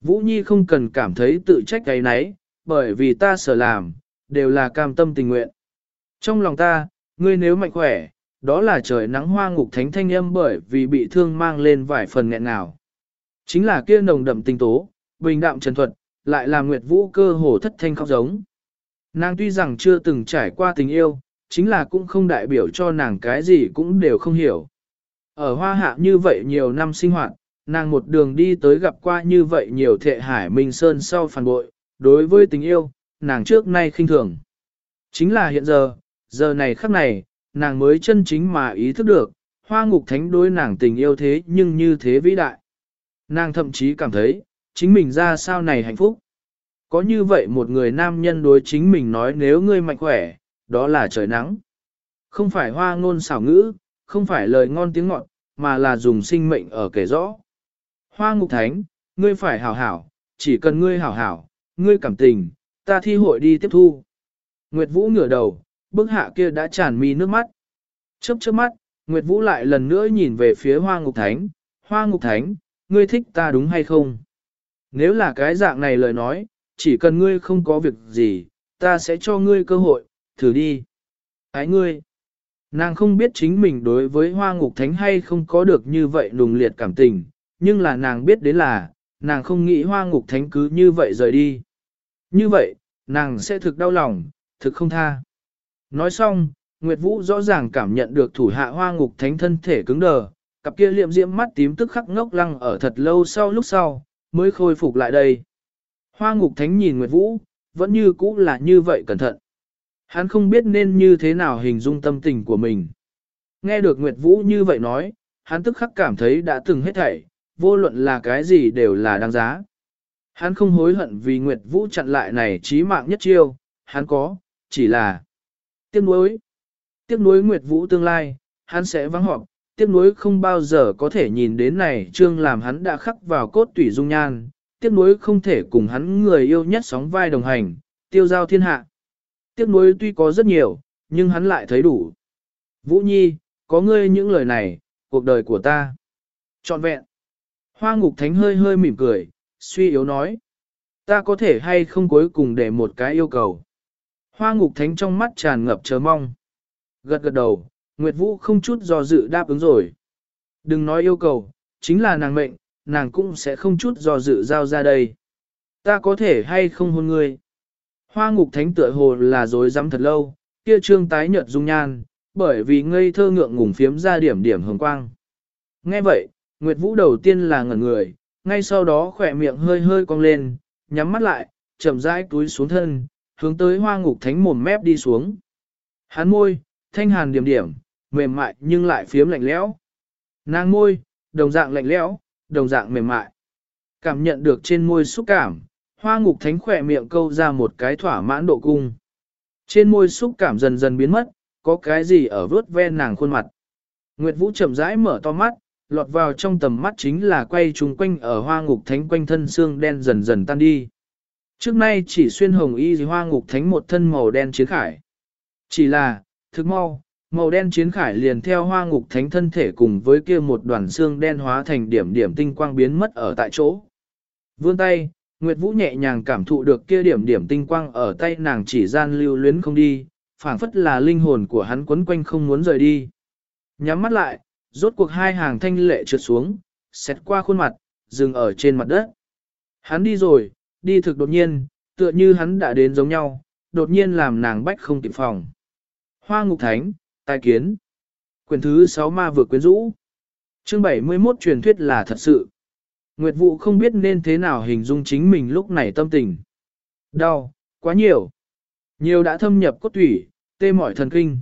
Vũ Nhi không cần cảm thấy tự trách cái nấy, bởi vì ta sở làm, đều là cam tâm tình nguyện. Trong lòng ta, ngươi nếu mạnh khỏe, đó là trời nắng hoa ngục thánh thanh âm bởi vì bị thương mang lên vài phần nghẹn nào. Chính là kia nồng đậm tinh tố, bình đạm trần thuật, lại làm Nguyệt Vũ cơ hồ thất thanh khóc giống. Nàng tuy rằng chưa từng trải qua tình yêu, chính là cũng không đại biểu cho nàng cái gì cũng đều không hiểu. Ở hoa hạ như vậy nhiều năm sinh hoạt, nàng một đường đi tới gặp qua như vậy nhiều thệ hải minh sơn sau phản bội, đối với tình yêu, nàng trước nay khinh thường. Chính là hiện giờ, giờ này khắc này, nàng mới chân chính mà ý thức được, hoa ngục thánh đối nàng tình yêu thế nhưng như thế vĩ đại. Nàng thậm chí cảm thấy, chính mình ra sao này hạnh phúc. Có như vậy một người nam nhân đối chính mình nói nếu ngươi mạnh khỏe, đó là trời nắng. Không phải hoa ngôn xảo ngữ, không phải lời ngon tiếng ngọt, mà là dùng sinh mệnh ở kể rõ. Hoa ngục thánh, ngươi phải hảo hảo, chỉ cần ngươi hảo hảo, ngươi cảm tình, ta thi hội đi tiếp thu. Nguyệt Vũ ngửa đầu, bức hạ kia đã tràn mi nước mắt. Chớp chớp mắt, Nguyệt Vũ lại lần nữa nhìn về phía Hoa Ngục Thánh, Hoa Ngục Thánh, ngươi thích ta đúng hay không? Nếu là cái dạng này lời nói, chỉ cần ngươi không có việc gì, ta sẽ cho ngươi cơ hội, thử đi. Ái ngươi. Nàng không biết chính mình đối với Hoa Ngục Thánh hay không có được như vậy nùng liệt cảm tình, nhưng là nàng biết đến là, nàng không nghĩ Hoa Ngục Thánh cứ như vậy rời đi. Như vậy, nàng sẽ thực đau lòng, thực không tha. Nói xong, Nguyệt Vũ rõ ràng cảm nhận được thủ hạ hoa ngục thánh thân thể cứng đờ, cặp kia liệm diễm mắt tím tức khắc ngốc lăng ở thật lâu sau lúc sau, mới khôi phục lại đây. Hoa ngục thánh nhìn Nguyệt Vũ, vẫn như cũ là như vậy cẩn thận. Hắn không biết nên như thế nào hình dung tâm tình của mình. Nghe được Nguyệt Vũ như vậy nói, hắn tức khắc cảm thấy đã từng hết thảy, vô luận là cái gì đều là đáng giá. Hắn không hối hận vì Nguyệt Vũ chặn lại này chí mạng nhất chiêu, hắn có, chỉ là tiếc nuối. Tiếc nuối Nguyệt Vũ tương lai, hắn sẽ vắng họp, tiếc nuối không bao giờ có thể nhìn đến này trương làm hắn đã khắc vào cốt tủy dung nhan, tiếc nuối không thể cùng hắn người yêu nhất sóng vai đồng hành, tiêu giao thiên hạ. Tiếc nuối tuy có rất nhiều, nhưng hắn lại thấy đủ. Vũ Nhi, có ngươi những lời này, cuộc đời của ta. Trọn vẹn. Hoa ngục thánh hơi hơi mỉm cười, suy yếu nói. Ta có thể hay không cuối cùng để một cái yêu cầu. Hoa ngục thánh trong mắt tràn ngập chờ mong. Gật gật đầu, Nguyệt Vũ không chút do dự đáp ứng rồi. Đừng nói yêu cầu, chính là nàng mệnh, nàng cũng sẽ không chút do dự giao ra đây. Ta có thể hay không hôn ngươi. Hoa ngục thánh tựa hồ là dối rắm thật lâu, kia trương tái nhợt dung nhan, bởi vì ngây thơ ngượng ngùng phiếm ra điểm điểm hồng quang. Nghe vậy, Nguyệt Vũ đầu tiên là ngẩn người, ngay sau đó khỏe miệng hơi hơi cong lên, nhắm mắt lại, chậm rãi túi xuống thân, hướng tới hoa ngục thánh mồm mép đi xuống. Hắn môi, thanh hàn điểm điểm, mềm mại nhưng lại phiếm lạnh lẽo. Nàng môi, đồng dạng lạnh lẽo, đồng dạng mềm mại. Cảm nhận được trên môi xúc cảm, hoa ngục thánh khỏe miệng câu ra một cái thỏa mãn độ cung. Trên môi xúc cảm dần dần biến mất, có cái gì ở vớt ven nàng khuôn mặt. Nguyệt Vũ chậm rãi mở to mắt, lọt vào trong tầm mắt chính là quay trùng quanh ở hoa ngục thánh quanh thân xương đen dần dần tan đi. Trước nay chỉ xuyên hồng y hoa ngục thánh một thân màu đen chiến khải. Chỉ là, thực mau, màu đen chiến khải liền theo hoa ngục thánh thân thể cùng với kia một đoàn xương đen hóa thành điểm điểm tinh quang biến mất ở tại chỗ. Vươn tay, Nguyệt Vũ nhẹ nhàng cảm thụ được kia điểm điểm tinh quang ở tay nàng chỉ gian lưu luyến không đi, phảng phất là linh hồn của hắn quấn quanh không muốn rời đi. Nhắm mắt lại, rốt cuộc hai hàng thanh lệ trượt xuống, xét qua khuôn mặt, dừng ở trên mặt đất. Hắn đi rồi, đi thực đột nhiên, tựa như hắn đã đến giống nhau, đột nhiên làm nàng bách không kịp phòng. Hoa ngục thánh, tai kiến. Quyền thứ 6 ma vừa quyến rũ. Chương 71 truyền thuyết là thật sự. Nguyệt vụ không biết nên thế nào hình dung chính mình lúc này tâm tình. Đau, quá nhiều. Nhiều đã thâm nhập cốt thủy, tê mỏi thần kinh.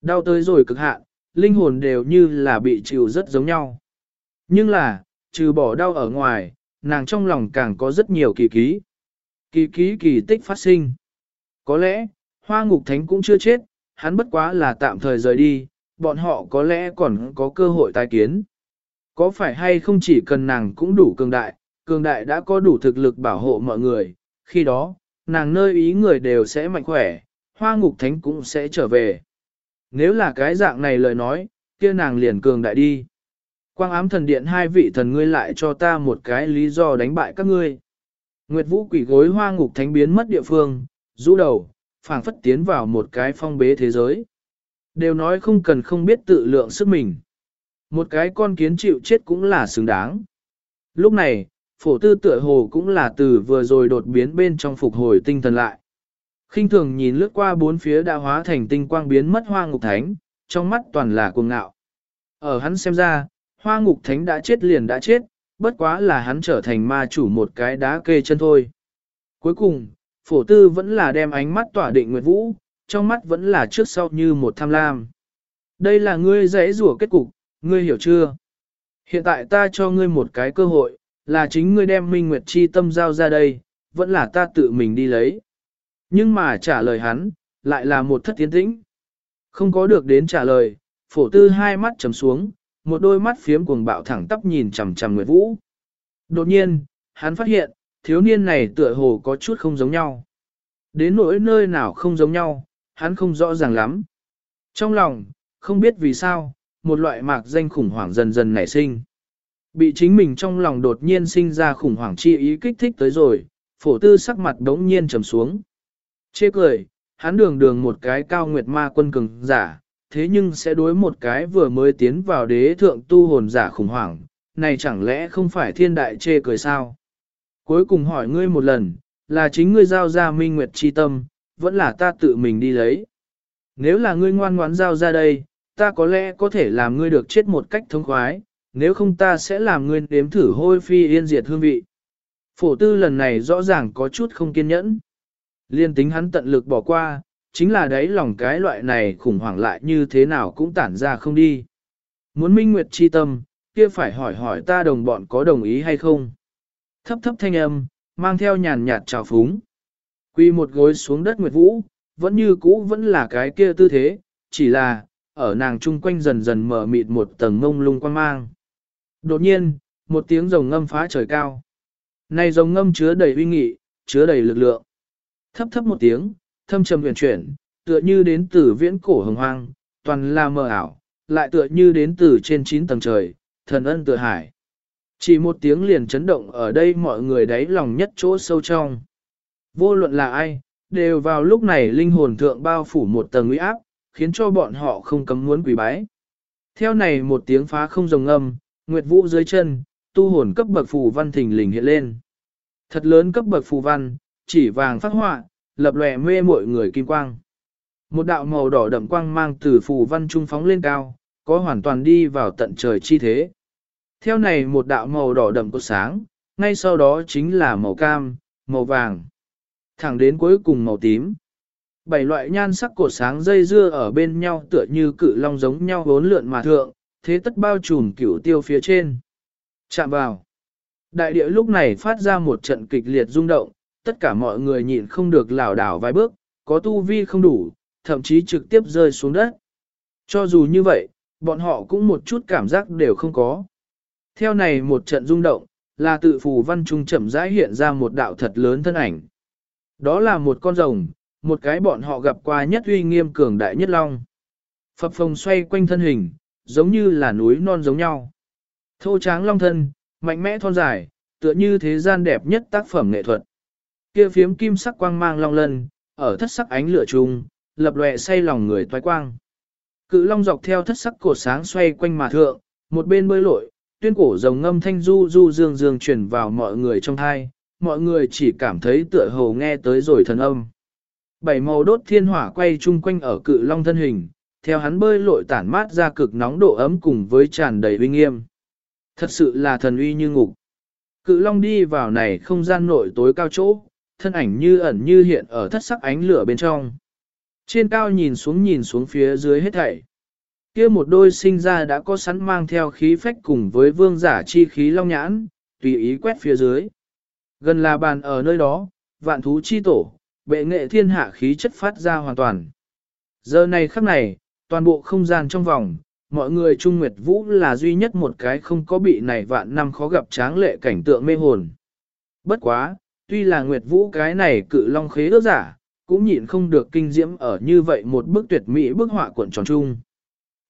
Đau tới rồi cực hạn, linh hồn đều như là bị chịu rất giống nhau. Nhưng là, trừ bỏ đau ở ngoài, nàng trong lòng càng có rất nhiều kỳ ký. Kỳ ký kỳ tích phát sinh. Có lẽ, hoa ngục thánh cũng chưa chết, hắn bất quá là tạm thời rời đi, bọn họ có lẽ còn có cơ hội tái kiến. Có phải hay không chỉ cần nàng cũng đủ cường đại, cường đại đã có đủ thực lực bảo hộ mọi người, khi đó, nàng nơi ý người đều sẽ mạnh khỏe, hoa ngục thánh cũng sẽ trở về. Nếu là cái dạng này lời nói, kia nàng liền cường đại đi. Quang ám thần điện hai vị thần ngươi lại cho ta một cái lý do đánh bại các ngươi. Nguyệt Vũ quỷ gối hoa ngục thánh biến mất địa phương, rũ đầu, phảng phất tiến vào một cái phong bế thế giới. Đều nói không cần không biết tự lượng sức mình. Một cái con kiến chịu chết cũng là xứng đáng. Lúc này, phổ tư tựa hồ cũng là từ vừa rồi đột biến bên trong phục hồi tinh thần lại khinh thường nhìn lướt qua bốn phía đã hóa thành tinh quang biến mất hoa ngục thánh, trong mắt toàn là cuồng ngạo. Ở hắn xem ra, hoa ngục thánh đã chết liền đã chết, bất quá là hắn trở thành ma chủ một cái đá kê chân thôi. Cuối cùng, phổ tư vẫn là đem ánh mắt tỏa định Nguyệt Vũ, trong mắt vẫn là trước sau như một tham lam. Đây là ngươi dễ rủa kết cục, ngươi hiểu chưa? Hiện tại ta cho ngươi một cái cơ hội, là chính ngươi đem Minh Nguyệt Chi tâm giao ra đây, vẫn là ta tự mình đi lấy. Nhưng mà trả lời hắn, lại là một thất tiến tĩnh. Không có được đến trả lời, phổ tư hai mắt trầm xuống, một đôi mắt phiếm cuồng bạo thẳng tắp nhìn chằm chằm Nguyệt Vũ. Đột nhiên, hắn phát hiện, thiếu niên này tựa hồ có chút không giống nhau. Đến nỗi nơi nào không giống nhau, hắn không rõ ràng lắm. Trong lòng, không biết vì sao, một loại mạc danh khủng hoảng dần dần nảy sinh. Bị chính mình trong lòng đột nhiên sinh ra khủng hoảng chi ý kích thích tới rồi, phổ tư sắc mặt đống nhiên trầm xuống. Chê cười, hắn đường đường một cái cao nguyệt ma quân cường giả, thế nhưng sẽ đối một cái vừa mới tiến vào đế thượng tu hồn giả khủng hoảng, này chẳng lẽ không phải thiên đại chê cười sao? Cuối cùng hỏi ngươi một lần, là chính ngươi giao ra minh nguyệt chi tâm, vẫn là ta tự mình đi lấy. Nếu là ngươi ngoan ngoãn giao ra đây, ta có lẽ có thể làm ngươi được chết một cách thông khoái, nếu không ta sẽ làm ngươi nếm thử hôi phi yên diệt hương vị. Phổ tư lần này rõ ràng có chút không kiên nhẫn. Liên tính hắn tận lực bỏ qua, chính là đấy lòng cái loại này khủng hoảng lại như thế nào cũng tản ra không đi. Muốn minh nguyệt chi tâm, kia phải hỏi hỏi ta đồng bọn có đồng ý hay không. Thấp thấp thanh âm, mang theo nhàn nhạt trào phúng. Quy một gối xuống đất nguyệt vũ, vẫn như cũ vẫn là cái kia tư thế, chỉ là, ở nàng chung quanh dần dần mở mịt một tầng ngông lung quan mang. Đột nhiên, một tiếng rồng ngâm phá trời cao. Này rồng ngâm chứa đầy uy nghị, chứa đầy lực lượng. Thấp thấp một tiếng, thâm trầm huyền chuyển, tựa như đến từ viễn cổ hồng hoang, toàn là mờ ảo, lại tựa như đến từ trên chín tầng trời, thần ân tựa hải. Chỉ một tiếng liền chấn động ở đây mọi người đáy lòng nhất chỗ sâu trong. Vô luận là ai, đều vào lúc này linh hồn thượng bao phủ một tầng uy áp, khiến cho bọn họ không cấm muốn quỳ bái. Theo này một tiếng phá không rồng âm, nguyệt vũ dưới chân, tu hồn cấp bậc phù văn thình lình hiện lên. Thật lớn cấp bậc phù văn, chỉ vàng phát họa, lập lòe mê mọi người kim quang. Một đạo màu đỏ đậm quang mang từ phù văn trung phóng lên cao, có hoàn toàn đi vào tận trời chi thế. Theo này một đạo màu đỏ đậm cột sáng, ngay sau đó chính là màu cam, màu vàng, thẳng đến cuối cùng màu tím. Bảy loại nhan sắc cột sáng dây dưa ở bên nhau tựa như cự long giống nhau vốn lượn mà thượng, thế tất bao trùm cửu tiêu phía trên. Chạm vào. Đại địa lúc này phát ra một trận kịch liệt rung động, tất cả mọi người nhịn không được lảo đảo vài bước, có tu vi không đủ, thậm chí trực tiếp rơi xuống đất. Cho dù như vậy, bọn họ cũng một chút cảm giác đều không có. Theo này một trận rung động, là tự phù văn trung chậm rãi hiện ra một đạo thật lớn thân ảnh. Đó là một con rồng, một cái bọn họ gặp qua nhất uy nghiêm cường đại nhất long. Phập phồng xoay quanh thân hình, giống như là núi non giống nhau. Thô tráng long thân, mạnh mẽ thon dài, tựa như thế gian đẹp nhất tác phẩm nghệ thuật. Kia phiếm kim sắc quang mang long lân, ở thất sắc ánh lửa trùng, lập lòe say lòng người toái quang. Cự long dọc theo thất sắc cổ sáng xoay quanh mà thượng, một bên bơi lội, tuyên cổ rồng ngâm thanh du du dương dương truyền vào mọi người trong thai, mọi người chỉ cảm thấy tựa hồ nghe tới rồi thần âm. Bảy màu đốt thiên hỏa quay chung quanh ở cự long thân hình, theo hắn bơi lội tản mát ra cực nóng độ ấm cùng với tràn đầy uy nghiêm. Thật sự là thần uy như ngục. Cự long đi vào này không gian nội tối cao chỗ, thân ảnh như ẩn như hiện ở thất sắc ánh lửa bên trong. Trên cao nhìn xuống nhìn xuống phía dưới hết thảy. kia một đôi sinh ra đã có sẵn mang theo khí phách cùng với vương giả chi khí long nhãn, tùy ý quét phía dưới. Gần là bàn ở nơi đó, vạn thú chi tổ, bệ nghệ thiên hạ khí chất phát ra hoàn toàn. Giờ này khắc này, toàn bộ không gian trong vòng, mọi người Trung Nguyệt Vũ là duy nhất một cái không có bị này vạn năm khó gặp tráng lệ cảnh tượng mê hồn. Bất quá, tuy là Nguyệt Vũ cái này cự long khế ước giả, cũng nhịn không được kinh diễm ở như vậy một bức tuyệt mỹ bức họa cuộn tròn chung.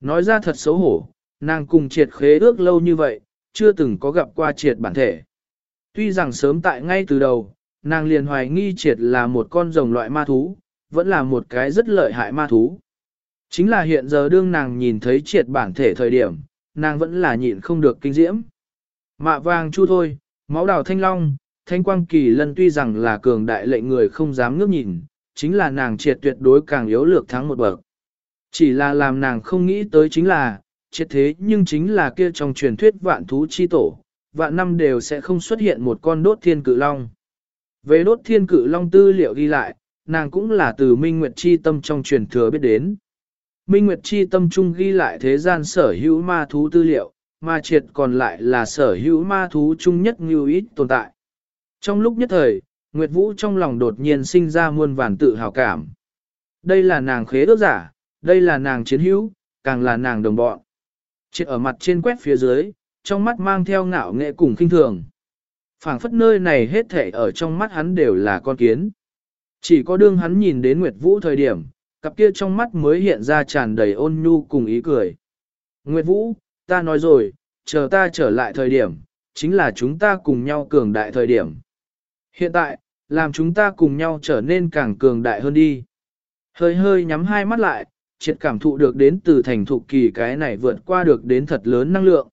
Nói ra thật xấu hổ, nàng cùng triệt khế ước lâu như vậy, chưa từng có gặp qua triệt bản thể. Tuy rằng sớm tại ngay từ đầu, nàng liền hoài nghi triệt là một con rồng loại ma thú, vẫn là một cái rất lợi hại ma thú. Chính là hiện giờ đương nàng nhìn thấy triệt bản thể thời điểm, nàng vẫn là nhịn không được kinh diễm. Mạ vàng chu thôi, máu đào thanh long, thanh quang kỳ lân tuy rằng là cường đại lệnh người không dám ngước nhìn, chính là nàng triệt tuyệt đối càng yếu lược thắng một bậc. Chỉ là làm nàng không nghĩ tới chính là, triệt thế nhưng chính là kia trong truyền thuyết vạn thú chi tổ, vạn năm đều sẽ không xuất hiện một con đốt thiên cự long. Về đốt thiên cự long tư liệu ghi lại, nàng cũng là từ Minh Nguyệt Chi tâm trong truyền thừa biết đến. Minh Nguyệt Chi tâm trung ghi lại thế gian sở hữu ma thú tư liệu, mà triệt còn lại là sở hữu ma thú chung nhất như ít tồn tại. Trong lúc nhất thời, Nguyệt Vũ trong lòng đột nhiên sinh ra muôn vàn tự hào cảm. Đây là nàng khế ước giả, đây là nàng chiến hữu, càng là nàng đồng bọn. Triệt ở mặt trên quét phía dưới, trong mắt mang theo ngạo nghệ cùng khinh thường. phảng phất nơi này hết thể ở trong mắt hắn đều là con kiến. Chỉ có đương hắn nhìn đến Nguyệt Vũ thời điểm, cặp kia trong mắt mới hiện ra tràn đầy ôn nhu cùng ý cười. Nguyệt Vũ, ta nói rồi, chờ ta trở lại thời điểm, chính là chúng ta cùng nhau cường đại thời điểm. Hiện tại, làm chúng ta cùng nhau trở nên càng cường đại hơn đi. Hơi hơi nhắm hai mắt lại, triệt cảm thụ được đến từ thành thục kỳ cái này vượt qua được đến thật lớn năng lượng.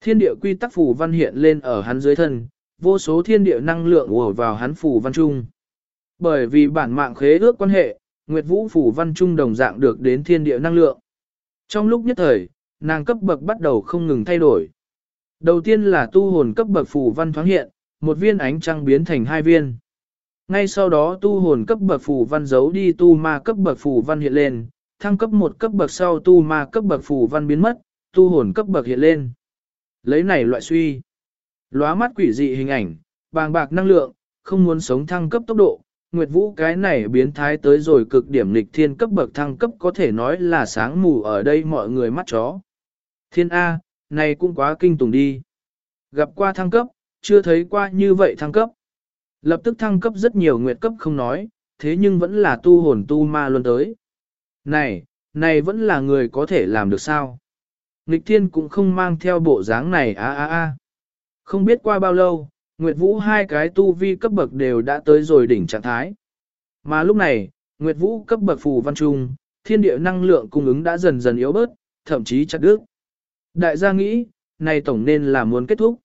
Thiên địa quy tắc phù văn hiện lên ở hắn dưới thân, vô số thiên địa năng lượng ùa vào hắn phù văn trung. Bởi vì bản mạng khế ước quan hệ, Nguyệt Vũ phù văn trung đồng dạng được đến thiên địa năng lượng. Trong lúc nhất thời, nàng cấp bậc bắt đầu không ngừng thay đổi. Đầu tiên là tu hồn cấp bậc phù văn thoáng hiện, một viên ánh trăng biến thành hai viên. Ngay sau đó tu hồn cấp bậc phù văn giấu đi tu ma cấp bậc phù văn hiện lên, thăng cấp một cấp bậc sau tu ma cấp bậc phù văn biến mất, tu hồn cấp bậc hiện lên. Lấy này loại suy. Lóa mắt quỷ dị hình ảnh, bàng bạc năng lượng, không muốn sống thăng cấp tốc độ. Nguyệt Vũ cái này biến thái tới rồi cực điểm lịch thiên cấp bậc thăng cấp có thể nói là sáng mù ở đây mọi người mắt chó. Thiên A, này cũng quá kinh tùng đi. Gặp qua thăng cấp, chưa thấy qua như vậy thăng cấp. Lập tức thăng cấp rất nhiều nguyệt cấp không nói, thế nhưng vẫn là tu hồn tu ma luôn tới. Này, này vẫn là người có thể làm được sao? Nghịch thiên cũng không mang theo bộ dáng này a a a. Không biết qua bao lâu, Nguyệt Vũ hai cái tu vi cấp bậc đều đã tới rồi đỉnh trạng thái. Mà lúc này, Nguyệt Vũ cấp bậc phù văn trung, thiên địa năng lượng cung ứng đã dần dần yếu bớt, thậm chí chặt đứt. Đại gia nghĩ, này tổng nên là muốn kết thúc.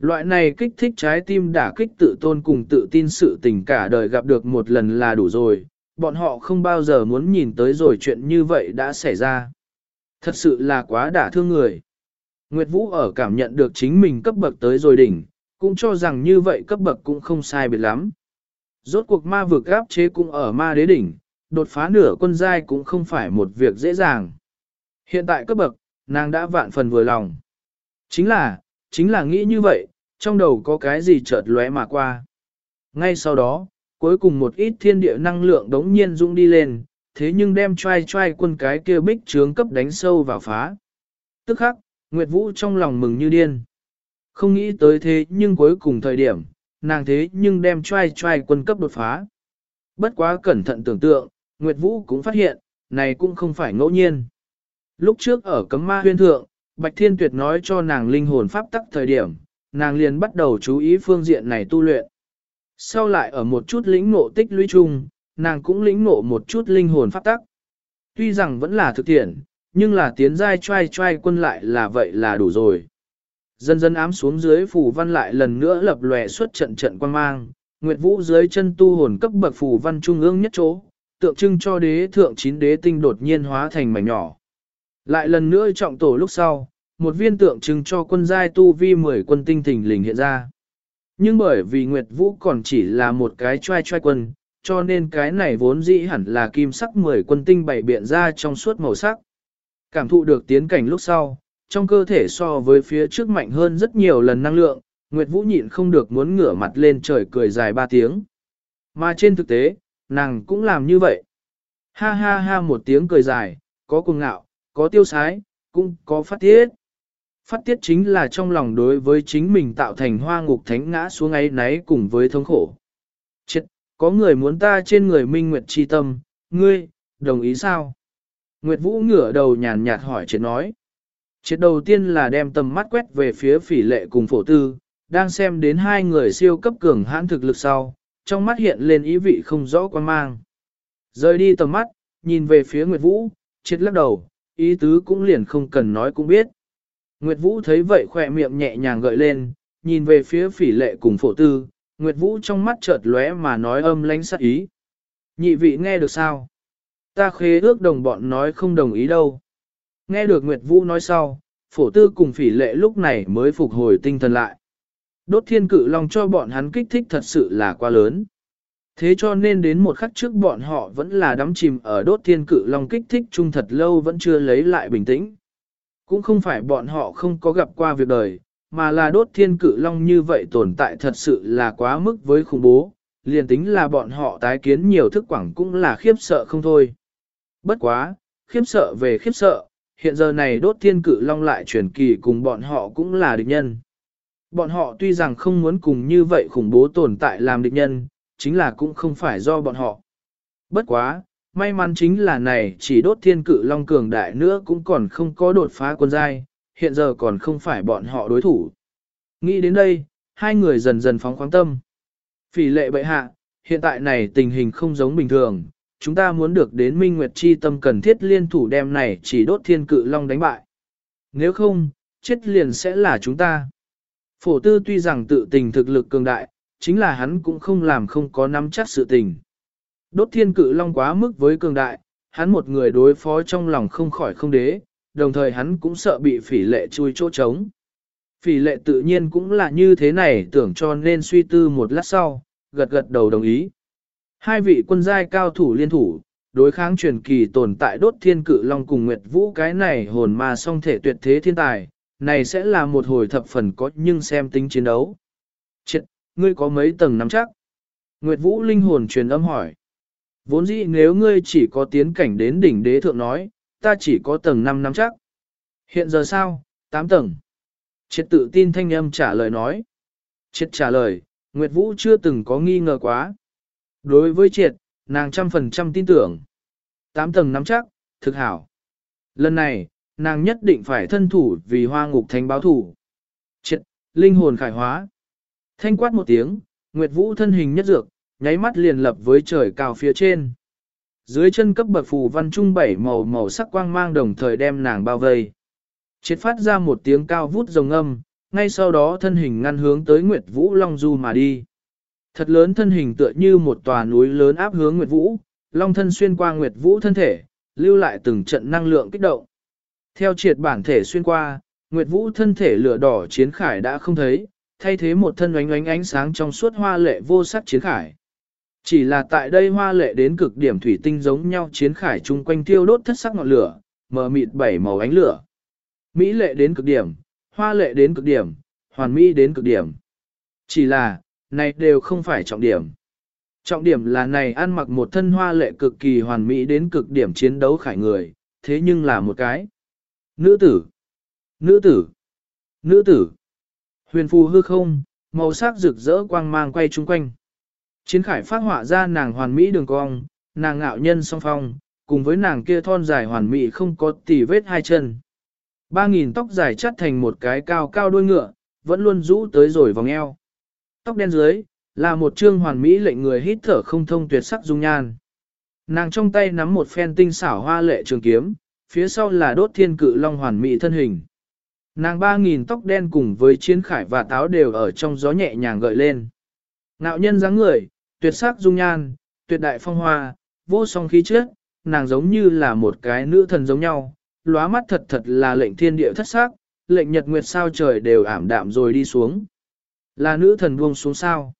Loại này kích thích trái tim đả kích tự tôn cùng tự tin sự tình cả đời gặp được một lần là đủ rồi, bọn họ không bao giờ muốn nhìn tới rồi chuyện như vậy đã xảy ra. Thật sự là quá đả thương người. Nguyệt Vũ ở cảm nhận được chính mình cấp bậc tới rồi đỉnh, cũng cho rằng như vậy cấp bậc cũng không sai biệt lắm. Rốt cuộc ma vực gáp chế cũng ở ma đế đỉnh, đột phá nửa quân giai cũng không phải một việc dễ dàng. Hiện tại cấp bậc, nàng đã vạn phần vừa lòng. Chính là, chính là nghĩ như vậy, trong đầu có cái gì chợt lóe mà qua. Ngay sau đó, cuối cùng một ít thiên địa năng lượng đống nhiên dũng đi lên, thế nhưng đem trai trai quân cái kia bích trướng cấp đánh sâu vào phá. Tức khắc, Nguyệt Vũ trong lòng mừng như điên. Không nghĩ tới thế nhưng cuối cùng thời điểm, nàng thế nhưng đem trai trai quân cấp đột phá. Bất quá cẩn thận tưởng tượng, Nguyệt Vũ cũng phát hiện, này cũng không phải ngẫu nhiên. Lúc trước ở cấm ma huyên thượng, Bạch Thiên Tuyệt nói cho nàng linh hồn pháp tắc thời điểm, nàng liền bắt đầu chú ý phương diện này tu luyện. Sau lại ở một chút lĩnh ngộ tích lũy chung, nàng cũng lĩnh ngộ một chút linh hồn pháp tắc. Tuy rằng vẫn là thực thiện, nhưng là tiến giai trai trai quân lại là vậy là đủ rồi. Dần dần ám xuống dưới phù văn lại lần nữa lập lòe xuất trận trận quan mang, Nguyệt Vũ dưới chân tu hồn cấp bậc phù văn trung ương nhất chỗ, tượng trưng cho đế thượng chín đế tinh đột nhiên hóa thành mảnh nhỏ. Lại lần nữa trọng tổ lúc sau, một viên tượng trưng cho quân giai tu vi 10 quân tinh thình lình hiện ra. Nhưng bởi vì Nguyệt Vũ còn chỉ là một cái trai trai quân, cho nên cái này vốn dĩ hẳn là kim sắc 10 quân tinh bảy biện ra trong suốt màu sắc. Cảm thụ được tiến cảnh lúc sau, trong cơ thể so với phía trước mạnh hơn rất nhiều lần năng lượng, Nguyệt Vũ nhịn không được muốn ngửa mặt lên trời cười dài ba tiếng. Mà trên thực tế, nàng cũng làm như vậy. Ha ha ha một tiếng cười dài, có cuồng ngạo, có tiêu sái, cũng có phát tiết. Phát tiết chính là trong lòng đối với chính mình tạo thành hoa ngục thánh ngã xuống ấy náy cùng với thống khổ. Chết, có người muốn ta trên người minh nguyệt chi tâm, ngươi, đồng ý sao? Nguyệt Vũ ngửa đầu nhàn nhạt hỏi chết nói. Triệt đầu tiên là đem tầm mắt quét về phía phỉ lệ cùng phổ tư, đang xem đến hai người siêu cấp cường hãn thực lực sau, trong mắt hiện lên ý vị không rõ quan mang. Rời đi tầm mắt, nhìn về phía Nguyệt Vũ, triệt lắc đầu, ý tứ cũng liền không cần nói cũng biết. Nguyệt Vũ thấy vậy khỏe miệng nhẹ nhàng gợi lên, nhìn về phía phỉ lệ cùng phổ tư, Nguyệt Vũ trong mắt chợt lóe mà nói âm lánh sắc ý. Nhị vị nghe được sao? Ta khế ước đồng bọn nói không đồng ý đâu. Nghe được Nguyệt Vũ nói sau, phổ tư cùng phỉ lệ lúc này mới phục hồi tinh thần lại. Đốt thiên cự long cho bọn hắn kích thích thật sự là quá lớn. Thế cho nên đến một khắc trước bọn họ vẫn là đắm chìm ở đốt thiên cự long kích thích chung thật lâu vẫn chưa lấy lại bình tĩnh. Cũng không phải bọn họ không có gặp qua việc đời, mà là đốt thiên cự long như vậy tồn tại thật sự là quá mức với khủng bố, liền tính là bọn họ tái kiến nhiều thức quảng cũng là khiếp sợ không thôi. Bất quá, khiếp sợ về khiếp sợ, hiện giờ này đốt thiên cự long lại truyền kỳ cùng bọn họ cũng là địch nhân. Bọn họ tuy rằng không muốn cùng như vậy khủng bố tồn tại làm địch nhân, chính là cũng không phải do bọn họ. Bất quá, may mắn chính là này chỉ đốt thiên cự long cường đại nữa cũng còn không có đột phá quân giai, hiện giờ còn không phải bọn họ đối thủ. Nghĩ đến đây, hai người dần dần phóng khoáng tâm. Phỉ lệ bệ hạ, hiện tại này tình hình không giống bình thường, chúng ta muốn được đến Minh Nguyệt Chi tâm cần thiết liên thủ đem này chỉ đốt thiên cự long đánh bại. Nếu không, chết liền sẽ là chúng ta. Phổ tư tuy rằng tự tình thực lực cường đại, chính là hắn cũng không làm không có nắm chắc sự tình. Đốt thiên cự long quá mức với cường đại, hắn một người đối phó trong lòng không khỏi không đế, đồng thời hắn cũng sợ bị phỉ lệ chui chỗ trống. Phỉ lệ tự nhiên cũng là như thế này tưởng cho nên suy tư một lát sau, gật gật đầu đồng ý. Hai vị quân giai cao thủ liên thủ, đối kháng truyền kỳ tồn tại đốt thiên cự long cùng Nguyệt Vũ cái này hồn ma song thể tuyệt thế thiên tài, này sẽ là một hồi thập phần có nhưng xem tính chiến đấu. Chết, ngươi có mấy tầng nắm chắc? Nguyệt Vũ linh hồn truyền âm hỏi. Vốn dĩ nếu ngươi chỉ có tiến cảnh đến đỉnh đế thượng nói, ta chỉ có tầng 5 nắm chắc. Hiện giờ sao? 8 tầng. Triệt tự tin thanh âm trả lời nói. Triệt trả lời, Nguyệt Vũ chưa từng có nghi ngờ quá. Đối với triệt, nàng trăm phần trăm tin tưởng. 8 tầng nắm chắc, thực hảo. Lần này, nàng nhất định phải thân thủ vì hoa ngục thánh báo thủ. Triệt, linh hồn khải hóa. Thanh quát một tiếng, Nguyệt Vũ thân hình nhất dược, nháy mắt liền lập với trời cao phía trên. Dưới chân cấp bậc phù văn trung bảy màu màu sắc quang mang đồng thời đem nàng bao vây. Triệt phát ra một tiếng cao vút rồng âm, ngay sau đó thân hình ngăn hướng tới Nguyệt Vũ Long Du mà đi. Thật lớn thân hình tựa như một tòa núi lớn áp hướng Nguyệt Vũ, Long thân xuyên qua Nguyệt Vũ thân thể, lưu lại từng trận năng lượng kích động. Theo triệt bản thể xuyên qua, Nguyệt Vũ thân thể lửa đỏ chiến khải đã không thấy, thay thế một thân ánh ánh ánh sáng trong suốt hoa lệ vô sắc chiến khải. Chỉ là tại đây hoa lệ đến cực điểm thủy tinh giống nhau chiến khải chung quanh tiêu đốt thất sắc ngọn lửa, mờ mịt bảy màu ánh lửa. Mỹ lệ đến cực điểm, hoa lệ đến cực điểm, hoàn mỹ đến cực điểm. Chỉ là, này đều không phải trọng điểm. Trọng điểm là này ăn mặc một thân hoa lệ cực kỳ hoàn mỹ đến cực điểm chiến đấu khải người, thế nhưng là một cái. Nữ tử, nữ tử, nữ tử. Huyền phù hư không, màu sắc rực rỡ quang mang quay chung quanh. Chiến khải phát họa ra nàng hoàn mỹ đường cong, nàng ngạo nhân song phong, cùng với nàng kia thon dài hoàn mỹ không có tỉ vết hai chân. Ba nghìn tóc dài chắt thành một cái cao cao đuôi ngựa, vẫn luôn rũ tới rồi vòng eo. Tóc đen dưới, là một trương hoàn mỹ lệnh người hít thở không thông tuyệt sắc dung nhan. Nàng trong tay nắm một phen tinh xảo hoa lệ trường kiếm, phía sau là đốt thiên cự long hoàn mỹ thân hình. Nàng ba nghìn tóc đen cùng với chiến khải và táo đều ở trong gió nhẹ nhàng gợi lên. Nạo nhân dáng người, tuyệt sắc dung nhan, tuyệt đại phong hoa, vô song khí chất, nàng giống như là một cái nữ thần giống nhau, lóa mắt thật thật là lệnh thiên địa thất sắc, lệnh nhật nguyệt sao trời đều ảm đạm rồi đi xuống. Là nữ thần buông xuống sao.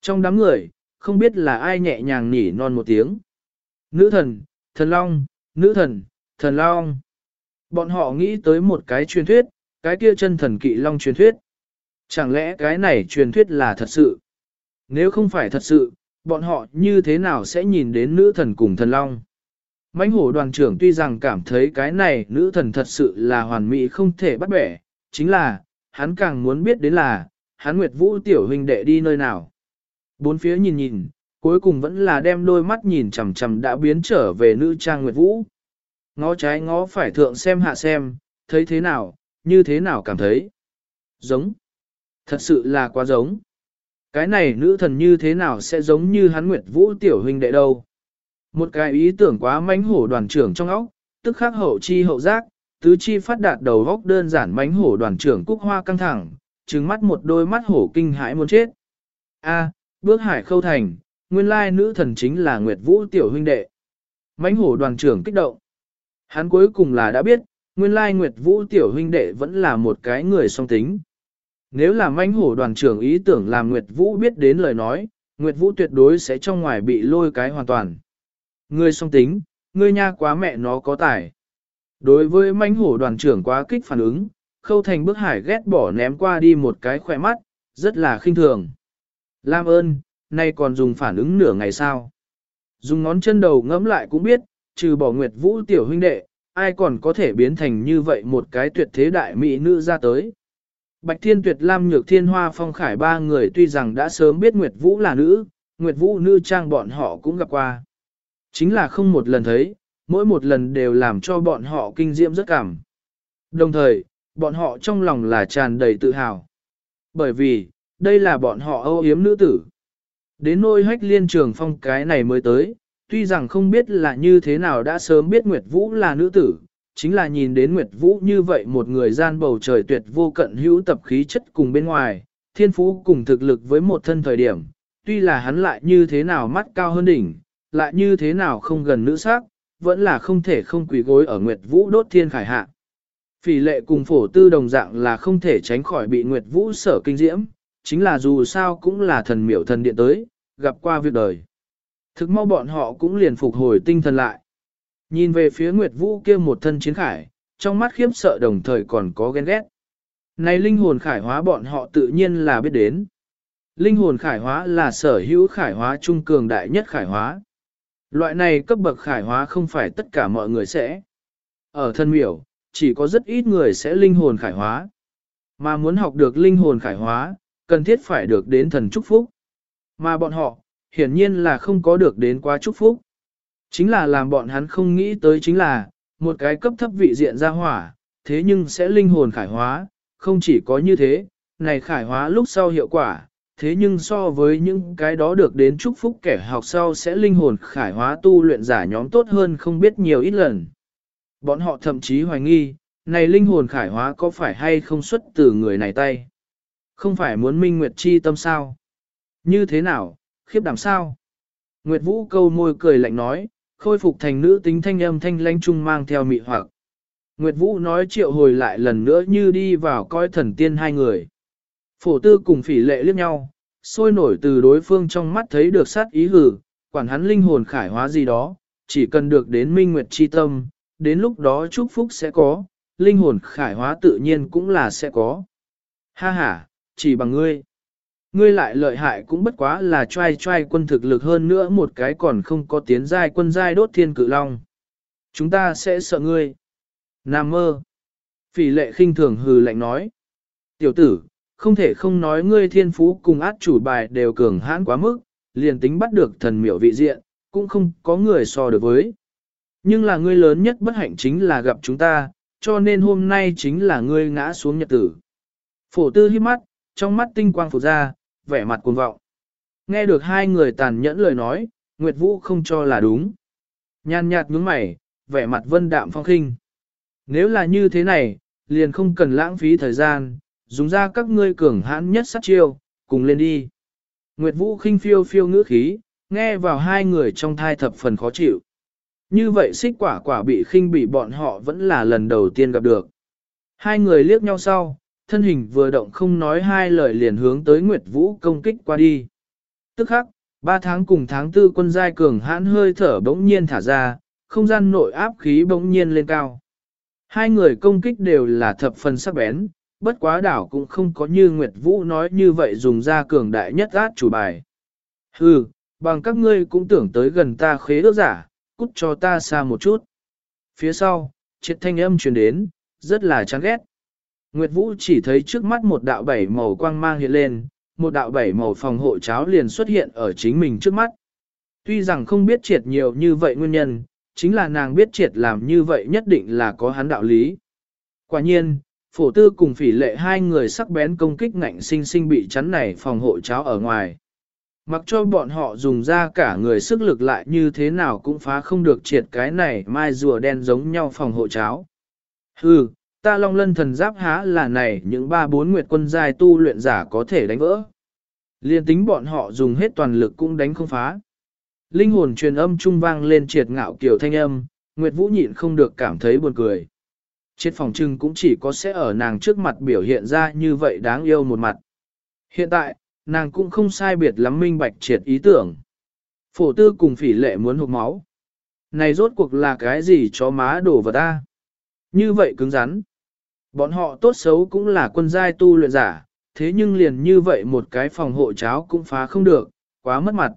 Trong đám người, không biết là ai nhẹ nhàng nỉ non một tiếng. Nữ thần, thần long, nữ thần, thần long. Bọn họ nghĩ tới một cái truyền thuyết, cái kia chân thần kỵ long truyền thuyết. Chẳng lẽ cái này truyền thuyết là thật sự? Nếu không phải thật sự, bọn họ như thế nào sẽ nhìn đến nữ thần cùng thần long? Mãnh hổ đoàn trưởng tuy rằng cảm thấy cái này nữ thần thật sự là hoàn mỹ không thể bắt bẻ, chính là, hắn càng muốn biết đến là, hắn Nguyệt Vũ tiểu huynh đệ đi nơi nào. Bốn phía nhìn nhìn, cuối cùng vẫn là đem đôi mắt nhìn chằm chằm đã biến trở về nữ trang Nguyệt Vũ. Ngó trái ngó phải thượng xem hạ xem, thấy thế nào, như thế nào cảm thấy. Giống. Thật sự là quá giống. Cái này nữ thần như thế nào sẽ giống như hắn Nguyệt Vũ tiểu huynh đệ đâu. Một cái ý tưởng quá mánh hổ đoàn trưởng trong óc, tức khắc hậu chi hậu giác, tứ chi phát đạt đầu góc đơn giản mánh hổ đoàn trưởng cúc hoa căng thẳng, trừng mắt một đôi mắt hổ kinh hãi muốn chết. A, bước hải khâu thành, nguyên lai nữ thần chính là Nguyệt Vũ tiểu huynh đệ. Mánh hổ đoàn trưởng kích động. Hắn cuối cùng là đã biết, nguyên lai Nguyệt Vũ tiểu huynh đệ vẫn là một cái người song tính. Nếu là manh hổ đoàn trưởng ý tưởng làm Nguyệt Vũ biết đến lời nói, Nguyệt Vũ tuyệt đối sẽ trong ngoài bị lôi cái hoàn toàn. Ngươi song tính, ngươi nha quá mẹ nó có tài. Đối với manh hổ đoàn trưởng quá kích phản ứng, khâu thành bức hải ghét bỏ ném qua đi một cái khỏe mắt, rất là khinh thường. Lam ơn, nay còn dùng phản ứng nửa ngày sao. Dùng ngón chân đầu ngẫm lại cũng biết, trừ bỏ Nguyệt Vũ tiểu huynh đệ, ai còn có thể biến thành như vậy một cái tuyệt thế đại mỹ nữ ra tới. Bạch Thiên Tuyệt Lam Nhược Thiên Hoa Phong Khải ba người tuy rằng đã sớm biết Nguyệt Vũ là nữ, Nguyệt Vũ nữ trang bọn họ cũng gặp qua. Chính là không một lần thấy, mỗi một lần đều làm cho bọn họ kinh diễm rất cảm. Đồng thời, bọn họ trong lòng là tràn đầy tự hào. Bởi vì, đây là bọn họ âu yếm nữ tử. Đến nôi hách liên trường phong cái này mới tới, tuy rằng không biết là như thế nào đã sớm biết Nguyệt Vũ là nữ tử, chính là nhìn đến Nguyệt Vũ như vậy một người gian bầu trời tuyệt vô cận hữu tập khí chất cùng bên ngoài, thiên phú cùng thực lực với một thân thời điểm, tuy là hắn lại như thế nào mắt cao hơn đỉnh, lại như thế nào không gần nữ sắc, vẫn là không thể không quỳ gối ở Nguyệt Vũ đốt thiên khải hạ. Phỉ lệ cùng phổ tư đồng dạng là không thể tránh khỏi bị Nguyệt Vũ sở kinh diễm, chính là dù sao cũng là thần miểu thần điện tới, gặp qua việc đời. Thực mau bọn họ cũng liền phục hồi tinh thần lại. Nhìn về phía Nguyệt Vũ kia một thân chiến khải, trong mắt khiếp sợ đồng thời còn có ghen ghét. Này linh hồn khải hóa bọn họ tự nhiên là biết đến. Linh hồn khải hóa là sở hữu khải hóa trung cường đại nhất khải hóa. Loại này cấp bậc khải hóa không phải tất cả mọi người sẽ. Ở thân miểu, chỉ có rất ít người sẽ linh hồn khải hóa. Mà muốn học được linh hồn khải hóa, cần thiết phải được đến thần chúc phúc. Mà bọn họ, hiển nhiên là không có được đến quá chúc phúc. Chính là làm bọn hắn không nghĩ tới chính là, một cái cấp thấp vị diện ra hỏa, thế nhưng sẽ linh hồn khải hóa, không chỉ có như thế, này khải hóa lúc sau hiệu quả, thế nhưng so với những cái đó được đến chúc phúc kẻ học sau sẽ linh hồn khải hóa tu luyện giả nhóm tốt hơn không biết nhiều ít lần. Bọn họ thậm chí hoài nghi, này linh hồn khải hóa có phải hay không xuất từ người này tay? Không phải muốn minh nguyệt chi tâm sao? Như thế nào, khiếp đảm sao? Nguyệt Vũ câu môi cười lạnh nói, khôi phục thành nữ tính thanh âm thanh lãnh trung mang theo mị hoặc. Nguyệt Vũ nói triệu hồi lại lần nữa như đi vào coi thần tiên hai người. Phổ tư cùng phỉ lệ liếc nhau, sôi nổi từ đối phương trong mắt thấy được sát ý hử, quản hắn linh hồn khải hóa gì đó, chỉ cần được đến minh nguyệt chi tâm, đến lúc đó chúc phúc sẽ có, linh hồn khải hóa tự nhiên cũng là sẽ có. Ha ha, chỉ bằng ngươi. Ngươi lại lợi hại cũng bất quá là trai trai quân thực lực hơn nữa một cái còn không có tiến giai quân giai đốt thiên cự long. Chúng ta sẽ sợ ngươi. Nam mơ. Phỉ lệ khinh thường hừ lạnh nói. Tiểu tử, không thể không nói ngươi thiên phú cùng át chủ bài đều cường hãn quá mức, liền tính bắt được thần miểu vị diện, cũng không có người so được với. Nhưng là ngươi lớn nhất bất hạnh chính là gặp chúng ta, cho nên hôm nay chính là ngươi ngã xuống nhật tử. Phổ tư hiếp mắt, trong mắt tinh quang phụt ra, vẻ mặt cuồng vọng. Nghe được hai người tàn nhẫn lời nói, Nguyệt Vũ không cho là đúng. Nhàn nhạt nhướng mày, vẻ mặt vân đạm phong khinh. Nếu là như thế này, liền không cần lãng phí thời gian, dùng ra các ngươi cường hãn nhất sát chiêu, cùng lên đi. Nguyệt Vũ khinh phiêu phiêu ngữ khí, nghe vào hai người trong thai thập phần khó chịu. Như vậy xích quả quả bị khinh bị bọn họ vẫn là lần đầu tiên gặp được. Hai người liếc nhau sau, thân hình vừa động không nói hai lời liền hướng tới Nguyệt Vũ công kích qua đi. Tức khắc, ba tháng cùng tháng tư quân giai cường hãn hơi thở bỗng nhiên thả ra, không gian nội áp khí bỗng nhiên lên cao. Hai người công kích đều là thập phần sắc bén, bất quá đảo cũng không có như Nguyệt Vũ nói như vậy dùng ra cường đại nhất át chủ bài. Hừ, bằng các ngươi cũng tưởng tới gần ta khế ước giả, cút cho ta xa một chút. Phía sau, triệt thanh âm truyền đến, rất là chán ghét. Nguyệt Vũ chỉ thấy trước mắt một đạo bảy màu quang mang hiện lên, một đạo bảy màu phòng hộ cháo liền xuất hiện ở chính mình trước mắt. Tuy rằng không biết triệt nhiều như vậy nguyên nhân, chính là nàng biết triệt làm như vậy nhất định là có hắn đạo lý. Quả nhiên, phổ tư cùng phỉ lệ hai người sắc bén công kích ngạnh sinh sinh bị chắn này phòng hộ cháo ở ngoài. Mặc cho bọn họ dùng ra cả người sức lực lại như thế nào cũng phá không được triệt cái này mai rùa đen giống nhau phòng hộ cháo. Hừ, ta long lân thần giáp há là này những ba bốn nguyệt quân giai tu luyện giả có thể đánh vỡ. Liên tính bọn họ dùng hết toàn lực cũng đánh không phá. Linh hồn truyền âm trung vang lên triệt ngạo kiểu thanh âm, Nguyệt Vũ nhịn không được cảm thấy buồn cười. Triệt phòng trưng cũng chỉ có sẽ ở nàng trước mặt biểu hiện ra như vậy đáng yêu một mặt. Hiện tại, nàng cũng không sai biệt lắm minh bạch triệt ý tưởng. Phổ tư cùng phỉ lệ muốn hụt máu. Này rốt cuộc là cái gì cho má đổ vào ta? Như vậy cứng rắn. Bọn họ tốt xấu cũng là quân giai tu luyện giả, thế nhưng liền như vậy một cái phòng hộ cháo cũng phá không được, quá mất mặt.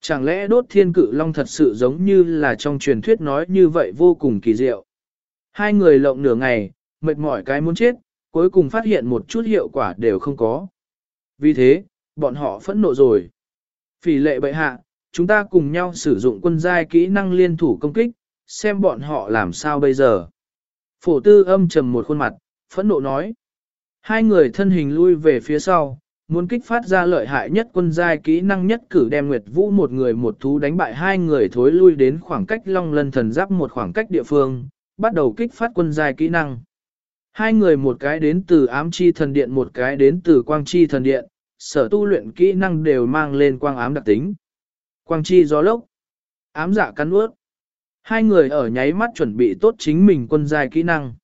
Chẳng lẽ đốt thiên cự long thật sự giống như là trong truyền thuyết nói như vậy vô cùng kỳ diệu. Hai người lộng nửa ngày, mệt mỏi cái muốn chết, cuối cùng phát hiện một chút hiệu quả đều không có. Vì thế, bọn họ phẫn nộ rồi. Phỉ lệ bệ hạ, chúng ta cùng nhau sử dụng quân giai kỹ năng liên thủ công kích, xem bọn họ làm sao bây giờ. Phổ tư âm trầm một khuôn mặt, phẫn nộ nói. Hai người thân hình lui về phía sau, muốn kích phát ra lợi hại nhất quân giai kỹ năng nhất cử đem Nguyệt Vũ một người một thú đánh bại hai người thối lui đến khoảng cách long lân thần giáp một khoảng cách địa phương, bắt đầu kích phát quân giai kỹ năng. Hai người một cái đến từ ám chi thần điện một cái đến từ quang chi thần điện, sở tu luyện kỹ năng đều mang lên quang ám đặc tính. Quang chi gió lốc, ám dạ cắn ướt. Hai người ở nháy mắt chuẩn bị tốt chính mình quân giai kỹ năng.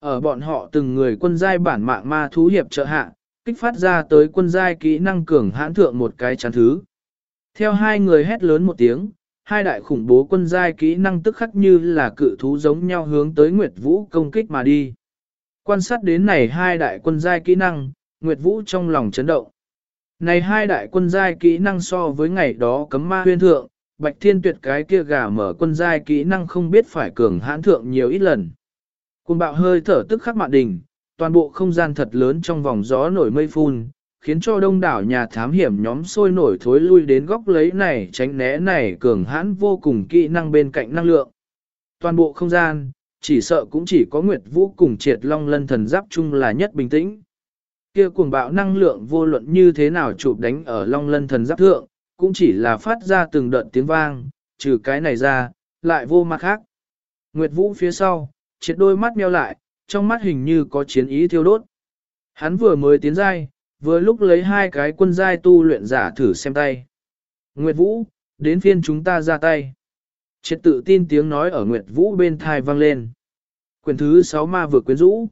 Ở bọn họ từng người quân giai bản mạng ma thú hiệp trợ hạ, kích phát ra tới quân giai kỹ năng cường hãn thượng một cái chán thứ. Theo hai người hét lớn một tiếng, hai đại khủng bố quân giai kỹ năng tức khắc như là cự thú giống nhau hướng tới Nguyệt Vũ công kích mà đi. Quan sát đến này hai đại quân giai kỹ năng, Nguyệt Vũ trong lòng chấn động. Này hai đại quân giai kỹ năng so với ngày đó cấm ma huyên thượng, Bạch Thiên Tuyệt cái kia gà mở quân giai kỹ năng không biết phải cường hãn thượng nhiều ít lần. Cuồng bạo hơi thở tức khắc mạn đỉnh, toàn bộ không gian thật lớn trong vòng gió nổi mây phun, khiến cho đông đảo nhà thám hiểm nhóm sôi nổi thối lui đến góc lấy này tránh né này cường hãn vô cùng kỹ năng bên cạnh năng lượng. Toàn bộ không gian, chỉ sợ cũng chỉ có Nguyệt Vũ cùng triệt long lân thần giáp chung là nhất bình tĩnh. Kia cuồng bạo năng lượng vô luận như thế nào chụp đánh ở long lân thần giáp thượng, cũng chỉ là phát ra từng đợt tiếng vang, trừ cái này ra, lại vô mặt khác. Nguyệt Vũ phía sau, triệt đôi mắt meo lại, trong mắt hình như có chiến ý thiêu đốt. Hắn vừa mới tiến giai, vừa lúc lấy hai cái quân giai tu luyện giả thử xem tay. Nguyệt Vũ, đến phiên chúng ta ra tay. Triệt tự tin tiếng nói ở Nguyệt Vũ bên thai vang lên. Quyền thứ 6 ma vừa quyến rũ.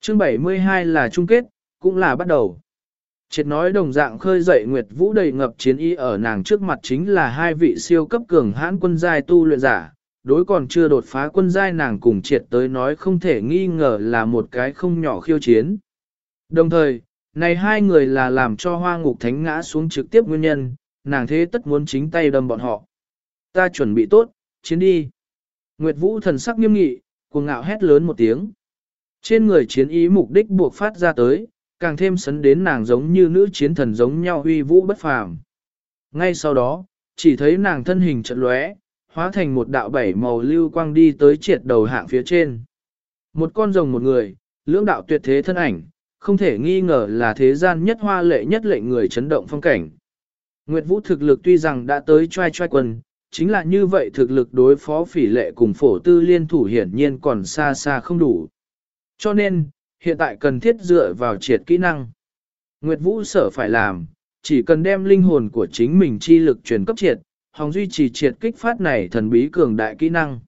Chương 72 là chung kết, cũng là bắt đầu. Triệt nói đồng dạng khơi dậy Nguyệt Vũ đầy ngập chiến ý ở nàng trước mặt chính là hai vị siêu cấp cường hãn quân giai tu luyện giả, đối còn chưa đột phá quân giai nàng cùng triệt tới nói không thể nghi ngờ là một cái không nhỏ khiêu chiến. Đồng thời, này hai người là làm cho hoa ngục thánh ngã xuống trực tiếp nguyên nhân, nàng thế tất muốn chính tay đâm bọn họ. Ta chuẩn bị tốt, chiến đi. Nguyệt Vũ thần sắc nghiêm nghị, cuồng ngạo hét lớn một tiếng. Trên người chiến ý mục đích buộc phát ra tới, càng thêm sấn đến nàng giống như nữ chiến thần giống nhau uy vũ bất phàm. Ngay sau đó, chỉ thấy nàng thân hình chợt lóe, hóa thành một đạo bảy màu lưu quang đi tới triệt đầu hạng phía trên. Một con rồng một người, lưỡng đạo tuyệt thế thân ảnh, không thể nghi ngờ là thế gian nhất hoa lệ nhất lệnh người chấn động phong cảnh. Nguyệt Vũ thực lực tuy rằng đã tới trai trai quần, chính là như vậy thực lực đối phó phỉ lệ cùng phổ tư liên thủ hiển nhiên còn xa xa không đủ. Cho nên, hiện tại cần thiết dựa vào triệt kỹ năng. Nguyệt Vũ sở phải làm, chỉ cần đem linh hồn của chính mình chi lực truyền cấp triệt, hòng duy trì triệt kích phát này thần bí cường đại kỹ năng.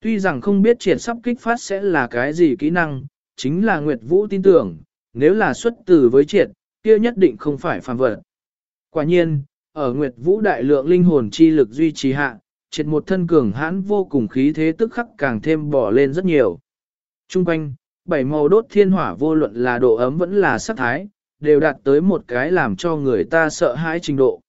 Tuy rằng không biết triệt sắp kích phát sẽ là cái gì kỹ năng, chính là Nguyệt Vũ tin tưởng, nếu là xuất từ với triệt, kia nhất định không phải phàm vật. Quả nhiên, ở Nguyệt Vũ đại lượng linh hồn chi lực duy trì hạ, triệt một thân cường hãn vô cùng khí thế tức khắc càng thêm bỏ lên rất nhiều. Trung quanh, bảy màu đốt thiên hỏa vô luận là độ ấm vẫn là sắc thái, đều đạt tới một cái làm cho người ta sợ hãi trình độ.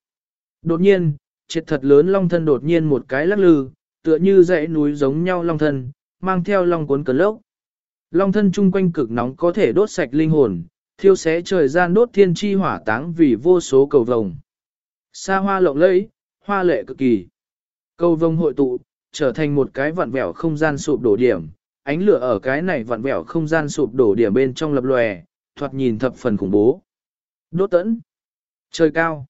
Đột nhiên, triệt thật lớn long thân đột nhiên một cái lắc lư, tựa như dãy núi giống nhau long thân, mang theo long cuốn cấn lốc. Long thân chung quanh cực nóng có thể đốt sạch linh hồn, thiêu xé trời gian đốt thiên chi hỏa táng vì vô số cầu vồng. Sa hoa lộng lẫy, hoa lệ cực kỳ. Cầu vồng hội tụ, trở thành một cái vặn vẹo không gian sụp đổ điểm, ánh lửa ở cái này vặn vẹo không gian sụp đổ điểm bên trong lập lòe, thoạt nhìn thập phần khủng bố. Đốt tẫn. Trời cao.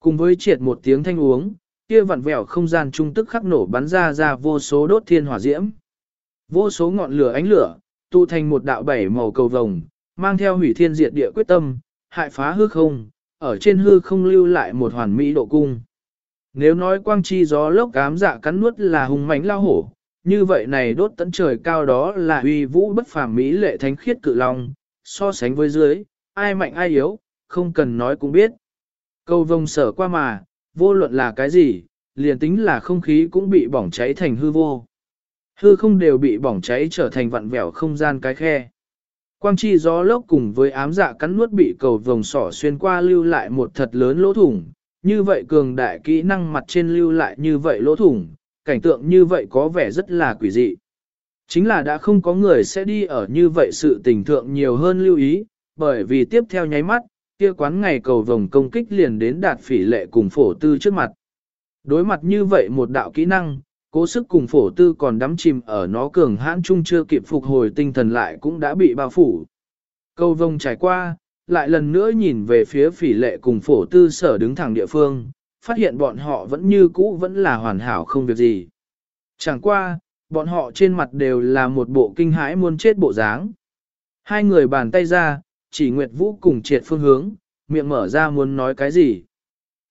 Cùng với triệt một tiếng thanh uống, kia vặn vẹo không gian trung tức khắc nổ bắn ra ra vô số đốt thiên hỏa diễm. Vô số ngọn lửa ánh lửa, tụ thành một đạo bảy màu cầu vồng, mang theo hủy thiên diệt địa quyết tâm, hại phá hư không, ở trên hư không lưu lại một hoàn mỹ độ cung. Nếu nói quang chi gió lốc cám dạ cắn nuốt là hùng mãnh lao hổ, như vậy này đốt tận trời cao đó là uy vũ bất phàm mỹ lệ thánh khiết cự long, so sánh với dưới, ai mạnh ai yếu, không cần nói cũng biết. Câu vông sở qua mà, vô luận là cái gì, liền tính là không khí cũng bị bỏng cháy thành hư vô. Hư không đều bị bỏng cháy trở thành vặn vẹo không gian cái khe. Quang chi gió lốc cùng với ám dạ cắn nuốt bị cầu vồng sỏ xuyên qua lưu lại một thật lớn lỗ thủng, như vậy cường đại kỹ năng mặt trên lưu lại như vậy lỗ thủng, cảnh tượng như vậy có vẻ rất là quỷ dị. Chính là đã không có người sẽ đi ở như vậy sự tình thượng nhiều hơn lưu ý, bởi vì tiếp theo nháy mắt, kia quán ngày cầu vồng công kích liền đến đạt phỉ lệ cùng phổ tư trước mặt. Đối mặt như vậy một đạo kỹ năng, cố sức cùng phổ tư còn đắm chìm ở nó cường hãn chung chưa kịp phục hồi tinh thần lại cũng đã bị bao phủ. Cầu vồng trải qua, lại lần nữa nhìn về phía phỉ lệ cùng phổ tư sở đứng thẳng địa phương, phát hiện bọn họ vẫn như cũ vẫn là hoàn hảo không việc gì. Chẳng qua, bọn họ trên mặt đều là một bộ kinh hãi muốn chết bộ dáng. Hai người bàn tay ra, chỉ Nguyệt Vũ cùng triệt phương hướng, miệng mở ra muốn nói cái gì.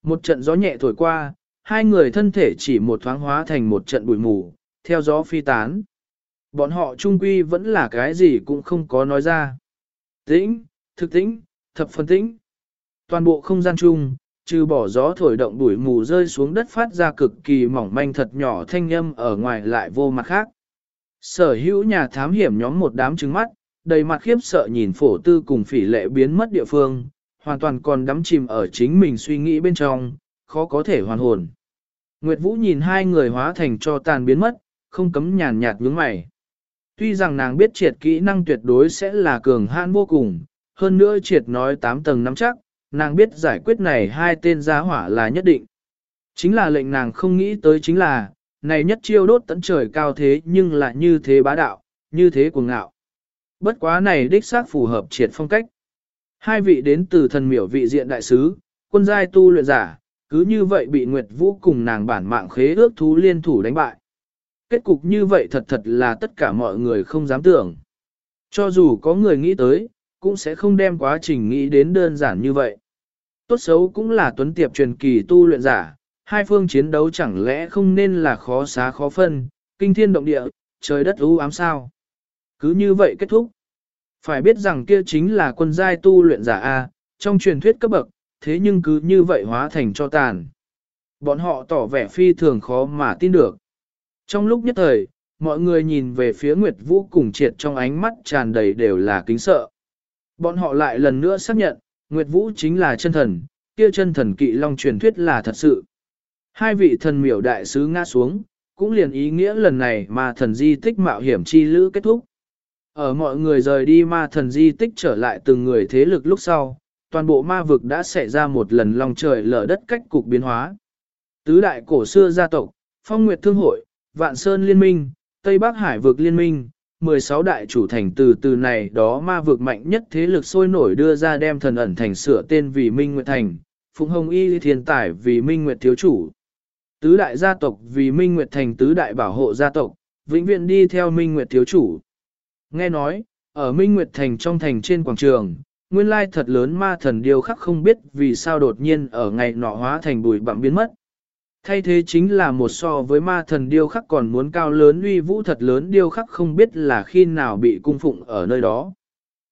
Một trận gió nhẹ thổi qua, hai người thân thể chỉ một thoáng hóa thành một trận bụi mù, theo gió phi tán. Bọn họ trung quy vẫn là cái gì cũng không có nói ra. Tĩnh, thực tĩnh, thập phân tĩnh. Toàn bộ không gian chung, trừ bỏ gió thổi động bụi mù rơi xuống đất phát ra cực kỳ mỏng manh thật nhỏ thanh âm ở ngoài lại vô mặt khác. Sở hữu nhà thám hiểm nhóm một đám trứng mắt, đầy mặt khiếp sợ nhìn phổ tư cùng phỉ lệ biến mất địa phương, hoàn toàn còn đắm chìm ở chính mình suy nghĩ bên trong, khó có thể hoàn hồn. Nguyệt Vũ nhìn hai người hóa thành cho tàn biến mất, không cấm nhàn nhạt nhướng mày. Tuy rằng nàng biết triệt kỹ năng tuyệt đối sẽ là cường hãn vô cùng, hơn nữa triệt nói 8 tầng nắm chắc, nàng biết giải quyết này hai tên gia hỏa là nhất định. Chính là lệnh nàng không nghĩ tới chính là, này nhất chiêu đốt tận trời cao thế nhưng lại như thế bá đạo, như thế cuồng ngạo. Bất quá này đích xác phù hợp triệt phong cách. Hai vị đến từ thần miểu vị diện đại sứ, quân giai tu luyện giả, cứ như vậy bị Nguyệt Vũ cùng nàng bản mạng khế ước thú liên thủ đánh bại. Kết cục như vậy thật thật là tất cả mọi người không dám tưởng. Cho dù có người nghĩ tới, cũng sẽ không đem quá trình nghĩ đến đơn giản như vậy. Tốt xấu cũng là tuấn tiệp truyền kỳ tu luyện giả, hai phương chiến đấu chẳng lẽ không nên là khó xá khó phân, kinh thiên động địa, trời đất u ám sao. Cứ như vậy kết thúc. Phải biết rằng kia chính là quân giai tu luyện giả A, trong truyền thuyết cấp bậc, thế nhưng cứ như vậy hóa thành cho tàn. Bọn họ tỏ vẻ phi thường khó mà tin được. Trong lúc nhất thời, mọi người nhìn về phía Nguyệt Vũ cùng triệt trong ánh mắt tràn đầy đều là kính sợ. Bọn họ lại lần nữa xác nhận, Nguyệt Vũ chính là chân thần, kia chân thần kỵ long truyền thuyết là thật sự. Hai vị thần miểu đại sứ ngã xuống, cũng liền ý nghĩa lần này mà thần di tích mạo hiểm chi lữ kết thúc. Ở mọi người rời đi ma thần di tích trở lại từng người thế lực lúc sau, toàn bộ ma vực đã xảy ra một lần lòng trời lở đất cách cục biến hóa. Tứ đại cổ xưa gia tộc, Phong Nguyệt Thương Hội, Vạn Sơn Liên minh, Tây Bắc Hải vực Liên minh, 16 đại chủ thành từ từ này đó ma vực mạnh nhất thế lực sôi nổi đưa ra đem thần ẩn thành sửa tên vì Minh Nguyệt Thành, Phụng Hồng Y Thiên tài vì Minh Nguyệt Thiếu Chủ. Tứ đại gia tộc vì Minh Nguyệt Thành tứ đại bảo hộ gia tộc, vĩnh viễn đi theo Minh Nguyệt Thiếu Chủ. Nghe nói, ở Minh Nguyệt Thành trong thành trên quảng trường, nguyên lai thật lớn ma thần điêu khắc không biết vì sao đột nhiên ở ngày nọ hóa thành bụi bặm biến mất. Thay thế chính là một so với ma thần điêu khắc còn muốn cao lớn uy vũ thật lớn điêu khắc không biết là khi nào bị cung phụng ở nơi đó.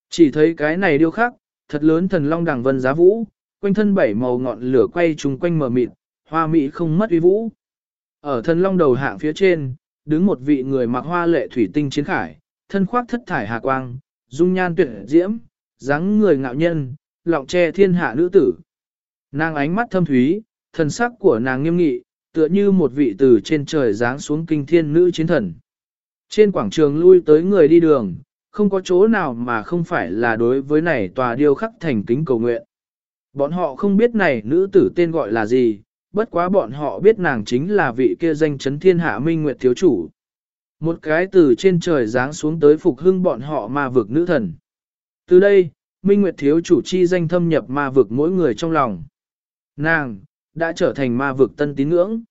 Chỉ thấy cái này điêu khắc, thật lớn thần long đằng vân giá vũ, quanh thân bảy màu ngọn lửa quay chung quanh mờ mịt, hoa mỹ không mất uy vũ. Ở thần long đầu hạng phía trên, đứng một vị người mặc hoa lệ thủy tinh chiến khải, thân khoác thất thải hà quang, dung nhan tuyệt diễm, dáng người ngạo nhân, lọng che thiên hạ nữ tử. Nàng ánh mắt thâm thúy, thần sắc của nàng nghiêm nghị, tựa như một vị từ trên trời giáng xuống kinh thiên nữ chiến thần. Trên quảng trường lui tới người đi đường, không có chỗ nào mà không phải là đối với này tòa điêu khắc thành kính cầu nguyện. Bọn họ không biết này nữ tử tên gọi là gì, bất quá bọn họ biết nàng chính là vị kia danh chấn thiên hạ minh nguyệt thiếu chủ. Một cái từ trên trời giáng xuống tới phục hưng bọn họ ma vực nữ thần. Từ đây, Minh Nguyệt thiếu chủ chi danh thâm nhập ma vực mỗi người trong lòng. Nàng, đã trở thành ma vực tân tín ngưỡng.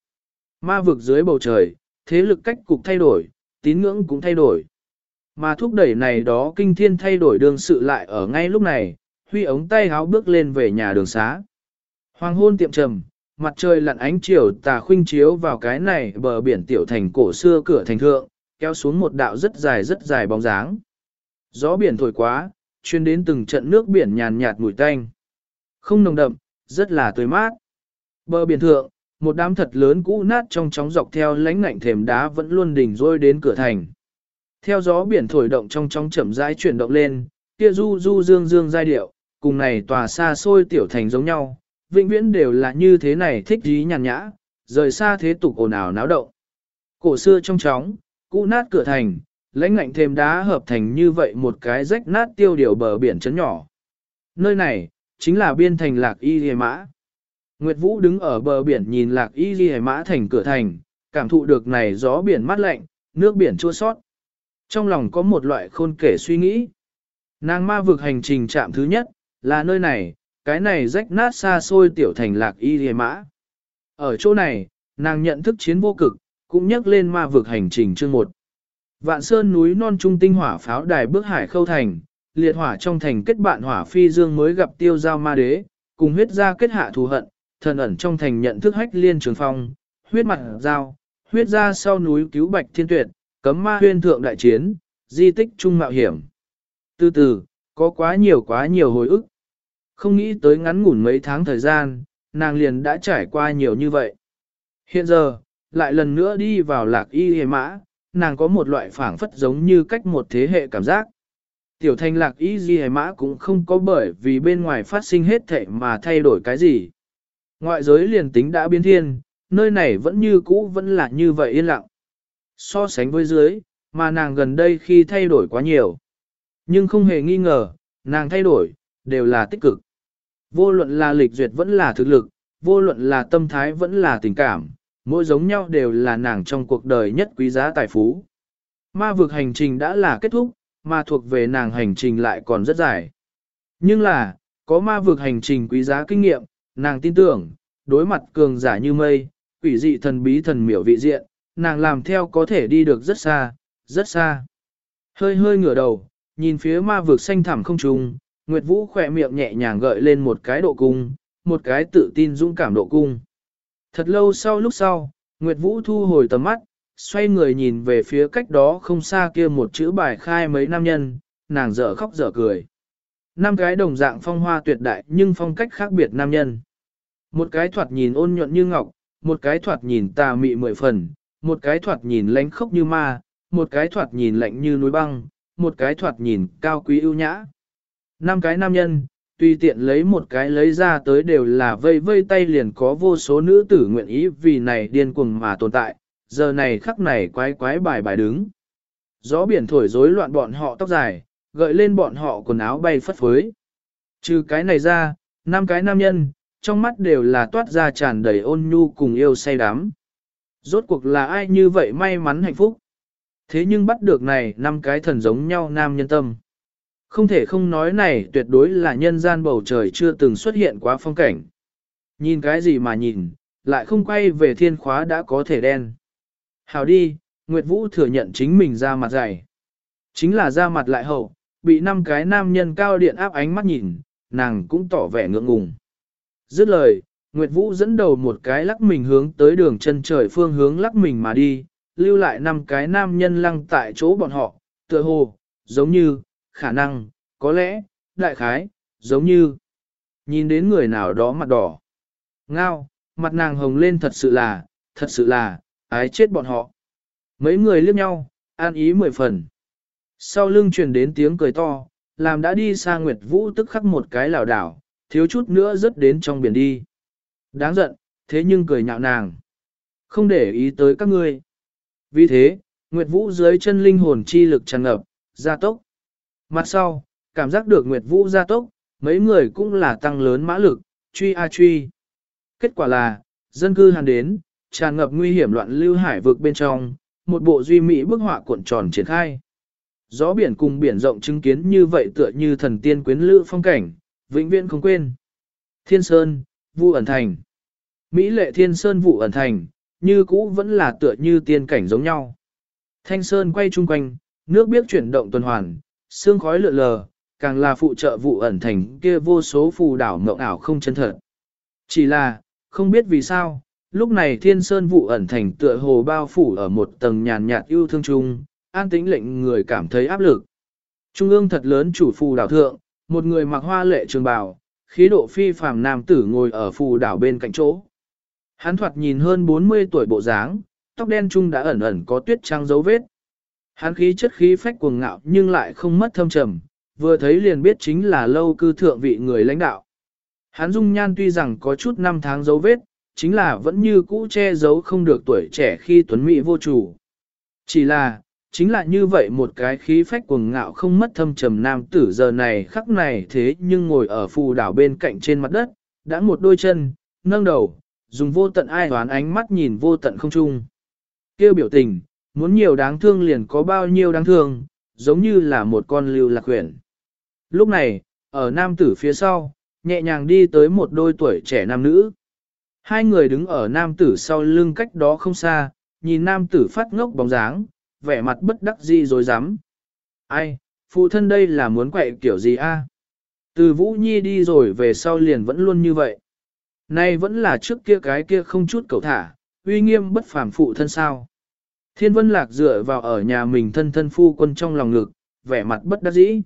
Ma vực dưới bầu trời, thế lực cách cục thay đổi, tín ngưỡng cũng thay đổi. Mà thúc đẩy này đó kinh thiên thay đổi đường sự lại ở ngay lúc này, huy ống tay háo bước lên về nhà đường xá. Hoàng hôn tiệm trầm, mặt trời lặn ánh chiều tà khuynh chiếu vào cái này bờ biển tiểu thành cổ xưa cửa thành thượng, kéo xuống một đạo rất dài rất dài bóng dáng. Gió biển thổi quá, chuyên đến từng trận nước biển nhàn nhạt mùi tanh. Không nồng đậm, rất là tươi mát. Bờ biển thượng, một đám thật lớn cũ nát trong chóng dọc theo lánh ngạnh thềm đá vẫn luôn đỉnh rôi đến cửa thành. Theo gió biển thổi động trong trong chậm rãi chuyển động lên, kia du du dương dương giai điệu, cùng này tòa xa xôi tiểu thành giống nhau, vĩnh viễn đều là như thế này thích dí nhàn nhã, rời xa thế tục ồn ào náo động. Cổ xưa trong chóng, cũ nát cửa thành, lãnh ngạnh thêm đá hợp thành như vậy một cái rách nát tiêu điều bờ biển chấn nhỏ. Nơi này, chính là biên thành lạc y hề mã. Nguyệt Vũ đứng ở bờ biển nhìn lạc y ghi mã thành cửa thành, cảm thụ được này gió biển mát lạnh, nước biển chua sót. Trong lòng có một loại khôn kể suy nghĩ. Nàng ma vực hành trình chạm thứ nhất, là nơi này, cái này rách nát xa xôi tiểu thành lạc y ghi mã. Ở chỗ này, nàng nhận thức chiến vô cực, cũng nhắc lên ma vực hành trình chương một. Vạn sơn núi non trung tinh hỏa pháo đài bước hải khâu thành, liệt hỏa trong thành kết bạn hỏa phi dương mới gặp tiêu giao ma đế, cùng huyết ra kết hạ thù hận, thần ẩn trong thành nhận thức hách liên trường phong, huyết mặt dao huyết ra sau núi cứu bạch thiên tuyệt, cấm ma huyên thượng đại chiến, di tích trung mạo hiểm. Từ từ, có quá nhiều quá nhiều hồi ức. Không nghĩ tới ngắn ngủn mấy tháng thời gian, nàng liền đã trải qua nhiều như vậy. Hiện giờ, lại lần nữa đi vào lạc y hề mã, nàng có một loại phảng phất giống như cách một thế hệ cảm giác. Tiểu thanh lạc y di hề mã cũng không có bởi vì bên ngoài phát sinh hết thể mà thay đổi cái gì. Ngoại giới liền tính đã biến thiên, nơi này vẫn như cũ vẫn là như vậy yên lặng. So sánh với dưới, mà nàng gần đây khi thay đổi quá nhiều. Nhưng không hề nghi ngờ, nàng thay đổi, đều là tích cực. Vô luận là lịch duyệt vẫn là thực lực, vô luận là tâm thái vẫn là tình cảm, mỗi giống nhau đều là nàng trong cuộc đời nhất quý giá tài phú. Ma vực hành trình đã là kết thúc, mà thuộc về nàng hành trình lại còn rất dài. Nhưng là, có ma vực hành trình quý giá kinh nghiệm, nàng tin tưởng, đối mặt cường giả như mây, quỷ dị thần bí thần miểu vị diện, nàng làm theo có thể đi được rất xa, rất xa. Hơi hơi ngửa đầu, nhìn phía ma vực xanh thẳm không trùng, Nguyệt Vũ khỏe miệng nhẹ nhàng gợi lên một cái độ cung, một cái tự tin dũng cảm độ cung. Thật lâu sau lúc sau, Nguyệt Vũ thu hồi tầm mắt, xoay người nhìn về phía cách đó không xa kia một chữ bài khai mấy nam nhân, nàng dở khóc dở cười. Năm cái đồng dạng phong hoa tuyệt đại nhưng phong cách khác biệt nam nhân. Một cái thoạt nhìn ôn nhuận như ngọc, một cái thoạt nhìn tà mị mười phần, một cái thoạt nhìn lánh khốc như ma, một cái thoạt nhìn lạnh như núi băng, một cái thoạt nhìn cao quý ưu nhã. Năm cái nam nhân, tùy tiện lấy một cái lấy ra tới đều là vây vây tay liền có vô số nữ tử nguyện ý vì này điên cuồng mà tồn tại, giờ này khắc này quái quái bài bài đứng. Gió biển thổi rối loạn bọn họ tóc dài, gợi lên bọn họ quần áo bay phất phới. Trừ cái này ra, năm cái nam nhân, trong mắt đều là toát ra tràn đầy ôn nhu cùng yêu say đắm. Rốt cuộc là ai như vậy may mắn hạnh phúc. Thế nhưng bắt được này năm cái thần giống nhau nam nhân tâm. Không thể không nói này tuyệt đối là nhân gian bầu trời chưa từng xuất hiện quá phong cảnh. Nhìn cái gì mà nhìn, lại không quay về thiên khóa đã có thể đen. Hào đi, Nguyệt Vũ thừa nhận chính mình ra mặt dày. Chính là ra mặt lại hậu, bị năm cái nam nhân cao điện áp ánh mắt nhìn, nàng cũng tỏ vẻ ngượng ngùng. Dứt lời, Nguyệt Vũ dẫn đầu một cái lắc mình hướng tới đường chân trời phương hướng lắc mình mà đi, lưu lại năm cái nam nhân lăng tại chỗ bọn họ, tựa hồ, giống như, khả năng, có lẽ, đại khái, giống như, nhìn đến người nào đó mặt đỏ. Ngao, mặt nàng hồng lên thật sự là, thật sự là, ái chết bọn họ. Mấy người liếc nhau, an ý mười phần. Sau lưng truyền đến tiếng cười to, làm đã đi xa Nguyệt Vũ tức khắc một cái lảo đảo, thiếu chút nữa rớt đến trong biển đi. Đáng giận, thế nhưng cười nhạo nàng. Không để ý tới các ngươi. Vì thế, Nguyệt Vũ dưới chân linh hồn chi lực tràn ngập, gia tốc. Mặt sau, cảm giác được Nguyệt Vũ gia tốc, mấy người cũng là tăng lớn mã lực, truy a truy. Kết quả là, dân cư hàn đến, tràn ngập nguy hiểm loạn lưu hải vực bên trong, một bộ duy mỹ bức họa cuộn tròn triển khai. Gió biển cùng biển rộng chứng kiến như vậy tựa như thần tiên quyến lữ phong cảnh, vĩnh viễn không quên. Thiên Sơn, Vu ẩn thành. Mỹ lệ Thiên Sơn Vụ ẩn thành, như cũ vẫn là tựa như tiên cảnh giống nhau. Thanh Sơn quay chung quanh, nước biếc chuyển động tuần hoàn, sương khói lượn lờ, càng là phụ trợ vụ ẩn thành kia vô số phù đảo mộng ảo không chân thật. Chỉ là, không biết vì sao, lúc này thiên sơn vụ ẩn thành tựa hồ bao phủ ở một tầng nhàn nhạt yêu thương chung, an tĩnh lệnh người cảm thấy áp lực. Trung ương thật lớn chủ phù đảo thượng, một người mặc hoa lệ trường bào, khí độ phi phàm nam tử ngồi ở phù đảo bên cạnh chỗ. Hắn thoạt nhìn hơn 40 tuổi bộ dáng, tóc đen trung đã ẩn ẩn có tuyết trắng dấu vết. Hắn khí chất khí phách cuồng ngạo nhưng lại không mất thâm trầm, vừa thấy liền biết chính là lâu cư thượng vị người lãnh đạo. Hắn dung nhan tuy rằng có chút năm tháng dấu vết, chính là vẫn như cũ che giấu không được tuổi trẻ khi tuấn mỹ vô chủ. Chỉ là, chính là như vậy một cái khí phách cuồng ngạo không mất thâm trầm nam tử giờ này khắc này thế nhưng ngồi ở phù đảo bên cạnh trên mặt đất, đã một đôi chân, nâng đầu, dùng vô tận ai hoán ánh mắt nhìn vô tận không trung. Kêu biểu tình, muốn nhiều đáng thương liền có bao nhiêu đáng thương, giống như là một con lưu lạc quyển. Lúc này, ở nam tử phía sau, nhẹ nhàng đi tới một đôi tuổi trẻ nam nữ. Hai người đứng ở nam tử sau lưng cách đó không xa, nhìn nam tử phát ngốc bóng dáng, vẻ mặt bất đắc dĩ rồi dám. Ai, phụ thân đây là muốn quậy kiểu gì a? Từ Vũ Nhi đi rồi về sau liền vẫn luôn như vậy. Nay vẫn là trước kia cái kia không chút cầu thả, uy nghiêm bất phàm phụ thân sao. Thiên Vân Lạc dựa vào ở nhà mình thân thân phu quân trong lòng ngực, vẻ mặt bất đắc dĩ.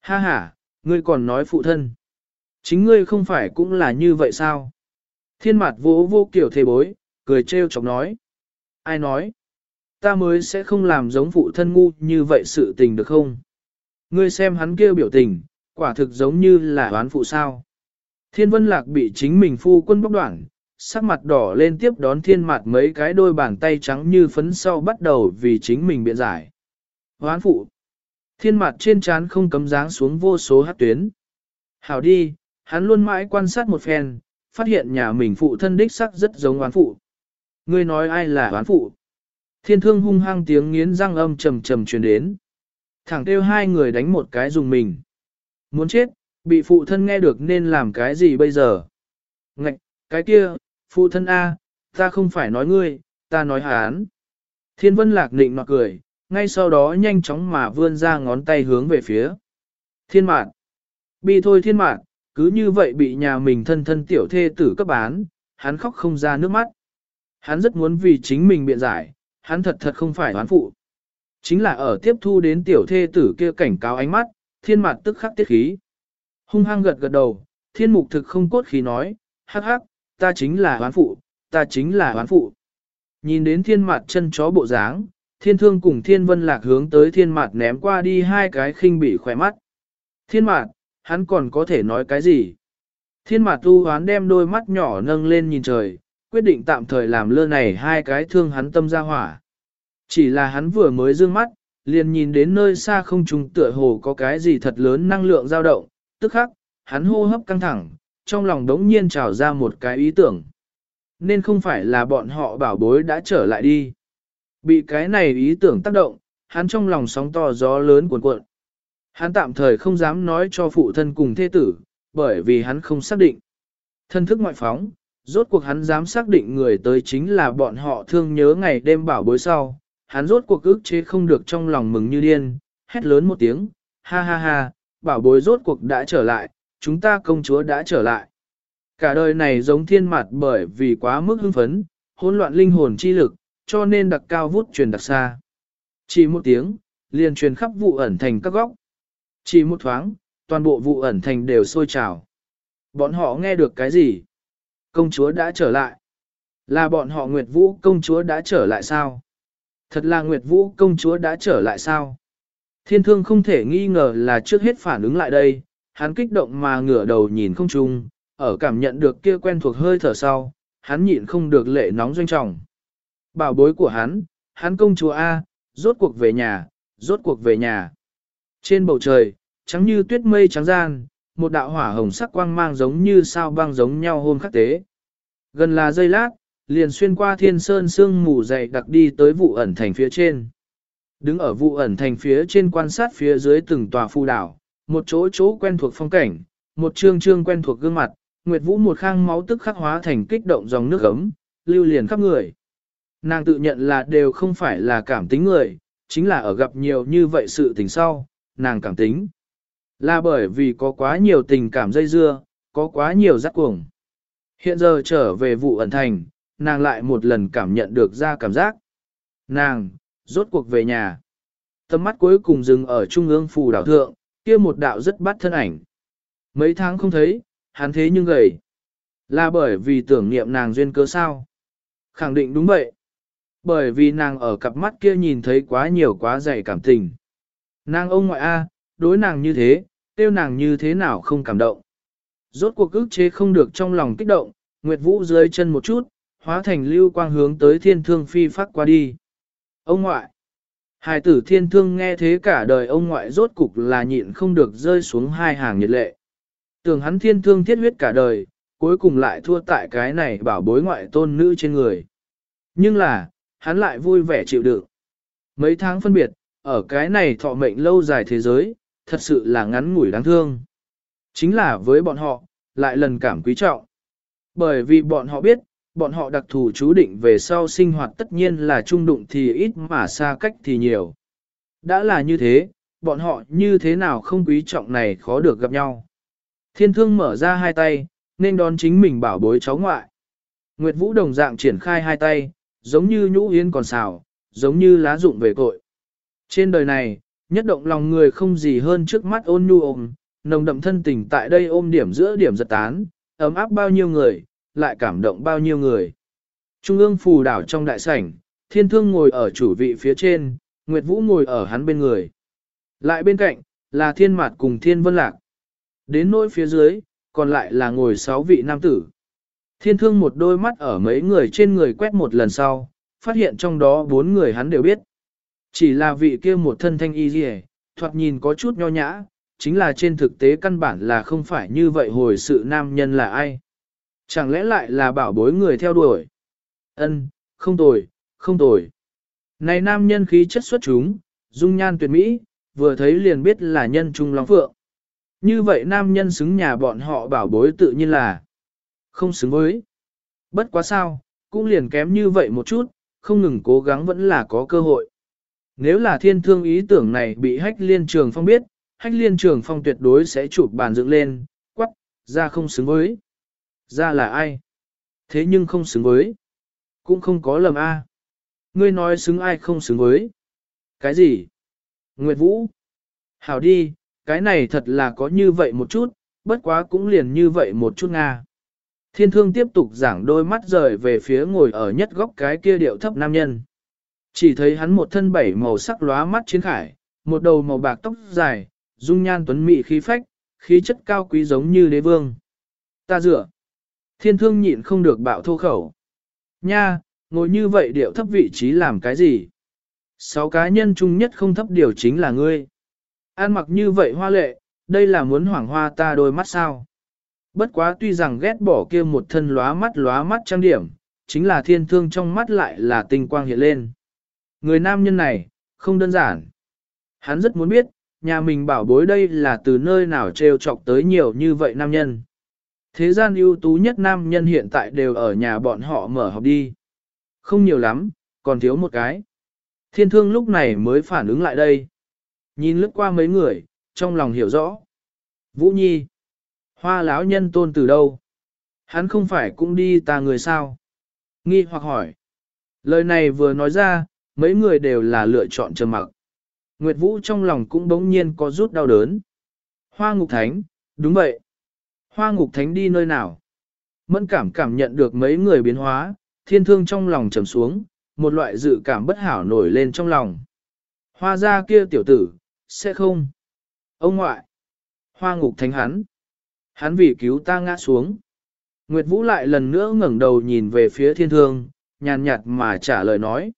Ha ha, ngươi còn nói phụ thân. Chính ngươi không phải cũng là như vậy sao? Thiên mặt vỗ vô kiểu thề bối, cười trêu chọc nói. Ai nói? Ta mới sẽ không làm giống phụ thân ngu như vậy sự tình được không? Ngươi xem hắn kêu biểu tình, quả thực giống như là oán phụ sao. Thiên vân lạc bị chính mình phu quân bóc đoạn, sắc mặt đỏ lên tiếp đón thiên mặt mấy cái đôi bàn tay trắng như phấn sau bắt đầu vì chính mình biện giải. Hoán phụ. Thiên mặt trên trán không cấm dáng xuống vô số hát tuyến. Hảo đi, hắn luôn mãi quan sát một phen, phát hiện nhà mình phụ thân đích sắc rất giống oán phụ. Ngươi nói ai là oán phụ? Thiên thương hung hăng tiếng nghiến răng âm trầm trầm truyền đến. Thẳng kêu hai người đánh một cái dùng mình. Muốn chết, bị phụ thân nghe được nên làm cái gì bây giờ? Ngạch, cái kia, phụ thân A, ta không phải nói ngươi, ta nói hán. Thiên vân lạc nịnh nọt cười, ngay sau đó nhanh chóng mà vươn ra ngón tay hướng về phía. Thiên mạn. Bi thôi thiên mạn, cứ như vậy bị nhà mình thân thân tiểu thê tử cấp bán, hắn khóc không ra nước mắt. Hắn rất muốn vì chính mình biện giải, hắn thật thật không phải hoán phụ. Chính là ở tiếp thu đến tiểu thê tử kia cảnh cáo ánh mắt, thiên mặt tức khắc tiết khí. Hung hăng gật gật đầu, thiên mục thực không cốt khí nói, hắc hắc, ta chính là hoán phụ, ta chính là hoán phụ. Nhìn đến thiên mặt chân chó bộ dáng, thiên thương cùng thiên vân lạc hướng tới thiên mặt ném qua đi hai cái khinh bị khỏe mắt. Thiên mặt, hắn còn có thể nói cái gì? Thiên mặt tu hoán đem đôi mắt nhỏ nâng lên nhìn trời, quyết định tạm thời làm lơ này hai cái thương hắn tâm ra hỏa. Chỉ là hắn vừa mới dương mắt, liền nhìn đến nơi xa không trùng tựa hồ có cái gì thật lớn năng lượng dao động, tức khắc, hắn hô hấp căng thẳng, trong lòng đống nhiên trào ra một cái ý tưởng. Nên không phải là bọn họ bảo bối đã trở lại đi. Bị cái này ý tưởng tác động, hắn trong lòng sóng to gió lớn cuộn cuộn. Hắn tạm thời không dám nói cho phụ thân cùng thế tử, bởi vì hắn không xác định. Thân thức ngoại phóng, rốt cuộc hắn dám xác định người tới chính là bọn họ thương nhớ ngày đêm bảo bối sau. Hắn rốt cuộc ức chế không được trong lòng mừng như điên, hét lớn một tiếng, ha ha ha, bảo bối rốt cuộc đã trở lại, chúng ta công chúa đã trở lại. Cả đời này giống thiên mặt bởi vì quá mức hưng phấn, hỗn loạn linh hồn chi lực, cho nên đặc cao vút truyền đặc xa. Chỉ một tiếng, liền truyền khắp vụ ẩn thành các góc. Chỉ một thoáng, toàn bộ vụ ẩn thành đều sôi trào. Bọn họ nghe được cái gì? Công chúa đã trở lại. Là bọn họ Nguyệt Vũ công chúa đã trở lại sao? Thật là Nguyệt Vũ công chúa đã trở lại sao? Thiên thương không thể nghi ngờ là trước hết phản ứng lại đây, hắn kích động mà ngửa đầu nhìn không trung, ở cảm nhận được kia quen thuộc hơi thở sau, hắn nhịn không được lệ nóng doanh trọng. Bảo bối của hắn, hắn công chúa A, rốt cuộc về nhà, rốt cuộc về nhà. Trên bầu trời, trắng như tuyết mây trắng gian, một đạo hỏa hồng sắc quang mang giống như sao băng giống nhau hôm khắc tế. Gần là giây lát, liền xuyên qua thiên sơn sương mù dày đặc đi tới vụ ẩn thành phía trên. Đứng ở vụ ẩn thành phía trên quan sát phía dưới từng tòa phu đảo, một chỗ chỗ quen thuộc phong cảnh, một trương trương quen thuộc gương mặt, Nguyệt Vũ một khang máu tức khắc hóa thành kích động dòng nước ấm, lưu liền khắp người. Nàng tự nhận là đều không phải là cảm tính người, chính là ở gặp nhiều như vậy sự tình sau, nàng cảm tính. Là bởi vì có quá nhiều tình cảm dây dưa, có quá nhiều giác cuồng. Hiện giờ trở về vụ ẩn thành, nàng lại một lần cảm nhận được ra cảm giác. Nàng, rốt cuộc về nhà. Tầm mắt cuối cùng dừng ở trung ương phù đảo thượng, kia một đạo rất bắt thân ảnh. Mấy tháng không thấy, hắn thế nhưng gầy. Là bởi vì tưởng niệm nàng duyên cớ sao? Khẳng định đúng vậy. Bởi vì nàng ở cặp mắt kia nhìn thấy quá nhiều quá dày cảm tình. Nàng ông ngoại A, đối nàng như thế, tiêu nàng như thế nào không cảm động. Rốt cuộc ức chế không được trong lòng kích động, Nguyệt Vũ dưới chân một chút, hóa thành lưu quang hướng tới thiên thương phi phát qua đi. Ông ngoại. Hải tử thiên thương nghe thế cả đời ông ngoại rốt cục là nhịn không được rơi xuống hai hàng nhiệt lệ. Tưởng hắn thiên thương thiết huyết cả đời, cuối cùng lại thua tại cái này bảo bối ngoại tôn nữ trên người. Nhưng là, hắn lại vui vẻ chịu đựng. Mấy tháng phân biệt, ở cái này thọ mệnh lâu dài thế giới, thật sự là ngắn ngủi đáng thương. Chính là với bọn họ, lại lần cảm quý trọng. Bởi vì bọn họ biết, bọn họ đặc thù chú định về sau sinh hoạt tất nhiên là trung đụng thì ít mà xa cách thì nhiều. Đã là như thế, bọn họ như thế nào không quý trọng này khó được gặp nhau. Thiên thương mở ra hai tay, nên đón chính mình bảo bối cháu ngoại. Nguyệt Vũ đồng dạng triển khai hai tay, giống như nhũ yên còn xào, giống như lá rụng về cội. Trên đời này, nhất động lòng người không gì hơn trước mắt ôn nhu ôm, nồng đậm thân tình tại đây ôm điểm giữa điểm giật tán, ấm áp bao nhiêu người, lại cảm động bao nhiêu người. Trung ương phù đảo trong đại sảnh, thiên thương ngồi ở chủ vị phía trên, Nguyệt Vũ ngồi ở hắn bên người. Lại bên cạnh, là thiên mặt cùng thiên vân lạc. Đến nỗi phía dưới, còn lại là ngồi sáu vị nam tử. Thiên thương một đôi mắt ở mấy người trên người quét một lần sau, phát hiện trong đó bốn người hắn đều biết. Chỉ là vị kia một thân thanh y gì thoạt nhìn có chút nho nhã, chính là trên thực tế căn bản là không phải như vậy hồi sự nam nhân là ai. Chẳng lẽ lại là bảo bối người theo đuổi? Ân, không tồi, không tồi. Này nam nhân khí chất xuất chúng, dung nhan tuyệt mỹ, vừa thấy liền biết là nhân trung long phượng. Như vậy nam nhân xứng nhà bọn họ bảo bối tự nhiên là không xứng với. Bất quá sao, cũng liền kém như vậy một chút, không ngừng cố gắng vẫn là có cơ hội. Nếu là thiên thương ý tưởng này bị hách liên trường phong biết, hách liên trường phong tuyệt đối sẽ chụp bàn dựng lên, quắc, ra không xứng với. Ra là ai? Thế nhưng không xứng với. Cũng không có lầm a. Ngươi nói xứng ai không xứng với. Cái gì? Nguyệt Vũ. Hảo đi, cái này thật là có như vậy một chút, bất quá cũng liền như vậy một chút Nga. Thiên thương tiếp tục giảng đôi mắt rời về phía ngồi ở nhất góc cái kia điệu thấp nam nhân. Chỉ thấy hắn một thân bảy màu sắc lóa mắt chiến khải, một đầu màu bạc tóc dài, dung nhan tuấn mỹ khí phách, khí chất cao quý giống như đế vương. Ta dựa. Thiên thương nhịn không được bạo thô khẩu. Nha, ngồi như vậy điệu thấp vị trí làm cái gì? Sáu cá nhân chung nhất không thấp điều chính là ngươi. An mặc như vậy hoa lệ, đây là muốn hoảng hoa ta đôi mắt sao? Bất quá tuy rằng ghét bỏ kia một thân lóa mắt lóa mắt trang điểm, chính là thiên thương trong mắt lại là tinh quang hiện lên. Người nam nhân này, không đơn giản. Hắn rất muốn biết, nhà mình bảo bối đây là từ nơi nào trêu chọc tới nhiều như vậy nam nhân. Thế gian ưu tú nhất nam nhân hiện tại đều ở nhà bọn họ mở học đi. Không nhiều lắm, còn thiếu một cái. Thiên thương lúc này mới phản ứng lại đây. Nhìn lướt qua mấy người, trong lòng hiểu rõ. Vũ Nhi. Hoa lão nhân tôn từ đâu? Hắn không phải cũng đi ta người sao? Nghi hoặc hỏi. Lời này vừa nói ra, mấy người đều là lựa chọn trầm mặc. Nguyệt Vũ trong lòng cũng bỗng nhiên có rút đau đớn. Hoa ngục thánh, đúng vậy. Hoa ngục thánh đi nơi nào? Mẫn cảm cảm nhận được mấy người biến hóa, thiên thương trong lòng trầm xuống, một loại dự cảm bất hảo nổi lên trong lòng. Hoa ra kia tiểu tử, sẽ không. Ông ngoại. Hoa ngục thánh hắn. Hắn vì cứu ta ngã xuống. Nguyệt Vũ lại lần nữa ngẩng đầu nhìn về phía thiên thương, nhàn nhạt mà trả lời nói.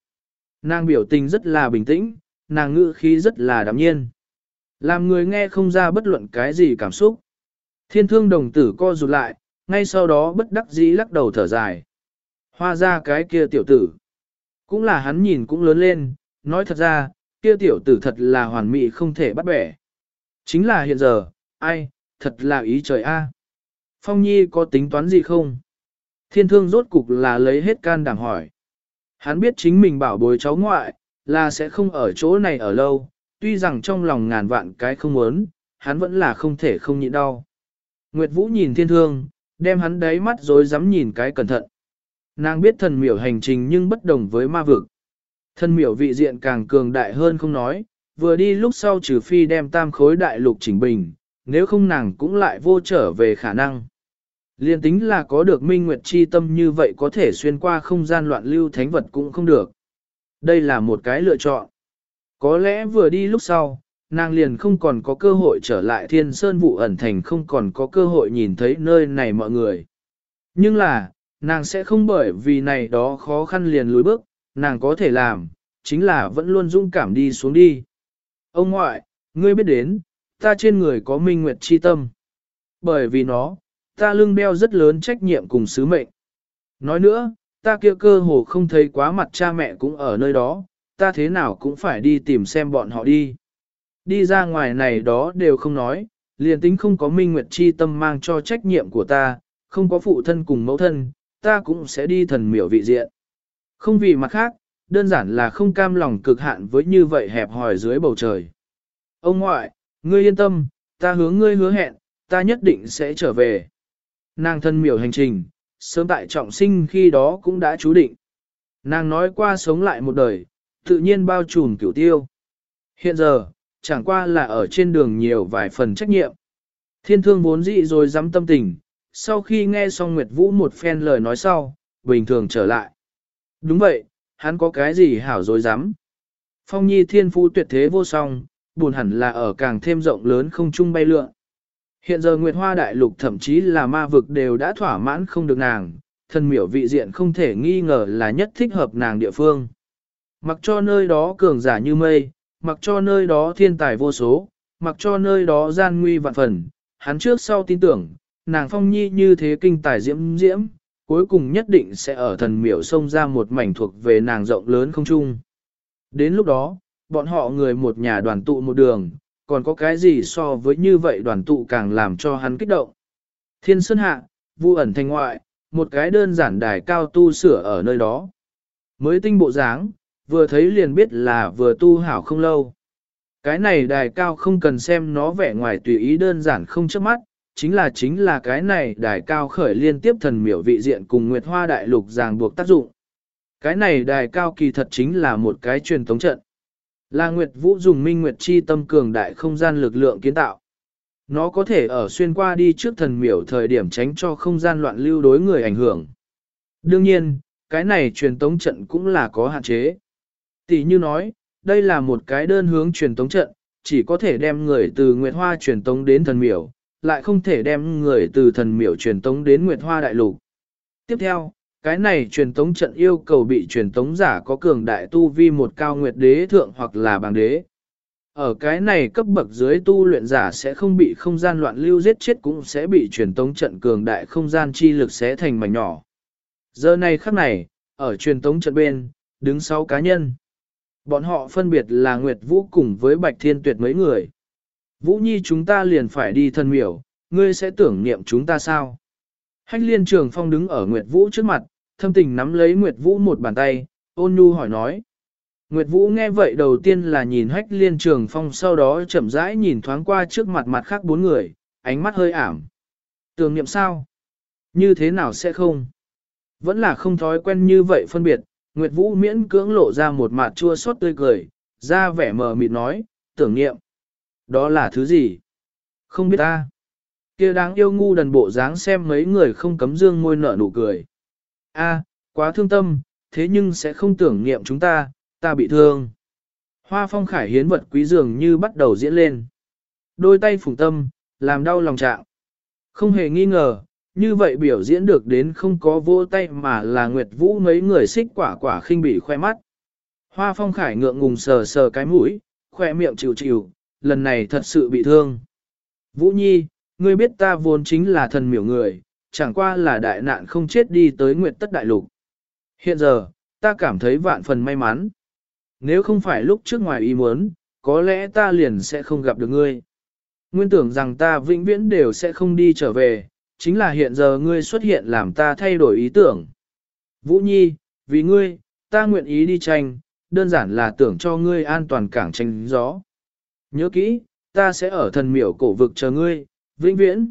Nàng biểu tình rất là bình tĩnh, nàng ngữ khí rất là đạm nhiên. Làm người nghe không ra bất luận cái gì cảm xúc. Thiên thương đồng tử co rụt lại, ngay sau đó bất đắc dĩ lắc đầu thở dài. Hoa ra cái kia tiểu tử. Cũng là hắn nhìn cũng lớn lên, nói thật ra, kia tiểu tử thật là hoàn mỹ không thể bắt bẻ. Chính là hiện giờ, ai, thật là ý trời a. Phong Nhi có tính toán gì không? Thiên thương rốt cục là lấy hết can đảm hỏi. Hắn biết chính mình bảo bối cháu ngoại, là sẽ không ở chỗ này ở lâu, tuy rằng trong lòng ngàn vạn cái không muốn, hắn vẫn là không thể không nhịn đau. Nguyệt Vũ nhìn thiên thương, đem hắn đáy mắt rồi dám nhìn cái cẩn thận. Nàng biết thần miểu hành trình nhưng bất đồng với ma vực. Thần miểu vị diện càng cường đại hơn không nói, vừa đi lúc sau trừ phi đem tam khối đại lục chỉnh bình, nếu không nàng cũng lại vô trở về khả năng. Liên tính là có được minh nguyệt chi tâm như vậy có thể xuyên qua không gian loạn lưu thánh vật cũng không được. Đây là một cái lựa chọn. Có lẽ vừa đi lúc sau, nàng liền không còn có cơ hội trở lại thiên sơn vụ ẩn thành không còn có cơ hội nhìn thấy nơi này mọi người. Nhưng là, nàng sẽ không bởi vì này đó khó khăn liền lùi bước, nàng có thể làm, chính là vẫn luôn dũng cảm đi xuống đi. Ông ngoại, ngươi biết đến, ta trên người có minh nguyệt chi tâm. Bởi vì nó, ta lưng đeo rất lớn trách nhiệm cùng sứ mệnh. Nói nữa, ta kia cơ hồ không thấy quá mặt cha mẹ cũng ở nơi đó, ta thế nào cũng phải đi tìm xem bọn họ đi. Đi ra ngoài này đó đều không nói, liền tính không có minh nguyệt chi tâm mang cho trách nhiệm của ta, không có phụ thân cùng mẫu thân, ta cũng sẽ đi thần miểu vị diện. Không vì mặt khác, đơn giản là không cam lòng cực hạn với như vậy hẹp hòi dưới bầu trời. Ông ngoại, ngươi yên tâm, ta hướng ngươi hứa hẹn, ta nhất định sẽ trở về. Nàng thân miểu hành trình, sớm tại trọng sinh khi đó cũng đã chú định. Nàng nói qua sống lại một đời, tự nhiên bao trùm cửu tiêu. Hiện giờ, chẳng qua là ở trên đường nhiều vài phần trách nhiệm. Thiên thương vốn dị rồi dám tâm tình, sau khi nghe xong Nguyệt Vũ một phen lời nói sau, bình thường trở lại. Đúng vậy, hắn có cái gì hảo dối dám. Phong nhi thiên phú tuyệt thế vô song, buồn hẳn là ở càng thêm rộng lớn không chung bay lượn. Hiện giờ Nguyệt Hoa Đại Lục thậm chí là ma vực đều đã thỏa mãn không được nàng, thân miểu vị diện không thể nghi ngờ là nhất thích hợp nàng địa phương. Mặc cho nơi đó cường giả như mây, mặc cho nơi đó thiên tài vô số, mặc cho nơi đó gian nguy vạn phần, hắn trước sau tin tưởng, nàng phong nhi như thế kinh tài diễm diễm, cuối cùng nhất định sẽ ở thần miểu sông ra một mảnh thuộc về nàng rộng lớn không chung. Đến lúc đó, bọn họ người một nhà đoàn tụ một đường, còn có cái gì so với như vậy đoàn tụ càng làm cho hắn kích động. Thiên Sơn Hạ, vu ẩn thành ngoại, một cái đơn giản đài cao tu sửa ở nơi đó. Mới tinh bộ dáng, vừa thấy liền biết là vừa tu hảo không lâu. Cái này đài cao không cần xem nó vẻ ngoài tùy ý đơn giản không chớp mắt, chính là chính là cái này đài cao khởi liên tiếp thần miểu vị diện cùng Nguyệt Hoa Đại Lục ràng buộc tác dụng. Cái này đài cao kỳ thật chính là một cái truyền tống trận. Là Nguyệt Vũ dùng minh Nguyệt chi tâm cường đại không gian lực lượng kiến tạo. Nó có thể ở xuyên qua đi trước thần miểu thời điểm tránh cho không gian loạn lưu đối người ảnh hưởng. Đương nhiên, cái này truyền tống trận cũng là có hạn chế. Tỷ như nói, đây là một cái đơn hướng truyền tống trận, chỉ có thể đem người từ Nguyệt Hoa truyền tống đến thần miểu, lại không thể đem người từ thần miểu truyền tống đến Nguyệt Hoa Đại Lục. Tiếp theo, cái này truyền tống trận yêu cầu bị truyền tống giả có cường đại tu vi một cao nguyệt đế thượng hoặc là bàng đế. Ở cái này cấp bậc dưới tu luyện giả sẽ không bị không gian loạn lưu giết chết cũng sẽ bị truyền tống trận cường đại không gian chi lực sẽ thành mảnh nhỏ. Giờ này khắc này, ở truyền tống trận bên, đứng sau cá nhân. Bọn họ phân biệt là Nguyệt Vũ cùng với Bạch Thiên Tuyệt mấy người. Vũ Nhi chúng ta liền phải đi thân miểu, ngươi sẽ tưởng niệm chúng ta sao? Hách liên trường phong đứng ở Nguyệt Vũ trước mặt, thâm tình nắm lấy Nguyệt Vũ một bàn tay, ôn nhu hỏi nói. Nguyệt Vũ nghe vậy đầu tiên là nhìn hách liên trường phong sau đó chậm rãi nhìn thoáng qua trước mặt mặt khác bốn người, ánh mắt hơi ảm. Tưởng niệm sao? Như thế nào sẽ không? Vẫn là không thói quen như vậy phân biệt, Nguyệt Vũ miễn cưỡng lộ ra một mặt chua xót tươi cười, ra vẻ mờ mịt nói, tưởng niệm. Đó là thứ gì? Không biết ta. Kia đáng yêu ngu đần bộ dáng xem mấy người không cấm dương môi nở nụ cười. A, quá thương tâm, thế nhưng sẽ không tưởng niệm chúng ta, ta bị thương. Hoa phong khải hiến vật quý dường như bắt đầu diễn lên. Đôi tay phùng tâm, làm đau lòng trạng. Không hề nghi ngờ, như vậy biểu diễn được đến không có vô tay mà là Nguyệt Vũ mấy người xích quả quả khinh bị khoe mắt. Hoa phong khải ngượng ngùng sờ sờ cái mũi, khoe miệng chịu chịu, lần này thật sự bị thương. Vũ Nhi, ngươi biết ta vốn chính là thần miểu người, chẳng qua là đại nạn không chết đi tới nguyệt tất đại lục. Hiện giờ, ta cảm thấy vạn phần may mắn. Nếu không phải lúc trước ngoài ý muốn, có lẽ ta liền sẽ không gặp được ngươi. Nguyên tưởng rằng ta vĩnh viễn đều sẽ không đi trở về, chính là hiện giờ ngươi xuất hiện làm ta thay đổi ý tưởng. Vũ Nhi, vì ngươi, ta nguyện ý đi tranh, đơn giản là tưởng cho ngươi an toàn cảng tranh gió. Nhớ kỹ, ta sẽ ở thần miểu cổ vực chờ ngươi, vĩnh viễn.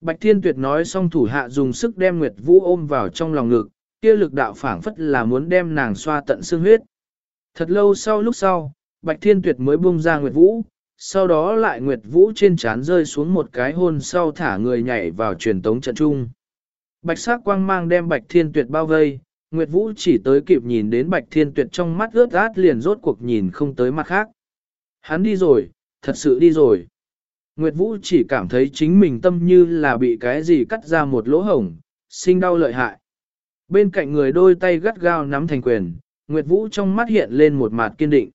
Bạch Thiên Tuyệt nói xong thủ hạ dùng sức đem Nguyệt Vũ ôm vào trong lòng ngực, kia lực đạo phảng phất là muốn đem nàng xoa tận xương huyết. Thật lâu sau lúc sau, Bạch Thiên Tuyệt mới buông ra Nguyệt Vũ, sau đó lại Nguyệt Vũ trên trán rơi xuống một cái hôn sau thả người nhảy vào truyền tống trận trung. Bạch sắc quang mang đem Bạch Thiên Tuyệt bao vây, Nguyệt Vũ chỉ tới kịp nhìn đến Bạch Thiên Tuyệt trong mắt ướt át liền rốt cuộc nhìn không tới mặt khác. Hắn đi rồi, thật sự đi rồi. Nguyệt Vũ chỉ cảm thấy chính mình tâm như là bị cái gì cắt ra một lỗ hổng, sinh đau lợi hại. Bên cạnh người đôi tay gắt gao nắm thành quyền, Nguyệt Vũ trong mắt hiện lên một mặt kiên định.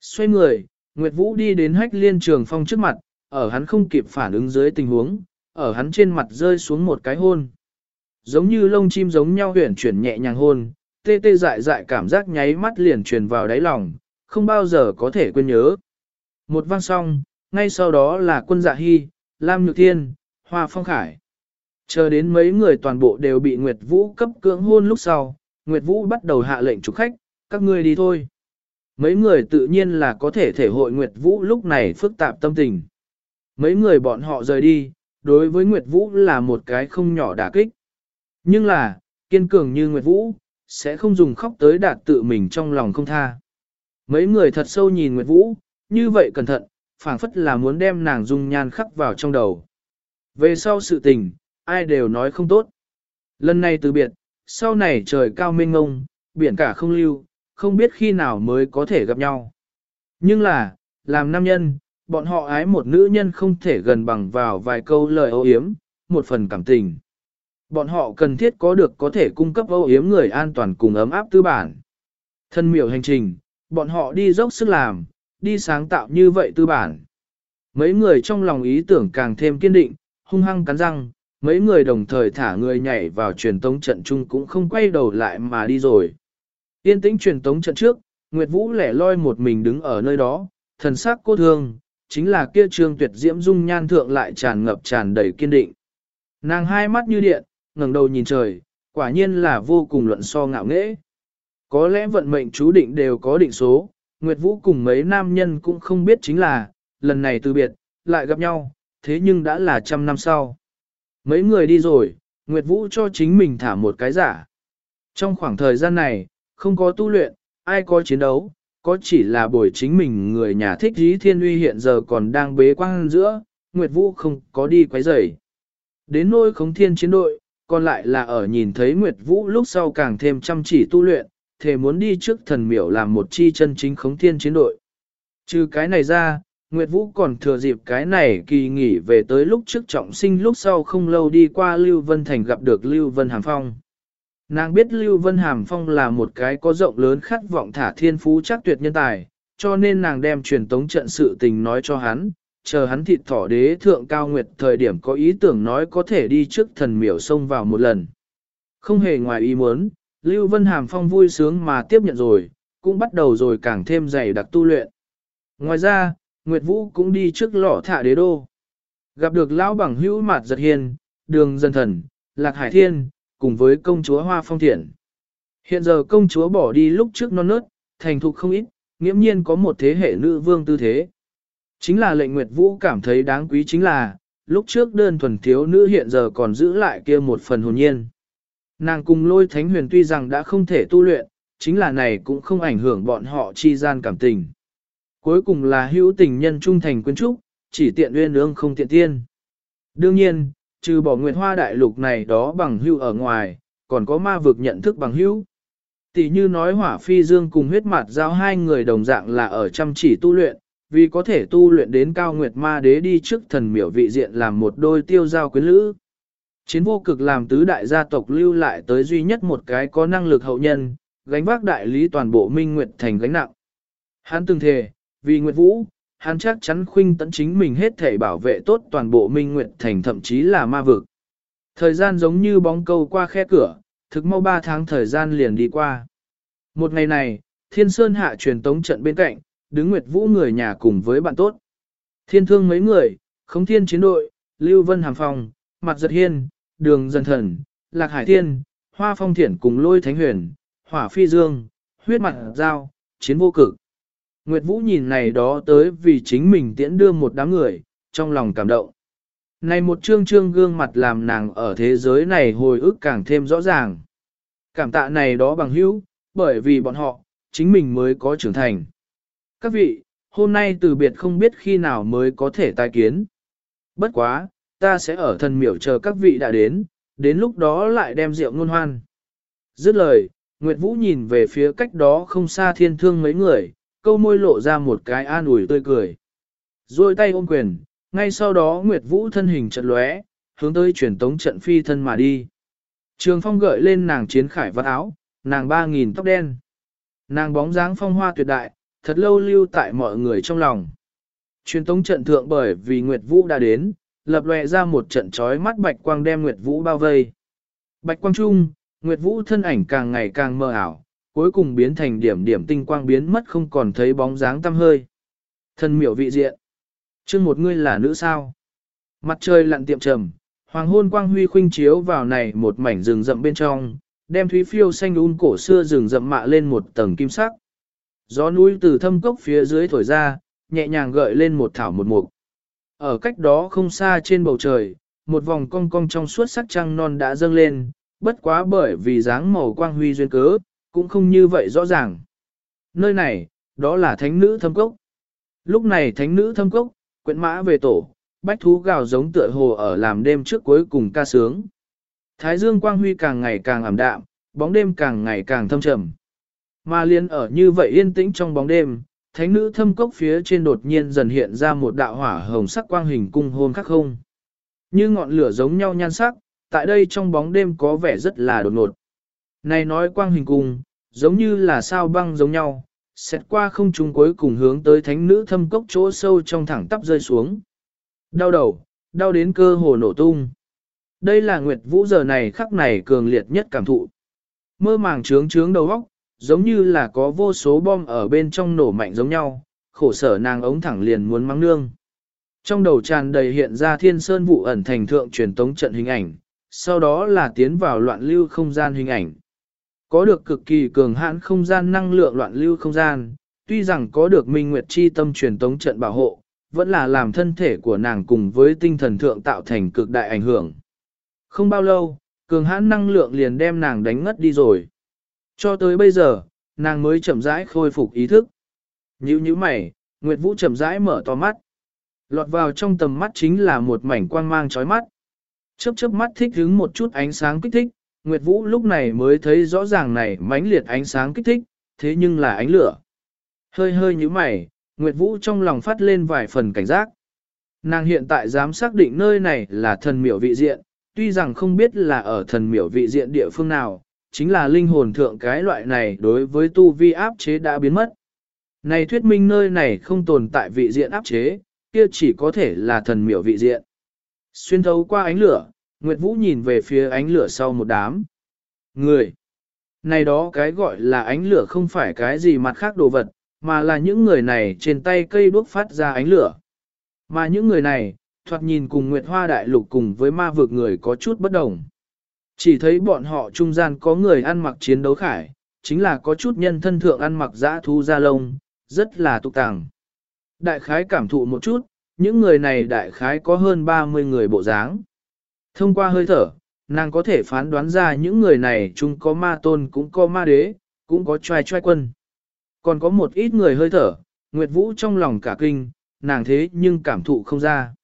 Xoay người, Nguyệt Vũ đi đến hách liên trường phong trước mặt, ở hắn không kịp phản ứng dưới tình huống, ở hắn trên mặt rơi xuống một cái hôn. Giống như lông chim giống nhau huyển chuyển nhẹ nhàng hôn, tê tê dại dại cảm giác nháy mắt liền truyền vào đáy lòng, không bao giờ có thể quên nhớ. Một vang song, ngay sau đó là quân dạ hy, Lam Nhược Thiên, Hoa Phong Khải. Chờ đến mấy người toàn bộ đều bị Nguyệt Vũ cấp cưỡng hôn lúc sau, Nguyệt Vũ bắt đầu hạ lệnh chủ khách, các ngươi đi thôi. Mấy người tự nhiên là có thể thể hội Nguyệt Vũ lúc này phức tạp tâm tình. Mấy người bọn họ rời đi, đối với Nguyệt Vũ là một cái không nhỏ đả kích. Nhưng là, kiên cường như Nguyệt Vũ, sẽ không dùng khóc tới đạt tự mình trong lòng không tha. Mấy người thật sâu nhìn Nguyệt Vũ, như vậy cẩn thận, phảng phất là muốn đem nàng dung nhan khắc vào trong đầu. Về sau sự tình, ai đều nói không tốt. Lần này từ biệt, sau này trời cao mênh ngông, biển cả không lưu, không biết khi nào mới có thể gặp nhau. Nhưng là, làm nam nhân, bọn họ ái một nữ nhân không thể gần bằng vào vài câu lời âu yếm, một phần cảm tình. Bọn họ cần thiết có được có thể cung cấp âu yếm người an toàn cùng ấm áp tư bản. Thân miểu hành trình, bọn họ đi dốc sức làm, đi sáng tạo như vậy tư bản. Mấy người trong lòng ý tưởng càng thêm kiên định, hung hăng cắn răng, mấy người đồng thời thả người nhảy vào truyền tống trận chung cũng không quay đầu lại mà đi rồi. Yên tĩnh truyền tống trận trước, Nguyệt Vũ lẻ loi một mình đứng ở nơi đó, thần sắc cô thương, chính là kia trương tuyệt diễm dung nhan thượng lại tràn ngập tràn đầy kiên định. Nàng hai mắt như điện, ngẩng đầu nhìn trời, quả nhiên là vô cùng luận so ngạo nghễ. Có lẽ vận mệnh chú định đều có định số, Nguyệt Vũ cùng mấy nam nhân cũng không biết chính là, lần này từ biệt, lại gặp nhau, thế nhưng đã là trăm năm sau. Mấy người đi rồi, Nguyệt Vũ cho chính mình thả một cái giả. Trong khoảng thời gian này, không có tu luyện, ai có chiến đấu, có chỉ là buổi chính mình người nhà thích dí thiên uy hiện giờ còn đang bế quang giữa, Nguyệt Vũ không có đi quấy rầy. Đến nôi khống thiên chiến đội, còn lại là ở nhìn thấy Nguyệt Vũ lúc sau càng thêm chăm chỉ tu luyện, thề muốn đi trước thần miểu làm một chi chân chính khống thiên chiến đội. Trừ cái này ra, Nguyệt Vũ còn thừa dịp cái này kỳ nghỉ về tới lúc trước trọng sinh lúc sau không lâu đi qua Lưu Vân Thành gặp được Lưu Vân Hàm Phong. Nàng biết Lưu Vân Hàm Phong là một cái có rộng lớn khát vọng thả thiên phú chắc tuyệt nhân tài, cho nên nàng đem truyền tống trận sự tình nói cho hắn, chờ hắn thịt thỏ đế thượng cao nguyệt thời điểm có ý tưởng nói có thể đi trước thần miểu sông vào một lần. Không hề ngoài ý muốn, Lưu Vân Hàm Phong vui sướng mà tiếp nhận rồi, cũng bắt đầu rồi càng thêm dày đặc tu luyện. Ngoài ra, Nguyệt Vũ cũng đi trước lọ thả đế đô. Gặp được lão bằng hữu mạt giật hiền, đường dân thần, lạc hải thiên, cùng với công chúa Hoa Phong Thiện. Hiện giờ công chúa bỏ đi lúc trước non nớt, thành thục không ít, nghiễm nhiên có một thế hệ nữ vương tư thế. Chính là lệnh Nguyệt Vũ cảm thấy đáng quý chính là, lúc trước đơn thuần thiếu nữ hiện giờ còn giữ lại kia một phần hồn nhiên. Nàng cùng lôi thánh huyền tuy rằng đã không thể tu luyện, chính là này cũng không ảnh hưởng bọn họ chi gian cảm tình. Cuối cùng là hữu tình nhân trung thành quyến trúc, chỉ tiện uyên ương không tiện tiên. Đương nhiên, trừ bỏ nguyệt hoa đại lục này đó bằng hữu ở ngoài, còn có ma vực nhận thức bằng hữu. Tỷ như nói hỏa phi dương cùng huyết mặt giao hai người đồng dạng là ở chăm chỉ tu luyện, vì có thể tu luyện đến cao nguyệt ma đế đi trước thần miểu vị diện làm một đôi tiêu giao quyến lữ. Chiến vô cực làm tứ đại gia tộc lưu lại tới duy nhất một cái có năng lực hậu nhân, gánh vác đại lý toàn bộ minh nguyệt thành gánh nặng. Hắn từng thề, vì Nguyệt Vũ, hắn chắc chắn khuynh tấn chính mình hết thể bảo vệ tốt toàn bộ minh nguyệt thành thậm chí là ma vực. Thời gian giống như bóng câu qua khe cửa, thực mau ba tháng thời gian liền đi qua. Một ngày này, Thiên Sơn hạ truyền tống trận bên cạnh, đứng Nguyệt Vũ người nhà cùng với bạn tốt. Thiên thương mấy người, khống thiên chiến đội, Lưu Vân Hàm Phong, Mặt Giật Hiên, Đường Dân Thần, Lạc Hải Thiên, Hoa Phong Thiển cùng Lôi Thánh Huyền, Hỏa Phi Dương, Huyết Mặt Giao, Chiến Vô Cực. Nguyệt Vũ nhìn này đó tới vì chính mình tiễn đưa một đám người, trong lòng cảm động. Này một trương trương gương mặt làm nàng ở thế giới này hồi ức càng thêm rõ ràng. Cảm tạ này đó bằng hữu, bởi vì bọn họ, chính mình mới có trưởng thành. Các vị, hôm nay từ biệt không biết khi nào mới có thể tai kiến. Bất quá, ta sẽ ở thần miểu chờ các vị đã đến, đến lúc đó lại đem rượu ngôn hoan. Dứt lời, Nguyệt Vũ nhìn về phía cách đó không xa thiên thương mấy người, câu môi lộ ra một cái an ủi tươi cười. Rồi tay ôm quyền, ngay sau đó Nguyệt Vũ thân hình chật lóe, hướng tới truyền tống trận phi thân mà đi. Trường phong gợi lên nàng chiến khải vắt áo, nàng ba nghìn tóc đen. Nàng bóng dáng phong hoa tuyệt đại, thật lâu lưu tại mọi người trong lòng. Truyền tống trận thượng bởi vì Nguyệt Vũ đã đến, lập lòe ra một trận trói mắt bạch quang đem Nguyệt Vũ bao vây. Bạch quang trung, Nguyệt Vũ thân ảnh càng ngày càng mơ ảo, cuối cùng biến thành điểm điểm tinh quang biến mất không còn thấy bóng dáng tăm hơi. Thân miểu vị diện. Chương một ngươi là nữ sao. Mặt trời lặn tiệm trầm, hoàng hôn quang huy khuynh chiếu vào này một mảnh rừng rậm bên trong, đem thúy phiêu xanh un cổ xưa rừng rậm mạ lên một tầng kim sắc. Gió núi từ thâm cốc phía dưới thổi ra, nhẹ nhàng gợi lên một thảo một mục. Ở cách đó không xa trên bầu trời, một vòng cong cong trong suốt sắc trăng non đã dâng lên, bất quá bởi vì dáng màu quang huy duyên cớ, cũng không như vậy rõ ràng. Nơi này, đó là thánh nữ thâm cốc. Lúc này thánh nữ thâm cốc, quyện mã về tổ, bách thú gào giống tựa hồ ở làm đêm trước cuối cùng ca sướng. Thái dương quang huy càng ngày càng ảm đạm, bóng đêm càng ngày càng thâm trầm. Mà liên ở như vậy yên tĩnh trong bóng đêm, thánh nữ thâm cốc phía trên đột nhiên dần hiện ra một đạo hỏa hồng sắc quang hình cung hôn khắc không. Như ngọn lửa giống nhau nhan sắc, tại đây trong bóng đêm có vẻ rất là đột ngột. Này nói quang hình cung, giống như là sao băng giống nhau, xét qua không trung cuối cùng hướng tới thánh nữ thâm cốc chỗ sâu trong thẳng tắp rơi xuống. Đau đầu, đau đến cơ hồ nổ tung. Đây là Nguyệt Vũ giờ này khắc này cường liệt nhất cảm thụ. Mơ màng trướng trướng đầu óc, giống như là có vô số bom ở bên trong nổ mạnh giống nhau, khổ sở nàng ống thẳng liền muốn mắng nương. Trong đầu tràn đầy hiện ra thiên sơn vụ ẩn thành thượng truyền tống trận hình ảnh, sau đó là tiến vào loạn lưu không gian hình ảnh. Có được cực kỳ cường hãn không gian năng lượng loạn lưu không gian, tuy rằng có được minh nguyệt chi tâm truyền tống trận bảo hộ, vẫn là làm thân thể của nàng cùng với tinh thần thượng tạo thành cực đại ảnh hưởng. Không bao lâu, cường hãn năng lượng liền đem nàng đánh ngất đi rồi. Cho tới bây giờ, nàng mới chậm rãi khôi phục ý thức. Nhữ như mày, Nguyệt Vũ chậm rãi mở to mắt. Lọt vào trong tầm mắt chính là một mảnh quang mang chói mắt. Chớp chớp mắt thích hứng một chút ánh sáng kích thích, Nguyệt Vũ lúc này mới thấy rõ ràng này mãnh liệt ánh sáng kích thích, thế nhưng là ánh lửa. Hơi hơi như mày, Nguyệt Vũ trong lòng phát lên vài phần cảnh giác. Nàng hiện tại dám xác định nơi này là thần miểu vị diện, tuy rằng không biết là ở thần miểu vị diện địa phương nào, chính là linh hồn thượng cái loại này đối với tu vi áp chế đã biến mất. Này thuyết minh nơi này không tồn tại vị diện áp chế, kia chỉ có thể là thần miểu vị diện. Xuyên thấu qua ánh lửa, Nguyệt Vũ nhìn về phía ánh lửa sau một đám. Người! Này đó cái gọi là ánh lửa không phải cái gì mặt khác đồ vật, mà là những người này trên tay cây đuốc phát ra ánh lửa. Mà những người này, thoạt nhìn cùng Nguyệt Hoa Đại Lục cùng với ma vực người có chút bất đồng. Chỉ thấy bọn họ trung gian có người ăn mặc chiến đấu khải, chính là có chút nhân thân thượng ăn mặc dã thu da lông, rất là tục tàng. Đại khái cảm thụ một chút, những người này đại khái có hơn 30 người bộ dáng. Thông qua hơi thở, nàng có thể phán đoán ra những người này chung có ma tôn cũng có ma đế, cũng có trai trai quân. Còn có một ít người hơi thở, Nguyệt Vũ trong lòng cả kinh, nàng thế nhưng cảm thụ không ra.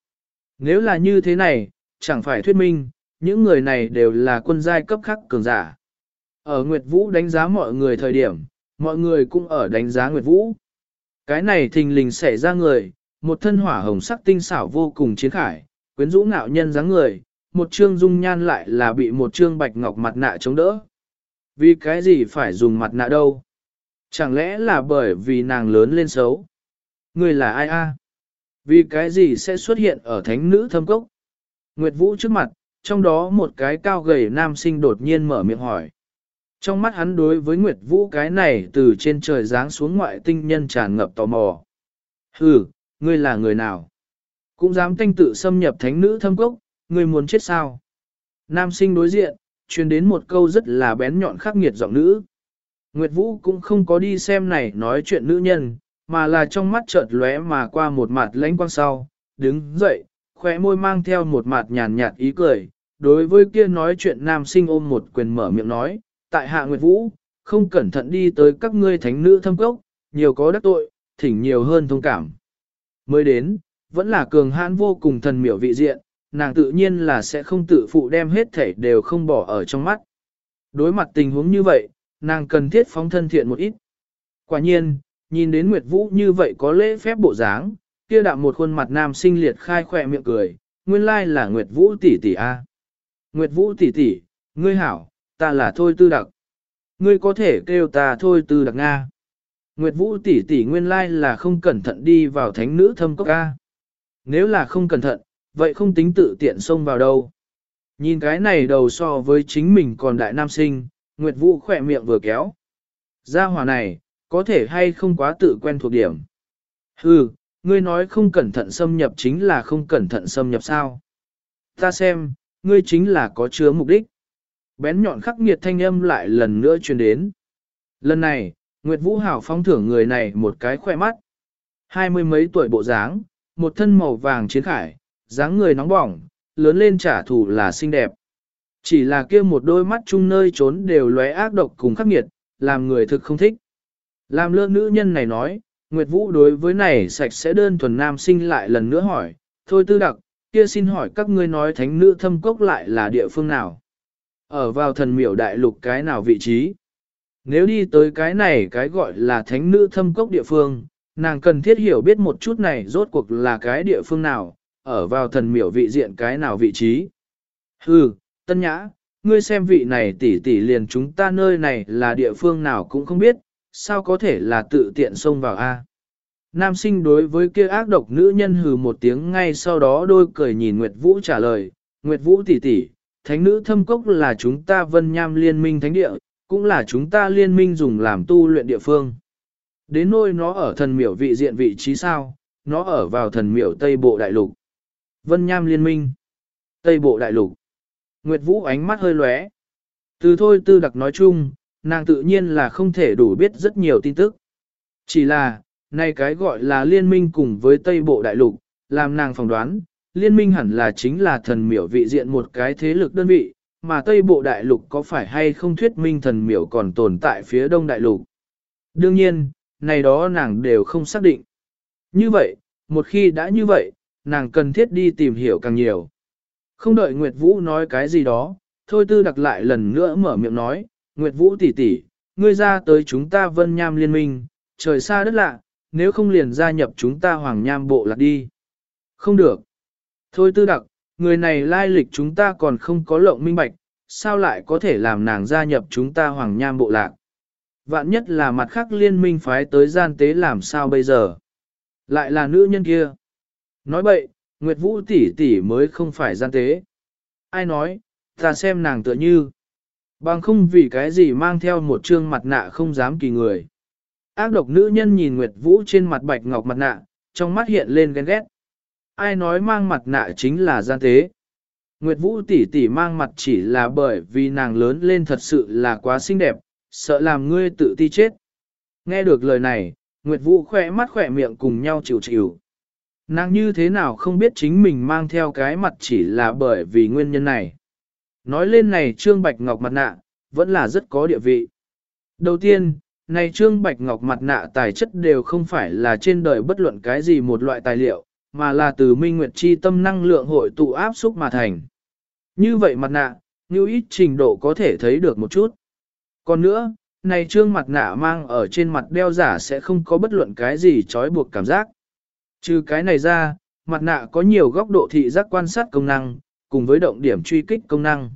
Nếu là như thế này, chẳng phải thuyết minh, những người này đều là quân giai cấp khắc cường giả. Ở Nguyệt Vũ đánh giá mọi người thời điểm, mọi người cũng ở đánh giá Nguyệt Vũ. Cái này thình lình xảy ra người, một thân hỏa hồng sắc tinh xảo vô cùng chiến khải, quyến rũ ngạo nhân dáng người, một trương dung nhan lại là bị một trương bạch ngọc mặt nạ chống đỡ. Vì cái gì phải dùng mặt nạ đâu? Chẳng lẽ là bởi vì nàng lớn lên xấu? Người là ai a? Vì cái gì sẽ xuất hiện ở thánh nữ thâm cốc? Nguyệt Vũ trước mặt, trong đó một cái cao gầy nam sinh đột nhiên mở miệng hỏi. Trong mắt hắn đối với Nguyệt Vũ cái này từ trên trời giáng xuống ngoại tinh nhân tràn ngập tò mò. Hừ, ngươi là người nào? Cũng dám thanh tự xâm nhập thánh nữ thâm cốc, ngươi muốn chết sao? Nam sinh đối diện, truyền đến một câu rất là bén nhọn khắc nghiệt giọng nữ. Nguyệt Vũ cũng không có đi xem này nói chuyện nữ nhân, mà là trong mắt chợt lóe mà qua một mặt lãnh quang sau, đứng dậy, khóe môi mang theo một mặt nhàn nhạt ý cười, đối với kia nói chuyện nam sinh ôm một quyền mở miệng nói, tại hạ Nguyệt Vũ, không cẩn thận đi tới các ngươi thánh nữ thâm cốc, nhiều có đắc tội, thỉnh nhiều hơn thông cảm. Mới đến, vẫn là cường hãn vô cùng thần miểu vị diện, nàng tự nhiên là sẽ không tự phụ đem hết thể đều không bỏ ở trong mắt. Đối mặt tình huống như vậy, nàng cần thiết phóng thân thiện một ít. Quả nhiên, nhìn đến Nguyệt Vũ như vậy có lễ phép bộ dáng, kia đạm một khuôn mặt nam sinh liệt khai khỏe miệng cười, nguyên lai là Nguyệt Vũ tỷ tỷ a. Nguyệt Vũ tỷ tỷ, ngươi hảo, ta là Thôi Tư Đặc. Ngươi có thể kêu ta Thôi Tư Đặc Nga. Nguyệt Vũ tỷ tỷ nguyên lai là không cẩn thận đi vào thánh nữ thâm cốc A. Nếu là không cẩn thận, vậy không tính tự tiện xông vào đâu. Nhìn cái này đầu so với chính mình còn đại nam sinh, Nguyệt Vũ khỏe miệng vừa kéo. Gia hỏa này, có thể hay không quá tự quen thuộc điểm. Hừ, ngươi nói không cẩn thận xâm nhập chính là không cẩn thận xâm nhập sao. Ta xem, ngươi chính là có chứa mục đích. Bén nhọn khắc nghiệt thanh âm lại lần nữa truyền đến. Lần này, Nguyệt Vũ Hảo phong thưởng người này một cái khoe mắt. Hai mươi mấy tuổi bộ dáng, một thân màu vàng chiến khải, dáng người nóng bỏng, lớn lên trả thù là xinh đẹp. Chỉ là kia một đôi mắt chung nơi trốn đều lóe ác độc cùng khắc nghiệt, làm người thực không thích. Làm lơ nữ nhân này nói, Nguyệt Vũ đối với này sạch sẽ đơn thuần nam sinh lại lần nữa hỏi, thôi tư đặc, kia xin hỏi các ngươi nói thánh nữ thâm cốc lại là địa phương nào? Ở vào thần miểu đại lục cái nào vị trí? Nếu đi tới cái này cái gọi là thánh nữ thâm cốc địa phương, nàng cần thiết hiểu biết một chút này rốt cuộc là cái địa phương nào, ở vào thần miểu vị diện cái nào vị trí. Hừ, tân nhã, ngươi xem vị này tỷ tỷ liền chúng ta nơi này là địa phương nào cũng không biết, sao có thể là tự tiện xông vào a? Nam sinh đối với kia ác độc nữ nhân hừ một tiếng ngay sau đó đôi cười nhìn Nguyệt Vũ trả lời, Nguyệt Vũ tỷ tỷ, thánh nữ thâm cốc là chúng ta vân nham liên minh thánh địa, cũng là chúng ta liên minh dùng làm tu luyện địa phương. Đến nôi nó ở thần miểu vị diện vị trí sao, nó ở vào thần miểu Tây Bộ Đại Lục. Vân Nham Liên minh. Tây Bộ Đại Lục. Nguyệt Vũ ánh mắt hơi lóe. Từ thôi tư đặc nói chung, nàng tự nhiên là không thể đủ biết rất nhiều tin tức. Chỉ là, nay cái gọi là liên minh cùng với Tây Bộ Đại Lục, làm nàng phỏng đoán, liên minh hẳn là chính là thần miểu vị diện một cái thế lực đơn vị, mà Tây Bộ Đại Lục có phải hay không thuyết minh thần miểu còn tồn tại phía Đông Đại Lục. Đương nhiên, này đó nàng đều không xác định. Như vậy, một khi đã như vậy, nàng cần thiết đi tìm hiểu càng nhiều. Không đợi Nguyệt Vũ nói cái gì đó, thôi tư đặc lại lần nữa mở miệng nói, Nguyệt Vũ tỷ tỷ, ngươi ra tới chúng ta vân nham liên minh, trời xa đất lạ, nếu không liền gia nhập chúng ta hoàng nham bộ lạc đi. Không được. Thôi tư đặc, người này lai lịch chúng ta còn không có lộng minh bạch, sao lại có thể làm nàng gia nhập chúng ta hoàng nham bộ lạc. Vạn nhất là mặt khác liên minh phái tới gian tế làm sao bây giờ. Lại là nữ nhân kia. Nói bậy, Nguyệt Vũ tỷ tỷ mới không phải gian tế. Ai nói, ta xem nàng tựa như. Bằng không vì cái gì mang theo một trương mặt nạ không dám kỳ người. Ác độc nữ nhân nhìn Nguyệt Vũ trên mặt bạch ngọc mặt nạ, trong mắt hiện lên ghen ghét. Ai nói mang mặt nạ chính là gian tế. Nguyệt Vũ tỷ tỷ mang mặt chỉ là bởi vì nàng lớn lên thật sự là quá xinh đẹp, sợ làm ngươi tự ti chết. Nghe được lời này, Nguyệt Vũ khỏe mắt khỏe miệng cùng nhau chịu chịu. Nàng như thế nào không biết chính mình mang theo cái mặt chỉ là bởi vì nguyên nhân này. Nói lên này Trương Bạch Ngọc mặt nạ, vẫn là rất có địa vị. Đầu tiên, này Trương Bạch Ngọc mặt nạ tài chất đều không phải là trên đời bất luận cái gì một loại tài liệu, mà là từ Minh Nguyệt Chi tâm năng lượng hội tụ áp xúc mà thành. Như vậy mặt nạ, như ít trình độ có thể thấy được một chút. Còn nữa, này trương mặt nạ mang ở trên mặt đeo giả sẽ không có bất luận cái gì trói buộc cảm giác. Trừ cái này ra, mặt nạ có nhiều góc độ thị giác quan sát công năng, cùng với động điểm truy kích công năng.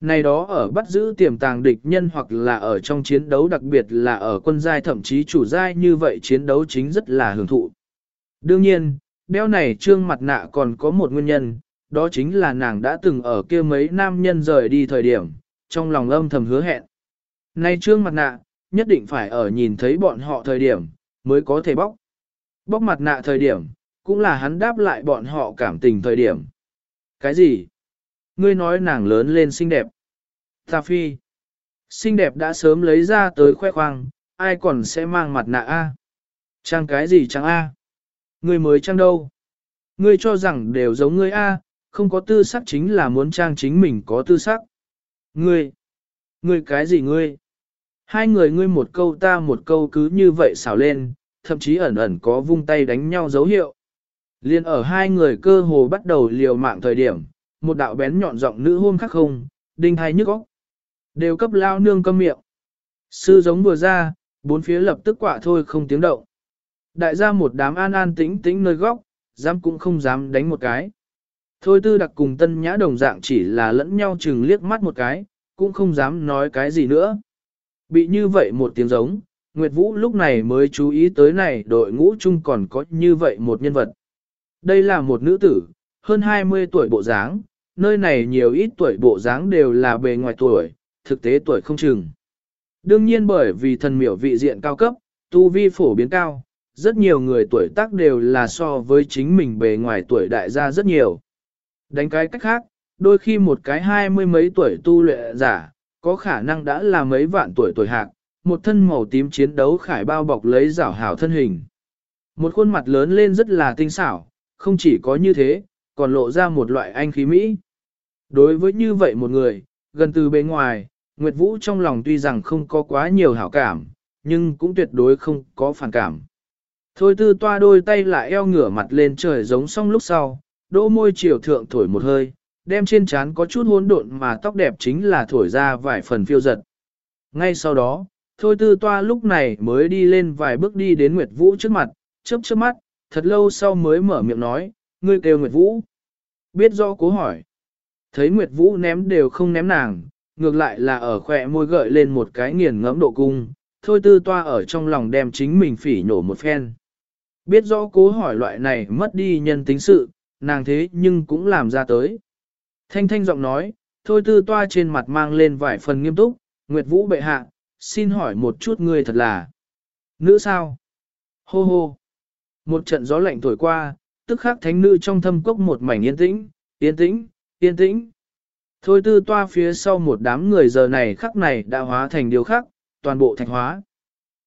Này đó ở bắt giữ tiềm tàng địch nhân hoặc là ở trong chiến đấu đặc biệt là ở quân giai thậm chí chủ giai như vậy chiến đấu chính rất là hưởng thụ. Đương nhiên, đeo này trương mặt nạ còn có một nguyên nhân, đó chính là nàng đã từng ở kia mấy nam nhân rời đi thời điểm, trong lòng âm thầm hứa hẹn. Nay trương mặt nạ, nhất định phải ở nhìn thấy bọn họ thời điểm, mới có thể bóc. Bóc mặt nạ thời điểm, cũng là hắn đáp lại bọn họ cảm tình thời điểm. Cái gì? Ngươi nói nàng lớn lên xinh đẹp. Ta phi. Xinh đẹp đã sớm lấy ra tới khoe khoang, ai còn sẽ mang mặt nạ A? Trang cái gì trang A? Ngươi mới trang đâu? Ngươi cho rằng đều giống ngươi A, không có tư sắc chính là muốn trang chính mình có tư sắc. Ngươi, ngươi cái gì ngươi? Hai người ngươi một câu ta một câu cứ như vậy xảo lên, thậm chí ẩn ẩn có vung tay đánh nhau dấu hiệu. Liên ở hai người cơ hồ bắt đầu liều mạng thời điểm, một đạo bén nhọn giọng nữ hôn khắc không, đinh hai nhức óc. Đều cấp lao nương câm miệng. Sư giống vừa ra, bốn phía lập tức quả thôi không tiếng động. Đại gia một đám an an tĩnh tĩnh nơi góc, dám cũng không dám đánh một cái. Thôi tư đặc cùng tân nhã đồng dạng chỉ là lẫn nhau chừng liếc mắt một cái, cũng không dám nói cái gì nữa. Bị như vậy một tiếng giống, Nguyệt Vũ lúc này mới chú ý tới này đội ngũ chung còn có như vậy một nhân vật. Đây là một nữ tử, hơn 20 tuổi bộ dáng, nơi này nhiều ít tuổi bộ dáng đều là bề ngoài tuổi, thực tế tuổi không chừng. Đương nhiên bởi vì thần miểu vị diện cao cấp, tu vi phổ biến cao, rất nhiều người tuổi tác đều là so với chính mình bề ngoài tuổi đại gia rất nhiều. Đánh cái cách khác, đôi khi một cái hai mươi mấy tuổi tu luyện giả, có khả năng đã là mấy vạn tuổi tuổi hạc, một thân màu tím chiến đấu khải bao bọc lấy rảo hảo thân hình. Một khuôn mặt lớn lên rất là tinh xảo, không chỉ có như thế, còn lộ ra một loại anh khí mỹ. Đối với như vậy một người, gần từ bên ngoài, Nguyệt Vũ trong lòng tuy rằng không có quá nhiều hảo cảm, nhưng cũng tuyệt đối không có phản cảm. Thôi tư toa đôi tay lại eo ngửa mặt lên trời giống xong lúc sau, đỗ môi chiều thượng thổi một hơi, đem trên trán có chút hỗn độn mà tóc đẹp chính là thổi ra vài phần phiêu giật. Ngay sau đó, thôi tư toa lúc này mới đi lên vài bước đi đến Nguyệt Vũ trước mặt, chớp chớp mắt, thật lâu sau mới mở miệng nói, ngươi kêu Nguyệt Vũ. Biết do cố hỏi. Thấy Nguyệt Vũ ném đều không ném nàng, ngược lại là ở khỏe môi gợi lên một cái nghiền ngẫm độ cung, thôi tư toa ở trong lòng đem chính mình phỉ nổ một phen. Biết rõ cố hỏi loại này mất đi nhân tính sự, nàng thế nhưng cũng làm ra tới. Thanh thanh giọng nói, thôi tư toa trên mặt mang lên vài phần nghiêm túc, Nguyệt Vũ bệ hạ, xin hỏi một chút ngươi thật là nữ sao? Hô hô! Một trận gió lạnh thổi qua, tức khắc thánh nữ trong thâm cốc một mảnh yên tĩnh, yên tĩnh, yên tĩnh. Thôi tư toa phía sau một đám người giờ này khắc này đã hóa thành điều khác, toàn bộ thạch hóa.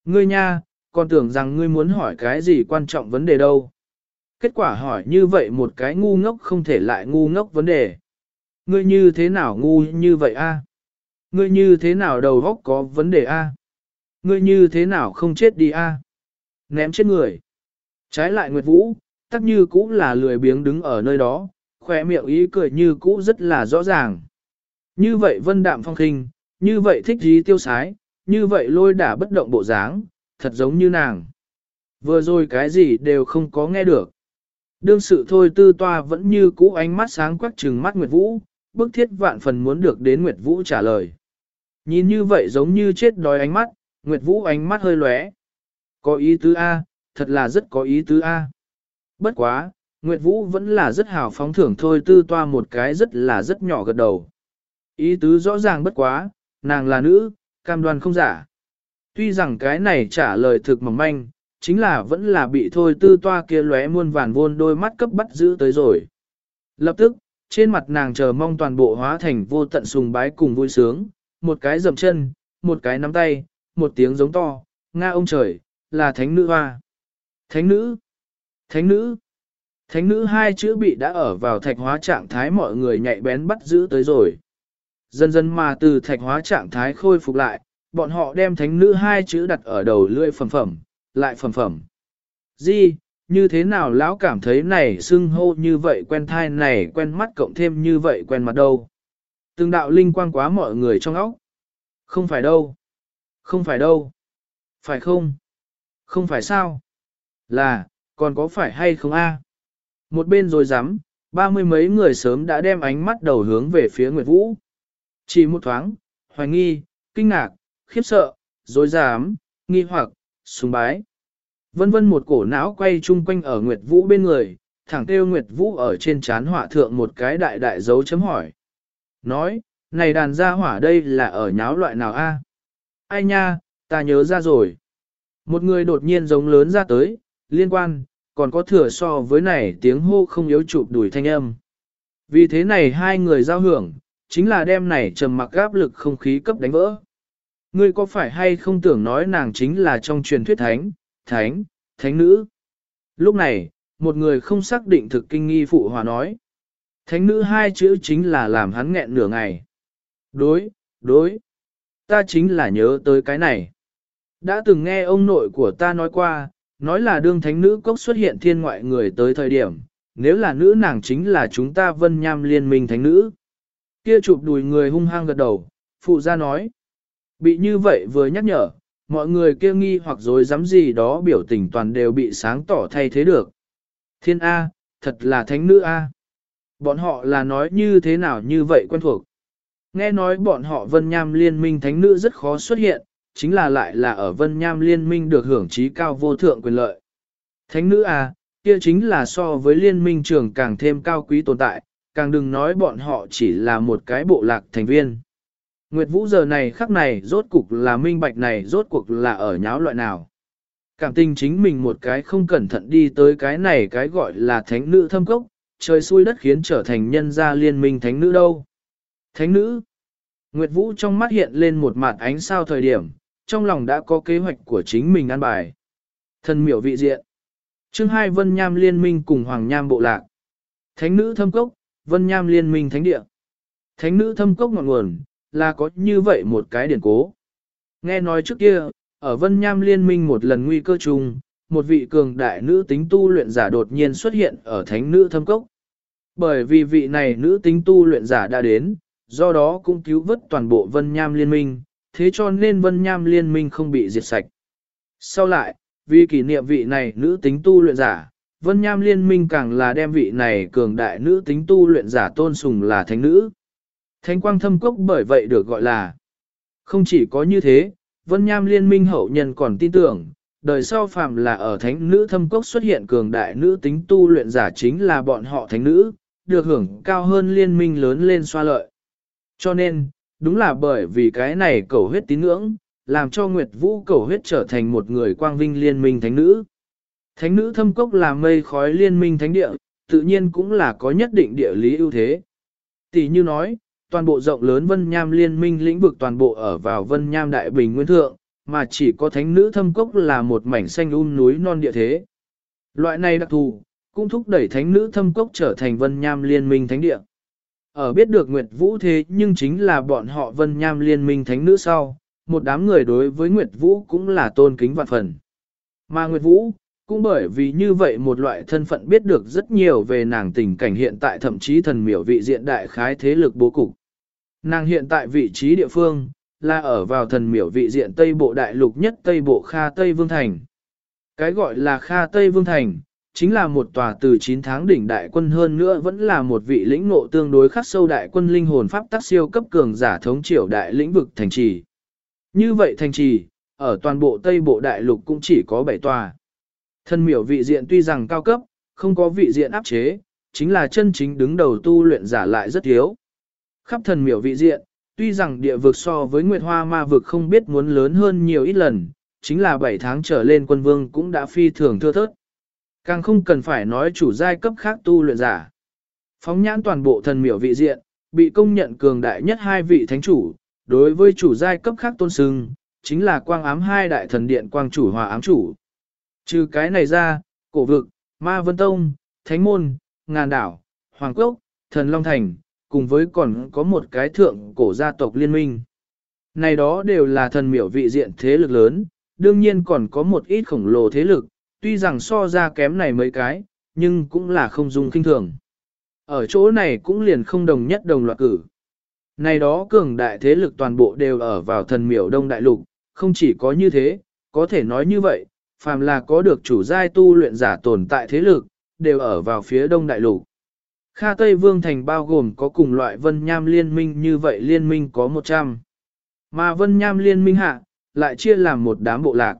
Ngươi nha, còn tưởng rằng ngươi muốn hỏi cái gì quan trọng vấn đề đâu. Kết quả hỏi như vậy một cái ngu ngốc không thể lại ngu ngốc vấn đề. Ngươi như thế nào ngu như vậy a? Ngươi như thế nào đầu óc có vấn đề a? Ngươi như thế nào không chết đi a? Ném chết người. Trái lại Nguyệt Vũ, tắc như cũng là lười biếng đứng ở nơi đó, khỏe miệng ý cười như cũ rất là rõ ràng. Như vậy vân đạm phong khinh, như vậy thích dí tiêu sái, như vậy lôi đả bất động bộ dáng, thật giống như nàng. Vừa rồi cái gì đều không có nghe được. Đương sự thôi tư toa vẫn như cũ ánh mắt sáng quắc trừng mắt Nguyệt Vũ, bức thiết vạn phần muốn được đến Nguyệt Vũ trả lời. Nhìn như vậy giống như chết đói ánh mắt, Nguyệt Vũ ánh mắt hơi lóe. Có ý tứ A, thật là rất có ý tứ A. Bất quá, Nguyệt Vũ vẫn là rất hào phóng thưởng thôi tư toa một cái rất là rất nhỏ gật đầu. Ý tứ rõ ràng bất quá, nàng là nữ, cam đoan không giả. Tuy rằng cái này trả lời thực mỏng manh, chính là vẫn là bị thôi tư toa kia lóe muôn vàn vôn đôi mắt cấp bắt giữ tới rồi. Lập tức, trên mặt nàng chờ mong toàn bộ hóa thành vô tận sùng bái cùng vui sướng, một cái dầm chân, một cái nắm tay, một tiếng giống to, Nga ông trời, là thánh nữ hoa. Thánh nữ, thánh nữ, thánh nữ hai chữ bị đã ở vào thạch hóa trạng thái mọi người nhạy bén bắt giữ tới rồi. Dần dần mà từ thạch hóa trạng thái khôi phục lại, bọn họ đem thánh nữ hai chữ đặt ở đầu lưỡi phẩm phẩm, lại phẩm phẩm. Di, như thế nào lão cảm thấy này xưng hô như vậy quen thai này quen mắt cộng thêm như vậy quen mặt đâu. Từng đạo linh quang quá mọi người trong óc. Không phải đâu. Không phải đâu. Phải không? Không phải sao? Là, còn có phải hay không a? Một bên rồi dám, ba mươi mấy người sớm đã đem ánh mắt đầu hướng về phía Nguyệt Vũ. Chỉ một thoáng, hoài nghi, kinh ngạc, khiếp sợ, rồi dám, nghi hoặc, sùng bái. Vân vân một cổ não quay chung quanh ở Nguyệt Vũ bên người, thẳng kêu Nguyệt Vũ ở trên chán họa thượng một cái đại đại dấu chấm hỏi. Nói, này đàn gia hỏa đây là ở nháo loại nào a? Ai nha, ta nhớ ra rồi. Một người đột nhiên giống lớn ra tới, liên quan, còn có thừa so với này tiếng hô không yếu chụp đuổi thanh âm. Vì thế này hai người giao hưởng, chính là đem này trầm mặc gáp lực không khí cấp đánh vỡ. Ngươi có phải hay không tưởng nói nàng chính là trong truyền thuyết thánh, thánh, thánh nữ? Lúc này, một người không xác định thực kinh nghi phụ hòa nói. Thánh nữ hai chữ chính là làm hắn nghẹn nửa ngày. Đối, đối. Ta chính là nhớ tới cái này. Đã từng nghe ông nội của ta nói qua, nói là đương thánh nữ cốc xuất hiện thiên ngoại người tới thời điểm, nếu là nữ nàng chính là chúng ta vân nham liên minh thánh nữ. Kia chụp đùi người hung hăng gật đầu, phụ gia nói. Bị như vậy vừa nhắc nhở, mọi người kia nghi hoặc dối dám gì đó biểu tình toàn đều bị sáng tỏ thay thế được. Thiên A, thật là thánh nữ A. Bọn họ là nói như thế nào như vậy quen thuộc. Nghe nói bọn họ Vân Nham Liên minh thánh nữ rất khó xuất hiện, chính là lại là ở Vân Nham Liên minh được hưởng trí cao vô thượng quyền lợi. Thánh nữ à, kia chính là so với liên minh trường càng thêm cao quý tồn tại, càng đừng nói bọn họ chỉ là một cái bộ lạc thành viên. Nguyệt Vũ giờ này khắc này rốt cục là minh bạch này rốt cuộc là ở nháo loại nào. Cảm tình chính mình một cái không cẩn thận đi tới cái này cái gọi là thánh nữ thâm cốc, trời xui đất khiến trở thành nhân gia liên minh thánh nữ đâu. Thánh nữ. Nguyệt Vũ trong mắt hiện lên một mặt ánh sao thời điểm, trong lòng đã có kế hoạch của chính mình ăn bài. Thần miểu vị diện. Chương hai Vân Nham liên minh cùng Hoàng Nham bộ lạc. Thánh nữ thâm cốc, Vân Nham liên minh thánh địa. Thánh nữ thâm cốc ngọn nguồn, là có như vậy một cái điển cố. Nghe nói trước kia, ở Vân Nham liên minh một lần nguy cơ chung, một vị cường đại nữ tính tu luyện giả đột nhiên xuất hiện ở thánh nữ thâm cốc. Bởi vì vị này nữ tính tu luyện giả đã đến, do đó cũng cứu vớt toàn bộ Vân Nham liên minh, thế cho nên Vân Nham liên minh không bị diệt sạch. Sau lại, vì kỷ niệm vị này nữ tính tu luyện giả, Vân Nham liên minh càng là đem vị này cường đại nữ tính tu luyện giả tôn sùng là thánh nữ. Thánh quang thâm cốc bởi vậy được gọi là. Không chỉ có như thế, Vân Nham liên minh hậu nhân còn tin tưởng, đời sau phàm là ở thánh nữ thâm cốc xuất hiện cường đại nữ tính tu luyện giả chính là bọn họ thánh nữ, được hưởng cao hơn liên minh lớn lên xoa lợi. Cho nên, đúng là bởi vì cái này cầu huyết tín ngưỡng, làm cho Nguyệt Vũ cầu huyết trở thành một người quang vinh liên minh thánh nữ. Thánh nữ thâm cốc là mây khói liên minh thánh địa, tự nhiên cũng là có nhất định địa lý ưu thế. Tỷ như nói, toàn bộ rộng lớn Vân Nham liên minh lĩnh vực toàn bộ ở vào Vân Nham Đại Bình Nguyên Thượng, mà chỉ có thánh nữ thâm cốc là một mảnh xanh um núi non địa thế. Loại này đặc thù, cũng thúc đẩy thánh nữ thâm cốc trở thành Vân Nham liên minh thánh địa. Ở biết được Nguyệt Vũ thế nhưng chính là bọn họ Vân Nham liên minh thánh nữ sau, một đám người đối với Nguyệt Vũ cũng là tôn kính vạn phần. Mà Nguyệt Vũ, cũng bởi vì như vậy một loại thân phận biết được rất nhiều về nàng tình cảnh hiện tại thậm chí thần miểu vị diện đại khái thế lực bố cục. Nàng hiện tại vị trí địa phương, là ở vào thần miểu vị diện Tây Bộ Đại Lục nhất Tây Bộ Kha Tây Vương Thành. Cái gọi là Kha Tây Vương Thành, chính là một tòa từ 9 tháng đỉnh đại quân hơn nữa vẫn là một vị lĩnh ngộ tương đối khắc sâu đại quân linh hồn pháp tác siêu cấp cường giả thống triều đại lĩnh vực thành trì. Như vậy thành trì, ở toàn bộ Tây Bộ Đại Lục cũng chỉ có 7 tòa. Thân miểu vị diện tuy rằng cao cấp, không có vị diện áp chế, chính là chân chính đứng đầu tu luyện giả lại rất thiếu. Khắp thần miểu vị diện, tuy rằng địa vực so với Nguyệt Hoa ma vực không biết muốn lớn hơn nhiều ít lần, chính là 7 tháng trở lên quân vương cũng đã phi thường thưa thớt. Càng không cần phải nói chủ giai cấp khác tu luyện giả. Phóng nhãn toàn bộ thần miểu vị diện, bị công nhận cường đại nhất hai vị thánh chủ, đối với chủ giai cấp khác tôn sưng, chính là quang ám hai đại thần điện quang chủ hòa ám chủ. Trừ cái này ra, cổ vực, ma vân tông, thánh môn, ngàn đảo, hoàng quốc, thần long thành, cùng với còn có một cái thượng cổ gia tộc liên minh. Này đó đều là thần miểu vị diện thế lực lớn, đương nhiên còn có một ít khổng lồ thế lực, tuy rằng so ra kém này mấy cái, nhưng cũng là không dùng kinh thường. Ở chỗ này cũng liền không đồng nhất đồng loạt cử. Này đó cường đại thế lực toàn bộ đều ở vào thần miểu đông đại lục, không chỉ có như thế, có thể nói như vậy, phàm là có được chủ giai tu luyện giả tồn tại thế lực, đều ở vào phía đông đại lục. Kha Tây Vương Thành bao gồm có cùng loại vân nham liên minh như vậy liên minh có 100. Mà vân nham liên minh hạ, lại chia làm một đám bộ lạc.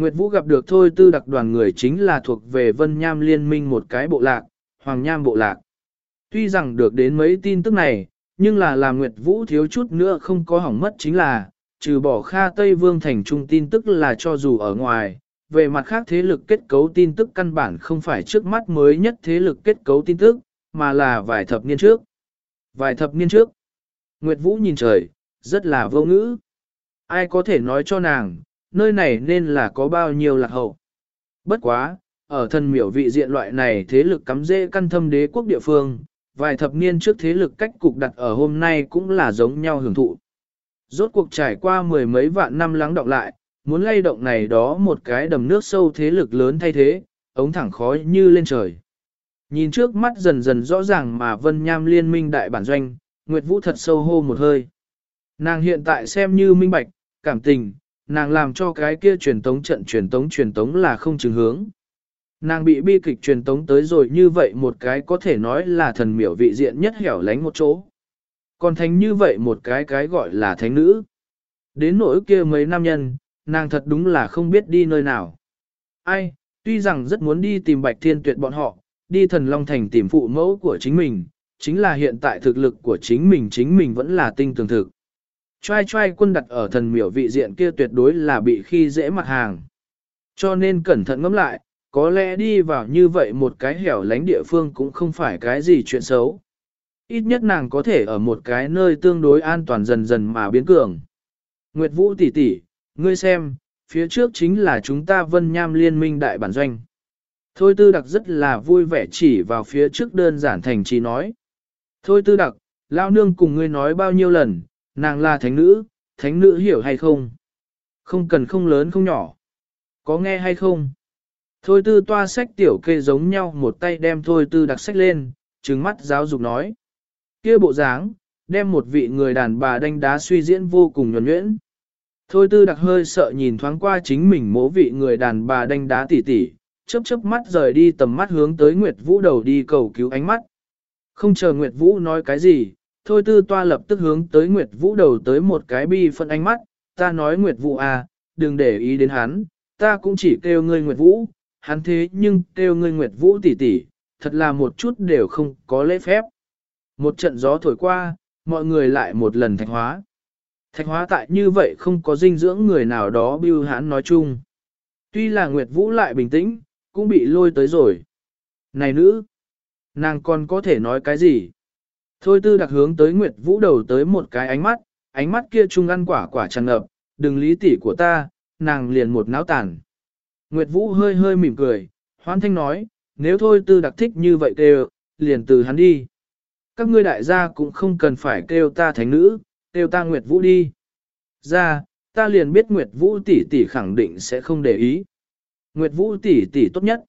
Nguyệt Vũ gặp được thôi tư đặc đoàn người chính là thuộc về vân nham liên minh một cái bộ lạc, Hoàng Nham bộ lạc. Tuy rằng được đến mấy tin tức này, nhưng là làm Nguyệt Vũ thiếu chút nữa không có hỏng mất chính là, trừ bỏ Kha Tây Vương thành trung tin tức là cho dù ở ngoài, về mặt khác thế lực kết cấu tin tức căn bản không phải trước mắt mới nhất thế lực kết cấu tin tức, mà là vài thập niên trước. Vài thập niên trước, Nguyệt Vũ nhìn trời, rất là vô ngữ. Ai có thể nói cho nàng, nơi này nên là có bao nhiêu lạc hậu. Bất quá, ở thân miểu vị diện loại này thế lực cắm dễ căn thâm đế quốc địa phương, vài thập niên trước thế lực cách cục đặt ở hôm nay cũng là giống nhau hưởng thụ. Rốt cuộc trải qua mười mấy vạn năm lắng đọng lại, muốn lay động này đó một cái đầm nước sâu thế lực lớn thay thế, ống thẳng khói như lên trời. Nhìn trước mắt dần dần rõ ràng mà vân nham liên minh đại bản doanh, Nguyệt Vũ thật sâu hô một hơi. Nàng hiện tại xem như minh bạch, cảm tình, nàng làm cho cái kia truyền tống trận truyền tống truyền tống là không chừng hướng. Nàng bị bi kịch truyền tống tới rồi như vậy một cái có thể nói là thần miểu vị diện nhất hẻo lánh một chỗ. Còn thánh như vậy một cái cái gọi là thánh nữ. Đến nỗi kia mấy nam nhân, nàng thật đúng là không biết đi nơi nào. Ai, tuy rằng rất muốn đi tìm bạch thiên tuyệt bọn họ, đi thần long thành tìm phụ mẫu của chính mình, chính là hiện tại thực lực của chính mình chính mình vẫn là tinh tường thực. Trai trai quân đặt ở thần miểu vị diện kia tuyệt đối là bị khi dễ mặt hàng. Cho nên cẩn thận ngẫm lại, có lẽ đi vào như vậy một cái hẻo lánh địa phương cũng không phải cái gì chuyện xấu. Ít nhất nàng có thể ở một cái nơi tương đối an toàn dần dần mà biến cường. Nguyệt Vũ tỷ tỷ, ngươi xem, phía trước chính là chúng ta vân nham liên minh đại bản doanh. Thôi tư đặc rất là vui vẻ chỉ vào phía trước đơn giản thành trí nói. Thôi tư đặc, lao nương cùng ngươi nói bao nhiêu lần, nàng là thánh nữ, thánh nữ hiểu hay không? Không cần không lớn không nhỏ. Có nghe hay không? Thôi tư toa sách tiểu kê giống nhau một tay đem thôi tư đặc sách lên, trừng mắt giáo dục nói. kia bộ dáng, đem một vị người đàn bà đánh đá suy diễn vô cùng nhuẩn nhuyễn. Thôi tư đặc hơi sợ nhìn thoáng qua chính mình mố vị người đàn bà đánh đá tỉ tỉ, chớp chớp mắt rời đi tầm mắt hướng tới Nguyệt Vũ đầu đi cầu cứu ánh mắt. Không chờ Nguyệt Vũ nói cái gì, thôi tư toa lập tức hướng tới Nguyệt Vũ đầu tới một cái bi phân ánh mắt, ta nói Nguyệt Vũ à, đừng để ý đến hắn, ta cũng chỉ kêu ngươi Nguyệt Vũ, hắn thế nhưng kêu ngươi Nguyệt Vũ tỷ tỷ, thật là một chút đều không có lễ phép. Một trận gió thổi qua, mọi người lại một lần thạch hóa. Thạch hóa tại như vậy không có dinh dưỡng người nào đó bưu hãn nói chung. Tuy là Nguyệt Vũ lại bình tĩnh, cũng bị lôi tới rồi. Này nữ, nàng còn có thể nói cái gì? Thôi tư đặc hướng tới Nguyệt Vũ đầu tới một cái ánh mắt, ánh mắt kia trung ăn quả quả tràn ngập, đừng lý tỉ của ta, nàng liền một náo tàn. Nguyệt Vũ hơi hơi mỉm cười, hoan thanh nói, nếu thôi tư đặc thích như vậy kêu, liền từ hắn đi. Các ngươi đại gia cũng không cần phải kêu ta thánh nữ, kêu ta Nguyệt Vũ đi. Ra, ta liền biết Nguyệt Vũ tỷ tỷ khẳng định sẽ không để ý. Nguyệt Vũ tỷ tỷ tốt nhất.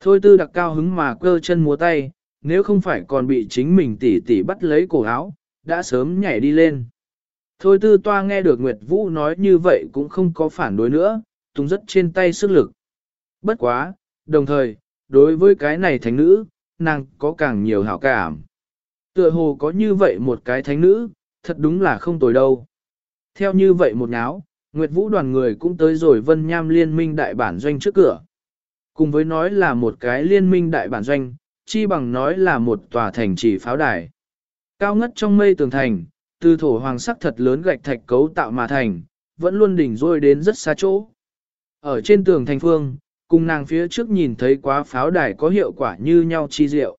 Thôi tư đặc cao hứng mà cơ chân múa tay, nếu không phải còn bị chính mình tỷ tỷ bắt lấy cổ áo, đã sớm nhảy đi lên. Thôi tư toa nghe được Nguyệt Vũ nói như vậy cũng không có phản đối nữa, tung rất trên tay sức lực. Bất quá, đồng thời, đối với cái này thánh nữ, nàng có càng nhiều hảo cảm. Tựa hồ có như vậy một cái thánh nữ, thật đúng là không tồi đâu. Theo như vậy một náo, Nguyệt Vũ đoàn người cũng tới rồi Vân Nham liên minh đại bản doanh trước cửa. Cùng với nói là một cái liên minh đại bản doanh, chi bằng nói là một tòa thành chỉ pháo đài. Cao ngất trong mây tường thành, từ thổ hoàng sắc thật lớn gạch thạch cấu tạo mà thành, vẫn luôn đỉnh rôi đến rất xa chỗ. Ở trên tường thành phương, cùng nàng phía trước nhìn thấy quá pháo đài có hiệu quả như nhau chi diệu.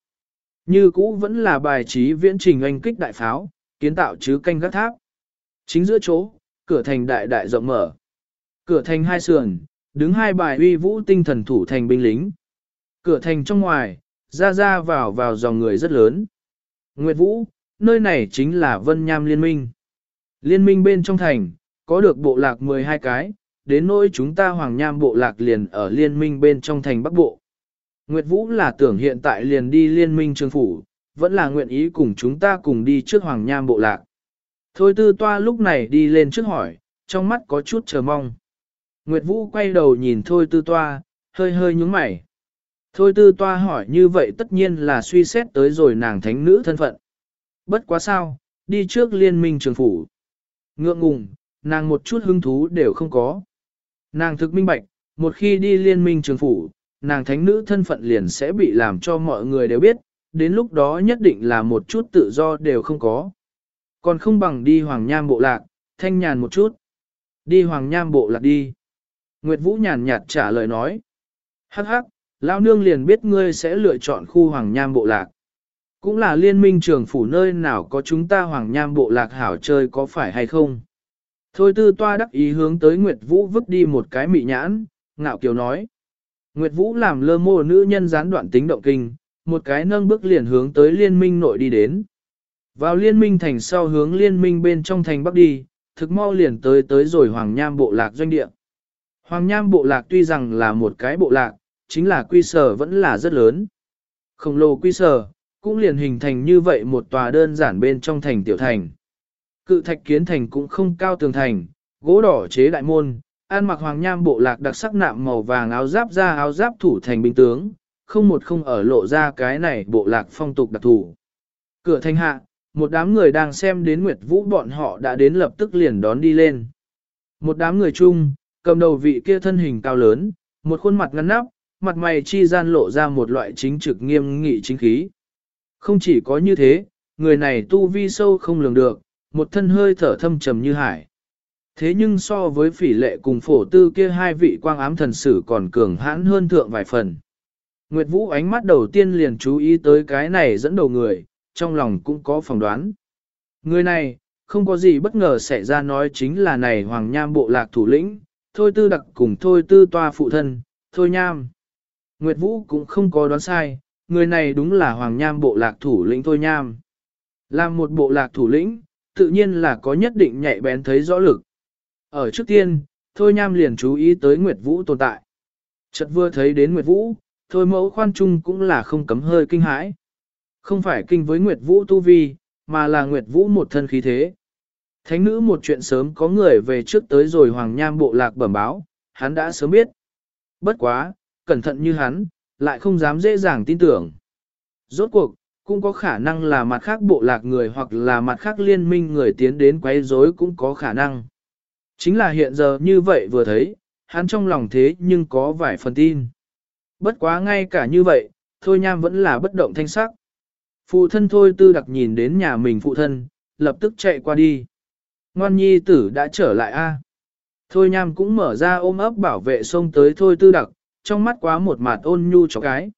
Như cũ vẫn là bài trí viễn trình anh kích đại pháo, kiến tạo chứ canh gác tháp. Chính giữa chỗ, cửa thành đại đại rộng mở. Cửa thành hai sườn, đứng hai bài uy vũ tinh thần thủ thành binh lính. Cửa thành trong ngoài, ra ra vào vào dòng người rất lớn. Nguyệt Vũ, nơi này chính là Vân Nham Liên minh. Liên minh bên trong thành, có được bộ lạc 12 cái, đến nỗi chúng ta Hoàng Nham bộ lạc liền ở liên minh bên trong thành Bắc Bộ. Nguyệt Vũ là tưởng hiện tại liền đi liên minh trường phủ, vẫn là nguyện ý cùng chúng ta cùng đi trước Hoàng Nham bộ lạc. Thôi tư toa lúc này đi lên trước hỏi, trong mắt có chút chờ mong. Nguyệt Vũ quay đầu nhìn thôi tư toa, hơi hơi nhúng mày. Thôi tư toa hỏi như vậy tất nhiên là suy xét tới rồi nàng thánh nữ thân phận. Bất quá sao, đi trước liên minh trường phủ. Ngượng ngùng, nàng một chút hứng thú đều không có. Nàng thực minh bạch, một khi đi liên minh trường phủ, nàng thánh nữ thân phận liền sẽ bị làm cho mọi người đều biết, đến lúc đó nhất định là một chút tự do đều không có. Còn không bằng đi hoàng nham bộ lạc, thanh nhàn một chút. Đi Hoàng Nham bộ lạc đi. Nguyệt Vũ nhàn nhạt trả lời nói. Hắc hắc, lão nương liền biết ngươi sẽ lựa chọn khu Hoàng Nham bộ lạc. Cũng là liên minh trường phủ nơi nào có chúng ta Hoàng Nham bộ lạc hảo chơi có phải hay không. Thôi tư toa đắc ý hướng tới Nguyệt Vũ vứt đi một cái mị nhãn, ngạo kiều nói. Nguyệt Vũ làm lơ mô nữ nhân gián đoạn tính động kinh, một cái nâng bước liền hướng tới liên minh nội đi đến. Vào liên minh thành sau hướng liên minh bên trong thành bắc đi, thực mau liền tới tới rồi Hoàng Nham bộ lạc doanh địa. Hoàng Nham bộ lạc tuy rằng là một cái bộ lạc, chính là quy sở vẫn là rất lớn. Khổng lồ quy sở, cũng liền hình thành như vậy một tòa đơn giản bên trong thành tiểu thành. Cự thạch kiến thành cũng không cao tường thành, gỗ đỏ chế đại môn, an mặc hoàng nham bộ lạc đặc sắc nạm màu vàng áo giáp ra áo giáp thủ thành binh tướng, không một không ở lộ ra cái này bộ lạc phong tục đặc thủ. Cửa thành hạ, một đám người đang xem đến Nguyệt Vũ bọn họ đã đến lập tức liền đón đi lên. Một đám người chung, cầm đầu vị kia thân hình cao lớn, một khuôn mặt ngắn nắp, mặt mày chi gian lộ ra một loại chính trực nghiêm nghị chính khí. Không chỉ có như thế, người này tu vi sâu không lường được, một thân hơi thở thâm trầm như hải. Thế nhưng so với phỉ lệ cùng phổ tư kia hai vị quang ám thần sử còn cường hãn hơn thượng vài phần. Nguyệt Vũ ánh mắt đầu tiên liền chú ý tới cái này dẫn đầu người, trong lòng cũng có phỏng đoán. Người này, không có gì bất ngờ xảy ra nói chính là này Hoàng Nham bộ lạc thủ lĩnh, thôi tư đặc cùng thôi tư toa phụ thân, thôi nham. Nguyệt Vũ cũng không có đoán sai, người này đúng là Hoàng Nham bộ lạc thủ lĩnh thôi nham. Làm một bộ lạc thủ lĩnh, tự nhiên là có nhất định nhạy bén thấy rõ lực. Ở trước tiên, thôi nham liền chú ý tới Nguyệt Vũ tồn tại. Chợt vừa thấy đến Nguyệt Vũ, thôi mẫu khoan trung cũng là không cấm hơi kinh hãi. Không phải kinh với Nguyệt Vũ tu vi, mà là Nguyệt Vũ một thân khí thế. Thánh nữ một chuyện sớm có người về trước tới rồi Hoàng Nham bộ lạc bẩm báo, hắn đã sớm biết. Bất quá, cẩn thận như hắn, lại không dám dễ dàng tin tưởng. Rốt cuộc, cũng có khả năng là mặt khác bộ lạc người hoặc là mặt khác liên minh người tiến đến quấy rối cũng có khả năng. Chính là hiện giờ như vậy vừa thấy, hắn trong lòng thế nhưng có vài phần tin. Bất quá ngay cả như vậy, Thôi Nham vẫn là bất động thanh sắc. Phụ thân Thôi Tư Đặc nhìn đến nhà mình phụ thân, lập tức chạy qua đi. Ngoan nhi tử đã trở lại a. Thôi Nham cũng mở ra ôm ấp bảo vệ xông tới Thôi Tư Đặc, trong mắt quá một mặt ôn nhu cho cái.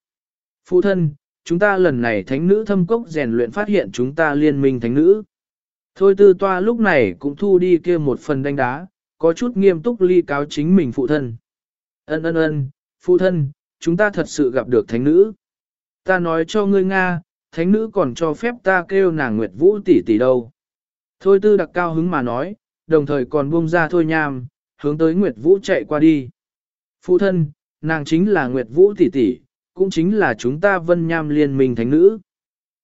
Phụ thân, chúng ta lần này thánh nữ thâm cốc rèn luyện phát hiện chúng ta liên minh thánh nữ. Thôi tư toa lúc này cũng thu đi kia một phần đánh đá, có chút nghiêm túc ly cáo chính mình phụ thân. Ân ân ân, phụ thân, chúng ta thật sự gặp được thánh nữ. Ta nói cho ngươi Nga, thánh nữ còn cho phép ta kêu nàng Nguyệt Vũ tỷ tỷ đâu. Thôi tư đặc cao hứng mà nói, đồng thời còn buông ra thôi nham, hướng tới Nguyệt Vũ chạy qua đi. Phụ thân, nàng chính là Nguyệt Vũ tỷ tỷ, cũng chính là chúng ta vân nham liên minh thánh nữ.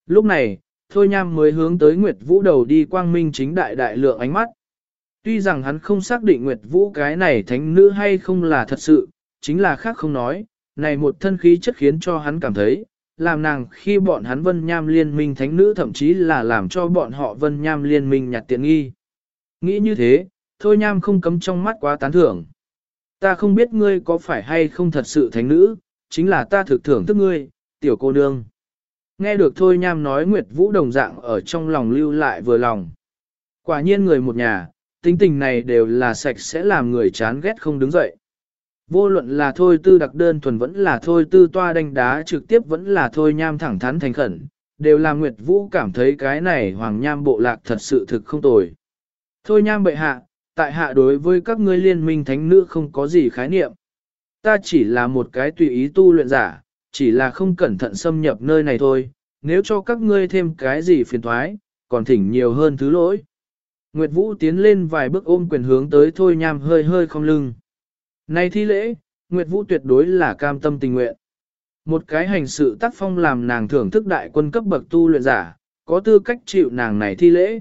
Lúc này, Thôi Nham mới hướng tới Nguyệt Vũ đầu đi quang minh chính đại đại lượng ánh mắt. Tuy rằng hắn không xác định Nguyệt Vũ cái này thánh nữ hay không là thật sự, chính là khác không nói, này một thân khí chất khiến cho hắn cảm thấy, làm nàng khi bọn hắn vân nham liên minh thánh nữ thậm chí là làm cho bọn họ vân nham liên minh nhặt tiện nghi. Nghĩ như thế, thôi nham không cấm trong mắt quá tán thưởng. Ta không biết ngươi có phải hay không thật sự thánh nữ, chính là ta thực thưởng thức ngươi, tiểu cô nương. Nghe được thôi nham nói Nguyệt Vũ đồng dạng ở trong lòng lưu lại vừa lòng. Quả nhiên người một nhà, tính tình này đều là sạch sẽ làm người chán ghét không đứng dậy. Vô luận là thôi tư đặc đơn thuần vẫn là thôi tư toa đánh đá trực tiếp vẫn là thôi nham thẳng thắn thành khẩn, đều là Nguyệt Vũ cảm thấy cái này hoàng nham bộ lạc thật sự thực không tồi. Thôi nham bệ hạ, tại hạ đối với các ngươi liên minh thánh nữ không có gì khái niệm. Ta chỉ là một cái tùy ý tu luyện giả, chỉ là không cẩn thận xâm nhập nơi này thôi, nếu cho các ngươi thêm cái gì phiền thoái, còn thỉnh nhiều hơn thứ lỗi. Nguyệt Vũ tiến lên vài bước ôm quyền hướng tới Thôi Nham hơi hơi không lưng. Này thi lễ, Nguyệt Vũ tuyệt đối là cam tâm tình nguyện. Một cái hành sự tác phong làm nàng thưởng thức đại quân cấp bậc tu luyện giả, có tư cách chịu nàng này thi lễ.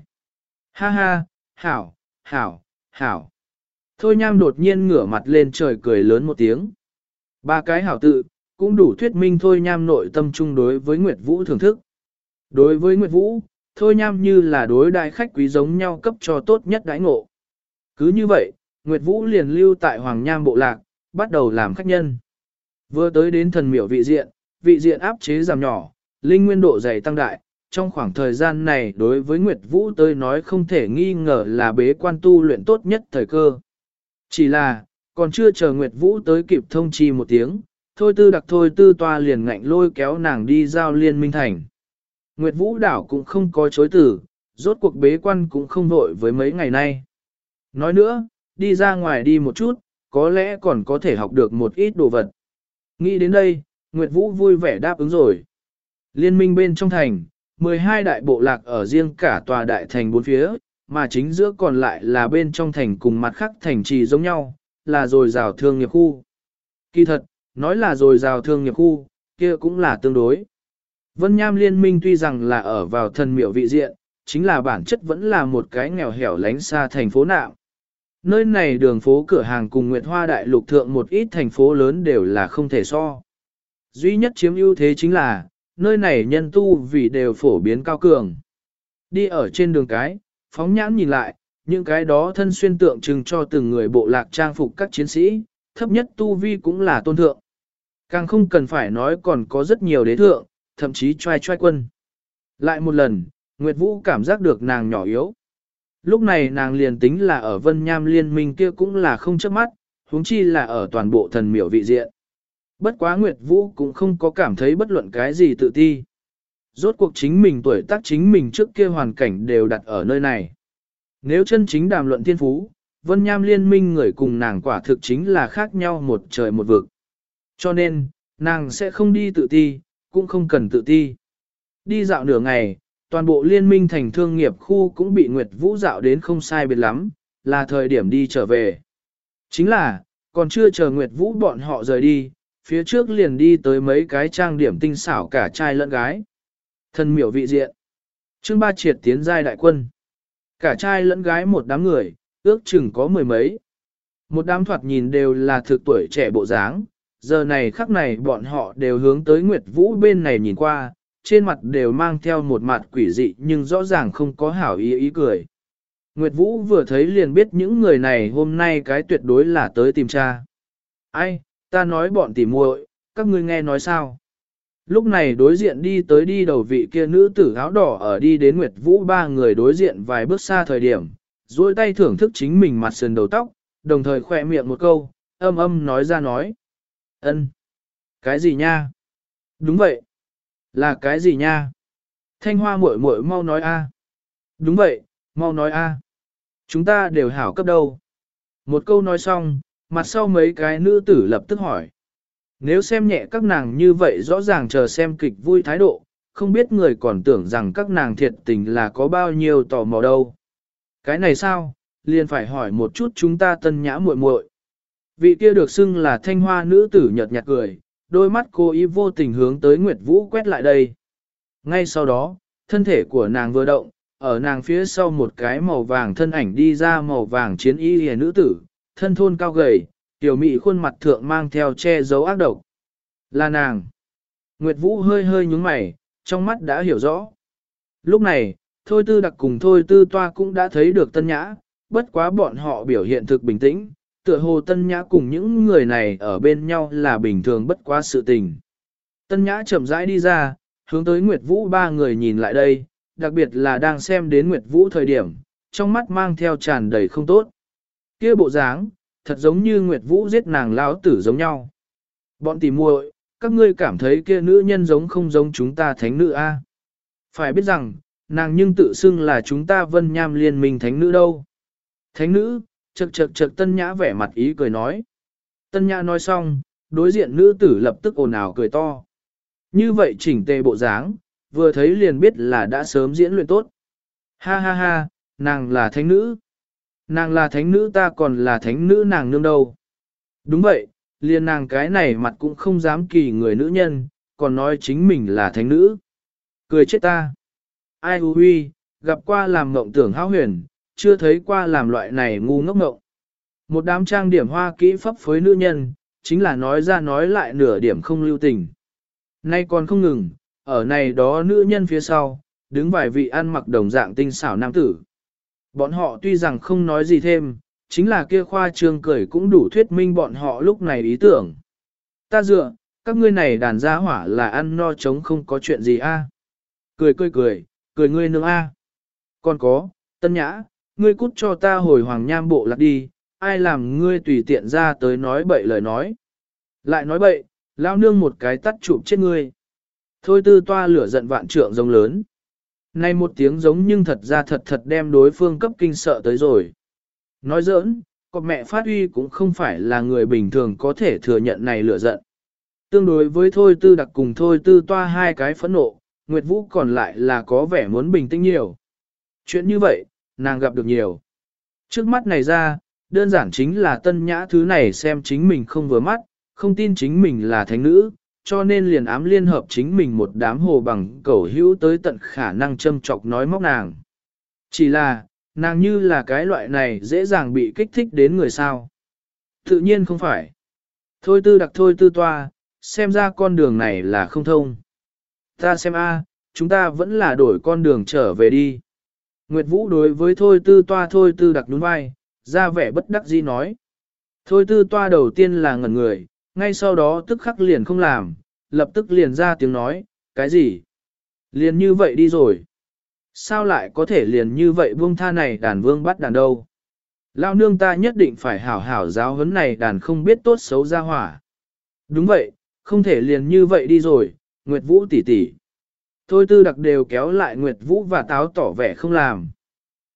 Ha ha, hảo, hảo, hảo. Thôi nham đột nhiên ngửa mặt lên trời cười lớn một tiếng. Ba cái hảo tự, cũng đủ thuyết minh thôi nham nội tâm trung đối với Nguyệt Vũ thưởng thức. Đối với Nguyệt Vũ, thôi nham như là đối đại khách quý giống nhau cấp cho tốt nhất đãi ngộ. Cứ như vậy, Nguyệt Vũ liền lưu tại Hoàng Nham bộ lạc, bắt đầu làm khách nhân. Vừa tới đến thần miểu vị diện, vị diện áp chế giảm nhỏ, linh nguyên độ dày tăng đại, trong khoảng thời gian này đối với Nguyệt Vũ tới nói không thể nghi ngờ là bế quan tu luyện tốt nhất thời cơ. Chỉ là, còn chưa chờ Nguyệt Vũ tới kịp thông chi một tiếng, thôi tư đặc thôi tư toa liền ngạnh lôi kéo nàng đi giao liên minh thành. Nguyệt Vũ đảo cũng không có chối từ, rốt cuộc bế quan cũng không vội với mấy ngày nay. Nói nữa, đi ra ngoài đi một chút, có lẽ còn có thể học được một ít đồ vật. Nghĩ đến đây, Nguyệt Vũ vui vẻ đáp ứng rồi. Liên minh bên trong thành, 12 đại bộ lạc ở riêng cả tòa đại thành bốn phía, mà chính giữa còn lại là bên trong thành cùng mặt khác thành trì giống nhau, là rồi rào thương nghiệp khu. Kỳ thật, nói là rồi rào thương nghiệp khu, kia cũng là tương đối. Vân Nham liên minh tuy rằng là ở vào thần miệu vị diện, chính là bản chất vẫn là một cái nghèo hẻo lánh xa thành phố nạm. Nơi này đường phố cửa hàng cùng Nguyệt Hoa Đại Lục thượng một ít thành phố lớn đều là không thể so. Duy nhất chiếm ưu thế chính là, nơi này nhân tu vì đều phổ biến cao cường. Đi ở trên đường cái, phóng nhãn nhìn lại, những cái đó thân xuyên tượng trưng cho từng người bộ lạc trang phục các chiến sĩ, thấp nhất tu vi cũng là tôn thượng. Càng không cần phải nói còn có rất nhiều đế thượng, thậm chí trai trai quân. Lại một lần, Nguyệt Vũ cảm giác được nàng nhỏ yếu. Lúc này nàng liền tính là ở vân nham liên minh kia cũng là không chớp mắt, huống chi là ở toàn bộ thần miểu vị diện. Bất quá Nguyệt Vũ cũng không có cảm thấy bất luận cái gì tự ti. Rốt cuộc chính mình tuổi tác chính mình trước kia hoàn cảnh đều đặt ở nơi này. Nếu chân chính đàm luận thiên phú, Vân Nham liên minh người cùng nàng quả thực chính là khác nhau một trời một vực. Cho nên, nàng sẽ không đi tự ti, cũng không cần tự ti. Đi dạo nửa ngày, toàn bộ liên minh thành thương nghiệp khu cũng bị Nguyệt Vũ dạo đến không sai biệt lắm, là thời điểm đi trở về. Chính là, còn chưa chờ Nguyệt Vũ bọn họ rời đi, phía trước liền đi tới mấy cái trang điểm tinh xảo cả trai lẫn gái. Thân miểu vị diện. chương ba triệt tiến giai đại quân. Cả trai lẫn gái một đám người, ước chừng có mười mấy. Một đám thoạt nhìn đều là thực tuổi trẻ bộ dáng, giờ này khắc này bọn họ đều hướng tới Nguyệt Vũ bên này nhìn qua, trên mặt đều mang theo một mặt quỷ dị nhưng rõ ràng không có hảo ý ý cười. Nguyệt Vũ vừa thấy liền biết những người này hôm nay cái tuyệt đối là tới tìm cha. Ai, ta nói bọn tỉ muội, các ngươi nghe nói sao? Lúc này đối diện đi tới đi đầu vị kia nữ tử áo đỏ ở đi đến Nguyệt Vũ ba người đối diện vài bước xa thời điểm, duỗi tay thưởng thức chính mình mặt sườn đầu tóc, đồng thời khỏe miệng một câu, âm âm nói ra nói. ân Cái gì nha? Đúng vậy. Là cái gì nha? Thanh hoa muội muội mau nói a. Đúng vậy, mau nói a. Chúng ta đều hảo cấp đâu. Một câu nói xong, mặt sau mấy cái nữ tử lập tức hỏi. Nếu xem nhẹ các nàng như vậy rõ ràng chờ xem kịch vui thái độ, không biết người còn tưởng rằng các nàng thiệt tình là có bao nhiêu tò mò đâu. Cái này sao, liền phải hỏi một chút chúng ta tân nhã muội muội. Vị kia được xưng là thanh hoa nữ tử nhợt nhạt cười, đôi mắt cô ý vô tình hướng tới Nguyệt Vũ quét lại đây. Ngay sau đó, thân thể của nàng vừa động, ở nàng phía sau một cái màu vàng thân ảnh đi ra màu vàng chiến y hề nữ tử, thân thôn cao gầy, tiểu mị khuôn mặt thượng mang theo che giấu ác độc. Là nàng. Nguyệt Vũ hơi hơi nhúng mày, trong mắt đã hiểu rõ. Lúc này, Thôi Tư Đặc cùng Thôi Tư Toa cũng đã thấy được Tân Nhã, bất quá bọn họ biểu hiện thực bình tĩnh, tựa hồ Tân Nhã cùng những người này ở bên nhau là bình thường bất quá sự tình. Tân Nhã chậm rãi đi ra, hướng tới Nguyệt Vũ ba người nhìn lại đây, đặc biệt là đang xem đến Nguyệt Vũ thời điểm, trong mắt mang theo tràn đầy không tốt kia bộ dáng, thật giống như Nguyệt Vũ giết nàng lão tử giống nhau. Bọn tỉ muội, các ngươi cảm thấy kia nữ nhân giống không giống chúng ta thánh nữ a? Phải biết rằng, nàng nhưng tự xưng là chúng ta vân nham liên minh thánh nữ đâu. Thánh nữ, chật chật chật tân nhã vẻ mặt ý cười nói. Tân nhã nói xong, đối diện nữ tử lập tức ồn ào cười to. Như vậy chỉnh tề bộ dáng, vừa thấy liền biết là đã sớm diễn luyện tốt. Ha ha ha, nàng là thánh nữ. Nàng là thánh nữ ta còn là thánh nữ nàng nương đâu. Đúng vậy, liền nàng cái này mặt cũng không dám kỳ người nữ nhân, còn nói chính mình là thánh nữ. Cười chết ta. Ai hư huy, gặp qua làm mộng tưởng hão huyền, chưa thấy qua làm loại này ngu ngốc mộng. Một đám trang điểm hoa kỹ pháp phối nữ nhân, chính là nói ra nói lại nửa điểm không lưu tình. Nay còn không ngừng, ở này đó nữ nhân phía sau, đứng vài vị ăn mặc đồng dạng tinh xảo nam tử. Bọn họ tuy rằng không nói gì thêm, chính là kia khoa trương cười cũng đủ thuyết minh bọn họ lúc này ý tưởng. Ta dựa, các ngươi này đàn gia hỏa là ăn no trống không có chuyện gì a? Cười cười cười, cười ngươi nương a. Còn có, tân nhã, ngươi cút cho ta hồi hoàng nham bộ lạc đi, ai làm ngươi tùy tiện ra tới nói bậy lời nói. Lại nói bậy, lao nương một cái tắt chụp chết ngươi. Thôi tư toa lửa giận vạn trượng rông lớn. Này một tiếng giống nhưng thật ra thật thật đem đối phương cấp kinh sợ tới rồi. Nói giỡn, còn mẹ phát uy cũng không phải là người bình thường có thể thừa nhận này lửa giận. Tương đối với thôi tư đặc cùng thôi tư toa hai cái phẫn nộ, Nguyệt Vũ còn lại là có vẻ muốn bình tĩnh nhiều. Chuyện như vậy, nàng gặp được nhiều. Trước mắt này ra, đơn giản chính là tân nhã thứ này xem chính mình không vừa mắt, không tin chính mình là thánh nữ, cho nên liền ám liên hợp chính mình một đám hồ bằng cẩu hữu tới tận khả năng châm chọc nói móc nàng. Chỉ là, nàng như là cái loại này dễ dàng bị kích thích đến người sao. Tự nhiên không phải. Thôi tư đặc thôi tư toa, xem ra con đường này là không thông. Ta xem a, chúng ta vẫn là đổi con đường trở về đi. Nguyệt Vũ đối với thôi tư toa thôi tư đặc đúng vai, ra vẻ bất đắc dĩ nói. Thôi tư toa đầu tiên là ngẩn người, ngay sau đó tức khắc liền không làm, lập tức liền ra tiếng nói, cái gì? Liền như vậy đi rồi. Sao lại có thể liền như vậy vương tha này đàn vương bắt đàn đâu? Lao nương ta nhất định phải hảo hảo giáo huấn này đàn không biết tốt xấu ra hỏa. Đúng vậy, không thể liền như vậy đi rồi, Nguyệt Vũ tỷ tỷ. Thôi tư đặc đều kéo lại Nguyệt Vũ và táo tỏ vẻ không làm.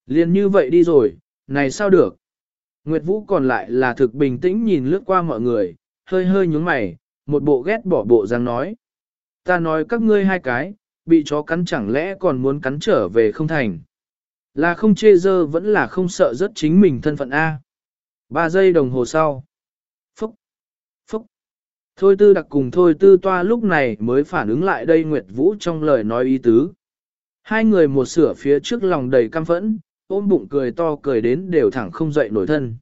Liền như vậy đi rồi, này sao được? Nguyệt Vũ còn lại là thực bình tĩnh nhìn lướt qua mọi người, hơi hơi nhúng mày, một bộ ghét bỏ bộ răng nói. Ta nói các ngươi hai cái, bị chó cắn chẳng lẽ còn muốn cắn trở về không thành. Là không chê dơ vẫn là không sợ rất chính mình thân phận A. Ba giây đồng hồ sau. Phúc! Phúc! Thôi tư đặc cùng thôi tư toa lúc này mới phản ứng lại đây Nguyệt Vũ trong lời nói ý tứ. Hai người một sửa phía trước lòng đầy căm phẫn, ôm bụng cười to cười đến đều thẳng không dậy nổi thân.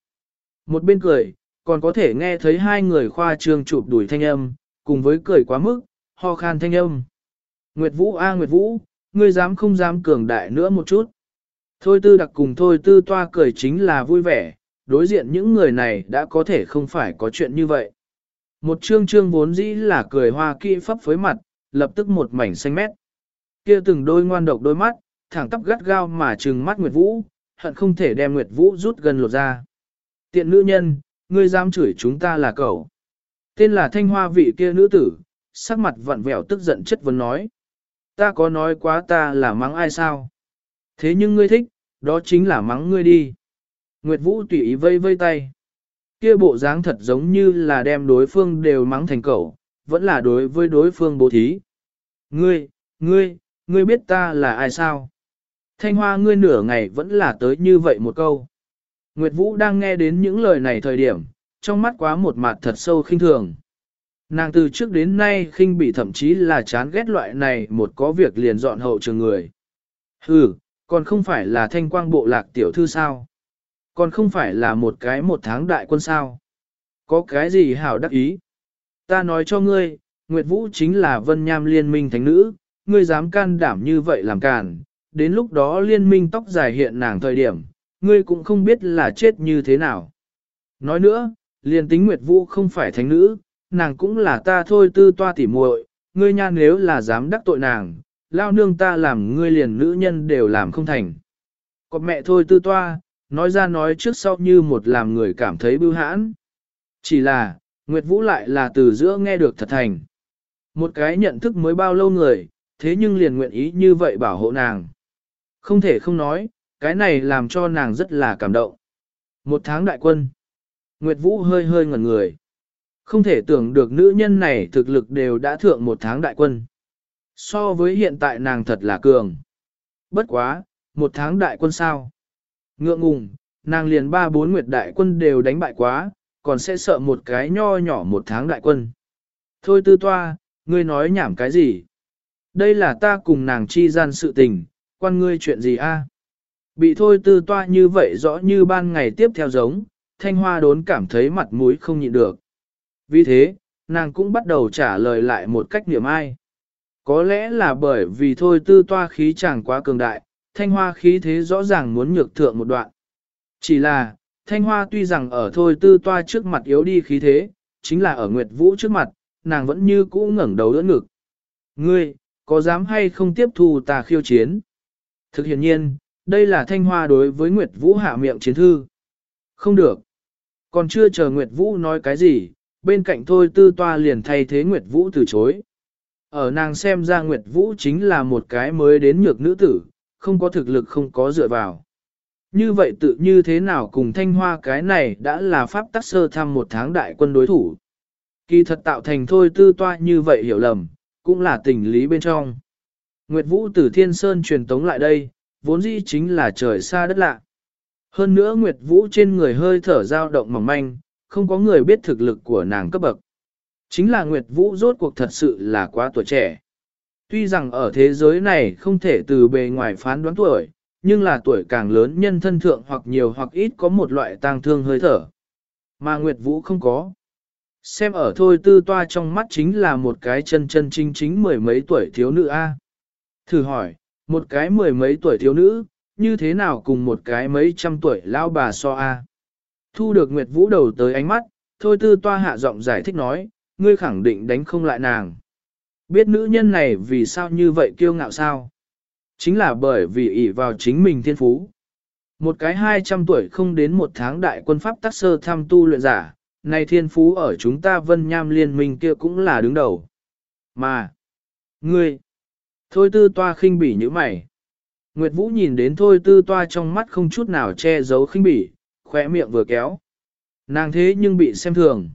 Một bên cười, còn có thể nghe thấy hai người khoa trương chụp đuổi thanh âm, cùng với cười quá mức, ho khan thanh âm. Nguyệt Vũ a Nguyệt Vũ, ngươi dám không dám cường đại nữa một chút. Thôi tư đặc cùng thôi tư toa cười chính là vui vẻ, đối diện những người này đã có thể không phải có chuyện như vậy. Một trương trương vốn dĩ là cười hoa kỹ pháp với mặt, lập tức một mảnh xanh mét. Kia từng đôi ngoan độc đôi mắt, thẳng tắp gắt gao mà trừng mắt Nguyệt Vũ, hận không thể đem Nguyệt Vũ rút gần lột ra. Tiện nữ nhân, ngươi dám chửi chúng ta là cậu. Tên là thanh hoa vị kia nữ tử, sắc mặt vặn vẹo tức giận chất vấn nói. Ta có nói quá ta là mắng ai sao? Thế nhưng ngươi thích, đó chính là mắng ngươi đi. Nguyệt Vũ tùy ý vây vây tay. Kia bộ dáng thật giống như là đem đối phương đều mắng thành cậu, vẫn là đối với đối phương bố thí. Ngươi, ngươi, ngươi biết ta là ai sao? Thanh hoa ngươi nửa ngày vẫn là tới như vậy một câu. Nguyệt Vũ đang nghe đến những lời này thời điểm, trong mắt quá một mặt thật sâu khinh thường. Nàng từ trước đến nay khinh bị thậm chí là chán ghét loại này một có việc liền dọn hậu trường người. Hừ, còn không phải là thanh quang bộ lạc tiểu thư sao? Còn không phải là một cái một tháng đại quân sao? Có cái gì hảo đắc ý? Ta nói cho ngươi, Nguyệt Vũ chính là vân nham liên minh thánh nữ, ngươi dám can đảm như vậy làm càn, đến lúc đó liên minh tóc dài hiện nàng thời điểm, ngươi cũng không biết là chết như thế nào. Nói nữa, liền tính Nguyệt Vũ không phải thánh nữ, nàng cũng là ta thôi tư toa tỉ muội, ngươi nha nếu là dám đắc tội nàng, lao nương ta làm ngươi liền nữ nhân đều làm không thành. Còn mẹ thôi tư toa, nói ra nói trước sau như một làm người cảm thấy bưu hãn. Chỉ là, Nguyệt Vũ lại là từ giữa nghe được thật thành. Một cái nhận thức mới bao lâu người, thế nhưng liền nguyện ý như vậy bảo hộ nàng. Không thể không nói, cái này làm cho nàng rất là cảm động. Một tháng đại quân. Nguyệt Vũ hơi hơi ngẩn người. Không thể tưởng được nữ nhân này thực lực đều đã thượng một tháng đại quân. So với hiện tại nàng thật là cường. Bất quá, một tháng đại quân sao? Ngượng ngùng, nàng liền ba bốn nguyệt đại quân đều đánh bại quá, còn sẽ sợ một cái nho nhỏ một tháng đại quân. Thôi tư toa, ngươi nói nhảm cái gì? Đây là ta cùng nàng chi gian sự tình, quan ngươi chuyện gì a? Bị thôi tư toa như vậy rõ như ban ngày tiếp theo giống, thanh hoa đốn cảm thấy mặt mũi không nhịn được. Vì thế, nàng cũng bắt đầu trả lời lại một cách niệm ai. Có lẽ là bởi vì thôi tư toa khí chẳng quá cường đại, thanh hoa khí thế rõ ràng muốn nhược thượng một đoạn. Chỉ là, thanh hoa tuy rằng ở thôi tư toa trước mặt yếu đi khí thế, chính là ở Nguyệt Vũ trước mặt, nàng vẫn như cũ ngẩng đầu đỡ ngực. Ngươi, có dám hay không tiếp thu ta khiêu chiến? Thực hiện nhiên, đây là thanh hoa đối với Nguyệt Vũ hạ miệng chiến thư. Không được. Còn chưa chờ Nguyệt Vũ nói cái gì, bên cạnh thôi tư toa liền thay thế Nguyệt Vũ từ chối. Ở nàng xem ra Nguyệt Vũ chính là một cái mới đến nhược nữ tử, không có thực lực không có dựa vào. Như vậy tự như thế nào cùng thanh hoa cái này đã là pháp tắc sơ thăm một tháng đại quân đối thủ. Kỳ thật tạo thành thôi tư toa như vậy hiểu lầm, cũng là tình lý bên trong. Nguyệt Vũ từ Thiên Sơn truyền tống lại đây, vốn dĩ chính là trời xa đất lạ. Hơn nữa Nguyệt Vũ trên người hơi thở dao động mỏng manh, không có người biết thực lực của nàng cấp bậc. Chính là Nguyệt Vũ rốt cuộc thật sự là quá tuổi trẻ. Tuy rằng ở thế giới này không thể từ bề ngoài phán đoán tuổi, nhưng là tuổi càng lớn nhân thân thượng hoặc nhiều hoặc ít có một loại tang thương hơi thở. Mà Nguyệt Vũ không có. Xem ở thôi tư toa trong mắt chính là một cái chân chân chính chính mười mấy tuổi thiếu nữ A. Thử hỏi, một cái mười mấy tuổi thiếu nữ, như thế nào cùng một cái mấy trăm tuổi lao bà so A. Thu được Nguyệt Vũ đầu tới ánh mắt, thôi tư toa hạ giọng giải thích nói, ngươi khẳng định đánh không lại nàng. Biết nữ nhân này vì sao như vậy kiêu ngạo sao? Chính là bởi vì ỷ vào chính mình thiên phú. Một cái 200 tuổi không đến một tháng đại quân pháp tác sơ tham tu luyện giả, này thiên phú ở chúng ta vân nham liên minh kia cũng là đứng đầu. Mà, ngươi, thôi tư toa khinh bỉ như mày. Nguyệt Vũ nhìn đến thôi tư toa trong mắt không chút nào che giấu khinh bỉ, khỏe miệng vừa kéo. Nàng thế nhưng bị xem thường.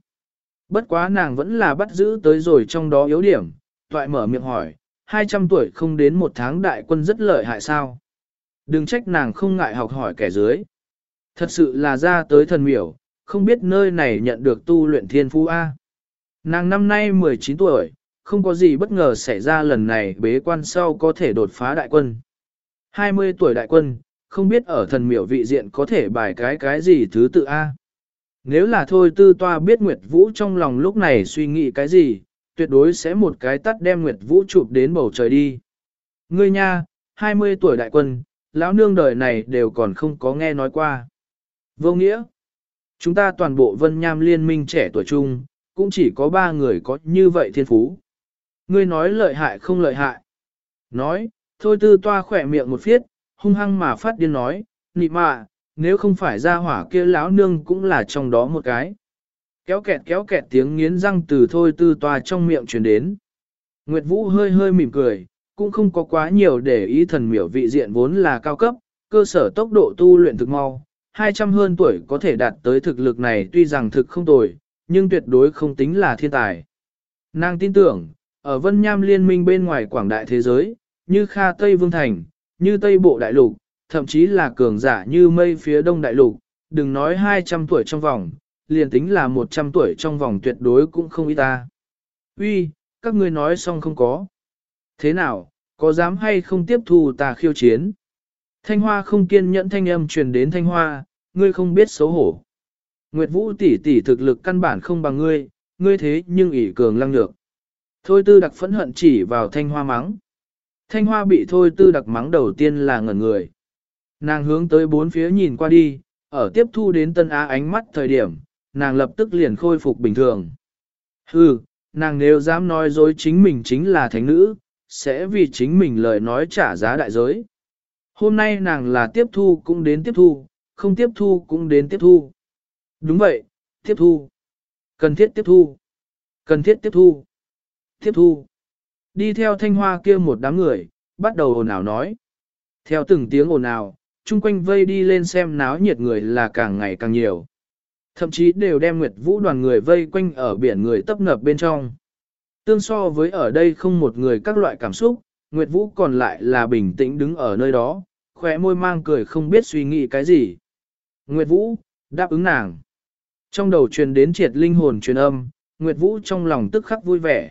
Bất quá nàng vẫn là bắt giữ tới rồi trong đó yếu điểm, toại mở miệng hỏi, 200 tuổi không đến một tháng đại quân rất lợi hại sao? Đừng trách nàng không ngại học hỏi kẻ dưới. Thật sự là ra tới thần miểu, không biết nơi này nhận được tu luyện thiên phú A. Nàng năm nay 19 tuổi, không có gì bất ngờ xảy ra lần này bế quan sau có thể đột phá đại quân. 20 tuổi đại quân, không biết ở thần miểu vị diện có thể bài cái cái gì thứ tự A. Nếu là thôi tư toa biết Nguyệt Vũ trong lòng lúc này suy nghĩ cái gì, tuyệt đối sẽ một cái tắt đem Nguyệt Vũ chụp đến bầu trời đi. Ngươi nha, 20 tuổi đại quân, lão nương đời này đều còn không có nghe nói qua. Vô nghĩa, chúng ta toàn bộ vân nham liên minh trẻ tuổi trung, cũng chỉ có ba người có như vậy thiên phú. Ngươi nói lợi hại không lợi hại. Nói, thôi tư toa khỏe miệng một phiết, hung hăng mà phát điên nói, nị mạ, nếu không phải ra hỏa kia lão nương cũng là trong đó một cái. Kéo kẹt kéo kẹt tiếng nghiến răng từ thôi tư toa trong miệng truyền đến. Nguyệt Vũ hơi hơi mỉm cười, cũng không có quá nhiều để ý thần miểu vị diện vốn là cao cấp, cơ sở tốc độ tu luyện thực mau, 200 hơn tuổi có thể đạt tới thực lực này tuy rằng thực không tồi, nhưng tuyệt đối không tính là thiên tài. Nàng tin tưởng, ở Vân Nham liên minh bên ngoài quảng đại thế giới, như Kha Tây Vương Thành, như Tây Bộ Đại Lục, thậm chí là cường giả như mây phía Đông Đại Lục, đừng nói 200 tuổi trong vòng, liền tính là 100 tuổi trong vòng tuyệt đối cũng không ít ta. Uy, các ngươi nói xong không có. Thế nào, có dám hay không tiếp thu ta khiêu chiến? Thanh Hoa không kiên nhẫn thanh âm truyền đến Thanh Hoa, ngươi không biết xấu hổ. Nguyệt Vũ tỷ tỷ thực lực căn bản không bằng ngươi, ngươi thế nhưng ỷ cường lăng lược. Thôi tư đặc phẫn hận chỉ vào Thanh Hoa mắng. Thanh Hoa bị thôi tư đặc mắng đầu tiên là ngẩn người. Nàng hướng tới bốn phía nhìn qua đi, ở tiếp thu đến tân á ánh mắt thời điểm, nàng lập tức liền khôi phục bình thường. Hừ, nàng nếu dám nói dối chính mình chính là thánh nữ, sẽ vì chính mình lời nói trả giá đại giới. Hôm nay nàng là tiếp thu cũng đến tiếp thu, không tiếp thu cũng đến tiếp thu. Đúng vậy, tiếp thu. Cần thiết tiếp thu. Cần thiết tiếp thu. Tiếp thu. Đi theo thanh hoa kia một đám người, bắt đầu ồn ào nói. Theo từng tiếng ồn ào, chung quanh vây đi lên xem náo nhiệt người là càng ngày càng nhiều. Thậm chí đều đem Nguyệt Vũ đoàn người vây quanh ở biển người tấp nập bên trong. Tương so với ở đây không một người các loại cảm xúc, Nguyệt Vũ còn lại là bình tĩnh đứng ở nơi đó, khóe môi mang cười không biết suy nghĩ cái gì. Nguyệt Vũ, đáp ứng nàng. Trong đầu truyền đến triệt linh hồn truyền âm, Nguyệt Vũ trong lòng tức khắc vui vẻ.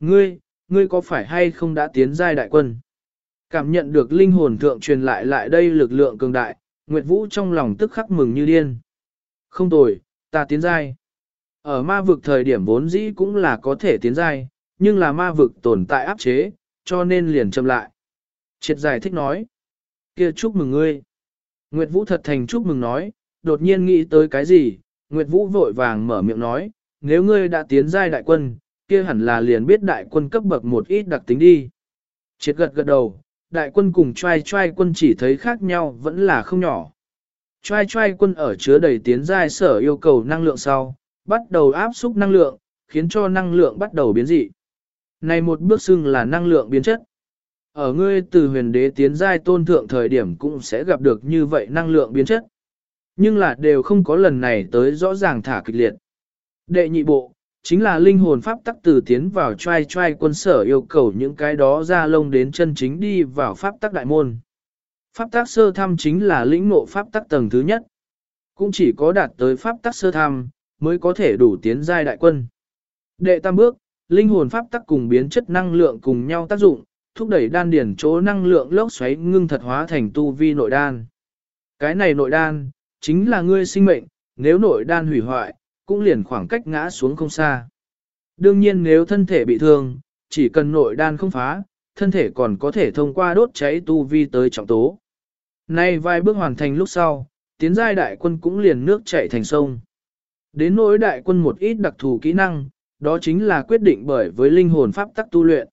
Ngươi, ngươi có phải hay không đã tiến giai đại quân? Cảm nhận được linh hồn thượng truyền lại lại đây lực lượng cường đại, Nguyệt Vũ trong lòng tức khắc mừng như điên. Không tồi, ta tiến giai. Ở ma vực thời điểm vốn dĩ cũng là có thể tiến giai, nhưng là ma vực tồn tại áp chế, cho nên liền chậm lại. Triệt giải thích nói. kia chúc mừng ngươi. Nguyệt Vũ thật thành chúc mừng nói, đột nhiên nghĩ tới cái gì, Nguyệt Vũ vội vàng mở miệng nói, nếu ngươi đã tiến giai đại quân, kia hẳn là liền biết đại quân cấp bậc một ít đặc tính đi. Triệt gật gật đầu, đại quân cùng trai trai quân chỉ thấy khác nhau vẫn là không nhỏ. Trai trai quân ở chứa đầy tiến giai sở yêu cầu năng lượng sau, bắt đầu áp xúc năng lượng, khiến cho năng lượng bắt đầu biến dị. Này một bước xưng là năng lượng biến chất. Ở ngươi từ huyền đế tiến giai tôn thượng thời điểm cũng sẽ gặp được như vậy năng lượng biến chất. Nhưng là đều không có lần này tới rõ ràng thả kịch liệt. Đệ nhị bộ, chính là linh hồn pháp tắc từ tiến vào trai trai quân sở yêu cầu những cái đó ra lông đến chân chính đi vào pháp tắc đại môn. Pháp tắc sơ thăm chính là lĩnh ngộ pháp tắc tầng thứ nhất. Cũng chỉ có đạt tới pháp tắc sơ thăm, mới có thể đủ tiến giai đại quân. Đệ tam bước, linh hồn pháp tắc cùng biến chất năng lượng cùng nhau tác dụng, thúc đẩy đan điển chỗ năng lượng lốc xoáy ngưng thật hóa thành tu vi nội đan. Cái này nội đan, chính là ngươi sinh mệnh, nếu nội đan hủy hoại, cũng liền khoảng cách ngã xuống không xa. Đương nhiên nếu thân thể bị thương, chỉ cần nội đan không phá, thân thể còn có thể thông qua đốt cháy tu vi tới trọng tố. Nay vài bước hoàn thành lúc sau, tiến giai đại quân cũng liền nước chảy thành sông. Đến nỗi đại quân một ít đặc thù kỹ năng, đó chính là quyết định bởi với linh hồn pháp tắc tu luyện.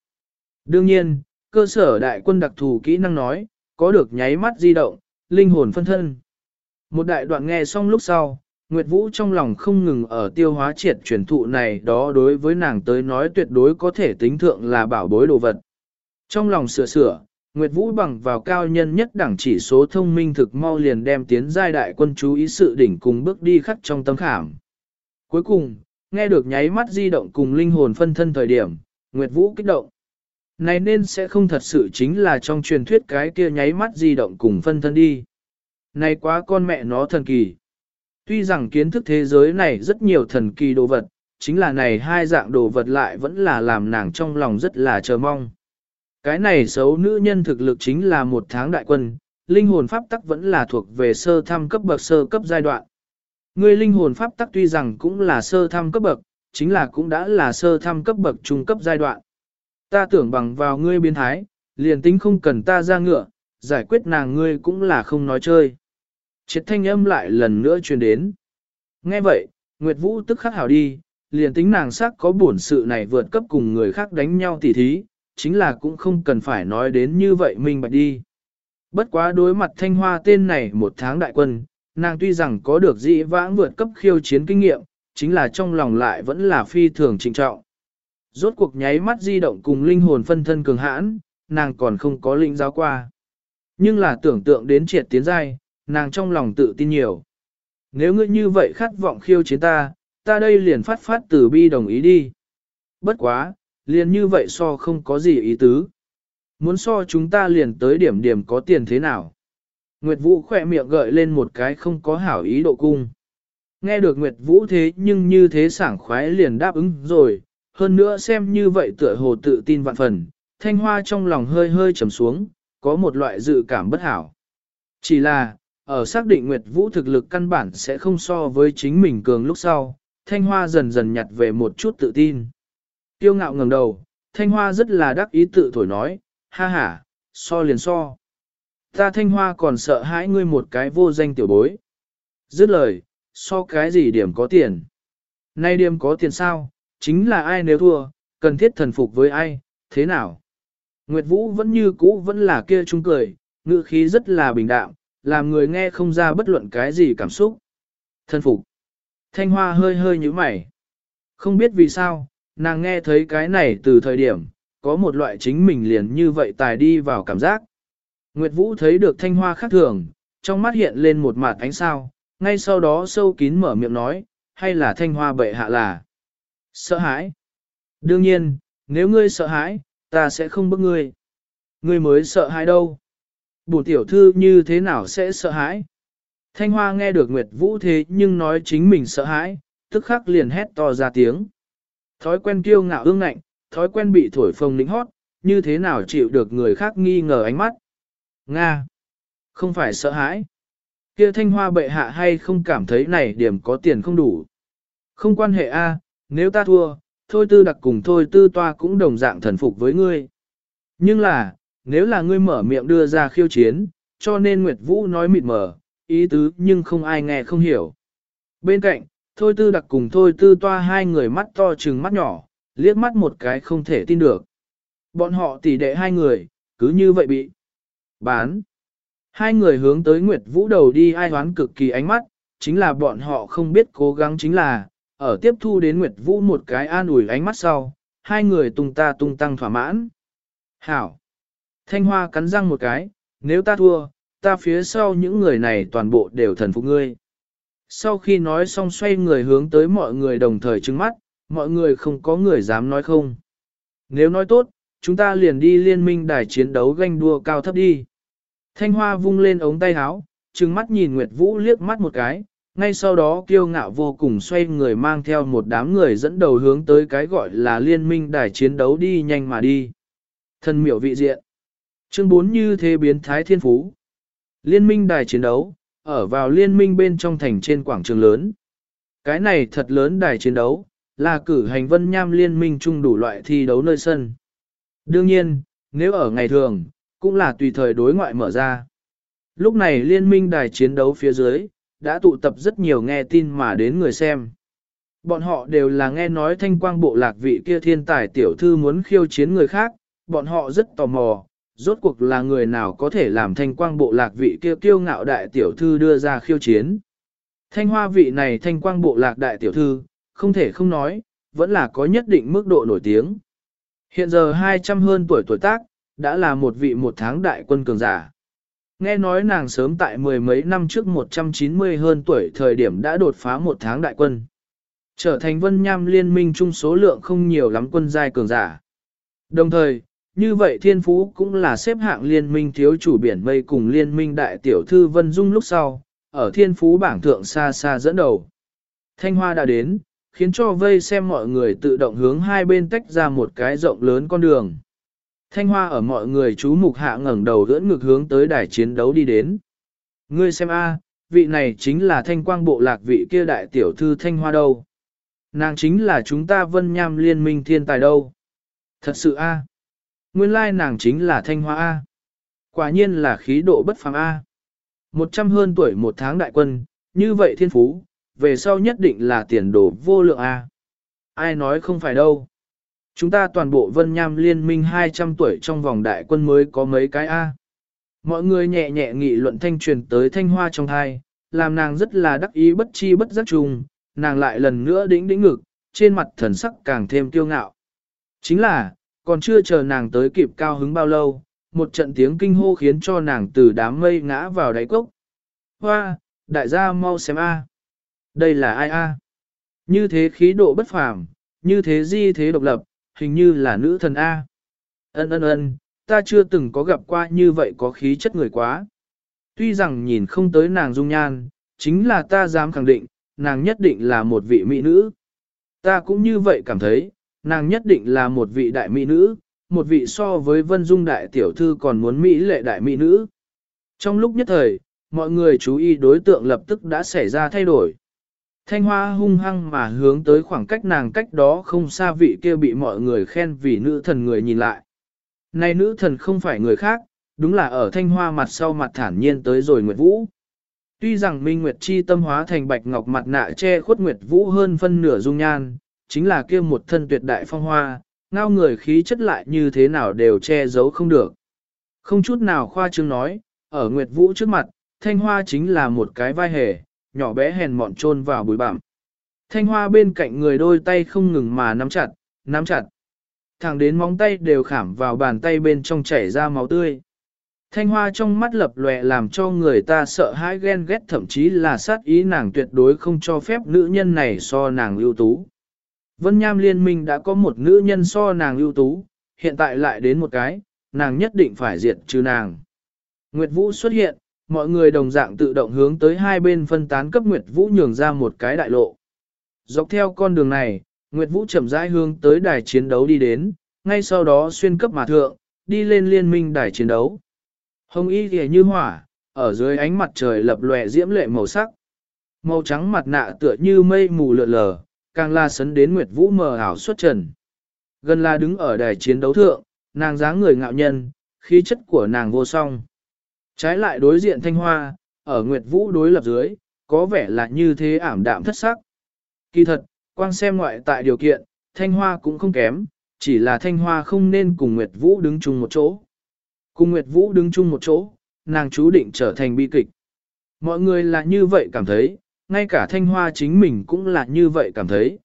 Đương nhiên, cơ sở đại quân đặc thù kỹ năng nói, có được nháy mắt di động, linh hồn phân thân. Một đại đoạn nghe xong lúc sau, Nguyệt Vũ trong lòng không ngừng ở tiêu hóa triệt truyền thụ này đó đối với nàng tới nói tuyệt đối có thể tính thượng là bảo bối đồ vật. Trong lòng sửa sửa, Nguyệt Vũ bằng vào cao nhân nhất đẳng chỉ số thông minh thực mau liền đem tiến giai đại quân chú ý sự đỉnh cùng bước đi khắc trong tâm khảm. Cuối cùng, nghe được nháy mắt di động cùng linh hồn phân thân thời điểm, Nguyệt Vũ kích động. Này nên sẽ không thật sự chính là trong truyền thuyết cái kia nháy mắt di động cùng phân thân đi. Này quá con mẹ nó thần kỳ. Tuy rằng kiến thức thế giới này rất nhiều thần kỳ đồ vật, chính là này hai dạng đồ vật lại vẫn là làm nàng trong lòng rất là chờ mong. Cái này xấu nữ nhân thực lực chính là một tháng đại quân, linh hồn pháp tắc vẫn là thuộc về sơ thăm cấp bậc sơ cấp giai đoạn. Người linh hồn pháp tắc tuy rằng cũng là sơ thăm cấp bậc, chính là cũng đã là sơ thăm cấp bậc trung cấp giai đoạn. Ta tưởng bằng vào ngươi biến thái, liền tính không cần ta ra ngựa, giải quyết nàng ngươi cũng là không nói chơi. Triệt thanh âm lại lần nữa truyền đến. Nghe vậy, Nguyệt Vũ tức khắc hảo đi, liền tính nàng sắc có buồn sự này vượt cấp cùng người khác đánh nhau tỉ thí, chính là cũng không cần phải nói đến như vậy mình bạch đi. Bất quá đối mặt thanh hoa tên này một tháng đại quân, nàng tuy rằng có được dĩ vãng vượt cấp khiêu chiến kinh nghiệm, chính là trong lòng lại vẫn là phi thường trịnh trọng. Rốt cuộc nháy mắt di động cùng linh hồn phân thân cường hãn, nàng còn không có linh giáo qua. Nhưng là tưởng tượng đến triệt tiến giai, nàng trong lòng tự tin nhiều. Nếu ngươi như vậy khát vọng khiêu chiến ta, ta đây liền phát phát từ bi đồng ý đi. Bất quá, liền như vậy so không có gì ý tứ. Muốn so chúng ta liền tới điểm điểm có tiền thế nào. Nguyệt Vũ khỏe miệng gợi lên một cái không có hảo ý độ cung. Nghe được Nguyệt Vũ thế nhưng như thế sảng khoái liền đáp ứng rồi, hơn nữa xem như vậy tựa hồ tự tin vạn phần, thanh hoa trong lòng hơi hơi trầm xuống, có một loại dự cảm bất hảo. Chỉ là, ở xác định Nguyệt Vũ thực lực căn bản sẽ không so với chính mình cường lúc sau, thanh hoa dần dần nhặt về một chút tự tin. Tiêu ngạo ngẩng đầu, thanh hoa rất là đắc ý tự thổi nói, ha ha, so liền so. Ta thanh hoa còn sợ hãi ngươi một cái vô danh tiểu bối. Dứt lời, so cái gì điểm có tiền. Nay điểm có tiền sao, chính là ai nếu thua, cần thiết thần phục với ai, thế nào? Nguyệt Vũ vẫn như cũ vẫn là kia trung cười, ngữ khí rất là bình đạm, làm người nghe không ra bất luận cái gì cảm xúc. Thân phục. Thanh Hoa hơi hơi như mày. Không biết vì sao, nàng nghe thấy cái này từ thời điểm, có một loại chính mình liền như vậy tài đi vào cảm giác. Nguyệt Vũ thấy được Thanh Hoa khác thường, trong mắt hiện lên một mặt ánh sao, ngay sau đó sâu kín mở miệng nói, hay là Thanh Hoa bệ hạ là. Sợ hãi. Đương nhiên, nếu ngươi sợ hãi, ta sẽ không bức ngươi. Ngươi mới sợ hãi đâu. Bổn tiểu thư như thế nào sẽ sợ hãi? Thanh Hoa nghe được Nguyệt Vũ thế nhưng nói chính mình sợ hãi, tức khắc liền hét to ra tiếng. Thói quen kiêu ngạo ương ngạnh, thói quen bị thổi phồng lĩnh hót, như thế nào chịu được người khác nghi ngờ ánh mắt. Nga! Không phải sợ hãi. Kia Thanh Hoa bệ hạ hay không cảm thấy này điểm có tiền không đủ. Không quan hệ a, nếu ta thua, thôi tư đặc cùng thôi tư toa cũng đồng dạng thần phục với ngươi. Nhưng là, nếu là ngươi mở miệng đưa ra khiêu chiến, cho nên Nguyệt Vũ nói mịt mờ, ý tứ nhưng không ai nghe không hiểu. Bên cạnh, thôi tư đặc cùng thôi tư toa hai người mắt to trừng mắt nhỏ, liếc mắt một cái không thể tin được. Bọn họ tỉ đệ hai người, cứ như vậy bị bán. Hai người hướng tới Nguyệt Vũ đầu đi ai hoán cực kỳ ánh mắt, chính là bọn họ không biết cố gắng chính là, ở tiếp thu đến Nguyệt Vũ một cái an ủi ánh mắt sau, hai người tung ta tung tăng thỏa mãn. Hảo! Thanh Hoa cắn răng một cái, nếu ta thua, ta phía sau những người này toàn bộ đều thần phục ngươi. Sau khi nói xong xoay người hướng tới mọi người đồng thời trừng mắt, mọi người không có người dám nói không. Nếu nói tốt, chúng ta liền đi liên minh đài chiến đấu ganh đua cao thấp đi. Thanh Hoa vung lên ống tay áo, trừng mắt nhìn Nguyệt Vũ liếc mắt một cái, ngay sau đó kiêu ngạo vô cùng xoay người mang theo một đám người dẫn đầu hướng tới cái gọi là liên minh đài chiến đấu đi nhanh mà đi. Thân miểu vị diện. Chương 4 như thế biến thái thiên phú. Liên minh đài chiến đấu, ở vào liên minh bên trong thành trên quảng trường lớn. Cái này thật lớn đài chiến đấu, là cử hành vân nham liên minh chung đủ loại thi đấu nơi sân. Đương nhiên, nếu ở ngày thường, cũng là tùy thời đối ngoại mở ra. Lúc này liên minh đài chiến đấu phía dưới, đã tụ tập rất nhiều nghe tin mà đến người xem. Bọn họ đều là nghe nói thanh quang bộ lạc vị kia thiên tài tiểu thư muốn khiêu chiến người khác, bọn họ rất tò mò, rốt cuộc là người nào có thể làm thanh quang bộ lạc vị kia kiêu ngạo đại tiểu thư đưa ra khiêu chiến. Thanh hoa vị này thanh quang bộ lạc đại tiểu thư, không thể không nói, vẫn là có nhất định mức độ nổi tiếng. Hiện giờ 200 hơn tuổi tuổi tác, đã là một vị một tháng đại quân cường giả. Nghe nói nàng sớm tại mười mấy năm trước 190 hơn tuổi thời điểm đã đột phá một tháng đại quân. Trở thành vân nham liên minh chung số lượng không nhiều lắm quân giai cường giả. Đồng thời, như vậy thiên phú cũng là xếp hạng liên minh thiếu chủ biển mây cùng liên minh đại tiểu thư Vân Dung lúc sau, ở thiên phú bảng thượng xa xa dẫn đầu. Thanh hoa đã đến, khiến cho vây xem mọi người tự động hướng hai bên tách ra một cái rộng lớn con đường. Thanh hoa ở mọi người chú mục hạ ngẩng đầu dẫn ngực hướng tới đài chiến đấu đi đến. Ngươi xem a, vị này chính là thanh quang bộ lạc vị kia đại tiểu thư thanh hoa đâu. Nàng chính là chúng ta vân nham liên minh thiên tài đâu. Thật sự a nguyên lai nàng chính là thanh hoa A. Quả nhiên là khí độ bất phàm A. Một trăm hơn tuổi một tháng đại quân, như vậy thiên phú, về sau nhất định là tiền đồ vô lượng A. Ai nói không phải đâu. Chúng ta toàn bộ vân nham liên minh 200 tuổi trong vòng đại quân mới có mấy cái A. Mọi người nhẹ nhẹ nghị luận thanh truyền tới thanh hoa trong thai, làm nàng rất là đắc ý bất chi bất giác trùng, nàng lại lần nữa đĩnh đĩnh ngực, trên mặt thần sắc càng thêm kiêu ngạo. Chính là, còn chưa chờ nàng tới kịp cao hứng bao lâu, một trận tiếng kinh hô khiến cho nàng từ đám mây ngã vào đáy cốc. Hoa, đại gia mau xem a. Đây là ai a? Như thế khí độ bất phàm, như thế di thế độc lập, hình như là nữ thần a. Ân ân ân, ta chưa từng có gặp qua như vậy có khí chất người quá. Tuy rằng nhìn không tới nàng dung nhan, chính là ta dám khẳng định, nàng nhất định là một vị mỹ nữ. Ta cũng như vậy cảm thấy, nàng nhất định là một vị đại mỹ nữ, một vị so với vân dung đại tiểu thư còn muốn mỹ lệ đại mỹ nữ. Trong lúc nhất thời, mọi người chú ý đối tượng lập tức đã xảy ra thay đổi. Thanh hoa hung hăng mà hướng tới khoảng cách nàng cách đó không xa vị kia bị mọi người khen vì nữ thần người nhìn lại. Này nữ thần không phải người khác, đúng là ở thanh hoa mặt sau mặt thản nhiên tới rồi Nguyệt Vũ. Tuy rằng Minh Nguyệt Chi tâm hóa thành bạch ngọc mặt nạ che khuất Nguyệt Vũ hơn phân nửa dung nhan, chính là kia một thân tuyệt đại phong hoa, ngao người khí chất lại như thế nào đều che giấu không được. Không chút nào khoa trương nói, ở Nguyệt Vũ trước mặt, thanh hoa chính là một cái vai hề, nhỏ bé hèn mọn trôn vào bụi bặm. Thanh hoa bên cạnh người đôi tay không ngừng mà nắm chặt, nắm chặt. Thẳng đến móng tay đều khảm vào bàn tay bên trong chảy ra máu tươi. Thanh hoa trong mắt lập lòe làm cho người ta sợ hãi ghen ghét thậm chí là sát ý nàng tuyệt đối không cho phép nữ nhân này so nàng ưu tú. Vân Nham liên minh đã có một nữ nhân so nàng ưu tú, hiện tại lại đến một cái, nàng nhất định phải diệt trừ nàng. Nguyệt Vũ xuất hiện, mọi người đồng dạng tự động hướng tới hai bên phân tán cấp Nguyệt Vũ nhường ra một cái đại lộ. Dọc theo con đường này, Nguyệt Vũ chậm rãi hướng tới đài chiến đấu đi đến, ngay sau đó xuyên cấp mà thượng, đi lên liên minh đài chiến đấu. Hồng y ghề như hỏa, ở dưới ánh mặt trời lập lòe diễm lệ màu sắc. Màu trắng mặt nạ tựa như mây mù lượn lờ, càng la sấn đến Nguyệt Vũ mờ ảo xuất trần. Gần là đứng ở đài chiến đấu thượng, nàng dáng người ngạo nhân, khí chất của nàng vô song. Trái lại đối diện thanh hoa, ở Nguyệt Vũ đối lập dưới, có vẻ là như thế ảm đạm thất sắc. Kỳ thật, quang xem ngoại tại điều kiện, thanh hoa cũng không kém, chỉ là thanh hoa không nên cùng Nguyệt Vũ đứng chung một chỗ. Cùng Nguyệt Vũ đứng chung một chỗ, nàng chú định trở thành bi kịch. Mọi người là như vậy cảm thấy, ngay cả thanh hoa chính mình cũng là như vậy cảm thấy.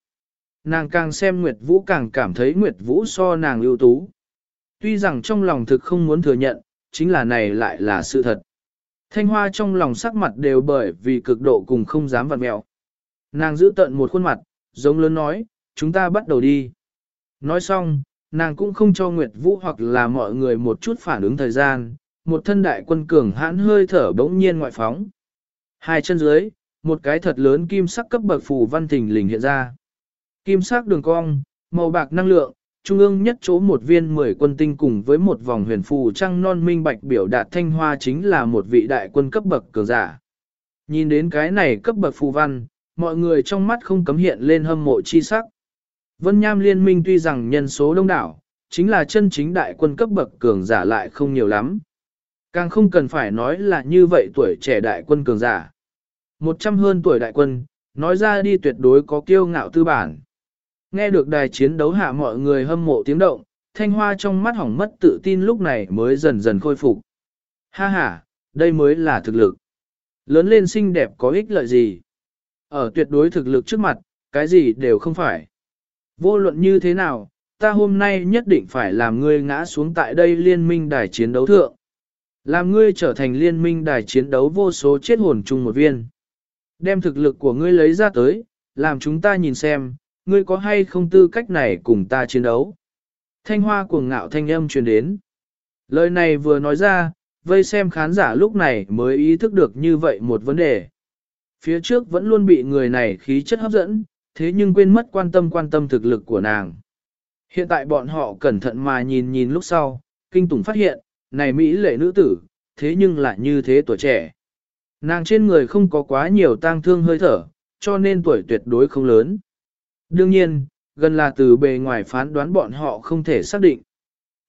Nàng càng xem Nguyệt Vũ càng cảm thấy Nguyệt Vũ so nàng ưu tú. Tuy rằng trong lòng thực không muốn thừa nhận, chính là này lại là sự thật. Thanh hoa trong lòng sắc mặt đều bởi vì cực độ cùng không dám vặn mẹo. Nàng giữ tận một khuôn mặt, giống lớn nói, chúng ta bắt đầu đi. Nói xong, nàng cũng không cho Nguyệt Vũ hoặc là mọi người một chút phản ứng thời gian, một thân đại quân cường hãn hơi thở bỗng nhiên ngoại phóng. Hai chân dưới, một cái thật lớn kim sắc cấp bậc phù văn thình lình hiện ra. Kim sắc đường cong, màu bạc năng lượng, trung ương nhất chỗ một viên mười quân tinh cùng với một vòng huyền phù trăng non minh bạch biểu đạt thanh hoa chính là một vị đại quân cấp bậc cường giả. Nhìn đến cái này cấp bậc phù văn, mọi người trong mắt không cấm hiện lên hâm mộ chi sắc. Vân Nham liên minh tuy rằng nhân số đông đảo, chính là chân chính đại quân cấp bậc cường giả lại không nhiều lắm. Càng không cần phải nói là như vậy tuổi trẻ đại quân cường giả. Một trăm hơn tuổi đại quân, nói ra đi tuyệt đối có kiêu ngạo tư bản. Nghe được đài chiến đấu hạ mọi người hâm mộ tiếng động, thanh hoa trong mắt hỏng mất tự tin lúc này mới dần dần khôi phục. Ha ha, đây mới là thực lực. Lớn lên xinh đẹp có ích lợi gì? Ở tuyệt đối thực lực trước mặt, cái gì đều không phải. Vô luận như thế nào, ta hôm nay nhất định phải làm ngươi ngã xuống tại đây liên minh đài chiến đấu thượng. Làm ngươi trở thành liên minh đài chiến đấu vô số chết hồn chung một viên. Đem thực lực của ngươi lấy ra tới, làm chúng ta nhìn xem, ngươi có hay không tư cách này cùng ta chiến đấu. Thanh hoa cuồng ngạo thanh âm truyền đến. Lời này vừa nói ra, vây xem khán giả lúc này mới ý thức được như vậy một vấn đề. Phía trước vẫn luôn bị người này khí chất hấp dẫn, thế nhưng quên mất quan tâm quan tâm thực lực của nàng. Hiện tại bọn họ cẩn thận mà nhìn nhìn lúc sau, kinh tủng phát hiện, này Mỹ lệ nữ tử, thế nhưng lại như thế tuổi trẻ. Nàng trên người không có quá nhiều tang thương hơi thở, cho nên tuổi tuyệt đối không lớn. Đương nhiên, gần là từ bề ngoài phán đoán bọn họ không thể xác định.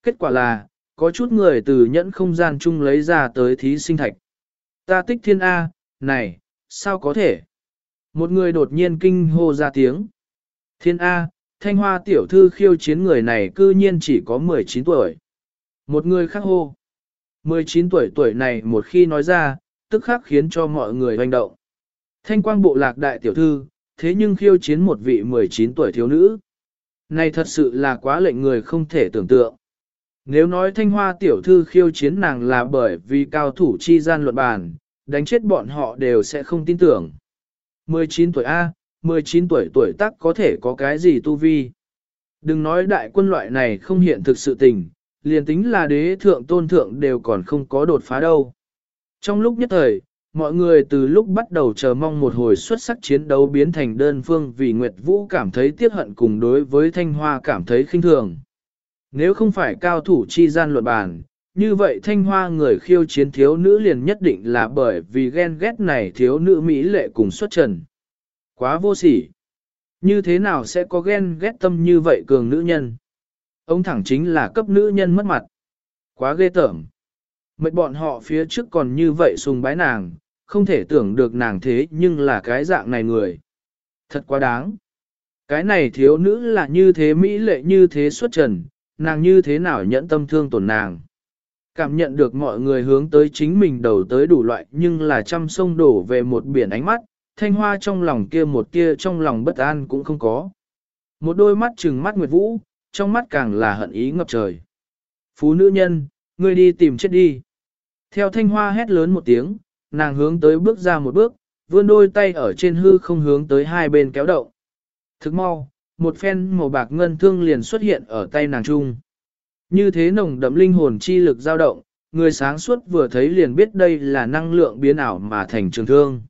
Kết quả là, có chút người từ nhẫn không gian chung lấy ra tới thí sinh thạch. Ta tích thiên A, này, sao có thể? Một người đột nhiên kinh hô ra tiếng. Thiên A, thanh hoa tiểu thư khiêu chiến người này cư nhiên chỉ có 19 tuổi. Một người khác hô. 19 tuổi tuổi này một khi nói ra, tức khắc khiến cho mọi người hoành động. Thanh quang bộ lạc đại tiểu thư, thế nhưng khiêu chiến một vị 19 tuổi thiếu nữ. Này thật sự là quá lệnh người không thể tưởng tượng. Nếu nói thanh hoa tiểu thư khiêu chiến nàng là bởi vì cao thủ chi gian luận bàn, đánh chết bọn họ đều sẽ không tin tưởng. 19 tuổi A, 19 tuổi tuổi tác có thể có cái gì tu vi. Đừng nói đại quân loại này không hiện thực sự tình, liền tính là đế thượng tôn thượng đều còn không có đột phá đâu. Trong lúc nhất thời, mọi người từ lúc bắt đầu chờ mong một hồi xuất sắc chiến đấu biến thành đơn phương vì Nguyệt Vũ cảm thấy tiếc hận cùng đối với Thanh Hoa cảm thấy khinh thường. Nếu không phải cao thủ chi gian luận bàn, như vậy Thanh Hoa người khiêu chiến thiếu nữ liền nhất định là bởi vì ghen ghét này thiếu nữ Mỹ lệ cùng xuất trần. Quá vô sỉ. Như thế nào sẽ có ghen ghét tâm như vậy cường nữ nhân? Ông thẳng chính là cấp nữ nhân mất mặt. Quá ghê tởm. Mệt bọn họ phía trước còn như vậy sùng bái nàng, không thể tưởng được nàng thế nhưng là cái dạng này người. Thật quá đáng. Cái này thiếu nữ là như thế mỹ lệ như thế xuất trần, nàng như thế nào nhẫn tâm thương tổn nàng. Cảm nhận được mọi người hướng tới chính mình đầu tới đủ loại nhưng là trăm sông đổ về một biển ánh mắt, thanh hoa trong lòng kia một kia trong lòng bất an cũng không có. Một đôi mắt trừng mắt Nguyệt Vũ, trong mắt càng là hận ý ngập trời. Phú nữ nhân, ngươi đi tìm chết đi. Theo thanh hoa hét lớn một tiếng, nàng hướng tới bước ra một bước, vươn đôi tay ở trên hư không hướng tới hai bên kéo động. Thức mau, một phen màu bạc ngân thương liền xuất hiện ở tay nàng trung. Như thế nồng đậm linh hồn chi lực dao động, người sáng suốt vừa thấy liền biết đây là năng lượng biến ảo mà thành trường thương.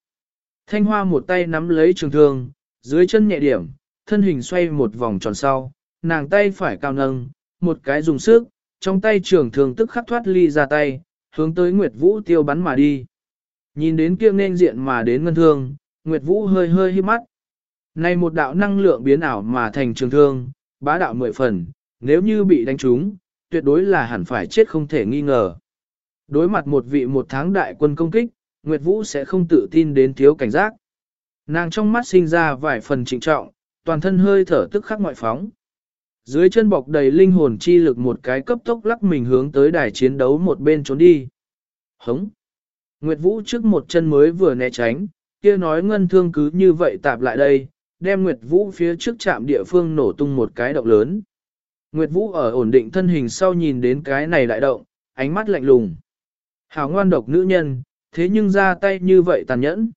Thanh hoa một tay nắm lấy trường thương, dưới chân nhẹ điểm, thân hình xoay một vòng tròn sau, nàng tay phải cao nâng, một cái dùng sức, trong tay trường thương tức khắc thoát ly ra tay, hướng tới Nguyệt Vũ tiêu bắn mà đi. Nhìn đến kia nên diện mà đến ngân thương, Nguyệt Vũ hơi hơi hít mắt. Này một đạo năng lượng biến ảo mà thành trường thương, bá đạo mười phần, nếu như bị đánh trúng, tuyệt đối là hẳn phải chết không thể nghi ngờ. Đối mặt một vị một tháng đại quân công kích, Nguyệt Vũ sẽ không tự tin đến thiếu cảnh giác. Nàng trong mắt sinh ra vài phần trịnh trọng, toàn thân hơi thở tức khắc ngoại phóng. Dưới chân bọc đầy linh hồn chi lực một cái cấp tốc lắc mình hướng tới đài chiến đấu một bên trốn đi. Hống! Nguyệt Vũ trước một chân mới vừa né tránh, kia nói ngân thương cứ như vậy tạp lại đây, đem Nguyệt Vũ phía trước chạm địa phương nổ tung một cái động lớn. Nguyệt Vũ ở ổn định thân hình sau nhìn đến cái này đại động, ánh mắt lạnh lùng. Hảo ngoan độc nữ nhân, thế nhưng ra tay như vậy tàn nhẫn.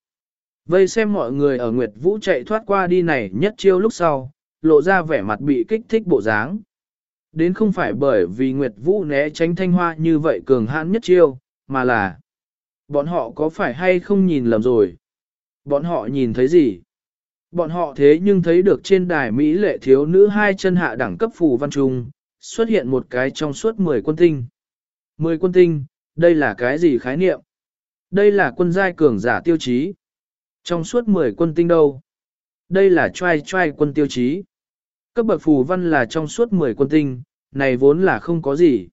Vây xem mọi người ở Nguyệt Vũ chạy thoát qua đi này nhất chiêu lúc sau, lộ ra vẻ mặt bị kích thích bộ dáng. Đến không phải bởi vì Nguyệt Vũ né tránh thanh hoa như vậy cường hãn nhất chiêu, mà là bọn họ có phải hay không nhìn lầm rồi. Bọn họ nhìn thấy gì? Bọn họ thế nhưng thấy được trên đài Mỹ lệ thiếu nữ hai chân hạ đẳng cấp phù văn trung, xuất hiện một cái trong suốt 10 quân tinh. 10 quân tinh, đây là cái gì khái niệm? Đây là quân giai cường giả tiêu chí. Trong suốt 10 quân tinh đâu? Đây là trai trai quân tiêu chí. Cấp bậc phù văn là trong suốt 10 quân tinh, này vốn là không có gì.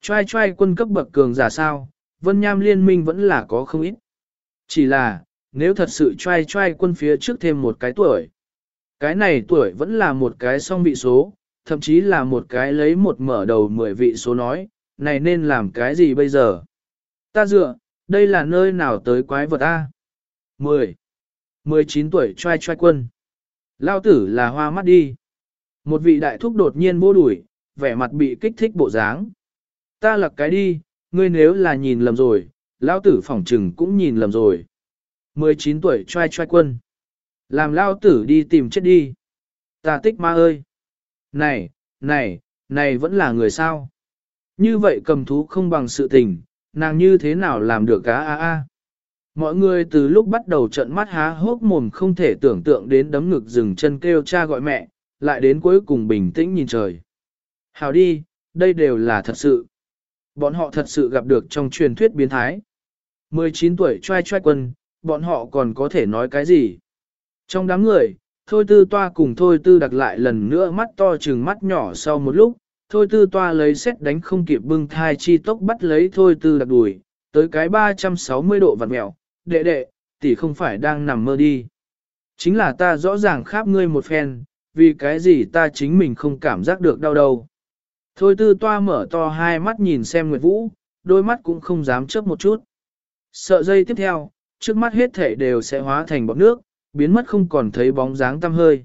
Trai trai quân cấp bậc cường giả sao, vân nham liên minh vẫn là có không ít. Chỉ là, nếu thật sự trai trai quân phía trước thêm một cái tuổi. Cái này tuổi vẫn là một cái song vị số, thậm chí là một cái lấy một mở đầu 10 vị số nói, này nên làm cái gì bây giờ? Ta dựa, đây là nơi nào tới quái vật A? 10. 19 tuổi trai trai quân. Lao tử là hoa mắt đi. Một vị đại thúc đột nhiên vô đuổi, vẻ mặt bị kích thích bộ dáng. Ta lặc cái đi, ngươi nếu là nhìn lầm rồi, lao tử phỏng trừng cũng nhìn lầm rồi. 19 tuổi trai trai quân. Làm lao tử đi tìm chết đi. Ta tích ma ơi. Này, này, này vẫn là người sao. Như vậy cầm thú không bằng sự tình, nàng như thế nào làm được cá a a. Mọi người từ lúc bắt đầu trận mắt há hốc mồm không thể tưởng tượng đến đấm ngực dừng chân kêu cha gọi mẹ, lại đến cuối cùng bình tĩnh nhìn trời. Hào đi, đây đều là thật sự. Bọn họ thật sự gặp được trong truyền thuyết biến thái. 19 tuổi trai trai quân, bọn họ còn có thể nói cái gì? Trong đám người, thôi tư toa cùng thôi tư đặt lại lần nữa mắt to chừng mắt nhỏ sau một lúc, thôi tư toa lấy xét đánh không kịp bưng thai chi tốc bắt lấy thôi tư đặt đùi, tới cái 360 độ vặn mẹo, đệ đệ, tỷ không phải đang nằm mơ đi. Chính là ta rõ ràng kháp ngươi một phen, vì cái gì ta chính mình không cảm giác được đau đâu. Thôi tư toa mở to hai mắt nhìn xem Nguyệt Vũ, đôi mắt cũng không dám chớp một chút. Sợ dây tiếp theo, trước mắt hết thể đều sẽ hóa thành bọt nước, biến mất không còn thấy bóng dáng tăm hơi.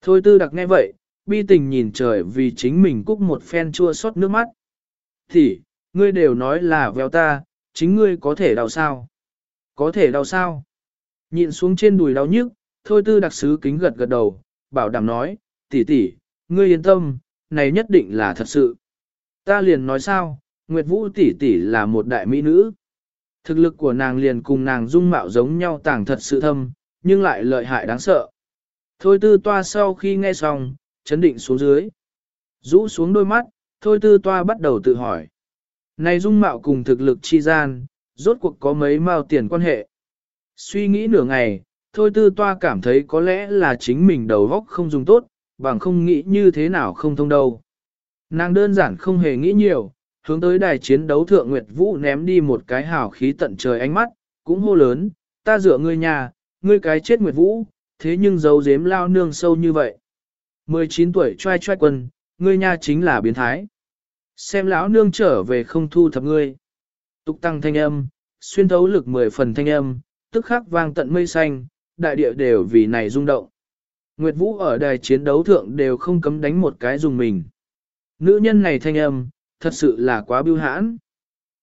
Thôi tư đặc nghe vậy, bi tình nhìn trời vì chính mình cúc một phen chua xót nước mắt. Thì, ngươi đều nói là véo ta, chính ngươi có thể đau sao? Có thể đau sao? Nhịn xuống trên đùi đau nhức, thôi tư đặc sứ kính gật gật đầu, bảo đảm nói, tỷ tỷ, ngươi yên tâm, này nhất định là thật sự. Ta liền nói sao, Nguyệt Vũ tỷ tỷ là một đại mỹ nữ. Thực lực của nàng liền cùng nàng dung mạo giống nhau tàng thật sự thâm, nhưng lại lợi hại đáng sợ. Thôi tư toa sau khi nghe xong, chấn định xuống dưới. Rũ xuống đôi mắt, thôi tư toa bắt đầu tự hỏi. Này dung mạo cùng thực lực chi gian, rốt cuộc có mấy mao tiền quan hệ. Suy nghĩ nửa ngày, thôi tư toa cảm thấy có lẽ là chính mình đầu góc không dùng tốt, bằng không nghĩ như thế nào không thông đâu. Nàng đơn giản không hề nghĩ nhiều, hướng tới đài chiến đấu thượng Nguyệt Vũ ném đi một cái hào khí tận trời ánh mắt, cũng hô lớn, ta dựa ngươi nhà, ngươi cái chết Nguyệt Vũ, thế nhưng giấu giếm lao nương sâu như vậy. 19 tuổi trai trai quân, ngươi nha chính là biến thái. Xem lão nương trở về không thu thập ngươi. Tục tăng thanh âm, xuyên thấu lực 10 phần thanh âm, tức khắc vang tận mây xanh, đại địa đều vì này rung động. Nguyệt Vũ ở đài chiến đấu thượng đều không cấm đánh một cái dùng mình. Nữ nhân này thanh âm, thật sự là quá biêu hãn.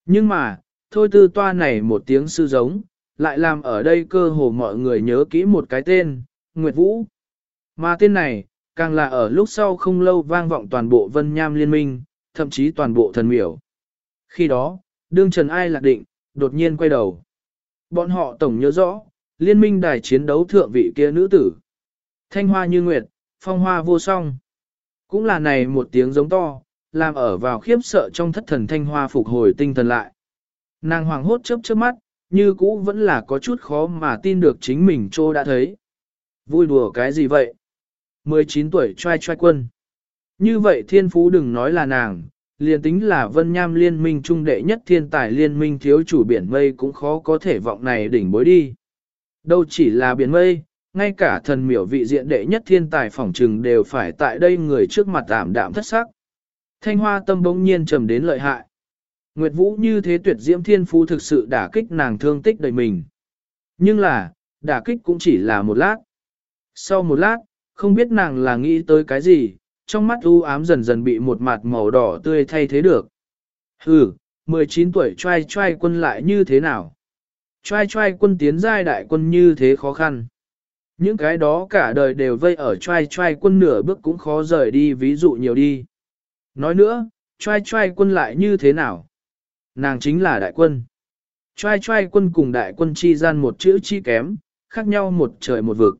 Nhưng mà, thôi tư toa này một tiếng sư giống, lại làm ở đây cơ hồ mọi người nhớ kỹ một cái tên, Nguyệt Vũ. Mà tên này, càng là ở lúc sau không lâu vang vọng toàn bộ vân nham liên minh, thậm chí toàn bộ thần miểu. Khi đó, đương Trần Ai lạc định, đột nhiên quay đầu. Bọn họ tổng nhớ rõ, liên minh đài chiến đấu thượng vị kia nữ tử. Thanh hoa như nguyệt, phong hoa vô song. Cũng là này một tiếng giống to, làm ở vào khiếp sợ trong thất thần thanh hoa phục hồi tinh thần lại. Nàng hoàng hốt chớp chớp mắt, như cũ vẫn là có chút khó mà tin được chính mình trô đã thấy. Vui đùa cái gì vậy? 19 tuổi trai trai quân. Như vậy thiên phú đừng nói là nàng, liền tính là vân nham liên minh trung đệ nhất thiên tài liên minh thiếu chủ biển mây cũng khó có thể vọng này đỉnh bối đi. Đâu chỉ là biển mây, ngay cả thần miểu vị diện đệ nhất thiên tài phỏng trừng đều phải tại đây người trước mặt tạm đạm thất sắc. Thanh hoa tâm bỗng nhiên trầm đến lợi hại. Nguyệt Vũ như thế tuyệt diễm thiên phú thực sự đả kích nàng thương tích đầy mình. Nhưng là, đả kích cũng chỉ là một lát. Sau một lát, không biết nàng là nghĩ tới cái gì, trong mắt u ám dần dần bị một mặt màu đỏ tươi thay thế được. Hừ, 19 tuổi trai trai quân lại như thế nào? Trai trai quân tiến giai đại quân như thế khó khăn. Những cái đó cả đời đều vây ở trai trai quân nửa bước cũng khó rời đi ví dụ nhiều đi. Nói nữa, trai trai quân lại như thế nào? Nàng chính là đại quân. Trai trai quân cùng đại quân chi gian một chữ chi kém, khác nhau một trời một vực.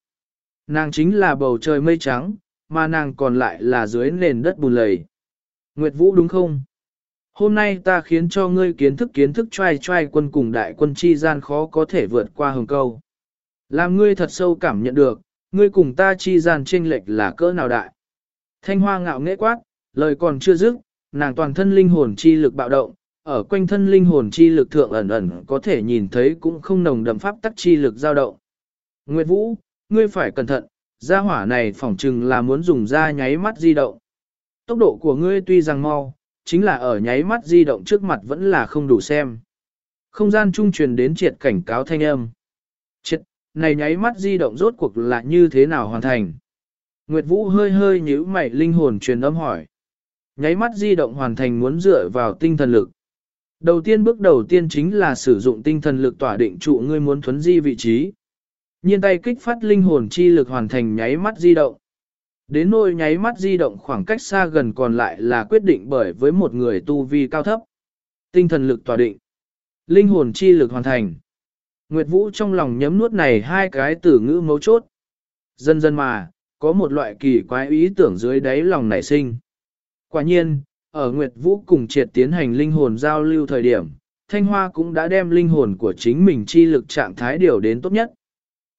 Nàng chính là bầu trời mây trắng, mà nàng còn lại là dưới nền đất bùn lầy. Nguyệt Vũ đúng không? Hôm nay ta khiến cho ngươi kiến thức kiến thức trai trai quân cùng đại quân chi gian khó có thể vượt qua hồng câu. Làm ngươi thật sâu cảm nhận được, ngươi cùng ta chi gian chênh lệch là cỡ nào đại. Thanh hoa ngạo nghễ quát, lời còn chưa dứt, nàng toàn thân linh hồn chi lực bạo động, ở quanh thân linh hồn chi lực thượng ẩn ẩn có thể nhìn thấy cũng không nồng đậm pháp tắc chi lực dao động. Nguyệt Vũ, ngươi phải cẩn thận, gia hỏa này phỏng chừng là muốn dùng ra nháy mắt di động. Tốc độ của ngươi tuy rằng mau, chính là ở nháy mắt di động trước mặt vẫn là không đủ xem. Không gian trung truyền đến triệt cảnh cáo thanh âm. Triệt, này nháy mắt di động rốt cuộc là như thế nào hoàn thành? Nguyệt Vũ hơi hơi nhíu mày linh hồn truyền âm hỏi. Nháy mắt di động hoàn thành muốn dựa vào tinh thần lực. Đầu tiên bước đầu tiên chính là sử dụng tinh thần lực tỏa định trụ ngươi muốn thuấn di vị trí. Nhiên tay kích phát linh hồn chi lực hoàn thành nháy mắt di động. Đến nỗi nháy mắt di động khoảng cách xa gần còn lại là quyết định bởi với một người tu vi cao thấp. Tinh thần lực tỏa định. Linh hồn chi lực hoàn thành. Nguyệt Vũ trong lòng nhấm nuốt này hai cái từ ngữ mấu chốt. Dần dần mà, có một loại kỳ quái ý tưởng dưới đáy lòng nảy sinh. Quả nhiên, ở Nguyệt Vũ cùng triệt tiến hành linh hồn giao lưu thời điểm, Thanh Hoa cũng đã đem linh hồn của chính mình chi lực trạng thái điều đến tốt nhất.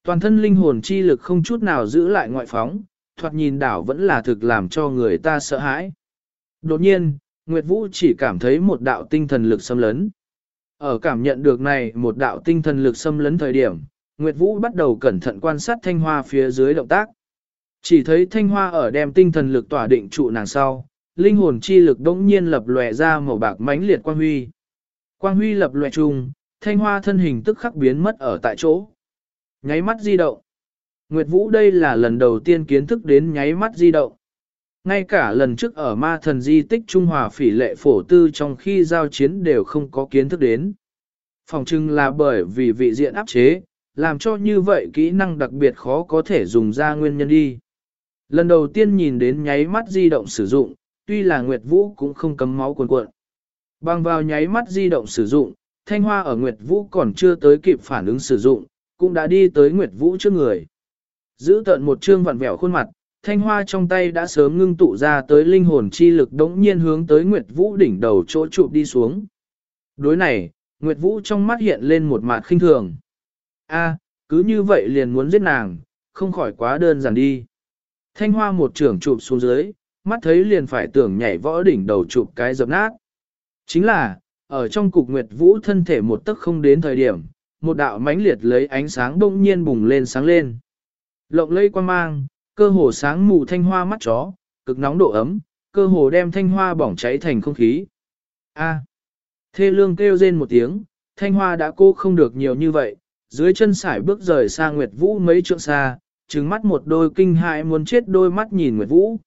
Toàn thân linh hồn chi lực không chút nào giữ lại ngoại phóng, thoạt nhìn đảo vẫn là thực làm cho người ta sợ hãi. Đột nhiên, Nguyệt Vũ chỉ cảm thấy một đạo tinh thần lực xâm lấn. Ở cảm nhận được này một đạo tinh thần lực xâm lấn thời điểm, Nguyệt Vũ bắt đầu cẩn thận quan sát thanh hoa phía dưới động tác. Chỉ thấy thanh hoa ở đem tinh thần lực tỏa định trụ nàng sau, linh hồn chi lực đống nhiên lập lòe ra màu bạc mãnh liệt quang huy. Quang huy lập lòe trùng, thanh hoa thân hình tức khắc biến mất ở tại chỗ. Nháy mắt di động. Nguyệt Vũ đây là lần đầu tiên kiến thức đến nháy mắt di động. Ngay cả lần trước ở ma thần di tích Trung Hòa phỉ lệ phổ tư trong khi giao chiến đều không có kiến thức đến. Phòng trưng là bởi vì vị diện áp chế, làm cho như vậy kỹ năng đặc biệt khó có thể dùng ra nguyên nhân đi. Lần đầu tiên nhìn đến nháy mắt di động sử dụng, tuy là Nguyệt Vũ cũng không cấm máu cuồn cuộn. Bằng vào nháy mắt di động sử dụng, thanh hoa ở Nguyệt Vũ còn chưa tới kịp phản ứng sử dụng, cũng đã đi tới Nguyệt Vũ trước người. Giữ tận một trương vặn vẹo khuôn mặt, thanh hoa trong tay đã sớm ngưng tụ ra tới linh hồn chi lực đống nhiên hướng tới Nguyệt Vũ đỉnh đầu chỗ chụp đi xuống. Đối này, Nguyệt Vũ trong mắt hiện lên một mặt khinh thường. A, cứ như vậy liền muốn giết nàng, không khỏi quá đơn giản đi. Thanh hoa một trưởng chụp xuống dưới, mắt thấy liền phải tưởng nhảy võ đỉnh đầu chụp cái dập nát. Chính là, ở trong cục Nguyệt Vũ thân thể một tấc không đến thời điểm, một đạo mãnh liệt lấy ánh sáng bỗng nhiên bùng lên sáng lên. Lộng lây quan mang, cơ hồ sáng mù thanh hoa mắt chó, cực nóng độ ấm, cơ hồ đem thanh hoa bỏng cháy thành không khí. A. Thê lương kêu rên một tiếng, thanh hoa đã cô không được nhiều như vậy, dưới chân sải bước rời xa Nguyệt Vũ mấy trượng xa, trừng mắt một đôi kinh hại muốn chết đôi mắt nhìn Nguyệt Vũ.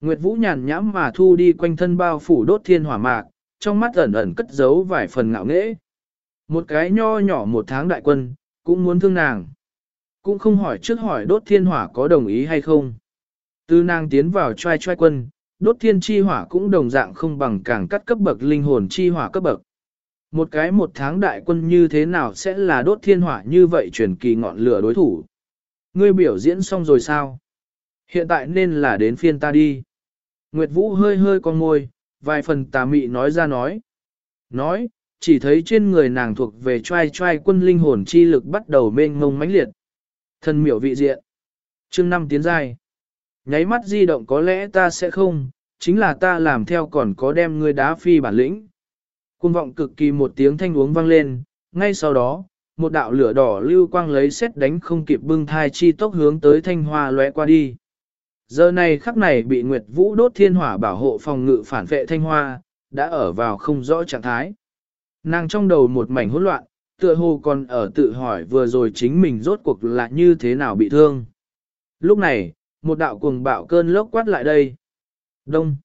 Nguyệt Vũ nhàn nhãm mà thu đi quanh thân bao phủ đốt thiên hỏa mạc, trong mắt ẩn ẩn cất giấu vài phần ngạo nghễ. Một cái nho nhỏ một tháng đại quân, cũng muốn thương nàng. Cũng không hỏi trước hỏi đốt thiên hỏa có đồng ý hay không. Từ nàng tiến vào trai trai quân, đốt thiên chi hỏa cũng đồng dạng không bằng càng cắt cấp bậc linh hồn chi hỏa cấp bậc. Một cái một tháng đại quân như thế nào sẽ là đốt thiên hỏa như vậy truyền kỳ ngọn lửa đối thủ. Ngươi biểu diễn xong rồi sao? Hiện tại nên là đến phiên ta đi. Nguyệt Vũ hơi hơi con ngôi, vài phần tà mị nói ra nói. Nói, chỉ thấy trên người nàng thuộc về trai trai quân linh hồn chi lực bắt đầu mênh mông mãnh liệt. Thần miểu vị diện. chương năm tiến giai. Nháy mắt di động có lẽ ta sẽ không, chính là ta làm theo còn có đem ngươi đá phi bản lĩnh. Cuồng vọng cực kỳ một tiếng thanh uống vang lên, ngay sau đó, một đạo lửa đỏ lưu quang lấy xét đánh không kịp bưng thai chi tốc hướng tới thanh hoa lóe qua đi. Giờ này khắc này bị Nguyệt Vũ đốt thiên hỏa bảo hộ phòng ngự phản vệ thanh hoa, đã ở vào không rõ trạng thái. Nàng trong đầu một mảnh hỗn loạn, tựa hồ còn ở tự hỏi vừa rồi chính mình rốt cuộc là như thế nào bị thương. Lúc này, một đạo cuồng bạo cơn lốc quát lại đây. Đông.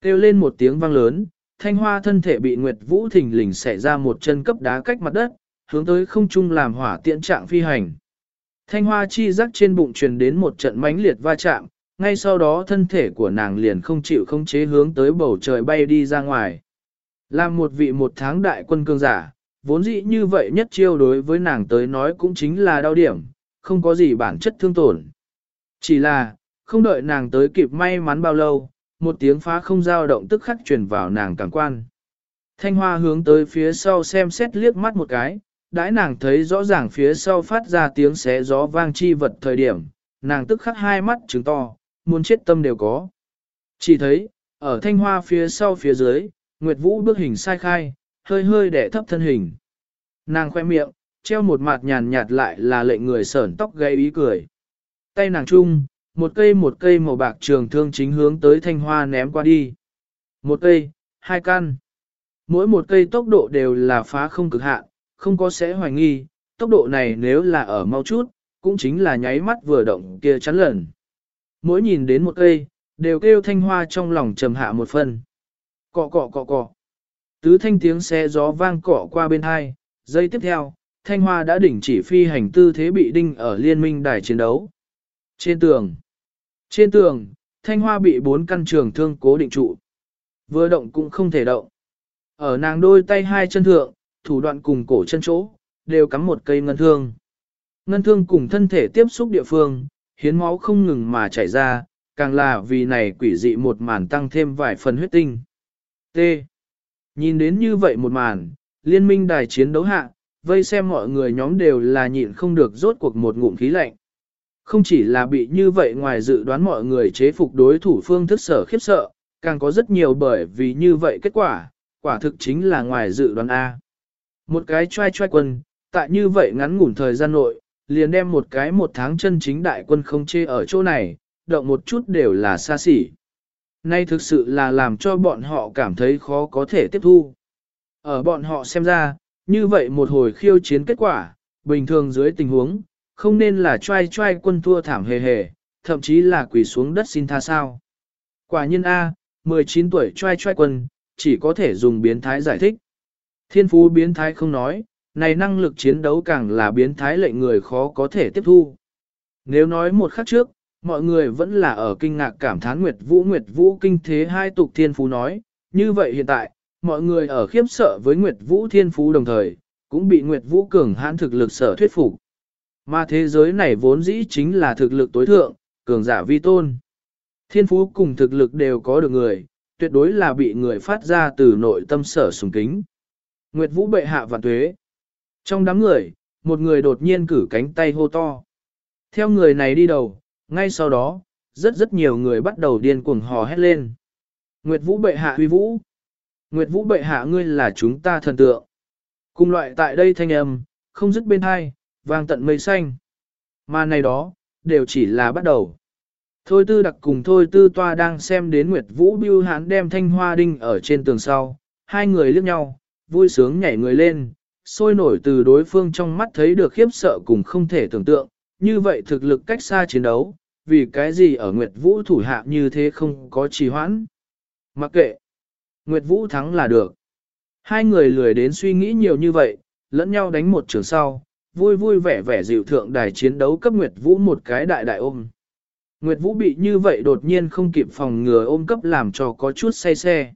Kêu lên một tiếng vang lớn, thanh hoa thân thể bị Nguyệt Vũ thình lình xẻ ra một chân cấp đá cách mặt đất, hướng tới không trung làm hỏa tiện trạng phi hành. Thanh hoa chi rắc trên bụng truyền đến một trận mãnh liệt va chạm, ngay sau đó thân thể của nàng liền không chịu không chế hướng tới bầu trời bay đi ra ngoài. Làm một vị một tháng đại quân cương giả, vốn dĩ như vậy nhất chiêu đối với nàng tới nói cũng chính là đau điểm, không có gì bản chất thương tổn. Chỉ là, không đợi nàng tới kịp may mắn bao lâu, một tiếng phá không dao động tức khắc truyền vào nàng cảm quan. Thanh hoa hướng tới phía sau xem xét liếc mắt một cái, đãi nàng thấy rõ ràng phía sau phát ra tiếng xé gió vang chi vật thời điểm, nàng tức khắc hai mắt trứng to, muốn chết tâm đều có. Chỉ thấy, ở thanh hoa phía sau phía dưới, Nguyệt Vũ bước hình sai khai, hơi hơi đẻ thấp thân hình. Nàng khoe miệng, treo một mặt nhàn nhạt lại là lệnh người sởn tóc gây ý cười. Tay nàng chung, một cây một cây màu bạc trường thương chính hướng tới thanh hoa ném qua đi. Một cây, hai căn. Mỗi một cây tốc độ đều là phá không cực hạn, không có sẽ hoài nghi, tốc độ này nếu là ở mau chút, cũng chính là nháy mắt vừa động kia chắn lần. Mỗi nhìn đến một cây, đều kêu thanh hoa trong lòng trầm hạ một phần. Cọ cọ cọ cọ. Tứ thanh tiếng xe gió vang cọ qua bên hai, giây tiếp theo, thanh hoa đã đỉnh chỉ phi hành tư thế bị đinh ở liên minh đài chiến đấu. Trên tường, trên tường, thanh hoa bị bốn căn trường thương cố định trụ. Vừa động cũng không thể động. Ở nàng đôi tay hai chân thượng, thủ đoạn cùng cổ chân chỗ, đều cắm một cây ngân thương. Ngân thương cùng thân thể tiếp xúc địa phương, hiến máu không ngừng mà chảy ra, càng là vì này quỷ dị một màn tăng thêm vài phần huyết tinh. T. Nhìn đến như vậy một màn, liên minh đài chiến đấu hạ, vây xem mọi người nhóm đều là nhịn không được rốt cuộc một ngụm khí lạnh. Không chỉ là bị như vậy ngoài dự đoán mọi người chế phục đối thủ phương thức sở khiếp sợ, càng có rất nhiều bởi vì như vậy kết quả, quả thực chính là ngoài dự đoán A. Một cái trai trai quân, tại như vậy ngắn ngủn thời gian nội, liền đem một cái một tháng chân chính đại quân không chê ở chỗ này, động một chút đều là xa xỉ. Nay thực sự là làm cho bọn họ cảm thấy khó có thể tiếp thu. Ở bọn họ xem ra, như vậy một hồi khiêu chiến kết quả, bình thường dưới tình huống, không nên là trai trai quân thua thảm hề hề, thậm chí là quỳ xuống đất xin tha sao. Quả nhân A, 19 tuổi trai trai quân, chỉ có thể dùng biến thái giải thích. Thiên phú biến thái không nói, này năng lực chiến đấu càng là biến thái lệnh người khó có thể tiếp thu. Nếu nói một khắc trước, mọi người vẫn là ở kinh ngạc cảm thán Nguyệt Vũ Nguyệt Vũ kinh thế hai tục thiên phú nói, như vậy hiện tại, mọi người ở khiếp sợ với Nguyệt Vũ thiên phú đồng thời, cũng bị Nguyệt Vũ cường hãn thực lực sở thuyết phục. Mà thế giới này vốn dĩ chính là thực lực tối thượng, cường giả vi tôn. Thiên phú cùng thực lực đều có được người, tuyệt đối là bị người phát ra từ nội tâm sở sùng kính. Nguyệt Vũ bệ hạ và tuế. Trong đám người, một người đột nhiên cử cánh tay hô to. Theo người này đi đầu, ngay sau đó, rất rất nhiều người bắt đầu điên cuồng hò hét lên. Nguyệt Vũ bệ hạ huy vũ. Nguyệt Vũ bệ hạ ngươi là chúng ta thần tượng. Cùng loại tại đây thanh âm, không dứt bên hai, vang tận mây xanh. Mà này đó, đều chỉ là bắt đầu. Thôi tư đặc cùng thôi tư toa đang xem đến Nguyệt Vũ Biêu hán đem thanh hoa đinh ở trên tường sau, hai người liếc nhau, vui sướng nhảy người lên, sôi nổi từ đối phương trong mắt thấy được khiếp sợ cùng không thể tưởng tượng, như vậy thực lực cách xa chiến đấu, vì cái gì ở Nguyệt Vũ thủ hạ như thế không có trì hoãn. Mặc kệ, Nguyệt Vũ thắng là được. Hai người lười đến suy nghĩ nhiều như vậy, lẫn nhau đánh một trường sau, vui vui vẻ vẻ dịu thượng đài chiến đấu cấp Nguyệt Vũ một cái đại đại ôm. Nguyệt Vũ bị như vậy đột nhiên không kịp phòng ngừa ôm cấp làm cho có chút say xe.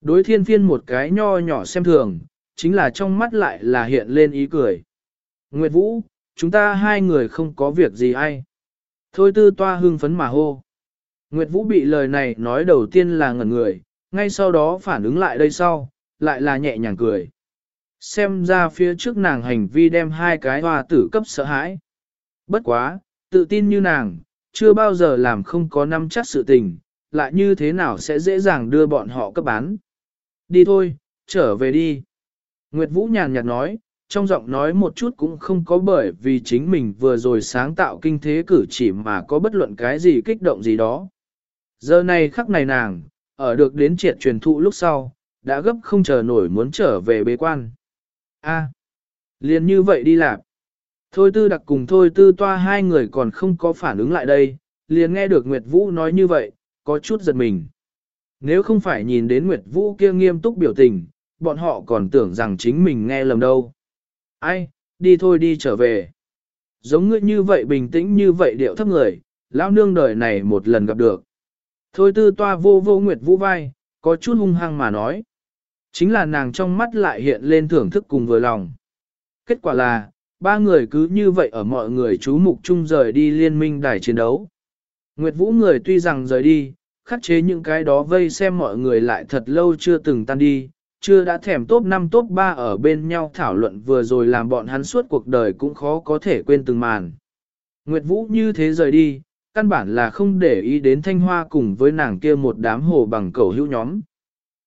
Đối thiên phiên một cái nho nhỏ xem thường, chính là trong mắt lại là hiện lên ý cười. Nguyệt Vũ, chúng ta hai người không có việc gì ai. Thôi tư toa hưng phấn mà hô. Nguyệt Vũ bị lời này nói đầu tiên là ngẩn người, ngay sau đó phản ứng lại đây sau, lại là nhẹ nhàng cười. Xem ra phía trước nàng hành vi đem hai cái hoa tử cấp sợ hãi. Bất quá, tự tin như nàng, chưa bao giờ làm không có năm chắc sự tình, lại như thế nào sẽ dễ dàng đưa bọn họ cấp bán. Đi thôi, trở về đi. Nguyệt Vũ nhàn nhạt nói, trong giọng nói một chút cũng không có bởi vì chính mình vừa rồi sáng tạo kinh thế cử chỉ mà có bất luận cái gì kích động gì đó. Giờ này khắc này nàng, ở được đến triệt truyền thụ lúc sau, đã gấp không chờ nổi muốn trở về bế quan. A, liền như vậy đi làm. Thôi tư đặc cùng thôi tư toa hai người còn không có phản ứng lại đây, liền nghe được Nguyệt Vũ nói như vậy, có chút giật mình. Nếu không phải nhìn đến Nguyệt Vũ kia nghiêm túc biểu tình, bọn họ còn tưởng rằng chính mình nghe lầm đâu. Ai, đi thôi đi trở về. Giống ngươi như vậy bình tĩnh như vậy điệu thấp người, lão nương đời này một lần gặp được. Thôi tư toa vô vô Nguyệt Vũ vai, có chút hung hăng mà nói. Chính là nàng trong mắt lại hiện lên thưởng thức cùng vừa lòng. Kết quả là, ba người cứ như vậy ở mọi người chú mục chung rời đi liên minh đài chiến đấu. Nguyệt Vũ người tuy rằng rời đi, khắc chế những cái đó vây xem mọi người lại thật lâu chưa từng tan đi, chưa đã thèm top 5 top 3 ở bên nhau thảo luận vừa rồi làm bọn hắn suốt cuộc đời cũng khó có thể quên từng màn. Nguyệt Vũ như thế rời đi, căn bản là không để ý đến thanh hoa cùng với nàng kia một đám hồ bằng cầu hữu nhóm.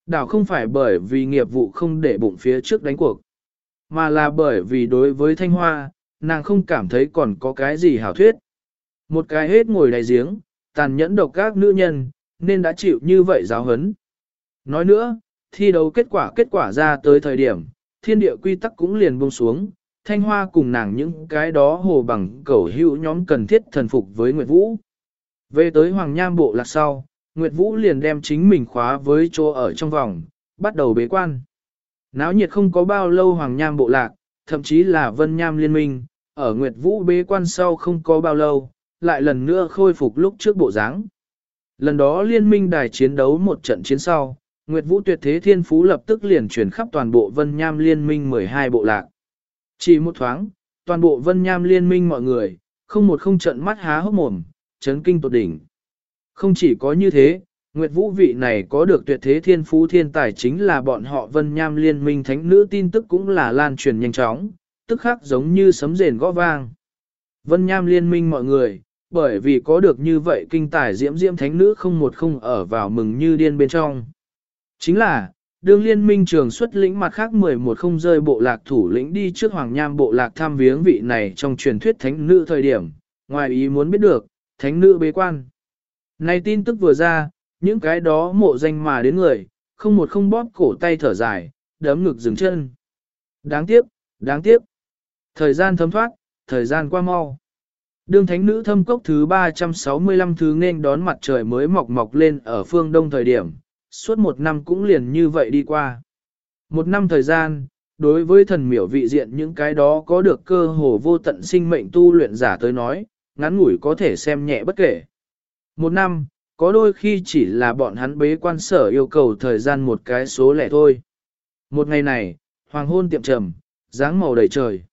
Đảo không phải bởi vì nghiệp vụ không để bụng phía trước đánh cuộc, mà là bởi vì đối với thanh hoa, nàng không cảm thấy còn có cái gì hảo thuyết. Một cái hết ngồi đáy giếng, tàn nhẫn độc các nữ nhân, nên đã chịu như vậy giáo hấn. Nói nữa, thi đấu kết quả kết quả ra tới thời điểm, thiên địa quy tắc cũng liền buông xuống, thanh hoa cùng nàng những cái đó hồ bằng cẩu hữu nhóm cần thiết thần phục với Nguyệt Vũ. Về tới Hoàng Nham Bộ lạc sau, Nguyệt Vũ liền đem chính mình khóa với chỗ ở trong vòng, bắt đầu bế quan. Náo nhiệt không có bao lâu Hoàng Nham Bộ lạc, thậm chí là Vân Nham Liên minh, ở Nguyệt Vũ bế quan sau không có bao lâu, lại lần nữa khôi phục lúc trước bộ dáng. Lần đó liên minh đài chiến đấu một trận chiến sau, Nguyệt Vũ tuyệt thế thiên phú lập tức liền truyền khắp toàn bộ Vân Nham liên minh 12 bộ lạc. Chỉ một thoáng, toàn bộ Vân Nham liên minh mọi người, không một không trận mắt há hốc mồm, chấn kinh tột đỉnh. Không chỉ có như thế, Nguyệt Vũ vị này có được tuyệt thế thiên phú thiên tài chính là bọn họ Vân Nham liên minh thánh nữ tin tức cũng là lan truyền nhanh chóng, tức khắc giống như sấm rền gõ vang. Vân Nham liên minh mọi người, bởi vì có được như vậy kinh tài diễm diễm thánh nữ không một không ở vào mừng như điên bên trong. Chính là, đương liên minh trường xuất lĩnh mặt khác 11 không rơi bộ lạc thủ lĩnh đi trước Hoàng Nham bộ lạc tham viếng vị này trong truyền thuyết thánh nữ thời điểm, ngoài ý muốn biết được, thánh nữ bế quan. Này tin tức vừa ra, những cái đó mộ danh mà đến người, không một không bóp cổ tay thở dài, đấm ngực dừng chân. Đáng tiếc, đáng tiếc. Thời gian thấm thoát, thời gian qua mau. Đương thánh nữ thâm cốc thứ 365 thứ nên đón mặt trời mới mọc mọc lên ở phương đông thời điểm, suốt một năm cũng liền như vậy đi qua. Một năm thời gian, đối với thần miểu vị diện những cái đó có được cơ hồ vô tận sinh mệnh tu luyện giả tới nói, ngắn ngủi có thể xem nhẹ bất kể. Một năm, có đôi khi chỉ là bọn hắn bế quan sở yêu cầu thời gian một cái số lẻ thôi. Một ngày này, hoàng hôn tiệm trầm, dáng màu đầy trời.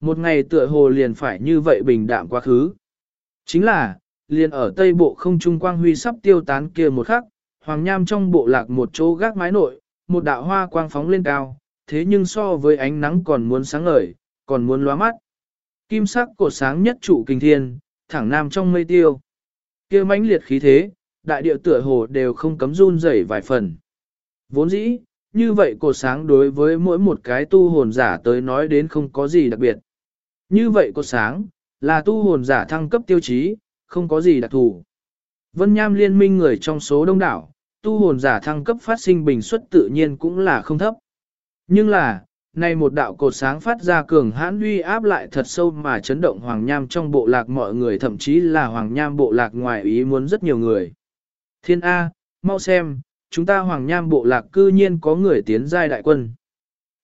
Một ngày tựa hồ liền phải như vậy bình đạm quá khứ. Chính là, liền ở tây bộ không trung quang huy sắp tiêu tán kia một khắc, hoàng nham trong bộ lạc một chỗ gác mái nội, một đạo hoa quang phóng lên cao, thế nhưng so với ánh nắng còn muốn sáng ngời, còn muốn lóa mắt. Kim sắc cột sáng nhất trụ kinh thiên, thẳng nam trong mây tiêu. kia mãnh liệt khí thế, đại địa tựa hồ đều không cấm run rẩy vài phần. Vốn dĩ, như vậy cột sáng đối với mỗi một cái tu hồn giả tới nói đến không có gì đặc biệt. Như vậy cột sáng, là tu hồn giả thăng cấp tiêu chí, không có gì đặc thù. Vân Nham liên minh người trong số đông đảo, tu hồn giả thăng cấp phát sinh bình suất tự nhiên cũng là không thấp. Nhưng là, nay một đạo cột sáng phát ra cường hãn uy áp lại thật sâu mà chấn động Hoàng Nham trong bộ lạc mọi người thậm chí là Hoàng Nham bộ lạc ngoài ý muốn rất nhiều người. Thiên A, mau xem, chúng ta Hoàng Nham bộ lạc cư nhiên có người tiến giai đại quân.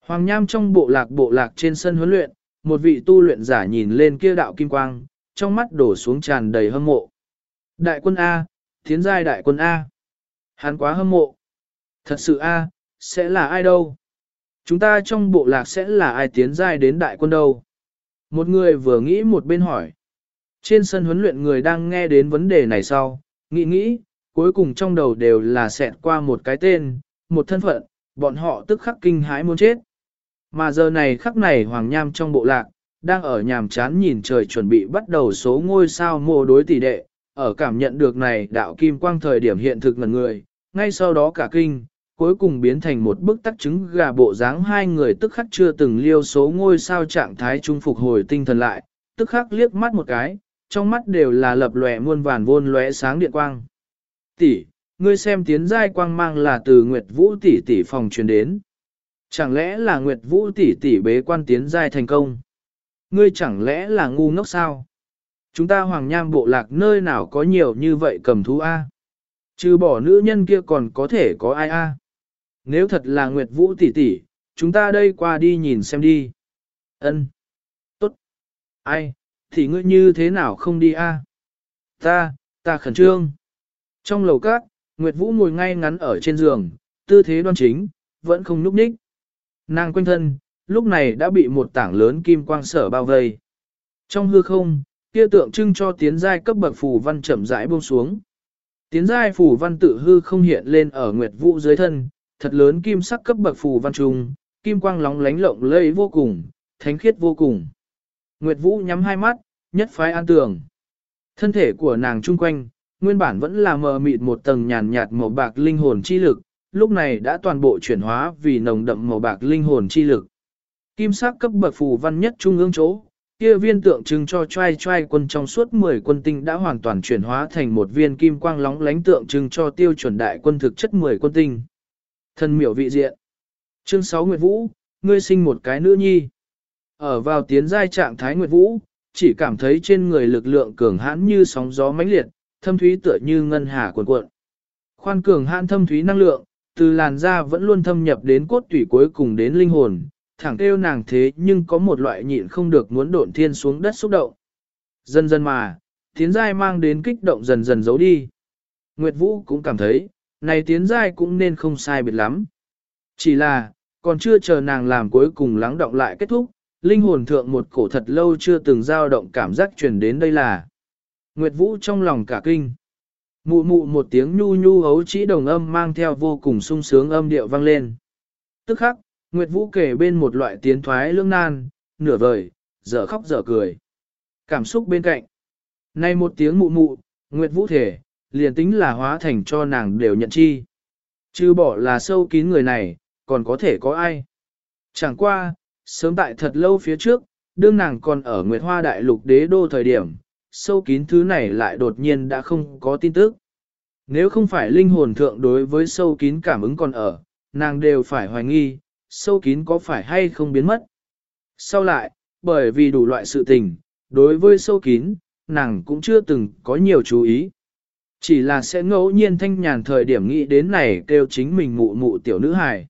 Hoàng Nham trong bộ lạc bộ lạc trên sân huấn luyện, một vị tu luyện giả nhìn lên kia đạo kim quang, trong mắt đổ xuống tràn đầy hâm mộ. Đại quân A, tiến giai đại quân A. Hắn quá hâm mộ. Thật sự A, sẽ là ai đâu? Chúng ta trong bộ lạc sẽ là ai tiến giai đến đại quân đâu? Một người vừa nghĩ một bên hỏi. Trên sân huấn luyện người đang nghe đến vấn đề này sau, nghĩ nghĩ, cuối cùng trong đầu đều là xẹt qua một cái tên, một thân phận, bọn họ tức khắc kinh hãi muốn chết. Mà giờ này khắc này Hoàng Nham trong bộ lạc, đang ở nhàm chán nhìn trời chuẩn bị bắt đầu số ngôi sao mô đối tỷ đệ, ở cảm nhận được này đạo kim quang thời điểm hiện thực ngần người, ngay sau đó cả kinh, cuối cùng biến thành một bức tắc trứng gà bộ dáng hai người tức khắc chưa từng liêu số ngôi sao trạng thái trung phục hồi tinh thần lại, tức khắc liếc mắt một cái, trong mắt đều là lập lòe muôn vàn vôn lóe sáng điện quang. Tỷ, ngươi xem tiến giai quang mang là từ Nguyệt Vũ tỷ tỷ phòng truyền đến. Chẳng lẽ là Nguyệt Vũ tỷ tỷ bế quan tiến giai thành công? Ngươi chẳng lẽ là ngu ngốc sao? Chúng ta hoàng nham bộ lạc nơi nào có nhiều như vậy cầm thú A? Trừ bỏ nữ nhân kia còn có thể có ai A? Nếu thật là Nguyệt Vũ tỷ tỷ, chúng ta đây qua đi nhìn xem đi. Ân, Tốt. Ai, thì ngươi như thế nào không đi A? Ta, ta khẩn trương. Trong lầu cát, Nguyệt Vũ ngồi ngay ngắn ở trên giường, tư thế đoan chính, vẫn không núp ních. Nàng quanh thân, lúc này đã bị một tảng lớn kim quang sở bao vây. Trong hư không, kia tượng trưng cho tiến giai cấp bậc phù văn chậm rãi buông xuống. Tiến giai phù văn tự hư không hiện lên ở Nguyệt Vũ dưới thân, thật lớn kim sắc cấp bậc phù văn trung, kim quang lóng lánh lộng lẫy vô cùng, thánh khiết vô cùng. Nguyệt Vũ nhắm hai mắt, nhất phái an tường. Thân thể của nàng chung quanh, nguyên bản vẫn là mờ mịt một tầng nhàn nhạt màu bạc linh hồn chi lực, lúc này đã toàn bộ chuyển hóa vì nồng đậm màu bạc linh hồn chi lực. Kim sắc cấp bậc phù văn nhất trung ương chỗ, kia viên tượng trưng cho trai trai quân trong suốt 10 quân tinh đã hoàn toàn chuyển hóa thành một viên kim quang lóng lánh tượng trưng cho tiêu chuẩn đại quân thực chất 10 quân tinh. Thân miểu vị diện. Chương 6 Nguyệt Vũ, ngươi sinh một cái nữ nhi. Ở vào tiến giai trạng thái Nguyệt Vũ, chỉ cảm thấy trên người lực lượng cường hãn như sóng gió mãnh liệt, thâm thúy tựa như ngân hà cuộn cuộn. Khoan cường hãn thâm thúy năng lượng, từ làn da vẫn luôn thâm nhập đến cốt tủy cuối cùng đến linh hồn, thẳng kêu nàng thế nhưng có một loại nhịn không được muốn độn thiên xuống đất xúc động. Dần dần mà, tiến giai mang đến kích động dần dần giấu đi. Nguyệt Vũ cũng cảm thấy, này tiến giai cũng nên không sai biệt lắm. Chỉ là, còn chưa chờ nàng làm cuối cùng lắng động lại kết thúc, linh hồn thượng một cổ thật lâu chưa từng dao động cảm giác truyền đến đây là. Nguyệt Vũ trong lòng cả kinh. Mụ mụ một tiếng nhu nhu hấu chỉ đồng âm mang theo vô cùng sung sướng âm điệu vang lên. Tức khắc, Nguyệt Vũ kể bên một loại tiến thoái lương nan, nửa vời, dở khóc dở cười. Cảm xúc bên cạnh. Nay một tiếng mụ mụ, Nguyệt Vũ thể, liền tính là hóa thành cho nàng đều nhận chi. Chứ bỏ là sâu kín người này, còn có thể có ai. Chẳng qua, sớm tại thật lâu phía trước, đương nàng còn ở Nguyệt Hoa Đại Lục đế đô thời điểm, sâu kín thứ này lại đột nhiên đã không có tin tức. Nếu không phải linh hồn thượng đối với sâu kín cảm ứng còn ở, nàng đều phải hoài nghi, sâu kín có phải hay không biến mất. Sau lại, bởi vì đủ loại sự tình, đối với sâu kín, nàng cũng chưa từng có nhiều chú ý. Chỉ là sẽ ngẫu nhiên thanh nhàn thời điểm nghĩ đến này kêu chính mình mụ mụ tiểu nữ hài.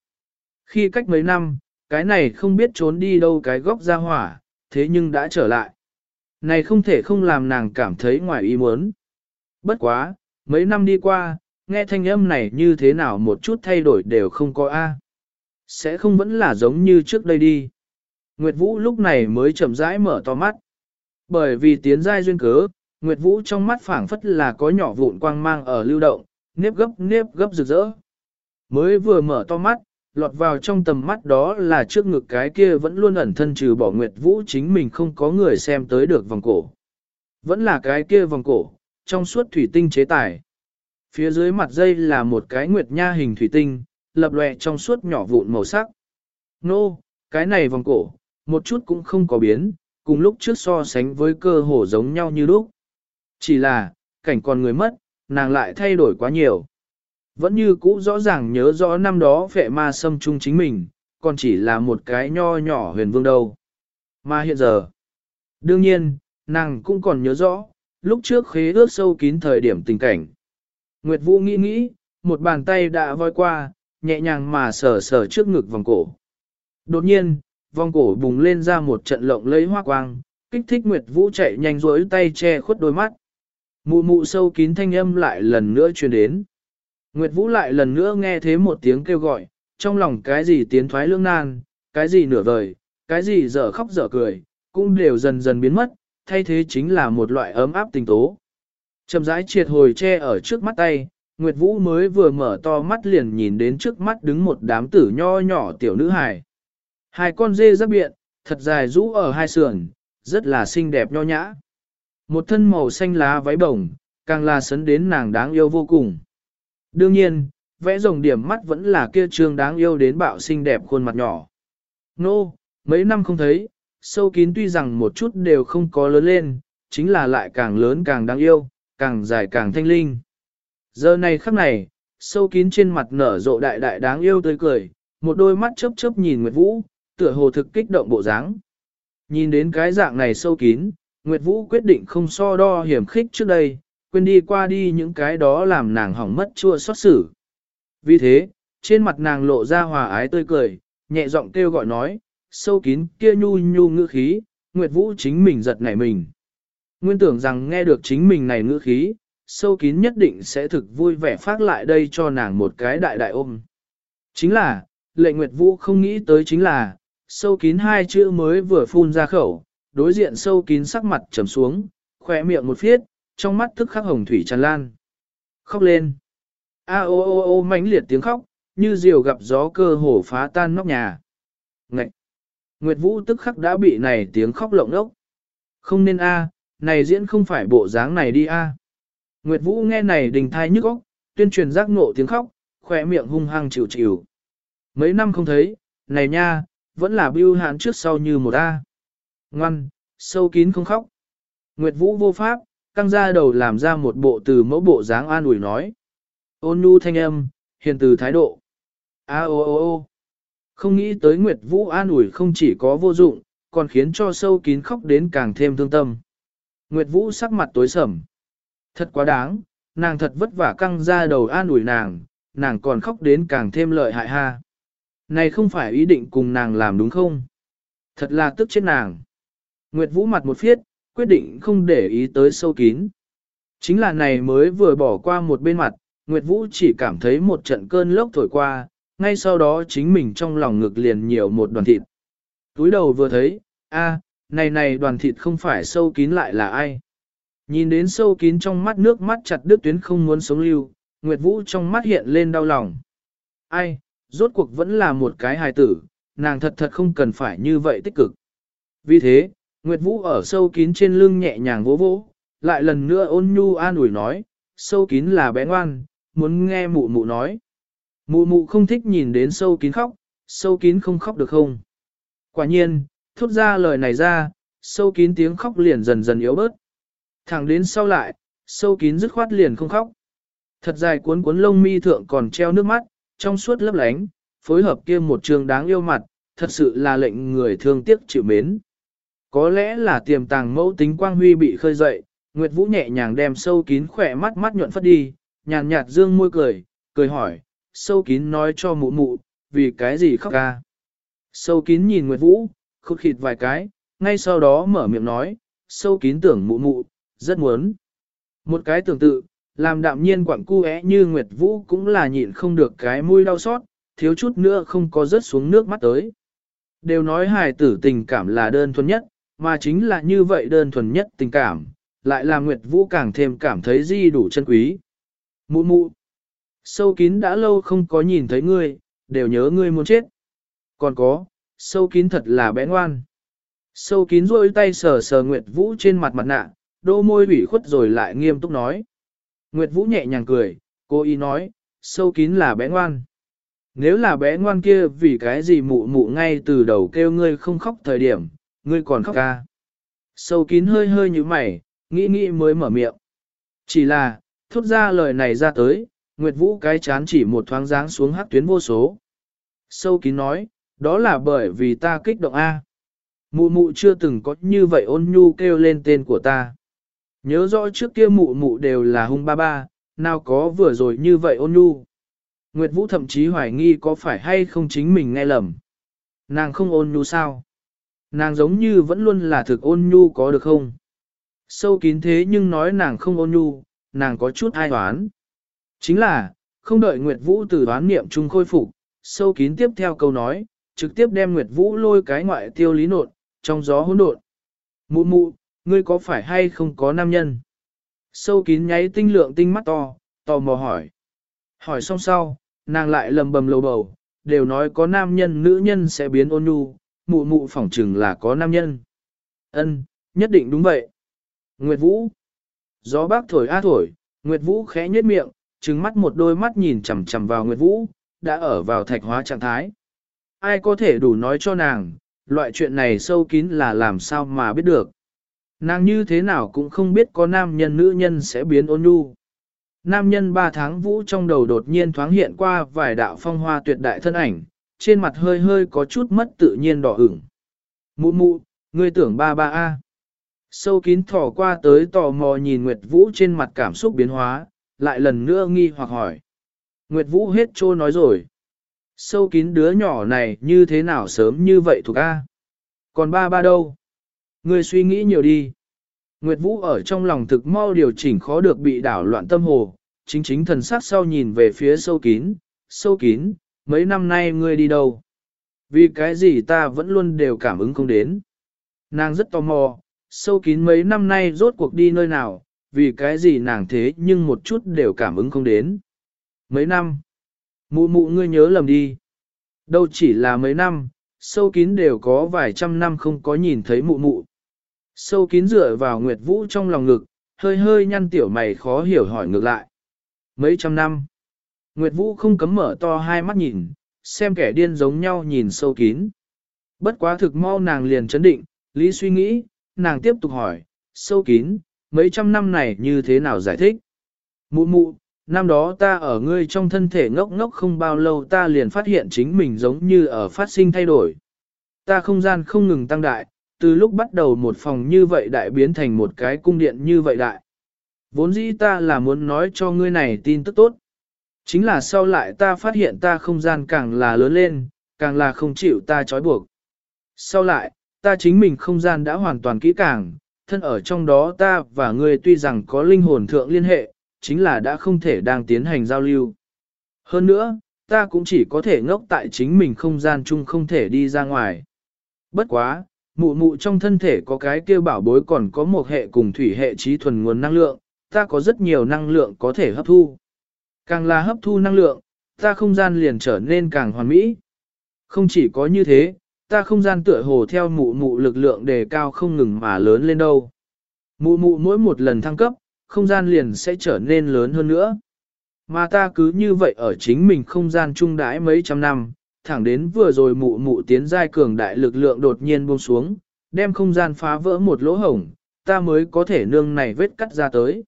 Khi cách mấy năm, cái này không biết trốn đi đâu cái góc ra hỏa, thế nhưng đã trở lại. Này không thể không làm nàng cảm thấy ngoài ý muốn. Bất quá, mấy năm đi qua, nghe thanh âm này như thế nào một chút thay đổi đều không có A. Sẽ không vẫn là giống như trước đây đi. Nguyệt Vũ lúc này mới chậm rãi mở to mắt. Bởi vì tiến giai duyên cớ, Nguyệt Vũ trong mắt phảng phất là có nhỏ vụn quang mang ở lưu động, nếp gấp nếp gấp rực rỡ. Mới vừa mở to mắt, lọt vào trong tầm mắt đó là trước ngực cái kia vẫn luôn ẩn thân trừ bỏ Nguyệt Vũ chính mình không có người xem tới được vòng cổ. Vẫn là cái kia vòng cổ, trong suốt thủy tinh chế tải, Phía dưới mặt dây là một cái Nguyệt Nha hình thủy tinh, lập lòe trong suốt nhỏ vụn màu sắc. Nô, cái này vòng cổ, một chút cũng không có biến, cùng lúc trước so sánh với cơ hồ giống nhau như lúc. Chỉ là, cảnh còn người mất, nàng lại thay đổi quá nhiều. Vẫn như cũ rõ ràng nhớ rõ năm đó phệ ma xâm chung chính mình, còn chỉ là một cái nho nhỏ huyền vương đâu. Mà hiện giờ, đương nhiên, nàng cũng còn nhớ rõ, lúc trước khế ước sâu kín thời điểm tình cảnh. Nguyệt Vũ nghĩ nghĩ, một bàn tay đã voi qua, nhẹ nhàng mà sờ sờ trước ngực vòng cổ. Đột nhiên, vòng cổ bùng lên ra một trận lộng lấy hoa quang, kích thích Nguyệt Vũ chạy nhanh rối tay che khuất đôi mắt. Mụ mụ sâu kín thanh âm lại lần nữa truyền đến. Nguyệt Vũ lại lần nữa nghe thế một tiếng kêu gọi, trong lòng cái gì tiến thoái lương nan, cái gì nửa vời, cái gì dở khóc dở cười, cũng đều dần dần biến mất, thay thế chính là một loại ấm áp tình tố. Chậm rãi triệt hồi che ở trước mắt tay, Nguyệt Vũ mới vừa mở to mắt liền nhìn đến trước mắt đứng một đám tử nho nhỏ tiểu nữ hài. Hai con dê rắc biện, thật dài rũ ở hai sườn, rất là xinh đẹp nho nhã. Một thân màu xanh lá váy bồng, càng là sấn đến nàng đáng yêu vô cùng. Đương nhiên, vẽ rồng điểm mắt vẫn là kia trương đáng yêu đến bạo xinh đẹp khuôn mặt nhỏ. Nô, mấy năm không thấy, sâu kín tuy rằng một chút đều không có lớn lên, chính là lại càng lớn càng đáng yêu, càng dài càng thanh linh. Giờ này khắc này, sâu kín trên mặt nở rộ đại đại đáng yêu tươi cười, một đôi mắt chớp chớp nhìn Nguyệt Vũ, tựa hồ thực kích động bộ dáng. Nhìn đến cái dạng này sâu kín, Nguyệt Vũ quyết định không so đo hiểm khích trước đây, quên đi qua đi những cái đó làm nàng hỏng mất chua xót xử. Vì thế, trên mặt nàng lộ ra hòa ái tươi cười, nhẹ giọng kêu gọi nói, sâu kín kia nhu nhu ngữ khí, Nguyệt Vũ chính mình giật nảy mình. Nguyên tưởng rằng nghe được chính mình này ngữ khí, sâu kín nhất định sẽ thực vui vẻ phát lại đây cho nàng một cái đại đại ôm. Chính là, lệ Nguyệt Vũ không nghĩ tới chính là, sâu kín hai chữ mới vừa phun ra khẩu, đối diện sâu kín sắc mặt trầm xuống, khỏe miệng một phiết, trong mắt thức khắc hồng thủy tràn lan. Khóc lên. A ô ô ô mãnh liệt tiếng khóc, như diều gặp gió cơ hồ phá tan nóc nhà. Ngậy! Nguyệt Vũ tức khắc đã bị này tiếng khóc lộng ốc. Không nên a, này diễn không phải bộ dáng này đi a. Nguyệt Vũ nghe này đình thai nhức óc, tuyên truyền giác ngộ tiếng khóc, khỏe miệng hung hăng chịu chịu. Mấy năm không thấy, này nha, vẫn là bưu hạn trước sau như một A. Ngoan, sâu kín không khóc. Nguyệt Vũ vô pháp, căng ra đầu làm ra một bộ từ mẫu bộ dáng an ủi nói. Ôn nhu thanh âm, hiền từ thái độ. A ô ô ô. Không nghĩ tới Nguyệt Vũ an ủi không chỉ có vô dụng, còn khiến cho sâu kín khóc đến càng thêm thương tâm. Nguyệt Vũ sắc mặt tối sầm. Thật quá đáng, nàng thật vất vả căng ra đầu an ủi nàng, nàng còn khóc đến càng thêm lợi hại ha. Này không phải ý định cùng nàng làm đúng không? Thật là tức chết nàng. Nguyệt Vũ mặt một phiết, quyết định không để ý tới sâu kín. Chính là này mới vừa bỏ qua một bên mặt, Nguyệt Vũ chỉ cảm thấy một trận cơn lốc thổi qua, ngay sau đó chính mình trong lòng ngực liền nhiều một đoàn thịt. Túi đầu vừa thấy, a, này này đoàn thịt không phải sâu kín lại là ai. Nhìn đến sâu kín trong mắt nước mắt chặt đứt tuyến không muốn sống lưu, Nguyệt Vũ trong mắt hiện lên đau lòng. Ai, rốt cuộc vẫn là một cái hài tử, nàng thật thật không cần phải như vậy tích cực. Vì thế, Nguyệt Vũ ở sâu kín trên lưng nhẹ nhàng vỗ vỗ, lại lần nữa ôn nhu an ủi nói, sâu kín là bé ngoan, muốn nghe mụ mụ nói. Mụ mụ không thích nhìn đến sâu kín khóc, sâu kín không khóc được không? Quả nhiên, thốt ra lời này ra, sâu kín tiếng khóc liền dần dần yếu bớt. Thẳng đến sau lại, sâu kín dứt khoát liền không khóc. Thật dài cuốn cuốn lông mi thượng còn treo nước mắt, trong suốt lấp lánh, phối hợp kia một trường đáng yêu mặt, thật sự là lệnh người thương tiếc chịu mến. Có lẽ là tiềm tàng mẫu tính quang huy bị khơi dậy, Nguyệt Vũ nhẹ nhàng đem sâu kín khỏe mắt mắt nhuận phất đi, nhàn nhạt dương môi cười, cười hỏi, sâu kín nói cho mụ mụ, vì cái gì khóc ca. Sâu kín nhìn Nguyệt Vũ, khúc khịt vài cái, ngay sau đó mở miệng nói, sâu kín tưởng mụ mụ, rất muốn. Một cái tưởng tự, làm đạm nhiên quặng cu é như Nguyệt Vũ cũng là nhịn không được cái mũi đau xót, thiếu chút nữa không có rớt xuống nước mắt tới. Đều nói hài tử tình cảm là đơn thuần nhất, mà chính là như vậy đơn thuần nhất tình cảm, lại làm Nguyệt Vũ càng thêm cảm thấy di đủ chân quý. Mụ mụ, sâu kín đã lâu không có nhìn thấy ngươi, đều nhớ ngươi muốn chết. Còn có, sâu kín thật là bé ngoan. Sâu kín rôi tay sờ sờ Nguyệt Vũ trên mặt mặt nạ, đô môi ủy khuất rồi lại nghiêm túc nói. Nguyệt Vũ nhẹ nhàng cười, cô ý nói, sâu kín là bé ngoan. Nếu là bé ngoan kia vì cái gì mụ mụ ngay từ đầu kêu ngươi không khóc thời điểm, ngươi còn khóc ca. Sâu kín hơi hơi như mày, nghĩ nghĩ mới mở miệng. Chỉ là, thốt ra lời này ra tới, Nguyệt Vũ cái chán chỉ một thoáng dáng xuống hát tuyến vô số. Sâu kín nói, đó là bởi vì ta kích động A. Mụ mụ chưa từng có như vậy ôn nhu kêu lên tên của ta. Nhớ rõ trước kia mụ mụ đều là hung ba ba, nào có vừa rồi như vậy ôn nhu. Nguyệt Vũ thậm chí hoài nghi có phải hay không chính mình nghe lầm. Nàng không ôn nhu sao? Nàng giống như vẫn luôn là thực ôn nhu có được không? Sâu kín thế nhưng nói nàng không ôn nhu, nàng có chút ai đoán? Chính là, không đợi Nguyệt Vũ từ đoán niệm chung khôi phục, sâu kín tiếp theo câu nói, trực tiếp đem Nguyệt Vũ lôi cái ngoại tiêu lý nột, trong gió hỗn độn. Mụ mụ, ngươi có phải hay không có nam nhân? Sâu kín nháy tinh lượng tinh mắt to, tò mò hỏi. Hỏi xong sau, nàng lại lầm bầm lầu bầu, đều nói có nam nhân nữ nhân sẽ biến ôn nhu, mụ mụ phỏng chừng là có nam nhân. Ân, nhất định đúng vậy. Nguyệt Vũ. Gió bác thổi a thổi, Nguyệt Vũ khẽ nhếch miệng, trừng mắt một đôi mắt nhìn chằm chằm vào Nguyệt Vũ, đã ở vào thạch hóa trạng thái. Ai có thể đủ nói cho nàng, loại chuyện này sâu kín là làm sao mà biết được. Nàng như thế nào cũng không biết có nam nhân nữ nhân sẽ biến ôn nhu. Nam nhân ba tháng vũ trong đầu đột nhiên thoáng hiện qua vài đạo phong hoa tuyệt đại thân ảnh, trên mặt hơi hơi có chút mất tự nhiên đỏ ửng. Mụ mụ, ngươi tưởng ba ba A. Sâu kín thỏ qua tới tò mò nhìn Nguyệt Vũ trên mặt cảm xúc biến hóa, lại lần nữa nghi hoặc hỏi. Nguyệt Vũ hết trô nói rồi. Sâu kín đứa nhỏ này như thế nào sớm như vậy thuộc A. Còn ba ba đâu? Ngươi suy nghĩ nhiều đi. Nguyệt Vũ ở trong lòng thực mau điều chỉnh khó được bị đảo loạn tâm hồ, chính chính thần sắc sau nhìn về phía sâu kín, sâu kín, mấy năm nay ngươi đi đâu? Vì cái gì ta vẫn luôn đều cảm ứng không đến. Nàng rất tò mò, sâu kín mấy năm nay rốt cuộc đi nơi nào, vì cái gì nàng thế nhưng một chút đều cảm ứng không đến. Mấy năm? Mụ mụ ngươi nhớ lầm đi. Đâu chỉ là mấy năm, sâu kín đều có vài trăm năm không có nhìn thấy mụ mụ. Sâu kín dựa vào Nguyệt Vũ trong lòng ngực, hơi hơi nhăn tiểu mày khó hiểu hỏi ngược lại. Mấy trăm năm. Nguyệt Vũ không cấm mở to hai mắt nhìn, xem kẻ điên giống nhau nhìn sâu kín. Bất quá thực mau nàng liền chấn định, lý suy nghĩ, nàng tiếp tục hỏi, sâu kín, mấy trăm năm này như thế nào giải thích? Mụ mụ, năm đó ta ở ngươi trong thân thể ngốc ngốc không bao lâu ta liền phát hiện chính mình giống như ở phát sinh thay đổi. Ta không gian không ngừng tăng đại, từ lúc bắt đầu một phòng như vậy đại biến thành một cái cung điện như vậy đại. Vốn dĩ ta là muốn nói cho ngươi này tin tức tốt. Chính là sau lại ta phát hiện ta không gian càng là lớn lên, càng là không chịu ta trói buộc. Sau lại, ta chính mình không gian đã hoàn toàn kỹ càng, thân ở trong đó ta và ngươi tuy rằng có linh hồn thượng liên hệ, chính là đã không thể đang tiến hành giao lưu. Hơn nữa, ta cũng chỉ có thể ngốc tại chính mình không gian chung không thể đi ra ngoài. Bất quá, mụ mụ trong thân thể có cái kia bảo bối còn có một hệ cùng thủy hệ trí thuần nguồn năng lượng, ta có rất nhiều năng lượng có thể hấp thu. Càng là hấp thu năng lượng, ta không gian liền trở nên càng hoàn mỹ. Không chỉ có như thế, ta không gian tựa hồ theo mụ mụ lực lượng đề cao không ngừng mà lớn lên đâu. Mụ mụ mỗi một lần thăng cấp, không gian liền sẽ trở nên lớn hơn nữa. Mà ta cứ như vậy ở chính mình không gian trung đãi mấy trăm năm, thẳng đến vừa rồi mụ mụ tiến giai cường đại lực lượng đột nhiên buông xuống, đem không gian phá vỡ một lỗ hổng, ta mới có thể nương này vết cắt ra tới.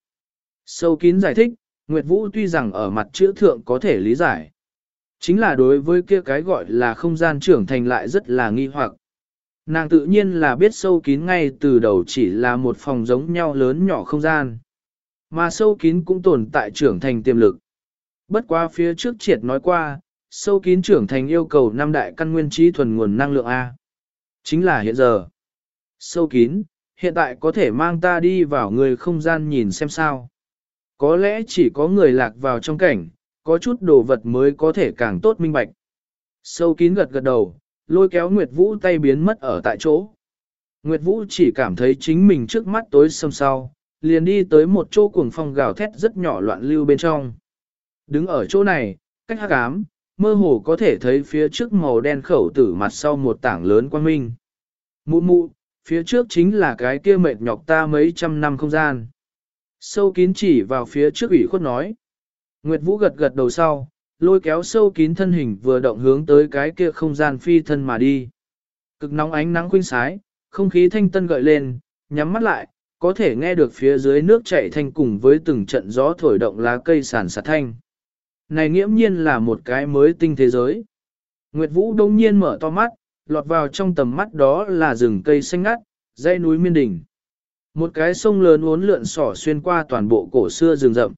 Sâu kín giải thích, Nguyệt Vũ tuy rằng ở mặt chữ thượng có thể lý giải. Chính là đối với kia cái gọi là không gian trưởng thành lại rất là nghi hoặc. Nàng tự nhiên là biết sâu kín ngay từ đầu chỉ là một phòng giống nhau lớn nhỏ không gian. Mà sâu kín cũng tồn tại trưởng thành tiềm lực. Bất qua phía trước triệt nói qua, sâu kín trưởng thành yêu cầu năm đại căn nguyên trí thuần nguồn năng lượng A. Chính là hiện giờ. Sâu kín, hiện tại có thể mang ta đi vào người không gian nhìn xem sao. Có lẽ chỉ có người lạc vào trong cảnh, có chút đồ vật mới có thể càng tốt minh bạch. Sâu kín gật gật đầu, lôi kéo Nguyệt Vũ tay biến mất ở tại chỗ. Nguyệt Vũ chỉ cảm thấy chính mình trước mắt tối sầm sau, liền đi tới một chỗ cuồng phong gào thét rất nhỏ loạn lưu bên trong. Đứng ở chỗ này, cách hắc ám, mơ hồ có thể thấy phía trước màu đen khẩu tử mặt sau một tảng lớn quang minh. Mụ mụ, phía trước chính là cái kia mệt nhọc ta mấy trăm năm không gian. Sâu kín chỉ vào phía trước ủy khuất nói. Nguyệt Vũ gật gật đầu sau, lôi kéo sâu kín thân hình vừa động hướng tới cái kia không gian phi thân mà đi. Cực nóng ánh nắng khuynh sái, không khí thanh tân gợi lên, nhắm mắt lại, có thể nghe được phía dưới nước chảy thanh cùng với từng trận gió thổi động lá cây sản sạt thanh. Này nghiễm nhiên là một cái mới tinh thế giới. Nguyệt Vũ đông nhiên mở to mắt, lọt vào trong tầm mắt đó là rừng cây xanh ngắt, dãy núi miên đỉnh. Một cái sông lớn uốn lượn sỏ xuyên qua toàn bộ cổ xưa rừng rậm.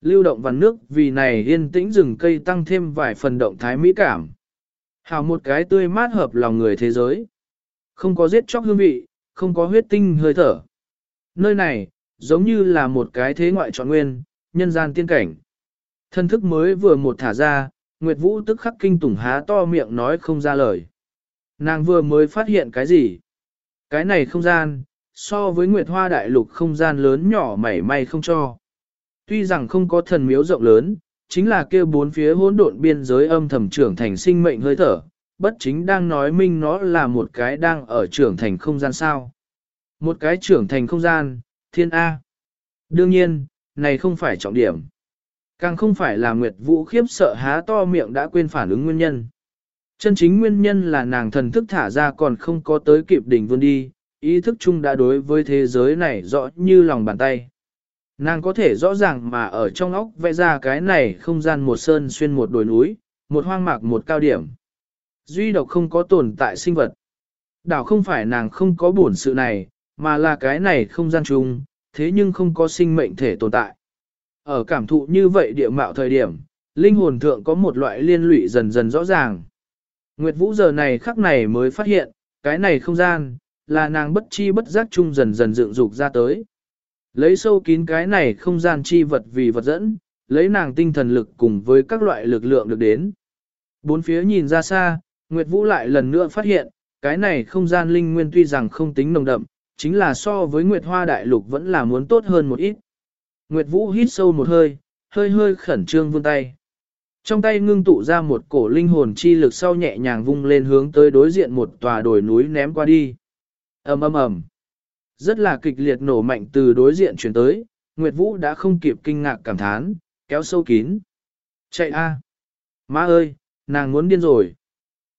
Lưu động vào nước vì này yên tĩnh rừng cây tăng thêm vài phần động thái mỹ cảm. Hào một cái tươi mát hợp lòng người thế giới. Không có giết chóc hương vị, không có huyết tinh hơi thở. Nơi này, giống như là một cái thế ngoại trọn nguyên, nhân gian tiên cảnh. Thân thức mới vừa một thả ra, Nguyệt Vũ tức khắc kinh tủng há to miệng nói không ra lời. Nàng vừa mới phát hiện cái gì? Cái này không gian, so với Nguyệt Hoa Đại Lục không gian lớn nhỏ mảy may không cho. Tuy rằng không có thần miếu rộng lớn, chính là kia bốn phía hỗn độn biên giới âm thầm trưởng thành sinh mệnh hơi thở, bất chính đang nói minh nó là một cái đang ở trưởng thành không gian sao. Một cái trưởng thành không gian, thiên A. Đương nhiên, này không phải trọng điểm. Càng không phải là Nguyệt Vũ khiếp sợ há to miệng đã quên phản ứng nguyên nhân. Chân chính nguyên nhân là nàng thần thức thả ra còn không có tới kịp đỉnh vươn đi, ý thức chung đã đối với thế giới này rõ như lòng bàn tay. Nàng có thể rõ ràng mà ở trong óc vẽ ra cái này không gian một sơn xuyên một đồi núi, một hoang mạc một cao điểm. Duy độc không có tồn tại sinh vật. Đảo không phải nàng không có buồn sự này, mà là cái này không gian chung, thế nhưng không có sinh mệnh thể tồn tại. Ở cảm thụ như vậy địa mạo thời điểm, linh hồn thượng có một loại liên lụy dần dần rõ ràng. Nguyệt Vũ giờ này khắc này mới phát hiện, cái này không gian, là nàng bất chi bất giác chung dần dần dựng dục ra tới. Lấy sâu kín cái này không gian chi vật vì vật dẫn, lấy nàng tinh thần lực cùng với các loại lực lượng được đến. Bốn phía nhìn ra xa, Nguyệt Vũ lại lần nữa phát hiện, cái này không gian linh nguyên tuy rằng không tính nồng đậm, chính là so với Nguyệt Hoa Đại Lục vẫn là muốn tốt hơn một ít. Nguyệt Vũ hít sâu một hơi, hơi hơi khẩn trương vươn tay. Trong tay ngưng tụ ra một cổ linh hồn chi lực sau nhẹ nhàng vung lên hướng tới đối diện một tòa đồi núi ném qua đi. ầm ầm ầm, Rất là kịch liệt nổ mạnh từ đối diện chuyển tới, Nguyệt Vũ đã không kịp kinh ngạc cảm thán, kéo sâu kín. Chạy a, Má ơi, nàng muốn điên rồi.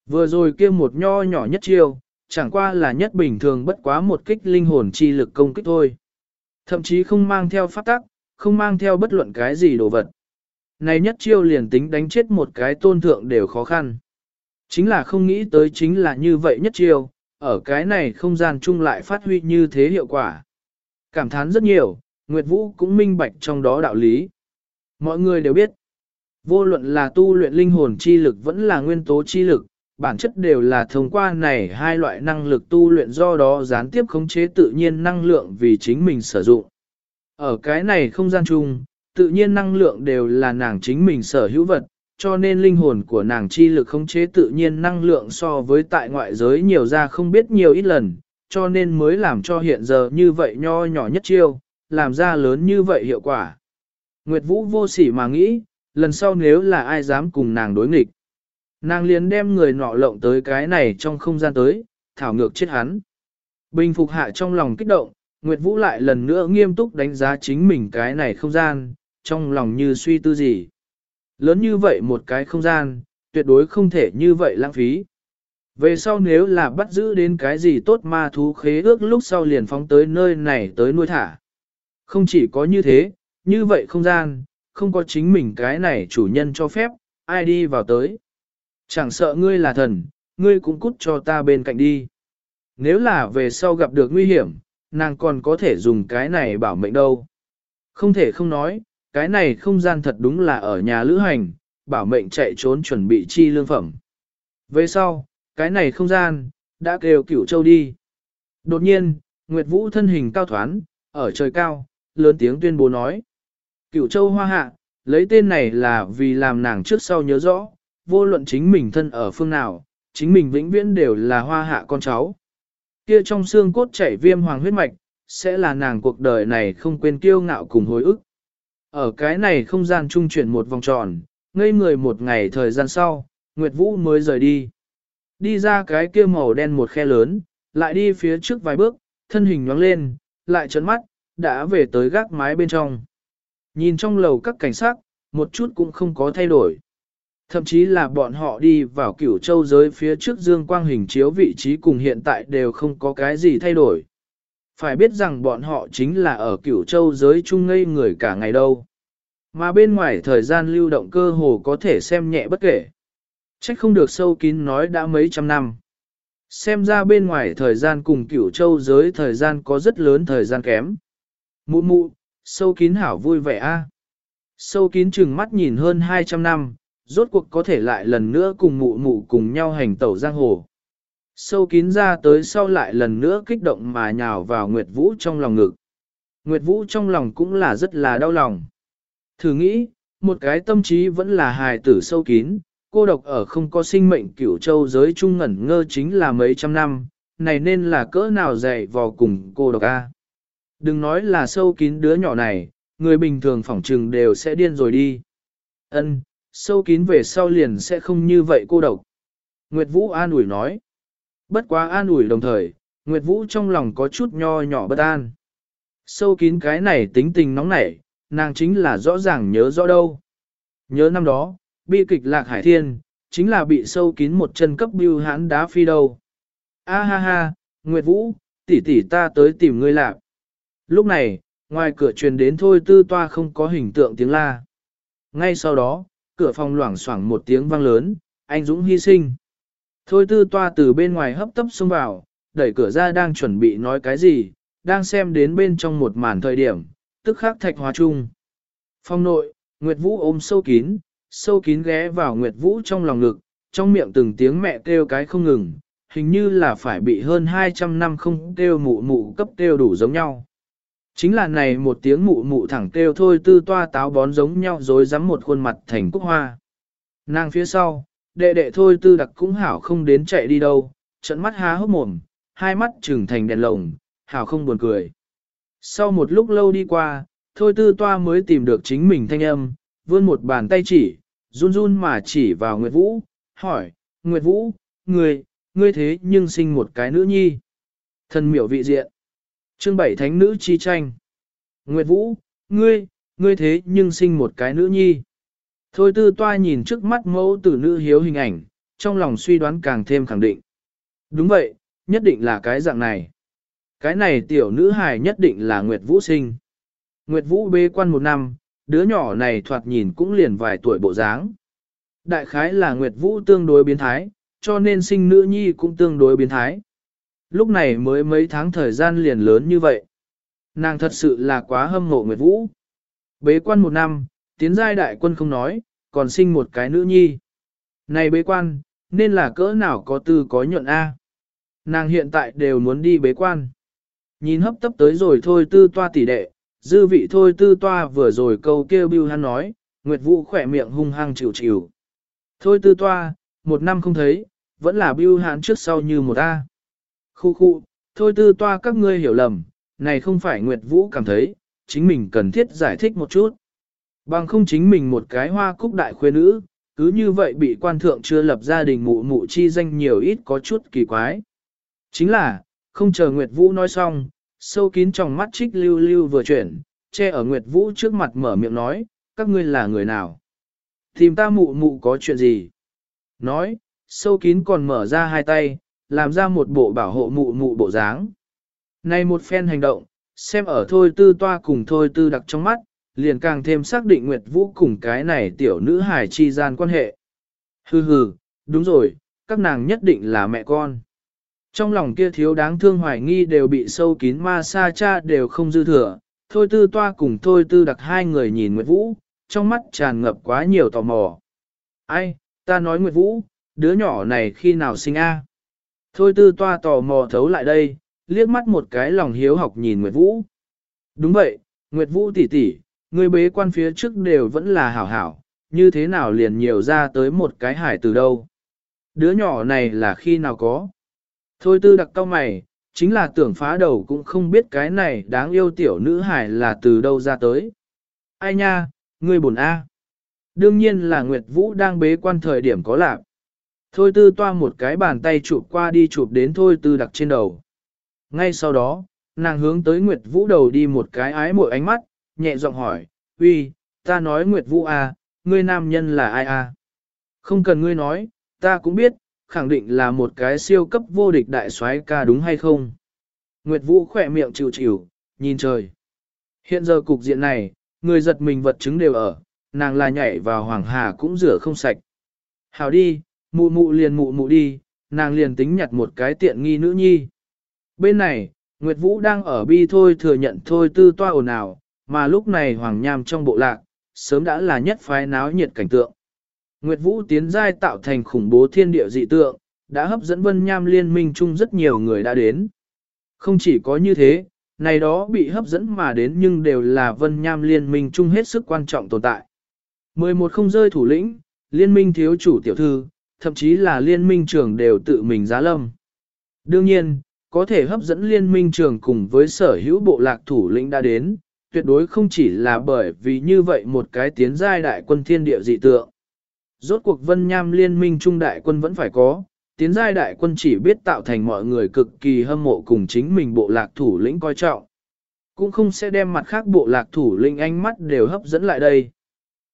Vừa rồi kia một nho nhỏ nhất chiêu, chẳng qua là nhất bình thường bất quá một kích linh hồn chi lực công kích thôi. Thậm chí không mang theo pháp tắc, không mang theo bất luận cái gì đồ vật. Này nhất chiêu liền tính đánh chết một cái tôn thượng đều khó khăn. Chính là không nghĩ tới chính là như vậy nhất chiêu, ở cái này không gian chung lại phát huy như thế hiệu quả. Cảm thán rất nhiều, Nguyệt Vũ cũng minh bạch trong đó đạo lý. Mọi người đều biết, vô luận là tu luyện linh hồn chi lực vẫn là nguyên tố chi lực, bản chất đều là thông qua này hai loại năng lực tu luyện do đó gián tiếp khống chế tự nhiên năng lượng vì chính mình sử dụng. Ở cái này không gian chung, tự nhiên năng lượng đều là nàng chính mình sở hữu vật, cho nên linh hồn của nàng chi lực khống chế tự nhiên năng lượng so với tại ngoại giới nhiều ra không biết nhiều ít lần, cho nên mới làm cho hiện giờ như vậy nho nhỏ nhất chiêu, làm ra lớn như vậy hiệu quả. Nguyệt Vũ vô sỉ mà nghĩ, lần sau nếu là ai dám cùng nàng đối nghịch, nàng liền đem người nọ lộng tới cái này trong không gian tới, thảo ngược chết hắn. Bình phục hạ trong lòng kích động, Nguyệt Vũ lại lần nữa nghiêm túc đánh giá chính mình cái này không gian, trong lòng như suy tư gì. Lớn như vậy một cái không gian, tuyệt đối không thể như vậy lãng phí. Về sau nếu là bắt giữ đến cái gì tốt ma thú khế ước lúc sau liền phóng tới nơi này tới nuôi thả. Không chỉ có như thế, như vậy không gian, không có chính mình cái này chủ nhân cho phép, ai đi vào tới. Chẳng sợ ngươi là thần, ngươi cũng cút cho ta bên cạnh đi. Nếu là về sau gặp được nguy hiểm, nàng còn có thể dùng cái này bảo mệnh đâu. Không thể không nói, cái này không gian thật đúng là ở nhà lữ hành, bảo mệnh chạy trốn chuẩn bị chi lương phẩm. Về sau, cái này không gian, đã kêu cửu châu đi. Đột nhiên, Nguyệt Vũ thân hình cao thoán, ở trời cao, lớn tiếng tuyên bố nói. Cửu châu hoa hạ, lấy tên này là vì làm nàng trước sau nhớ rõ, vô luận chính mình thân ở phương nào, chính mình vĩnh viễn đều là hoa hạ con cháu. Kia trong xương cốt chảy viêm hoàng huyết mạch, sẽ là nàng cuộc đời này không quên kiêu ngạo cùng hồi ức. Ở cái này không gian trung chuyển một vòng tròn, ngây người một ngày thời gian sau, Nguyệt Vũ mới rời đi. Đi ra cái kia màu đen một khe lớn, lại đi phía trước vài bước, thân hình nhoáng lên, lại trấn mắt, đã về tới gác mái bên trong. Nhìn trong lầu các cảnh sát, một chút cũng không có thay đổi. Thậm chí là bọn họ đi vào cửu châu giới phía trước dương quang hình chiếu vị trí cùng hiện tại đều không có cái gì thay đổi. Phải biết rằng bọn họ chính là ở cửu châu giới chung ngây người cả ngày đâu. Mà bên ngoài thời gian lưu động cơ hồ có thể xem nhẹ bất kể. Trách không được sâu kín nói đã mấy trăm năm. Xem ra bên ngoài thời gian cùng cửu châu giới thời gian có rất lớn thời gian kém. Mụ mụ, sâu kín hảo vui vẻ a. Sâu kín chừng mắt nhìn hơn 200 năm, rốt cuộc có thể lại lần nữa cùng mụ mụ cùng nhau hành tẩu giang hồ. Sâu kín ra tới sau lại lần nữa kích động mà nhào vào Nguyệt Vũ trong lòng ngực. Nguyệt Vũ trong lòng cũng là rất là đau lòng. Thử nghĩ, một cái tâm trí vẫn là hài tử sâu kín, cô độc ở không có sinh mệnh cửu châu giới trung ngẩn ngơ chính là mấy trăm năm, này nên là cỡ nào dạy vò cùng cô độc a. Đừng nói là sâu kín đứa nhỏ này, người bình thường phỏng trừng đều sẽ điên rồi đi. Ân, sâu kín về sau liền sẽ không như vậy cô độc. Nguyệt Vũ an ủi nói. Bất quá an ủi đồng thời, Nguyệt Vũ trong lòng có chút nho nhỏ bất an. Sâu kín cái này tính tình nóng nảy, nàng chính là rõ ràng nhớ rõ đâu. Nhớ năm đó, bi kịch lạc hải thiên, chính là bị sâu kín một chân cấp bưu hãn đá phi đâu. A ha ha, Nguyệt Vũ, tỷ tỷ ta tới tìm ngươi lạc. Lúc này, ngoài cửa truyền đến thôi tư toa không có hình tượng tiếng la. Ngay sau đó, cửa phòng loảng xoảng một tiếng vang lớn, anh Dũng hy sinh. Thôi tư toa từ bên ngoài hấp tấp xông vào, đẩy cửa ra đang chuẩn bị nói cái gì, đang xem đến bên trong một màn thời điểm, tức khắc thạch hóa chung. Phong nội, Nguyệt Vũ ôm sâu kín, sâu kín ghé vào Nguyệt Vũ trong lòng ngực, trong miệng từng tiếng mẹ kêu cái không ngừng, hình như là phải bị hơn 200 năm không kêu mụ mụ cấp kêu đủ giống nhau. Chính là này một tiếng mụ mụ thẳng kêu thôi tư toa táo bón giống nhau rồi dám một khuôn mặt thành cúc hoa. Nàng phía sau, đệ đệ thôi tư đặc cũng hảo không đến chạy đi đâu, trận mắt há hốc mồm, hai mắt trừng thành đèn lồng, hảo không buồn cười. Sau một lúc lâu đi qua, thôi tư toa mới tìm được chính mình thanh âm, vươn một bàn tay chỉ, run run mà chỉ vào Nguyệt Vũ, hỏi, Nguyệt Vũ, ngươi, ngươi thế nhưng sinh một cái nữ nhi. Thần miểu vị diện. Chương bảy thánh nữ chi tranh. Nguyệt Vũ, ngươi, ngươi thế nhưng sinh một cái nữ nhi. Thôi tư toa nhìn trước mắt mẫu tử nữ hiếu hình ảnh, trong lòng suy đoán càng thêm khẳng định. Đúng vậy, nhất định là cái dạng này. Cái này tiểu nữ hài nhất định là Nguyệt Vũ sinh. Nguyệt Vũ bế quan một năm, đứa nhỏ này thoạt nhìn cũng liền vài tuổi bộ dáng. Đại khái là Nguyệt Vũ tương đối biến thái, cho nên sinh nữ nhi cũng tương đối biến thái. Lúc này mới mấy tháng thời gian liền lớn như vậy. Nàng thật sự là quá hâm mộ Nguyệt Vũ. Bế quan một năm, tiến giai đại quân không nói, còn sinh một cái nữ nhi. Này bế quan, nên là cỡ nào có tư có nhuận A. Nàng hiện tại đều muốn đi bế quan. Nhìn hấp tấp tới rồi thôi tư toa tỷ đệ, dư vị thôi tư toa vừa rồi câu kêu bưu hắn nói, Nguyệt Vũ khỏe miệng hung hăng chịu chịu. Thôi tư toa, một năm không thấy, vẫn là bưu hắn trước sau như một A. Khu khu, thôi tư toa các ngươi hiểu lầm, này không phải Nguyệt Vũ cảm thấy, chính mình cần thiết giải thích một chút. Bằng không chính mình một cái hoa cúc đại khuê nữ, cứ như vậy bị quan thượng chưa lập gia đình mụ mụ chi danh nhiều ít có chút kỳ quái. Chính là, không chờ Nguyệt Vũ nói xong, sâu kín trong mắt trích lưu lưu vừa chuyển, che ở Nguyệt Vũ trước mặt mở miệng nói, các ngươi là người nào? Tìm ta mụ mụ có chuyện gì? Nói, sâu kín còn mở ra hai tay, làm ra một bộ bảo hộ mụ mụ bộ dáng. Này một phen hành động, xem ở thôi tư toa cùng thôi tư đặc trong mắt, liền càng thêm xác định Nguyệt Vũ cùng cái này tiểu nữ hài chi gian quan hệ. Hừ hừ, đúng rồi, các nàng nhất định là mẹ con. Trong lòng kia thiếu đáng thương hoài nghi đều bị sâu kín ma sa cha đều không dư thừa, thôi tư toa cùng thôi tư đặc hai người nhìn Nguyệt Vũ, trong mắt tràn ngập quá nhiều tò mò. Ai, ta nói Nguyệt Vũ, đứa nhỏ này khi nào sinh a? Thôi tư toa tò mò thấu lại đây, liếc mắt một cái lòng hiếu học nhìn Nguyệt Vũ. Đúng vậy, Nguyệt Vũ tỷ tỷ, người bế quan phía trước đều vẫn là hảo hảo, như thế nào liền nhiều ra tới một cái hải từ đâu. Đứa nhỏ này là khi nào có? Thôi tư đặc cao mày, chính là tưởng phá đầu cũng không biết cái này đáng yêu tiểu nữ hải là từ đâu ra tới. Ai nha, ngươi buồn a. Đương nhiên là Nguyệt Vũ đang bế quan thời điểm có lạc. Thôi tư toa một cái bàn tay chụp qua đi chụp đến thôi tư đặc trên đầu. Ngay sau đó, nàng hướng tới Nguyệt Vũ đầu đi một cái ái mội ánh mắt, nhẹ giọng hỏi, uy, ta nói Nguyệt Vũ à, ngươi nam nhân là ai à? Không cần ngươi nói, ta cũng biết, khẳng định là một cái siêu cấp vô địch đại soái ca đúng hay không? Nguyệt Vũ khỏe miệng chịu chịu, nhìn trời. Hiện giờ cục diện này, người giật mình vật chứng đều ở, nàng là nhảy vào hoàng hà cũng rửa không sạch. Hào đi, mụ mụ liền mụ mụ đi, nàng liền tính nhặt một cái tiện nghi nữ nhi. Bên này, Nguyệt Vũ đang ở bi thôi thừa nhận thôi tư toa ồn ào, mà lúc này Hoàng Nham trong bộ lạc, sớm đã là nhất phái náo nhiệt cảnh tượng. Nguyệt Vũ tiến giai tạo thành khủng bố thiên địa dị tượng, đã hấp dẫn Vân Nham liên minh chung rất nhiều người đã đến. Không chỉ có như thế, này đó bị hấp dẫn mà đến nhưng đều là Vân Nham liên minh chung hết sức quan trọng tồn tại. 11 không rơi thủ lĩnh, liên minh thiếu chủ tiểu thư, thậm chí là liên minh trưởng đều tự mình giá lâm. Đương nhiên, có thể hấp dẫn liên minh trường cùng với sở hữu bộ lạc thủ lĩnh đã đến, tuyệt đối không chỉ là bởi vì như vậy một cái tiến giai đại quân thiên địa dị tượng. Rốt cuộc vân nham liên minh trung đại quân vẫn phải có, tiến giai đại quân chỉ biết tạo thành mọi người cực kỳ hâm mộ cùng chính mình bộ lạc thủ lĩnh coi trọng. Cũng không sẽ đem mặt khác bộ lạc thủ lĩnh ánh mắt đều hấp dẫn lại đây.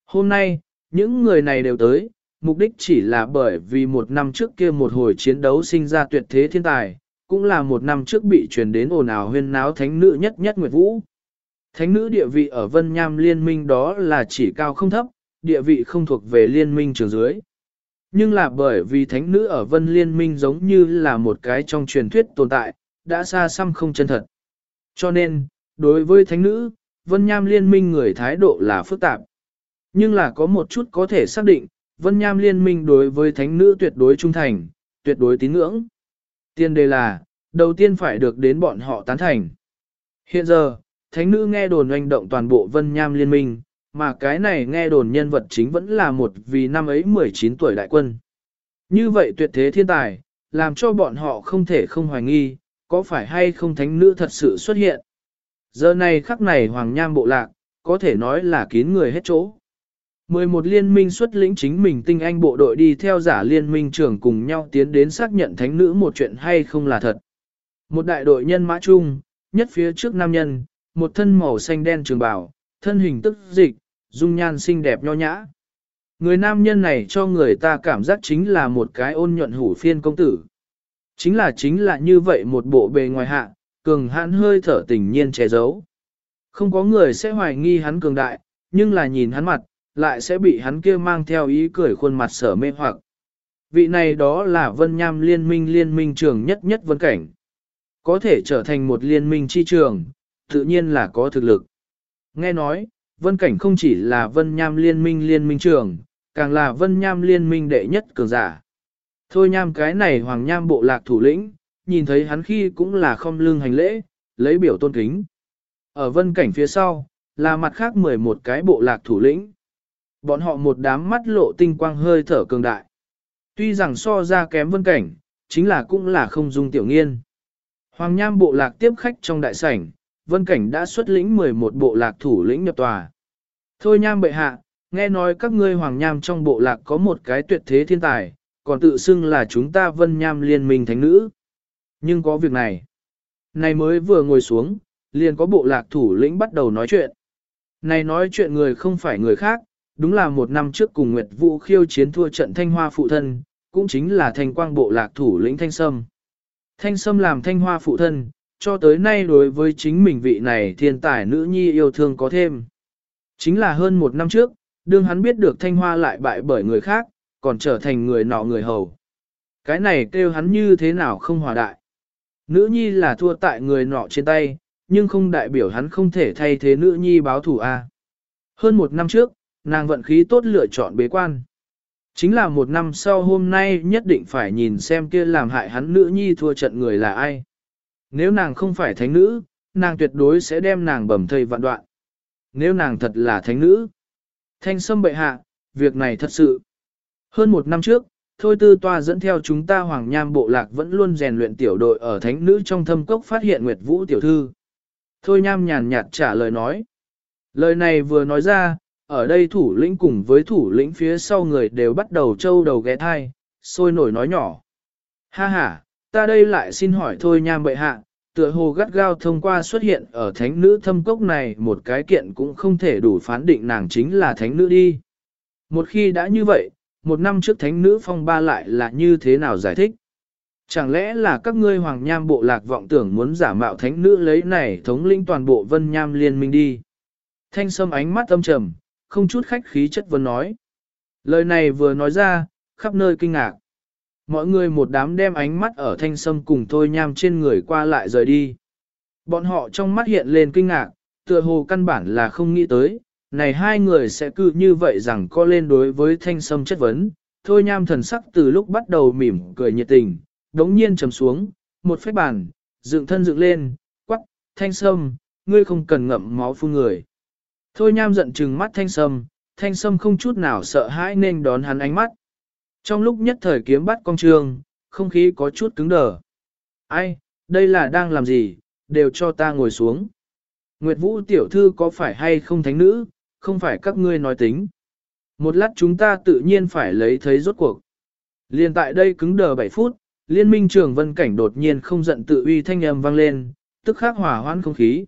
Hôm nay, những người này đều tới, mục đích chỉ là bởi vì một năm trước kia một hồi chiến đấu sinh ra tuyệt thế thiên tài, cũng là một năm trước bị truyền đến ồn ào huyên náo thánh nữ nhất nhất Nguyệt Vũ. Thánh nữ địa vị ở Vân Nham liên minh đó là chỉ cao không thấp, địa vị không thuộc về liên minh trường dưới. Nhưng là bởi vì thánh nữ ở Vân Liên minh giống như là một cái trong truyền thuyết tồn tại, đã xa xăm không chân thật. Cho nên, đối với thánh nữ, Vân Nham liên minh người thái độ là phức tạp. Nhưng là có một chút có thể xác định, Vân Nham liên minh đối với thánh nữ tuyệt đối trung thành, tuyệt đối tín ngưỡng. Tiên đề là, đầu tiên phải được đến bọn họ tán thành. Hiện giờ, thánh nữ nghe đồn oanh động toàn bộ Vân Nham liên minh, mà cái này nghe đồn nhân vật chính vẫn là một vì năm ấy 19 tuổi đại quân. Như vậy tuyệt thế thiên tài, làm cho bọn họ không thể không hoài nghi, có phải hay không thánh nữ thật sự xuất hiện. Giờ này khắc này Hoàng Nham bộ lạc, có thể nói là kín người hết chỗ. 11 liên minh xuất lĩnh chính mình tinh anh bộ đội đi theo giả liên minh trưởng cùng nhau tiến đến xác nhận thánh nữ một chuyện hay không là thật. Một đại đội nhân mã chung, nhất phía trước nam nhân, một thân màu xanh đen trường bào, thân hình tức dịch, dung nhan xinh đẹp nho nhã. Người nam nhân này cho người ta cảm giác chính là một cái ôn nhuận hủ phiên công tử. Chính là chính là như vậy một bộ bề ngoài hạ, cường hãn hơi thở tình nhiên che giấu. Không có người sẽ hoài nghi hắn cường đại, nhưng là nhìn hắn mặt, lại sẽ bị hắn kia mang theo ý cười khuôn mặt sở mê hoặc. Vị này đó là vân nham liên minh liên minh trường nhất nhất vân cảnh. Có thể trở thành một liên minh chi trường, tự nhiên là có thực lực. Nghe nói, vân cảnh không chỉ là vân nham liên minh liên minh trường, càng là vân nham liên minh đệ nhất cường giả. Thôi nham cái này hoàng nham bộ lạc thủ lĩnh, nhìn thấy hắn khi cũng là không lương hành lễ, lấy biểu tôn kính. Ở vân cảnh phía sau, là mặt khác 11 cái bộ lạc thủ lĩnh. Bọn họ một đám mắt lộ tinh quang hơi thở cường đại. Tuy rằng so ra kém vân cảnh, chính là cũng là không dung tiểu nghiên. Hoàng Nham bộ lạc tiếp khách trong đại sảnh, vân cảnh đã xuất lĩnh 11 bộ lạc thủ lĩnh nhập tòa. Thôi Nham bệ hạ, nghe nói các ngươi Hoàng Nham trong bộ lạc có một cái tuyệt thế thiên tài, còn tự xưng là chúng ta vân nham liên minh thánh nữ. Nhưng có việc này. Này mới vừa ngồi xuống, liền có bộ lạc thủ lĩnh bắt đầu nói chuyện. Này nói chuyện người không phải người khác, đúng là một năm trước cùng Nguyệt Vũ khiêu chiến thua trận Thanh Hoa phụ thân, cũng chính là thanh quang bộ lạc thủ lĩnh Thanh Sâm. Thanh Sâm làm Thanh Hoa phụ thân, cho tới nay đối với chính mình vị này thiên tài nữ nhi yêu thương có thêm. Chính là hơn một năm trước, đương hắn biết được Thanh Hoa lại bại bởi người khác, còn trở thành người nọ người hầu. Cái này kêu hắn như thế nào không hòa đại. Nữ nhi là thua tại người nọ trên tay, nhưng không đại biểu hắn không thể thay thế nữ nhi báo thủ A. Hơn một năm trước, nàng vận khí tốt lựa chọn bế quan. Chính là một năm sau hôm nay nhất định phải nhìn xem kia làm hại hắn nữ nhi thua trận người là ai. Nếu nàng không phải thánh nữ, nàng tuyệt đối sẽ đem nàng bầm thây vạn đoạn. Nếu nàng thật là thánh nữ, thanh sâm bệ hạ, việc này thật sự. Hơn một năm trước, Thôi Tư Toa dẫn theo chúng ta Hoàng Nham Bộ Lạc vẫn luôn rèn luyện tiểu đội ở thánh nữ trong thâm cốc phát hiện Nguyệt Vũ tiểu thư. Thôi Nham nhàn nhạt trả lời nói. Lời này vừa nói ra, ở đây thủ lĩnh cùng với thủ lĩnh phía sau người đều bắt đầu trâu đầu ghé thai, sôi nổi nói nhỏ. Ha ha, ta đây lại xin hỏi thôi nham bệ hạ, tựa hồ gắt gao thông qua xuất hiện ở thánh nữ thâm cốc này một cái kiện cũng không thể đủ phán định nàng chính là thánh nữ đi. Một khi đã như vậy, một năm trước thánh nữ phong ba lại là như thế nào giải thích? Chẳng lẽ là các ngươi hoàng nham bộ lạc vọng tưởng muốn giả mạo thánh nữ lấy này thống lĩnh toàn bộ vân nham liên minh đi? Thanh sâm ánh mắt âm trầm, không chút khách khí chất vấn nói. Lời này vừa nói ra, khắp nơi kinh ngạc. Mọi người một đám đem ánh mắt ở thanh sâm cùng thôi nham trên người qua lại rời đi. Bọn họ trong mắt hiện lên kinh ngạc, tựa hồ căn bản là không nghĩ tới, này hai người sẽ cứ như vậy rằng co lên đối với thanh sâm chất vấn. Thôi nham thần sắc từ lúc bắt đầu mỉm cười nhiệt tình, đống nhiên trầm xuống, một phép bàn, dựng thân dựng lên, quắc, thanh sâm, ngươi không cần ngậm máu phun người. Thôi nham giận trừng mắt thanh sâm, thanh sâm không chút nào sợ hãi nên đón hắn ánh mắt. Trong lúc nhất thời kiếm bắt con trường, không khí có chút cứng đờ. Ai, đây là đang làm gì, đều cho ta ngồi xuống. Nguyệt Vũ tiểu thư có phải hay không thánh nữ, không phải các ngươi nói tính. Một lát chúng ta tự nhiên phải lấy thấy rốt cuộc. Liên tại đây cứng đờ 7 phút, liên minh trưởng vân cảnh đột nhiên không giận tự uy thanh âm vang lên, tức khắc hỏa hoãn không khí.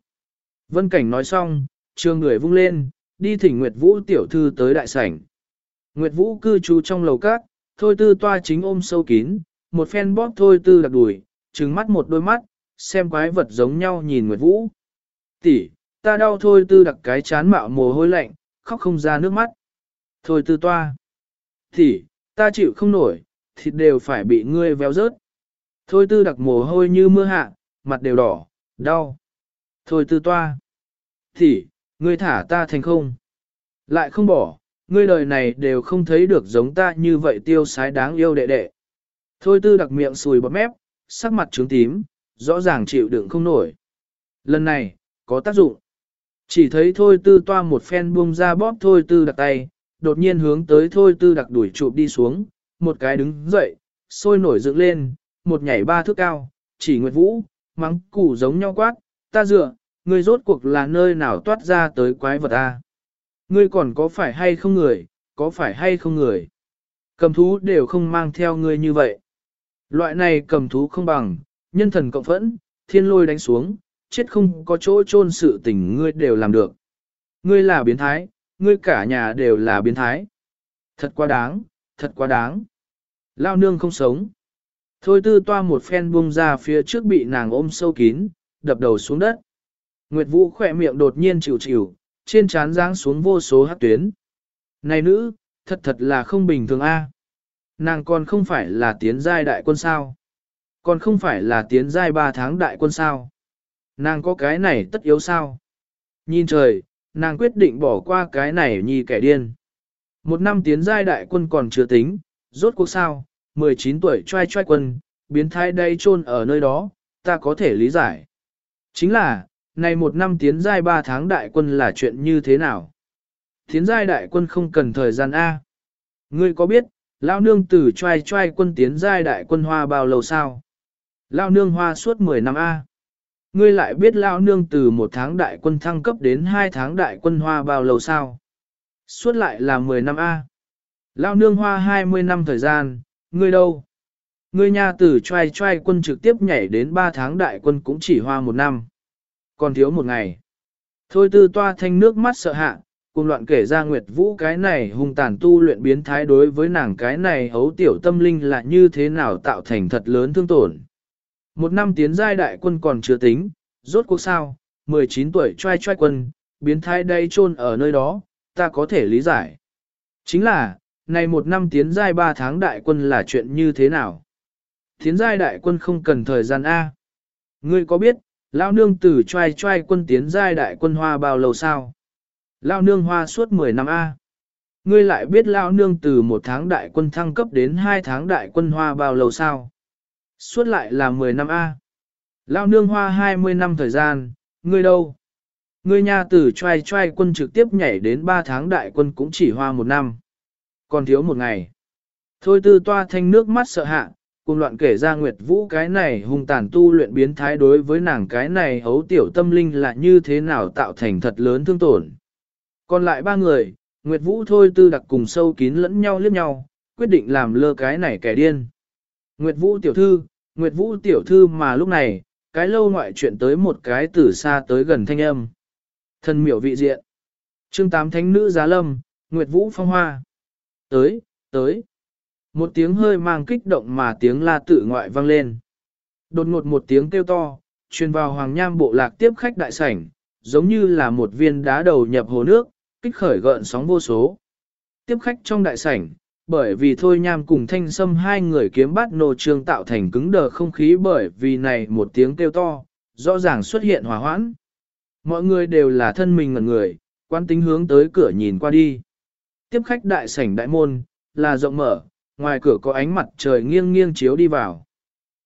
Vân cảnh nói xong, trường người vung lên, đi thỉnh Nguyệt Vũ tiểu thư tới đại sảnh. Nguyệt Vũ cư trú trong lầu cát, thôi tư toa chính ôm sâu kín, một phen bóp thôi tư đặc đùi, trừng mắt một đôi mắt, xem quái vật giống nhau nhìn Nguyệt Vũ. Tỷ, ta đau thôi tư đặc cái chán mạo mồ hôi lạnh, khóc không ra nước mắt. Thôi tư toa. tỷ, ta chịu không nổi, thịt đều phải bị ngươi véo rớt. Thôi tư đặc mồ hôi như mưa hạ, mặt đều đỏ, đau. Thôi tư toa. tỷ ngươi thả ta thành không. Lại không bỏ, ngươi đời này đều không thấy được giống ta như vậy tiêu sái đáng yêu đệ đệ. Thôi tư đặc miệng sùi bọt mép, sắc mặt trướng tím, rõ ràng chịu đựng không nổi. Lần này, có tác dụng. Chỉ thấy thôi tư toa một phen buông ra bóp thôi tư đặc tay, đột nhiên hướng tới thôi tư đặc đuổi chụp đi xuống, một cái đứng dậy, sôi nổi dựng lên, một nhảy ba thước cao, chỉ nguyệt vũ, mắng củ giống nhau quát, ta dựa, ngươi rốt cuộc là nơi nào toát ra tới quái vật ta. Ngươi còn có phải hay không người, có phải hay không người. Cầm thú đều không mang theo ngươi như vậy. Loại này cầm thú không bằng, nhân thần cộng phẫn, thiên lôi đánh xuống, chết không có chỗ chôn sự tình ngươi đều làm được. Ngươi là biến thái, ngươi cả nhà đều là biến thái. Thật quá đáng, thật quá đáng. Lao nương không sống. Thôi tư toa một phen buông ra phía trước bị nàng ôm sâu kín, đập đầu xuống đất. Nguyệt Vũ khỏe miệng đột nhiên chịu chịu, trên trán giáng xuống vô số hát tuyến. Này nữ, thật thật là không bình thường a. Nàng còn không phải là tiến giai đại quân sao. Còn không phải là tiến giai ba tháng đại quân sao. Nàng có cái này tất yếu sao. Nhìn trời, nàng quyết định bỏ qua cái này nhi kẻ điên. Một năm tiến giai đại quân còn chưa tính, rốt cuộc sao, 19 tuổi trai trai quân, biến thái đây chôn ở nơi đó, ta có thể lý giải. Chính là, này một năm tiến giai ba tháng đại quân là chuyện như thế nào? Tiến giai đại quân không cần thời gian A. Ngươi có biết, Lao nương từ trai trai quân tiến giai đại quân hoa bao lâu sao? Lao nương hoa suốt 10 năm A. Ngươi lại biết Lao nương từ một tháng đại quân thăng cấp đến hai tháng đại quân hoa bao lâu sao? Suốt lại là 10 năm A. Lao nương hoa 20 năm thời gian, ngươi đâu? Ngươi nha tử trai trai quân trực tiếp nhảy đến 3 tháng đại quân cũng chỉ hoa một năm. Còn thiếu một ngày. Thôi tư toa thanh nước mắt sợ hạ, cùng loạn kể ra Nguyệt Vũ cái này hung tàn tu luyện biến thái đối với nàng cái này hấu tiểu tâm linh là như thế nào tạo thành thật lớn thương tổn. Một năm tiến giai đại quân còn chưa tính, rốt cuộc sao, 19 tuổi trai trai quân, biến thái đây chôn ở nơi đó, ta có thể lý giải. Chính là, này một năm tiến giai 3 tháng đại quân là chuyện như thế nào? Tiến giai đại quân không cần thời gian A. Ngươi có biết, Lao nương tử trai trai quân tiến giai đại quân hoa bao lâu sao? Lao nương hoa suốt 10 năm A. Ngươi lại biết Lao nương từ một tháng đại quân thăng cấp đến hai tháng đại quân hoa bao lâu sao? Suốt lại là 10 năm A. Lao nương hoa 20 năm thời gian, ngươi đâu? Ngươi nhà tử trai trai quân trực tiếp nhảy đến 3 tháng đại quân cũng chỉ hoa một năm. Còn thiếu một ngày. Thôi tư toa thanh nước mắt sợ hạ, cùng loạn kể ra Nguyệt Vũ cái này hung tàn tu luyện biến thái đối với nàng cái này hấu tiểu tâm linh là như thế nào tạo thành thật lớn thương tổn. Còn lại ba người, Nguyệt Vũ thôi tư đặc cùng sâu kín lẫn nhau liếc nhau, quyết định làm lơ cái này kẻ điên. Nguyệt Vũ tiểu thư, Nguyệt Vũ tiểu thư mà lúc này, cái lâu ngoại chuyện tới một cái từ xa tới gần thanh âm. Thân miểu vị diện. chương tám thánh nữ giá lâm, Nguyệt Vũ phong hoa. Tới, tới. Một tiếng hơi mang kích động mà tiếng la tự ngoại vang lên. Đột ngột một tiếng kêu to, truyền vào hoàng nham bộ lạc tiếp khách đại sảnh, giống như là một viên đá đầu nhập hồ nước, kích khởi gợn sóng vô số. Tiếp khách trong đại sảnh, bởi vì thôi nham cùng thanh sâm hai người kiếm bát nô trương tạo thành cứng đờ không khí bởi vì này một tiếng kêu to, rõ ràng xuất hiện hòa hoãn. Mọi người đều là thân mình ngẩn người, quan tính hướng tới cửa nhìn qua đi. Tiếp khách đại sảnh đại môn, là rộng mở, ngoài cửa có ánh mặt trời nghiêng nghiêng chiếu đi vào.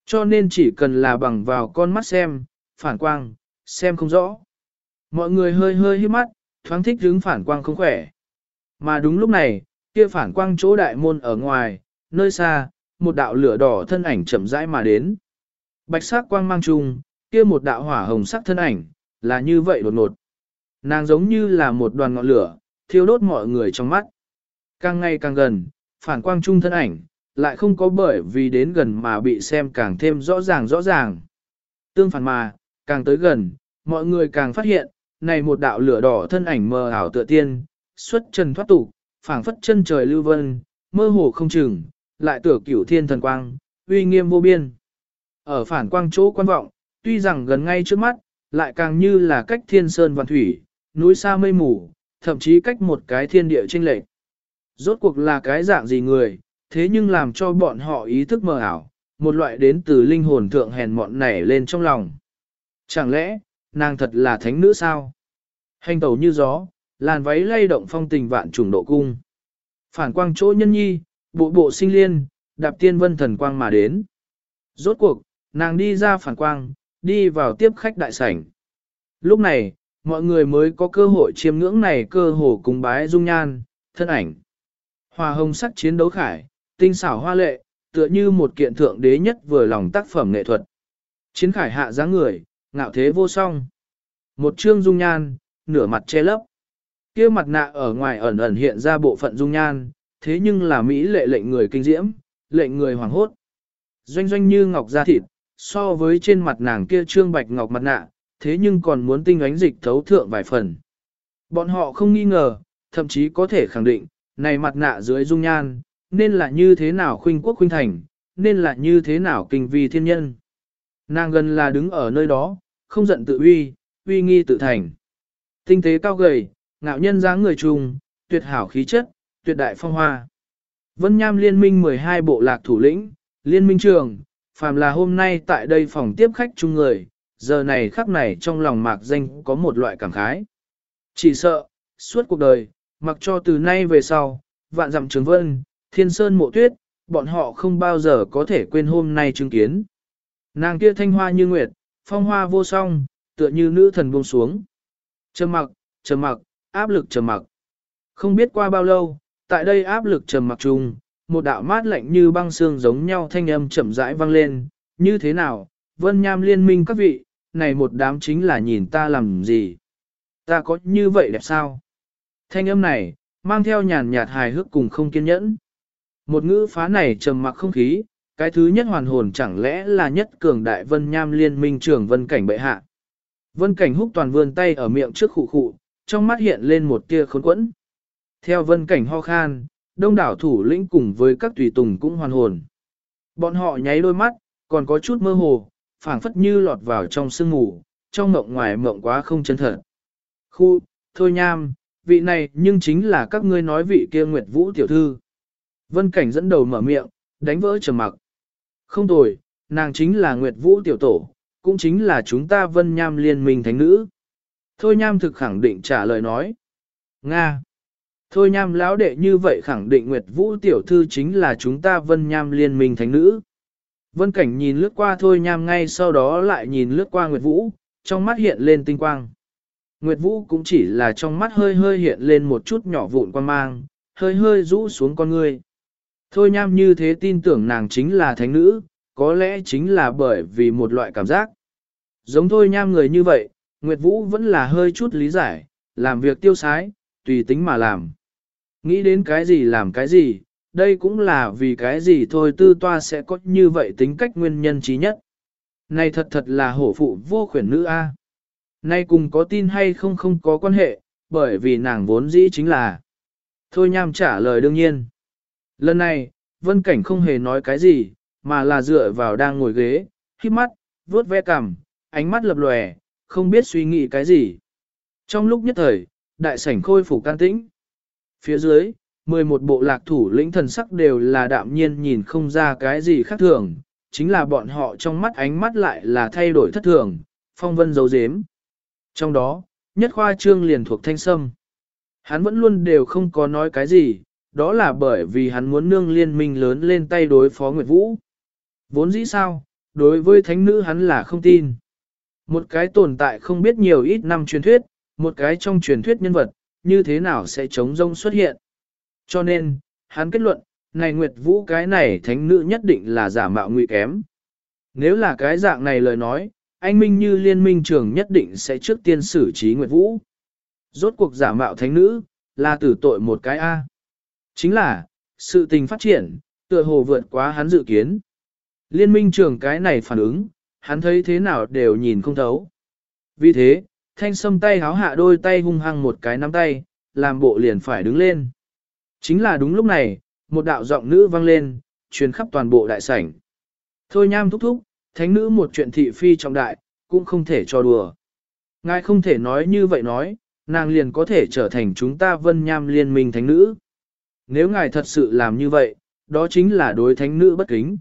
Cho nên chỉ cần là bằng vào con mắt xem, phản quang, xem không rõ. Mọi người hơi hơi hít mắt, thoáng thích đứng phản quang không khỏe. Mà đúng lúc này, kia phản quang chỗ đại môn ở ngoài, nơi xa, một đạo lửa đỏ thân ảnh chậm rãi mà đến. Bạch sắc quang mang chung, kia một đạo hỏa hồng sắc thân ảnh, là như vậy đột ngột. Nàng giống như là một đoàn ngọn lửa, thiêu đốt mọi người trong mắt. Càng ngày càng gần, phản quang trung thân ảnh, lại không có bởi vì đến gần mà bị xem càng thêm rõ ràng rõ ràng. Tương phản mà, càng tới gần, mọi người càng phát hiện, này một đạo lửa đỏ thân ảnh mờ ảo tựa tiên, xuất trần thoát tục, phảng phất chân trời lưu vân, mơ hồ không chừng, lại tựa cửu thiên thần quang, uy nghiêm vô biên. Ở phản quang chỗ quan vọng, tuy rằng gần ngay trước mắt, lại càng như là cách thiên sơn vạn thủy, núi xa mây mù, thậm chí cách một cái thiên địa chênh lệch. Rốt cuộc là cái dạng gì người, thế nhưng làm cho bọn họ ý thức mờ ảo, một loại đến từ linh hồn thượng hèn mọn nảy lên trong lòng. Chẳng lẽ, nàng thật là thánh nữ sao? Hành tẩu như gió, làn váy lay động phong tình vạn trùng độ cung. Phản quang chỗ nhân nhi, bộ bộ sinh liên, đạp tiên vân thần quang mà đến. Rốt cuộc, nàng đi ra phản quang, đi vào tiếp khách đại sảnh. Lúc này, mọi người mới có cơ hội chiêm ngưỡng này cơ hồ cùng bái dung nhan, thân ảnh. Hòa hồng sắc chiến đấu khải, tinh xảo hoa lệ, tựa như một kiện thượng đế nhất vừa lòng tác phẩm nghệ thuật. Chiến khải hạ dáng người, ngạo thế vô song. Một trương dung nhan, nửa mặt che lấp. kia mặt nạ ở ngoài ẩn ẩn hiện ra bộ phận dung nhan, thế nhưng là Mỹ lệ lệnh người kinh diễm, lệnh người hoàng hốt. Doanh doanh như ngọc da thịt, so với trên mặt nàng kia trương bạch ngọc mặt nạ, thế nhưng còn muốn tinh ánh dịch thấu thượng vài phần. Bọn họ không nghi ngờ, thậm chí có thể khẳng định, này mặt nạ dưới dung nhan, nên là như thế nào khuynh quốc khuynh thành, nên là như thế nào kinh vi thiên nhân. Nàng gần là đứng ở nơi đó, không giận tự uy, uy nghi tự thành. Tinh tế cao gầy, ngạo nhân dáng người trùng, tuyệt hảo khí chất, tuyệt đại phong hoa. Vân Nham liên minh 12 bộ lạc thủ lĩnh, liên minh trường, phàm là hôm nay tại đây phòng tiếp khách chung người, giờ này khắc này trong lòng mạc danh có một loại cảm khái. Chỉ sợ, suốt cuộc đời, mặc cho từ nay về sau, vạn dặm trường vân, thiên sơn mộ tuyết, bọn họ không bao giờ có thể quên hôm nay chứng kiến. Nàng kia thanh hoa như nguyệt, phong hoa vô song, tựa như nữ thần buông xuống. Trầm mặc, trầm mặc, áp lực trầm mặc. Không biết qua bao lâu, tại đây áp lực trầm mặc chung, một đạo mát lạnh như băng xương giống nhau thanh âm chậm rãi vang lên, như thế nào, vân nham liên minh các vị, này một đám chính là nhìn ta làm gì? Ta có như vậy đẹp sao? Thanh âm này, mang theo nhàn nhạt hài hước cùng không kiên nhẫn. Một ngữ phá này trầm mặc không khí, cái thứ nhất hoàn hồn chẳng lẽ là nhất cường đại vân nham liên minh trưởng vân cảnh bệ hạ. Vân cảnh húc toàn vươn tay ở miệng trước khụ khụ, trong mắt hiện lên một tia khốn quẫn. Theo vân cảnh ho khan, đông đảo thủ lĩnh cùng với các tùy tùng cũng hoàn hồn. Bọn họ nháy đôi mắt, còn có chút mơ hồ, phảng phất như lọt vào trong sương ngủ, trong mộng ngoài mộng quá không chân thật. Khu, thôi nham, vị này nhưng chính là các ngươi nói vị kia Nguyệt Vũ tiểu thư. Vân Cảnh dẫn đầu mở miệng, đánh vỡ trầm mặc. Không tồi, nàng chính là Nguyệt Vũ tiểu tổ, cũng chính là chúng ta Vân Nham liên minh thánh nữ. Thôi Nham thực khẳng định trả lời nói. Nga. Thôi Nham lão đệ như vậy khẳng định Nguyệt Vũ tiểu thư chính là chúng ta Vân Nham liên minh thánh nữ. Vân Cảnh nhìn lướt qua Thôi Nham ngay sau đó lại nhìn lướt qua Nguyệt Vũ, trong mắt hiện lên tinh quang. Nguyệt Vũ cũng chỉ là trong mắt hơi hơi hiện lên một chút nhỏ vụn quan mang, hơi hơi rũ xuống con ngươi. Thôi nham như thế tin tưởng nàng chính là thánh nữ, có lẽ chính là bởi vì một loại cảm giác. Giống thôi nham người như vậy, Nguyệt Vũ vẫn là hơi chút lý giải, làm việc tiêu sái, tùy tính mà làm. Nghĩ đến cái gì làm cái gì, đây cũng là vì cái gì thôi tư toa sẽ có như vậy tính cách nguyên nhân trí nhất. Này thật thật là hổ phụ vô khuyển nữ a. Nay cùng có tin hay không không có quan hệ, bởi vì nàng vốn dĩ chính là. Thôi nham trả lời đương nhiên. Lần này, Vân Cảnh không hề nói cái gì, mà là dựa vào đang ngồi ghế, hít mắt, vuốt ve cằm, ánh mắt lập lòe, không biết suy nghĩ cái gì. Trong lúc nhất thời, đại sảnh khôi phục can tĩnh. Phía dưới, 11 bộ lạc thủ lĩnh thần sắc đều là đạm nhiên nhìn không ra cái gì khác thường, chính là bọn họ trong mắt ánh mắt lại là thay đổi thất thường, phong vân dấu dếm. Trong đó, nhất khoa trương liền thuộc thanh sâm. Hắn vẫn luôn đều không có nói cái gì, đó là bởi vì hắn muốn nương liên minh lớn lên tay đối phó Nguyệt Vũ. Vốn dĩ sao, đối với thánh nữ hắn là không tin. Một cái tồn tại không biết nhiều ít năm truyền thuyết, một cái trong truyền thuyết nhân vật, như thế nào sẽ chống rông xuất hiện. Cho nên, hắn kết luận, này Nguyệt Vũ cái này thánh nữ nhất định là giả mạo nguy kém. Nếu là cái dạng này lời nói, anh Minh như liên minh trưởng nhất định sẽ trước tiên xử trí Nguyệt Vũ. Rốt cuộc giả mạo thánh nữ, là tử tội một cái A. Chính là, sự tình phát triển, tựa hồ vượt quá hắn dự kiến. Liên minh trưởng cái này phản ứng, hắn thấy thế nào đều nhìn không thấu. Vì thế, thanh sâm tay háo hạ đôi tay hung hăng một cái nắm tay, làm bộ liền phải đứng lên. Chính là đúng lúc này, một đạo giọng nữ vang lên, truyền khắp toàn bộ đại sảnh. Thôi nham thúc thúc, thánh nữ một chuyện thị phi trọng đại, cũng không thể cho đùa. Ngài không thể nói như vậy nói, nàng liền có thể trở thành chúng ta vân nham liên minh thánh nữ. Nếu ngài thật sự làm như vậy, đó chính là đối thánh nữ bất kính.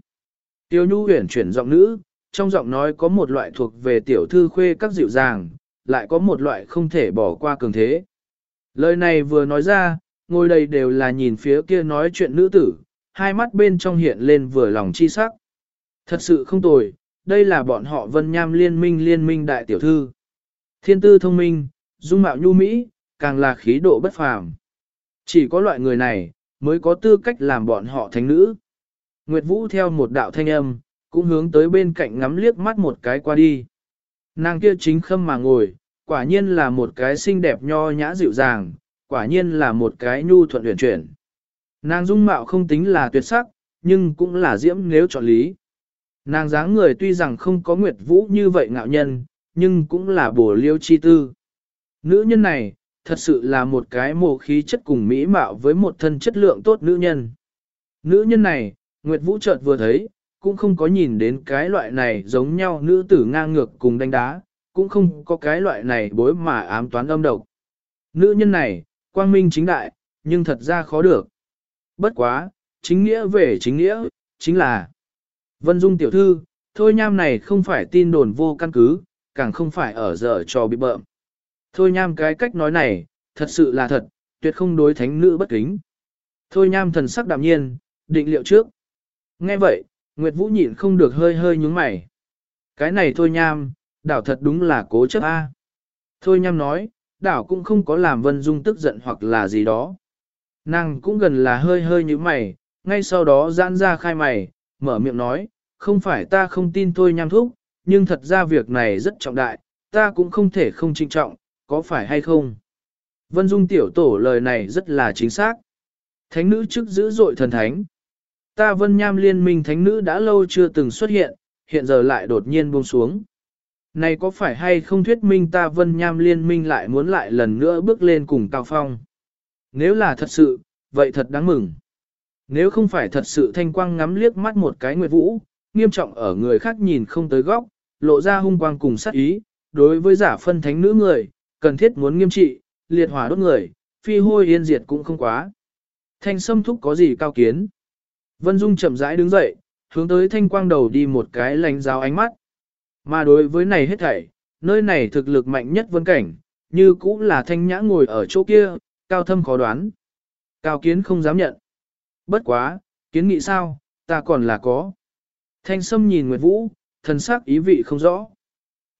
Tiêu nhu huyển chuyển giọng nữ, trong giọng nói có một loại thuộc về tiểu thư khuê các dịu dàng, lại có một loại không thể bỏ qua cường thế. Lời này vừa nói ra, ngồi đây đều là nhìn phía kia nói chuyện nữ tử, hai mắt bên trong hiện lên vừa lòng chi sắc. Thật sự không tồi, đây là bọn họ vân nham liên minh liên minh đại tiểu thư. Thiên tư thông minh, dung mạo nhu mỹ, càng là khí độ bất phàm. Chỉ có loại người này, mới có tư cách làm bọn họ thánh nữ. Nguyệt Vũ theo một đạo thanh âm, cũng hướng tới bên cạnh ngắm liếc mắt một cái qua đi. Nàng kia chính khâm mà ngồi, quả nhiên là một cái xinh đẹp nho nhã dịu dàng, quả nhiên là một cái nhu thuận huyền chuyển. Nàng dung mạo không tính là tuyệt sắc, nhưng cũng là diễm nếu chọn lý. Nàng dáng người tuy rằng không có Nguyệt Vũ như vậy ngạo nhân, nhưng cũng là bổ liêu chi tư. Nữ nhân này, thật sự là một cái mồ khí chất cùng mỹ mạo với một thân chất lượng tốt nữ nhân. Nữ nhân này, Nguyệt Vũ chợt vừa thấy, cũng không có nhìn đến cái loại này giống nhau nữ tử ngang ngược cùng đánh đá, cũng không có cái loại này bối mà ám toán âm độc. Nữ nhân này, quang minh chính đại, nhưng thật ra khó được. Bất quá, chính nghĩa về chính nghĩa, chính là Vân Dung tiểu thư, thôi nham này không phải tin đồn vô căn cứ, càng không phải ở giờ trò bị bợm. Thôi nham cái cách nói này, thật sự là thật, tuyệt không đối thánh nữ bất kính. Thôi nham thần sắc đạm nhiên, định liệu trước. Nghe vậy, Nguyệt Vũ nhịn không được hơi hơi nhúng mày. Cái này thôi nham, đảo thật đúng là cố chấp A. Thôi nham nói, đảo cũng không có làm Vân Dung tức giận hoặc là gì đó. Nàng cũng gần là hơi hơi như mày, ngay sau đó giãn ra khai mày, mở miệng nói, không phải ta không tin thôi nham thúc, nhưng thật ra việc này rất trọng đại, ta cũng không thể không trinh trọng, có phải hay không? Vân Dung tiểu tổ lời này rất là chính xác. Thánh nữ trước giữ dội thần thánh. Ta Vân Nham liên minh thánh nữ đã lâu chưa từng xuất hiện, hiện giờ lại đột nhiên buông xuống. Này có phải hay không thuyết minh ta Vân Nham liên minh lại muốn lại lần nữa bước lên cùng Cao Phong? Nếu là thật sự, vậy thật đáng mừng. Nếu không phải thật sự thanh quang ngắm liếc mắt một cái nguyệt vũ, nghiêm trọng ở người khác nhìn không tới góc, lộ ra hung quang cùng sát ý, đối với giả phân thánh nữ người, cần thiết muốn nghiêm trị, liệt hỏa đốt người, phi hôi yên diệt cũng không quá. Thanh sâm thúc có gì cao kiến? Vân Dung chậm rãi đứng dậy, hướng tới thanh quang đầu đi một cái lánh giáo ánh mắt. Mà đối với này hết thảy, nơi này thực lực mạnh nhất vân cảnh, như cũng là thanh nhã ngồi ở chỗ kia, cao thâm khó đoán. Cao kiến không dám nhận. Bất quá, kiến nghị sao, ta còn là có. Thanh sâm nhìn Nguyệt Vũ, thần sắc ý vị không rõ.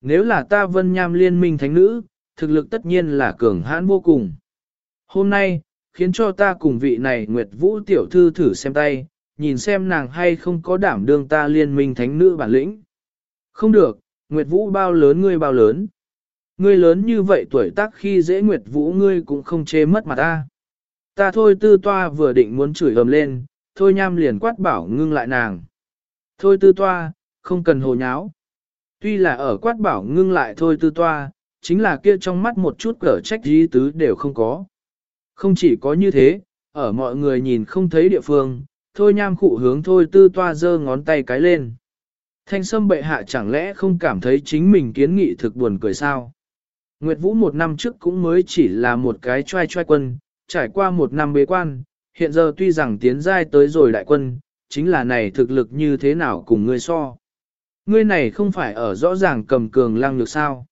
Nếu là ta vân nham liên minh thánh nữ, thực lực tất nhiên là cường hãn vô cùng. Hôm nay, khiến cho ta cùng vị này Nguyệt Vũ tiểu thư thử xem tay, nhìn xem nàng hay không có đảm đương ta liên minh thánh nữ bản lĩnh. Không được, Nguyệt Vũ bao lớn ngươi bao lớn. Ngươi lớn như vậy tuổi tác khi dễ Nguyệt Vũ ngươi cũng không chê mất mặt ta. Ta thôi tư toa vừa định muốn chửi ầm lên, thôi nham liền quát bảo ngưng lại nàng. Thôi tư toa, không cần hồ nháo. Tuy là ở quát bảo ngưng lại thôi tư toa, chính là kia trong mắt một chút cỡ trách dí tứ đều không có. Không chỉ có như thế, ở mọi người nhìn không thấy địa phương, thôi nham khụ hướng thôi tư toa giơ ngón tay cái lên. Thanh sâm bệ hạ chẳng lẽ không cảm thấy chính mình kiến nghị thực buồn cười sao? Nguyệt Vũ một năm trước cũng mới chỉ là một cái trai trai quân, trải qua một năm bế quan, hiện giờ tuy rằng tiến giai tới rồi đại quân, chính là này thực lực như thế nào cùng ngươi so. Ngươi này không phải ở rõ ràng cầm cường lăng được sao?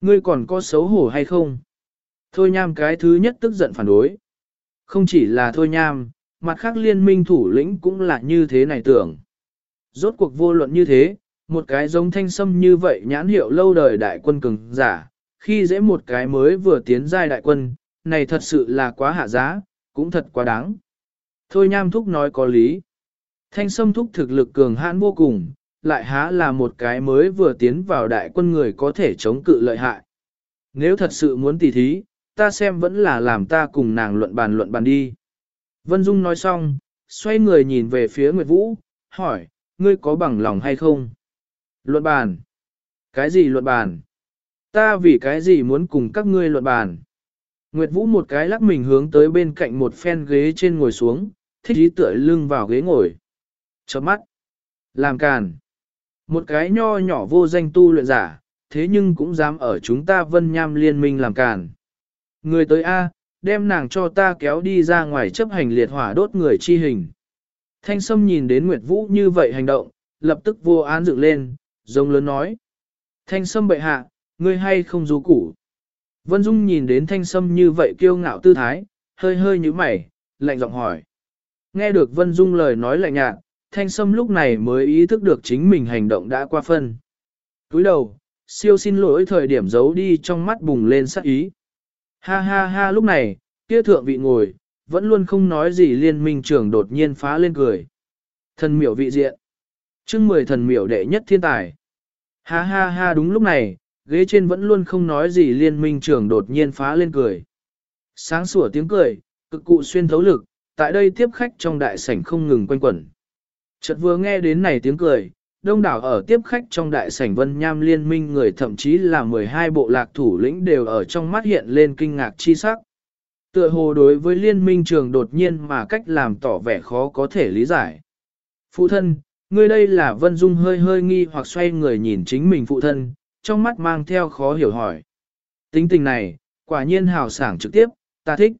Ngươi còn có xấu hổ hay không? Thôi nham cái thứ nhất tức giận phản đối. Không chỉ là thôi nham, mặt khác liên minh thủ lĩnh cũng là như thế này tưởng. Rốt cuộc vô luận như thế, một cái giống thanh sâm như vậy nhãn hiệu lâu đời đại quân cường giả, khi dễ một cái mới vừa tiến giai đại quân, này thật sự là quá hạ giá, cũng thật quá đáng. Thôi nham thúc nói có lý. Thanh sâm thúc thực lực cường hãn vô cùng, lại há là một cái mới vừa tiến vào đại quân người có thể chống cự lợi hại. Nếu thật sự muốn tỉ thí, ta xem vẫn là làm ta cùng nàng luận bàn luận bàn đi. Vân Dung nói xong, xoay người nhìn về phía Nguyệt Vũ, hỏi, ngươi có bằng lòng hay không? Luận bàn. Cái gì luận bàn? Ta vì cái gì muốn cùng các ngươi luận bàn? Nguyệt Vũ một cái lắc mình hướng tới bên cạnh một phen ghế trên ngồi xuống, thích ý tựa lưng vào ghế ngồi. Chớp mắt. Làm càn. Một cái nho nhỏ vô danh tu luyện giả, thế nhưng cũng dám ở chúng ta vân nham liên minh làm càn. Người tới A, đem nàng cho ta kéo đi ra ngoài chấp hành liệt hỏa đốt người chi hình. Thanh Sâm nhìn đến Nguyệt Vũ như vậy hành động, lập tức vô án dựng lên, giống lớn nói. Thanh Sâm bệ hạ, ngươi hay không du củ. Vân Dung nhìn đến Thanh Sâm như vậy kiêu ngạo tư thái, hơi hơi như mày, lạnh giọng hỏi. Nghe được Vân Dung lời nói lạnh nhạt, Thanh Sâm lúc này mới ý thức được chính mình hành động đã qua phân. Cúi đầu, siêu xin lỗi thời điểm giấu đi trong mắt bùng lên sắc ý. Ha ha ha lúc này, kia thượng vị ngồi, vẫn luôn không nói gì liên minh trưởng đột nhiên phá lên cười. Thần miểu vị diện. chương mười thần miểu đệ nhất thiên tài. Ha ha ha đúng lúc này, ghế trên vẫn luôn không nói gì liên minh trưởng đột nhiên phá lên cười. Sáng sủa tiếng cười, cực cụ xuyên thấu lực, tại đây tiếp khách trong đại sảnh không ngừng quanh quẩn. Chợt vừa nghe đến này tiếng cười, đông đảo ở tiếp khách trong đại sảnh vân nham liên minh người thậm chí là 12 bộ lạc thủ lĩnh đều ở trong mắt hiện lên kinh ngạc chi sắc. Tựa hồ đối với liên minh trường đột nhiên mà cách làm tỏ vẻ khó có thể lý giải. Phụ thân, ngươi đây là Vân Dung hơi hơi nghi hoặc xoay người nhìn chính mình phụ thân, trong mắt mang theo khó hiểu hỏi. Tính tình này, quả nhiên hào sảng trực tiếp, ta thích.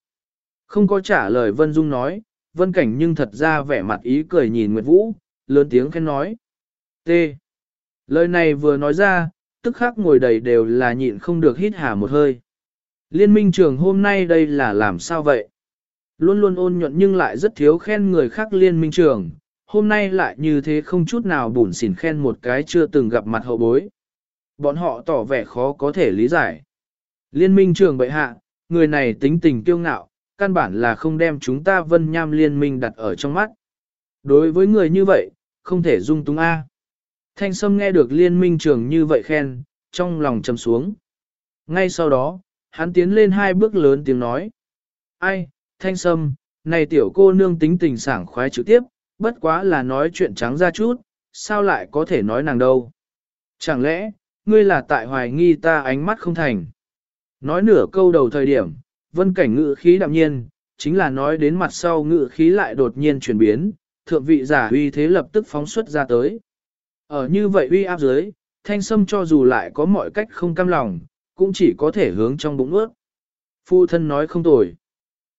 Không có trả lời Vân Dung nói, Vân Cảnh nhưng thật ra vẻ mặt ý cười nhìn Nguyệt Vũ, lớn tiếng khen nói. T. Lời này vừa nói ra, tức khắc ngồi đầy đều là nhịn không được hít hà một hơi. Liên minh trường hôm nay đây là làm sao vậy? Luôn luôn ôn nhuận nhưng lại rất thiếu khen người khác liên minh trường, hôm nay lại như thế không chút nào bùn xỉn khen một cái chưa từng gặp mặt hậu bối. Bọn họ tỏ vẻ khó có thể lý giải. Liên minh trường bệ hạ, người này tính tình kiêu ngạo, căn bản là không đem chúng ta vân nham liên minh đặt ở trong mắt. Đối với người như vậy, không thể dung túng A. Thanh Sâm nghe được liên minh trường như vậy khen, trong lòng trầm xuống. Ngay sau đó, hắn tiến lên hai bước lớn tiếng nói. Ai, Thanh Sâm, này tiểu cô nương tính tình sảng khoái trực tiếp, bất quá là nói chuyện trắng ra chút, sao lại có thể nói nàng đâu. Chẳng lẽ, ngươi là tại hoài nghi ta ánh mắt không thành. Nói nửa câu đầu thời điểm, vân cảnh ngự khí đạm nhiên, chính là nói đến mặt sau ngự khí lại đột nhiên chuyển biến, thượng vị giả uy thế lập tức phóng xuất ra tới. Ở như vậy uy áp dưới, thanh sâm cho dù lại có mọi cách không cam lòng, cũng chỉ có thể hướng trong bụng ướt. Phu thân nói không tồi.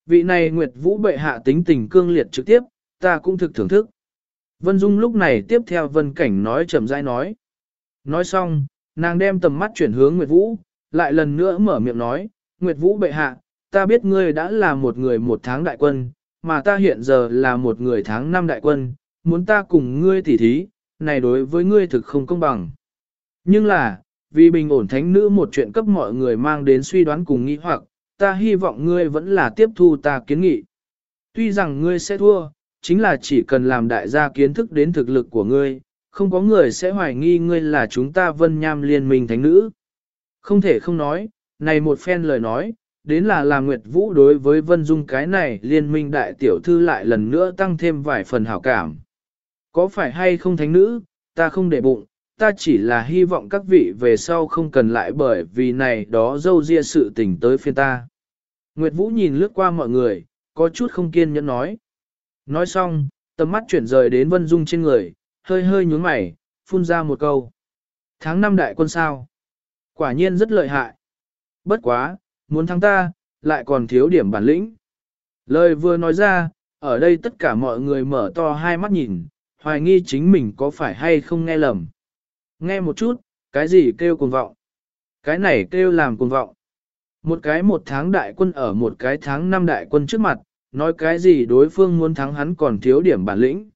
Vị này Nguyệt Vũ bệ hạ tính tình cương liệt trực tiếp, ta cũng thực thưởng thức. Vân Dung lúc này tiếp theo Vân Cảnh nói chậm rãi nói. Nói xong, nàng đem tầm mắt chuyển hướng Nguyệt Vũ, lại lần nữa mở miệng nói, Nguyệt Vũ bệ hạ, ta biết ngươi đã là một người một tháng đại quân, mà ta hiện giờ là một người tháng năm đại quân, muốn ta cùng ngươi tỉ thí, này đối với ngươi thực không công bằng. Nhưng là, vì bình ổn thánh nữ một chuyện cấp mọi người mang đến suy đoán cùng nghi hoặc, ta hy vọng ngươi vẫn là tiếp thu ta kiến nghị. Tuy rằng ngươi sẽ thua, chính là chỉ cần làm đại gia kiến thức đến thực lực của ngươi, không có người sẽ hoài nghi ngươi là chúng ta vân nham liên minh thánh nữ. Không thể không nói, này một phen lời nói, đến là làm Nguyệt Vũ đối với Vân Dung cái này liên minh đại tiểu thư lại lần nữa tăng thêm vài phần hảo cảm. Có phải hay không thánh nữ, ta không để bụng, ta chỉ là hy vọng các vị về sau không cần lại bởi vì này đó dâu ria sự tình tới phiên ta. Nguyệt Vũ nhìn lướt qua mọi người, có chút không kiên nhẫn nói. Nói xong, tầm mắt chuyển rời đến Vân Dung trên người, hơi hơi nhướng mày, phun ra một câu. Tháng năm đại quân sao? Quả nhiên rất lợi hại. Bất quá, muốn thắng ta, lại còn thiếu điểm bản lĩnh. Lời vừa nói ra, ở đây tất cả mọi người mở to hai mắt nhìn, hoài nghi chính mình có phải hay không nghe lầm. Nghe một chút, cái gì kêu cuồng vọng? Cái này kêu làm cuồng vọng. Một cái một tháng đại quân ở một cái tháng năm đại quân trước mặt, nói cái gì đối phương muốn thắng hắn còn thiếu điểm bản lĩnh.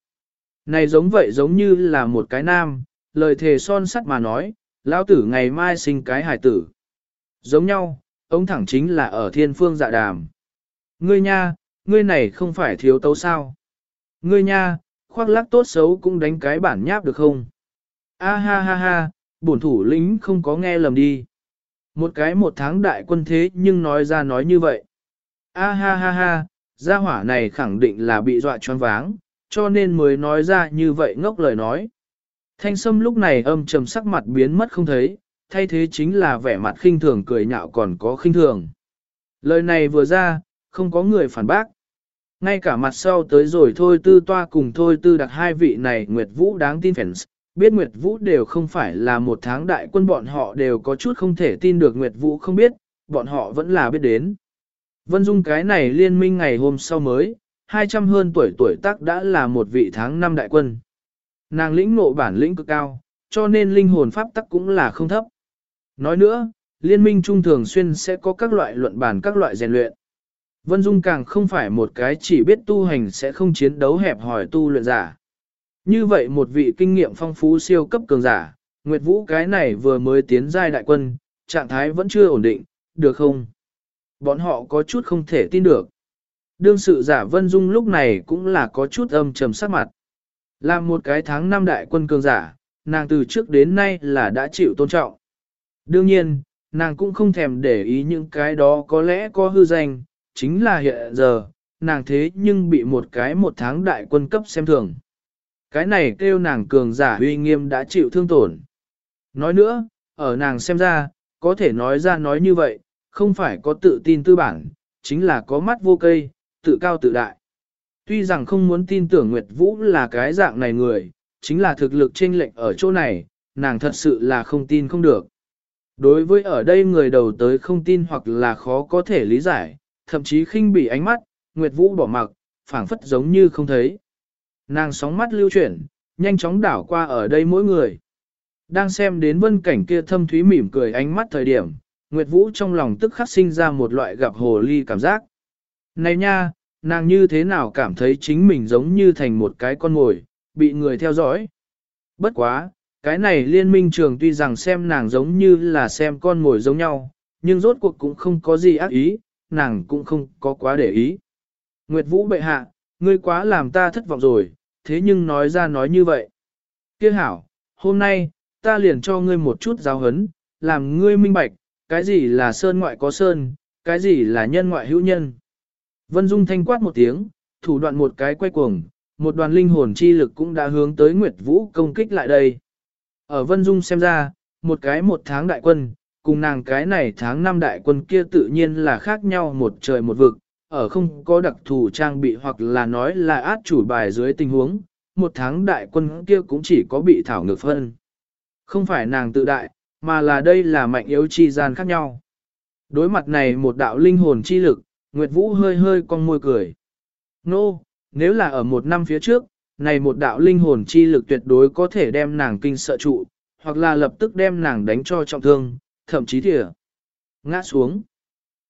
Này giống vậy giống như là một cái nam, lời thề son sắt mà nói, lão tử ngày mai sinh cái hải tử. Giống nhau, ông thẳng chính là ở thiên phương dạ đàm. Ngươi nha, ngươi này không phải thiếu tấu sao. Ngươi nha, khoác lác tốt xấu cũng đánh cái bản nháp được không? A ha ha ha, bổn thủ lĩnh không có nghe lầm đi. Một cái một tháng đại quân thế nhưng nói ra nói như vậy. A ha ha ha, gia hỏa này khẳng định là bị dọa choáng váng, cho nên mới nói ra như vậy ngốc lời nói. Thanh sâm lúc này âm trầm sắc mặt biến mất không thấy, thay thế chính là vẻ mặt khinh thường cười nhạo còn có khinh thường. Lời này vừa ra, không có người phản bác. Ngay cả mặt sau tới rồi thôi tư toa cùng thôi tư đặt hai vị này Nguyệt Vũ đáng tin fans, biết Nguyệt Vũ đều không phải là một tháng đại quân bọn họ đều có chút không thể tin được Nguyệt Vũ không biết, bọn họ vẫn là biết đến. Vân Dung cái này liên minh ngày hôm sau mới, 200 hơn tuổi tuổi tác đã là một vị tháng năm đại quân. Nàng lĩnh ngộ bản lĩnh cực cao, cho nên linh hồn pháp tắc cũng là không thấp. Nói nữa, liên minh trung thường xuyên sẽ có các loại luận bản các loại rèn luyện. Vân Dung càng không phải một cái chỉ biết tu hành sẽ không chiến đấu hẹp hỏi tu luyện giả. Như vậy một vị kinh nghiệm phong phú siêu cấp cường giả, Nguyệt Vũ cái này vừa mới tiến giai đại quân, trạng thái vẫn chưa ổn định, được không? Bọn họ có chút không thể tin được. Đương sự giả Vân Dung lúc này cũng là có chút âm trầm sắc mặt. Làm một cái tháng năm đại quân cường giả, nàng từ trước đến nay là đã chịu tôn trọng. Đương nhiên, nàng cũng không thèm để ý những cái đó có lẽ có hư danh, chính là hiện giờ, nàng thế nhưng bị một cái một tháng đại quân cấp xem thường. Cái này kêu nàng cường giả uy nghiêm đã chịu thương tổn. Nói nữa, ở nàng xem ra, có thể nói ra nói như vậy, không phải có tự tin tư bản, chính là có mắt vô cây, tự cao tự đại. Tuy rằng không muốn tin tưởng Nguyệt Vũ là cái dạng này người, chính là thực lực chênh lệnh ở chỗ này, nàng thật sự là không tin không được. Đối với ở đây người đầu tới không tin hoặc là khó có thể lý giải, thậm chí khinh bỉ ánh mắt, Nguyệt Vũ bỏ mặc, phảng phất giống như không thấy. Nàng sóng mắt lưu chuyển, nhanh chóng đảo qua ở đây mỗi người. Đang xem đến vân cảnh kia thâm thúy mỉm cười ánh mắt thời điểm, Nguyệt Vũ trong lòng tức khắc sinh ra một loại gặp hồ ly cảm giác. Này nha, nàng như thế nào cảm thấy chính mình giống như thành một cái con mồi, bị người theo dõi. Bất quá, cái này liên minh trường tuy rằng xem nàng giống như là xem con mồi giống nhau, nhưng rốt cuộc cũng không có gì ác ý, nàng cũng không có quá để ý. Nguyệt Vũ bệ hạ, ngươi quá làm ta thất vọng rồi, thế nhưng nói ra nói như vậy. Kia hảo, hôm nay, ta liền cho ngươi một chút giáo hấn, làm ngươi minh bạch, cái gì là sơn ngoại có sơn, cái gì là nhân ngoại hữu nhân. Vân Dung thanh quát một tiếng, thủ đoạn một cái quay cuồng, một đoàn linh hồn chi lực cũng đã hướng tới Nguyệt Vũ công kích lại đây. Ở Vân Dung xem ra, một cái một tháng đại quân, cùng nàng cái này tháng năm đại quân kia tự nhiên là khác nhau một trời một vực, ở không có đặc thù trang bị hoặc là nói là át chủ bài dưới tình huống, một tháng đại quân kia cũng chỉ có bị thảo ngược phân. Không phải nàng tự đại, mà là đây là mạnh yếu chi gian khác nhau. Đối mặt này một đạo linh hồn chi lực, Nguyệt Vũ hơi hơi cong môi cười. Nô, no, nếu là ở một năm phía trước, này một đạo linh hồn chi lực tuyệt đối có thể đem nàng kinh sợ trụ, hoặc là lập tức đem nàng đánh cho trọng thương, thậm chí thỉa. Ngã xuống.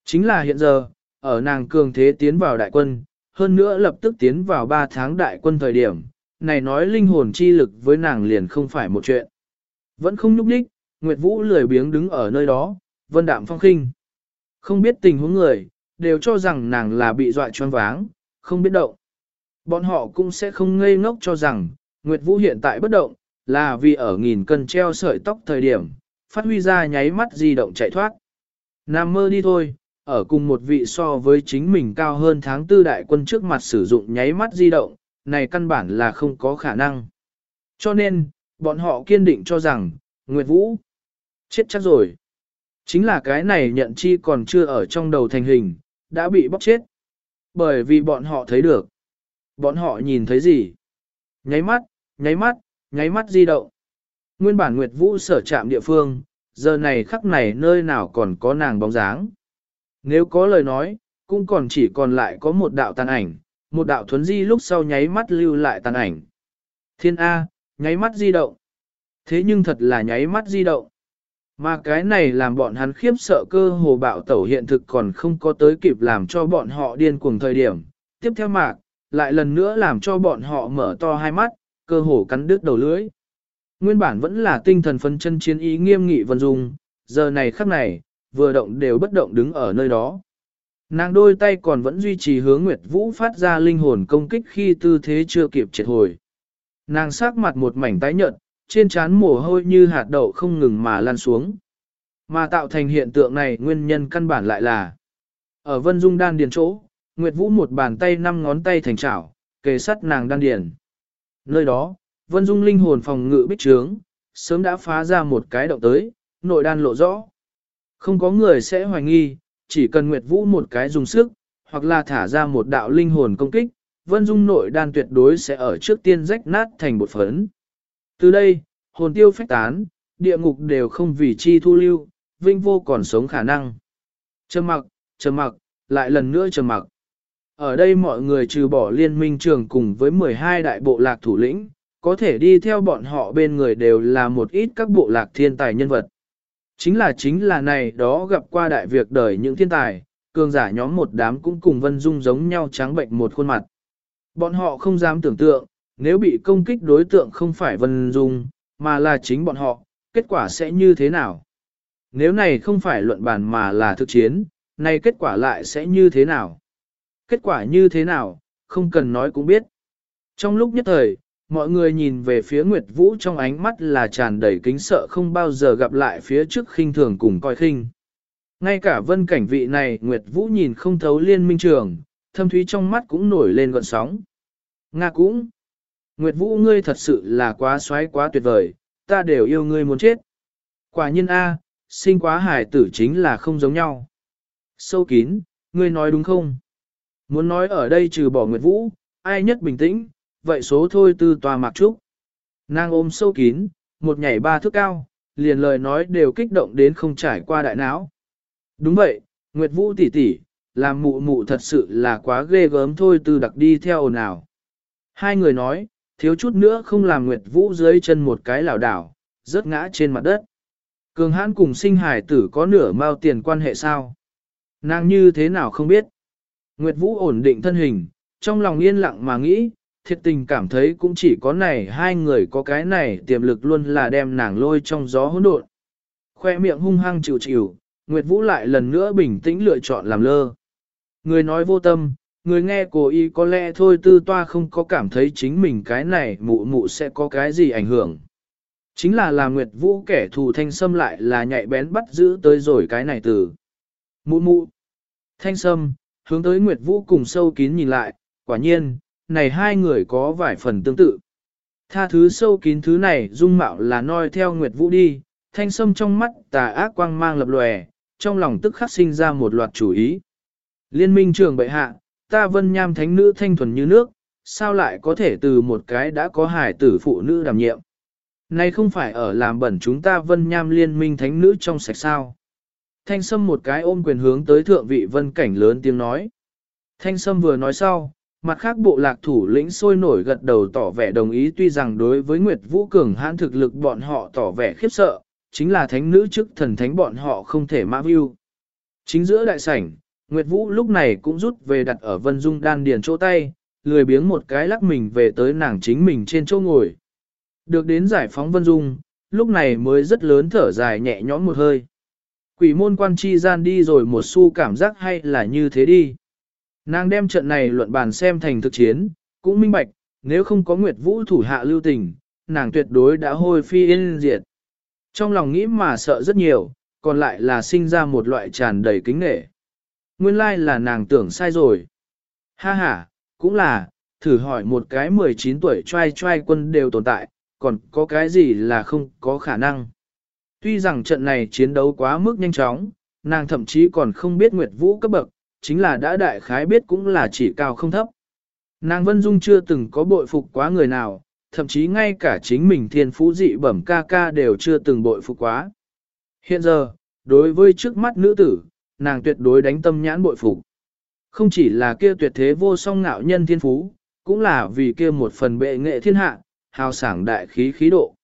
Chính là hiện giờ, ở nàng cường thế tiến vào đại quân, hơn nữa lập tức tiến vào 3 tháng đại quân thời điểm, này nói linh hồn chi lực với nàng liền không phải một chuyện. Vẫn không nhúc đích, Nguyệt Vũ lười biếng đứng ở nơi đó, vân đạm phong khinh. Không biết tình huống người, đều cho rằng nàng là bị dọa choáng váng, không biết động. Bọn họ cũng sẽ không ngây ngốc cho rằng, Nguyệt Vũ hiện tại bất động, là vì ở nghìn cân treo sợi tóc thời điểm, phát huy ra nháy mắt di động chạy thoát. Nam mơ đi thôi, ở cùng một vị so với chính mình cao hơn tháng tư đại quân trước mặt sử dụng nháy mắt di động, này căn bản là không có khả năng. Cho nên, bọn họ kiên định cho rằng, Nguyệt Vũ, chết chắc rồi. Chính là cái này nhận chi còn chưa ở trong đầu thành hình, đã bị bóc chết. Bởi vì bọn họ thấy được. Bọn họ nhìn thấy gì? Nháy mắt, nháy mắt, nháy mắt di động. Nguyên bản Nguyệt Vũ sở trạm địa phương, giờ này khắc này nơi nào còn có nàng bóng dáng. Nếu có lời nói, cũng còn chỉ còn lại có một đạo tàn ảnh, một đạo thuấn di lúc sau nháy mắt lưu lại tàn ảnh. Thiên A, nháy mắt di động. Thế nhưng thật là nháy mắt di động. Mà cái này làm bọn hắn khiếp sợ cơ hồ bạo tẩu hiện thực còn không có tới kịp làm cho bọn họ điên cuồng thời điểm. Tiếp theo mạc, lại lần nữa làm cho bọn họ mở to hai mắt, cơ hồ cắn đứt đầu lưỡi. Nguyên bản vẫn là tinh thần phân chân chiến ý nghiêm nghị vân dung, giờ này khắc này, vừa động đều bất động đứng ở nơi đó. Nàng đôi tay còn vẫn duy trì hướng Nguyệt Vũ phát ra linh hồn công kích khi tư thế chưa kịp triệt hồi. Nàng sắc mặt một mảnh tái nhợt, trên trán mồ hôi như hạt đậu không ngừng mà lan xuống. Mà tạo thành hiện tượng này nguyên nhân căn bản lại là ở Vân Dung đan điền chỗ, Nguyệt Vũ một bàn tay năm ngón tay thành chảo, kề sắt nàng đan điền. Nơi đó, Vân Dung linh hồn phòng ngự bích trướng, sớm đã phá ra một cái động tới, nội đan lộ rõ. Không có người sẽ hoài nghi, chỉ cần Nguyệt Vũ một cái dùng sức, hoặc là thả ra một đạo linh hồn công kích, Vân Dung nội đan tuyệt đối sẽ ở trước tiên rách nát thành bột phấn. Từ đây, hồn tiêu phách tán, địa ngục đều không vì chi thu lưu, vinh vô còn sống khả năng. Trầm mặc, trầm mặc, lại lần nữa trầm mặc. Ở đây mọi người trừ bỏ liên minh trường cùng với 12 đại bộ lạc thủ lĩnh, có thể đi theo bọn họ bên người đều là một ít các bộ lạc thiên tài nhân vật. Chính là chính là này đó gặp qua đại việc đời những thiên tài, cường giả nhóm một đám cũng cùng Vân Dung giống nhau trắng bệnh một khuôn mặt. Bọn họ không dám tưởng tượng, nếu bị công kích đối tượng không phải Vân Dung, mà là chính bọn họ, kết quả sẽ như thế nào? Nếu này không phải luận bàn mà là thực chiến, này kết quả lại sẽ như thế nào? Kết quả như thế nào, không cần nói cũng biết. Trong lúc nhất thời, mọi người nhìn về phía Nguyệt Vũ trong ánh mắt là tràn đầy kính sợ không bao giờ gặp lại phía trước khinh thường cùng coi khinh. Ngay cả vân cảnh vị này Nguyệt Vũ nhìn không thấu liên minh trường, thâm thúy trong mắt cũng nổi lên gọn sóng. Nga cũng. Nguyệt Vũ ngươi thật sự là quá xoáy quá tuyệt vời, ta đều yêu ngươi muốn chết. Quả nhiên A, sinh quá hải tử chính là không giống nhau. Sâu kín, ngươi nói đúng không? Muốn nói ở đây trừ bỏ Nguyệt Vũ, ai nhất bình tĩnh, vậy số thôi tư tòa mạc trúc. Nàng ôm sâu kín, một nhảy ba thước cao, liền lời nói đều kích động đến không trải qua đại não. Đúng vậy, Nguyệt Vũ tỷ tỷ, làm mụ mụ thật sự là quá ghê gớm thôi từ đặc đi theo ồn ào. Hai người nói, thiếu chút nữa không làm Nguyệt Vũ dưới chân một cái lảo đảo, rớt ngã trên mặt đất. Cường hãn cùng sinh hải tử có nửa mao tiền quan hệ sao? Nàng như thế nào không biết? Nguyệt Vũ ổn định thân hình, trong lòng yên lặng mà nghĩ, thiệt tình cảm thấy cũng chỉ có này hai người có cái này tiềm lực luôn là đem nàng lôi trong gió hỗn độn. Khoe miệng hung hăng chịu chịu, Nguyệt Vũ lại lần nữa bình tĩnh lựa chọn làm lơ. Người nói vô tâm, người nghe cô y có lẽ thôi tư toa không có cảm thấy chính mình cái này mụ mụ sẽ có cái gì ảnh hưởng. Chính là làm Nguyệt Vũ kẻ thù thanh sâm lại là nhạy bén bắt giữ tới rồi cái này từ. Mụ mụ. Thanh sâm, hướng tới Nguyệt Vũ cùng sâu kín nhìn lại, quả nhiên, này hai người có vài phần tương tự. Tha thứ sâu kín thứ này dung mạo là noi theo Nguyệt Vũ đi, thanh sâm trong mắt tà ác quang mang lập lòe, trong lòng tức khắc sinh ra một loạt chủ ý. Liên minh trường bệ hạ, ta vân nham thánh nữ thanh thuần như nước, sao lại có thể từ một cái đã có hải tử phụ nữ đảm nhiệm. Này không phải ở làm bẩn chúng ta vân nham liên minh thánh nữ trong sạch sao. Thanh sâm một cái ôm quyền hướng tới thượng vị vân cảnh lớn tiếng nói. Thanh sâm vừa nói sau, mặt khác bộ lạc thủ lĩnh sôi nổi gật đầu tỏ vẻ đồng ý tuy rằng đối với Nguyệt Vũ Cường hãn thực lực bọn họ tỏ vẻ khiếp sợ, chính là thánh nữ chức thần thánh bọn họ không thể mã view. Chính giữa đại sảnh, Nguyệt Vũ lúc này cũng rút về đặt ở Vân Dung đan điền chỗ tay, lười biếng một cái lắc mình về tới nàng chính mình trên chỗ ngồi. Được đến giải phóng Vân Dung, lúc này mới rất lớn thở dài nhẹ nhõm một hơi. Quỷ môn quan chi gian đi rồi một xu cảm giác hay là như thế đi. Nàng đem trận này luận bàn xem thành thực chiến, cũng minh bạch, nếu không có Nguyệt Vũ thủ hạ lưu tình, nàng tuyệt đối đã hôi phi yên diệt. Trong lòng nghĩ mà sợ rất nhiều, còn lại là sinh ra một loại tràn đầy kính nghệ. Nguyên lai là nàng tưởng sai rồi. Ha ha, cũng là, thử hỏi một cái 19 tuổi trai trai quân đều tồn tại, còn có cái gì là không có khả năng. Tuy rằng trận này chiến đấu quá mức nhanh chóng, nàng thậm chí còn không biết Nguyệt Vũ cấp bậc, chính là đã đại khái biết cũng là chỉ cao không thấp. Nàng Vân Dung chưa từng có bội phục quá người nào, thậm chí ngay cả chính mình thiên phú dị bẩm ca ca đều chưa từng bội phục quá. Hiện giờ, đối với trước mắt nữ tử, nàng tuyệt đối đánh tâm nhãn bội phục. Không chỉ là kia tuyệt thế vô song ngạo nhân thiên phú, cũng là vì kia một phần bệ nghệ thiên hạ, hào sảng đại khí khí độ.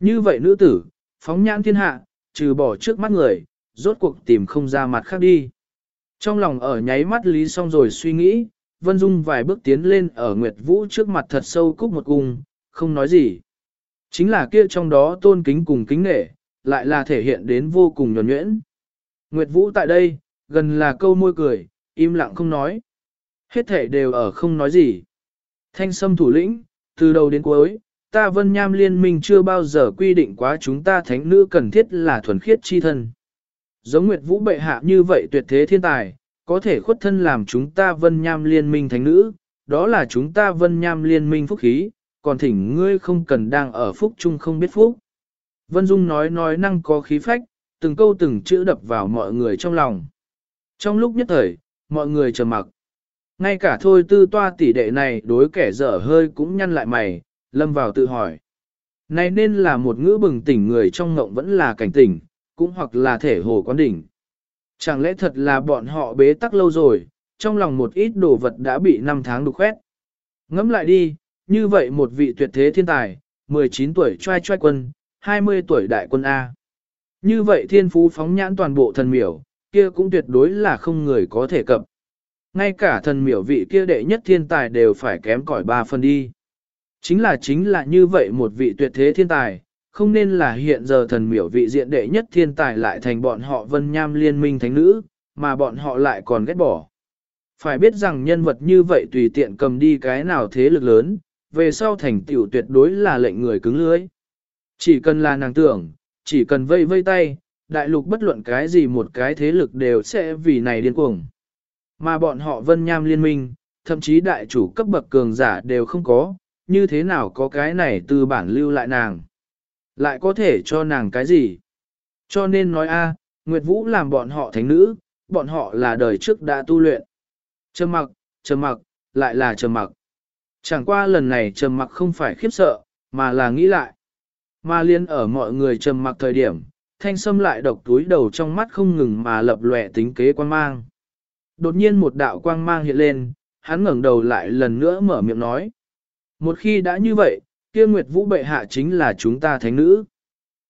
Như vậy nữ tử, phóng nhãn thiên hạ, trừ bỏ trước mắt người, rốt cuộc tìm không ra mặt khác đi. Trong lòng ở nháy mắt lý xong rồi suy nghĩ, Vân Dung vài bước tiến lên ở Nguyệt Vũ trước mặt thật sâu cúc một cung, không nói gì. Chính là kia trong đó tôn kính cùng kính nghệ, lại là thể hiện đến vô cùng nhuẩn nhuyễn. Nguyệt Vũ tại đây, gần là câu môi cười, im lặng không nói. Hết thể đều ở không nói gì. Thanh sâm thủ lĩnh, từ đầu đến cuối, ta vân nham liên minh chưa bao giờ quy định quá chúng ta thánh nữ cần thiết là thuần khiết chi thân. Giống Nguyệt Vũ bệ hạ như vậy tuyệt thế thiên tài, có thể khuất thân làm chúng ta vân nham liên minh thánh nữ, đó là chúng ta vân nham liên minh phúc khí, còn thỉnh ngươi không cần đang ở phúc chung không biết phúc. Vân Dung nói nói năng có khí phách, từng câu từng chữ đập vào mọi người trong lòng. Trong lúc nhất thời, mọi người trầm mặc. Ngay cả thôi tư toa tỷ đệ này đối kẻ dở hơi cũng nhăn lại mày, lâm vào tự hỏi. Này nên là một ngữ bừng tỉnh người trong ngộng vẫn là cảnh tỉnh, cũng hoặc là thể hồ quán đỉnh. Chẳng lẽ thật là bọn họ bế tắc lâu rồi, trong lòng một ít đồ vật đã bị năm tháng đục khoét. Ngẫm lại đi, như vậy một vị tuyệt thế thiên tài, 19 tuổi trai trai quân, 20 tuổi đại quân A. Như vậy thiên phú phóng nhãn toàn bộ thần miểu, kia cũng tuyệt đối là không người có thể cập. Ngay cả thần miểu vị kia đệ nhất thiên tài đều phải kém cỏi ba phần đi. Chính là chính là như vậy một vị tuyệt thế thiên tài, không nên là hiện giờ thần miểu vị diện đệ nhất thiên tài lại thành bọn họ vân nham liên minh thánh nữ, mà bọn họ lại còn ghét bỏ. Phải biết rằng nhân vật như vậy tùy tiện cầm đi cái nào thế lực lớn, về sau thành tiểu tuyệt đối là lệnh người cứng lưới. Chỉ cần là nàng tưởng, chỉ cần vây vây tay, đại lục bất luận cái gì một cái thế lực đều sẽ vì này điên cuồng. Mà bọn họ vân nham liên minh, thậm chí đại chủ cấp bậc cường giả đều không có, như thế nào có cái này từ bản lưu lại nàng. Lại có thể cho nàng cái gì? Cho nên nói a, Nguyệt Vũ làm bọn họ thánh nữ, bọn họ là đời trước đã tu luyện. Trầm mặc, trầm mặc, lại là trầm mặc. Chẳng qua lần này trầm mặc không phải khiếp sợ, mà là nghĩ lại. Mà liên ở mọi người trầm mặc thời điểm, thanh sâm lại độc túi đầu trong mắt không ngừng mà lập lòe tính kế quang mang. Đột nhiên một đạo quang mang hiện lên, hắn ngẩng đầu lại lần nữa mở miệng nói. Một khi đã như vậy, kia Nguyệt Vũ bệ hạ chính là chúng ta thánh nữ.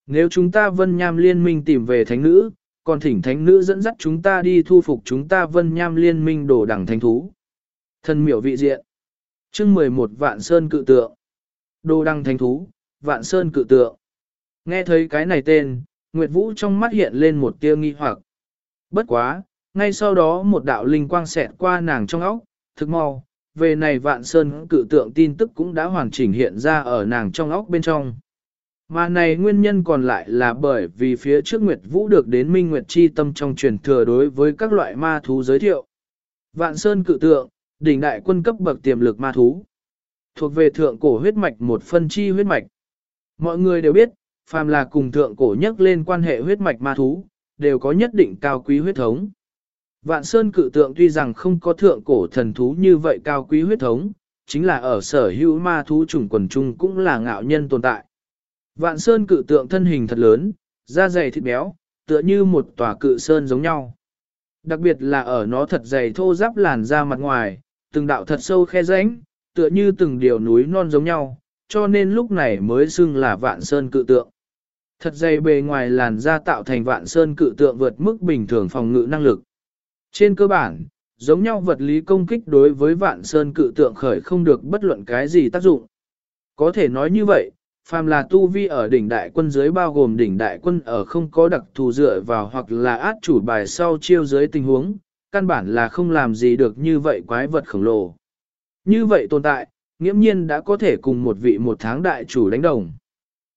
Nếu chúng ta vân nham liên minh tìm về thánh nữ, còn thỉnh thánh nữ dẫn dắt chúng ta đi thu phục chúng ta vân nham liên minh đổ đẳng thánh thú. Thân miểu vị diện. chương 11 vạn sơn cự tượng. Đồ đăng thánh thú, vạn sơn cự tượng. Nghe thấy cái này tên, Nguyệt Vũ trong mắt hiện lên một tia nghi hoặc. Bất quá, ngay sau đó một đạo linh quang xẹt qua nàng trong óc, thực mau, về này vạn sơn cự tượng tin tức cũng đã hoàn chỉnh hiện ra ở nàng trong óc bên trong. Mà này nguyên nhân còn lại là bởi vì phía trước Nguyệt Vũ được đến Minh Nguyệt Chi tâm trong truyền thừa đối với các loại ma thú giới thiệu. Vạn Sơn cự tượng, đỉnh đại quân cấp bậc tiềm lực ma thú. Thuộc về thượng cổ huyết mạch một phân chi huyết mạch. Mọi người đều biết, phàm là cùng thượng cổ nhất lên quan hệ huyết mạch ma thú, đều có nhất định cao quý huyết thống. Vạn Sơn cự tượng tuy rằng không có thượng cổ thần thú như vậy cao quý huyết thống, chính là ở sở hữu ma thú chủng quần chung cũng là ngạo nhân tồn tại. Vạn Sơn cự tượng thân hình thật lớn, da dày thịt béo, tựa như một tòa cự sơn giống nhau. Đặc biệt là ở nó thật dày thô ráp làn da mặt ngoài, từng đạo thật sâu khe rãnh, tựa như từng điều núi non giống nhau, cho nên lúc này mới xưng là Vạn Sơn cự tượng. Thật dày bề ngoài làn da tạo thành Vạn Sơn cự tượng vượt mức bình thường phòng ngự năng lực. Trên cơ bản, giống nhau vật lý công kích đối với vạn sơn cự tượng khởi không được bất luận cái gì tác dụng. Có thể nói như vậy, phàm là tu vi ở đỉnh đại quân dưới bao gồm đỉnh đại quân ở không có đặc thù dựa vào hoặc là át chủ bài sau chiêu dưới tình huống, căn bản là không làm gì được như vậy quái vật khổng lồ. Như vậy tồn tại, nghiễm nhiên đã có thể cùng một vị một tháng đại chủ đánh đồng.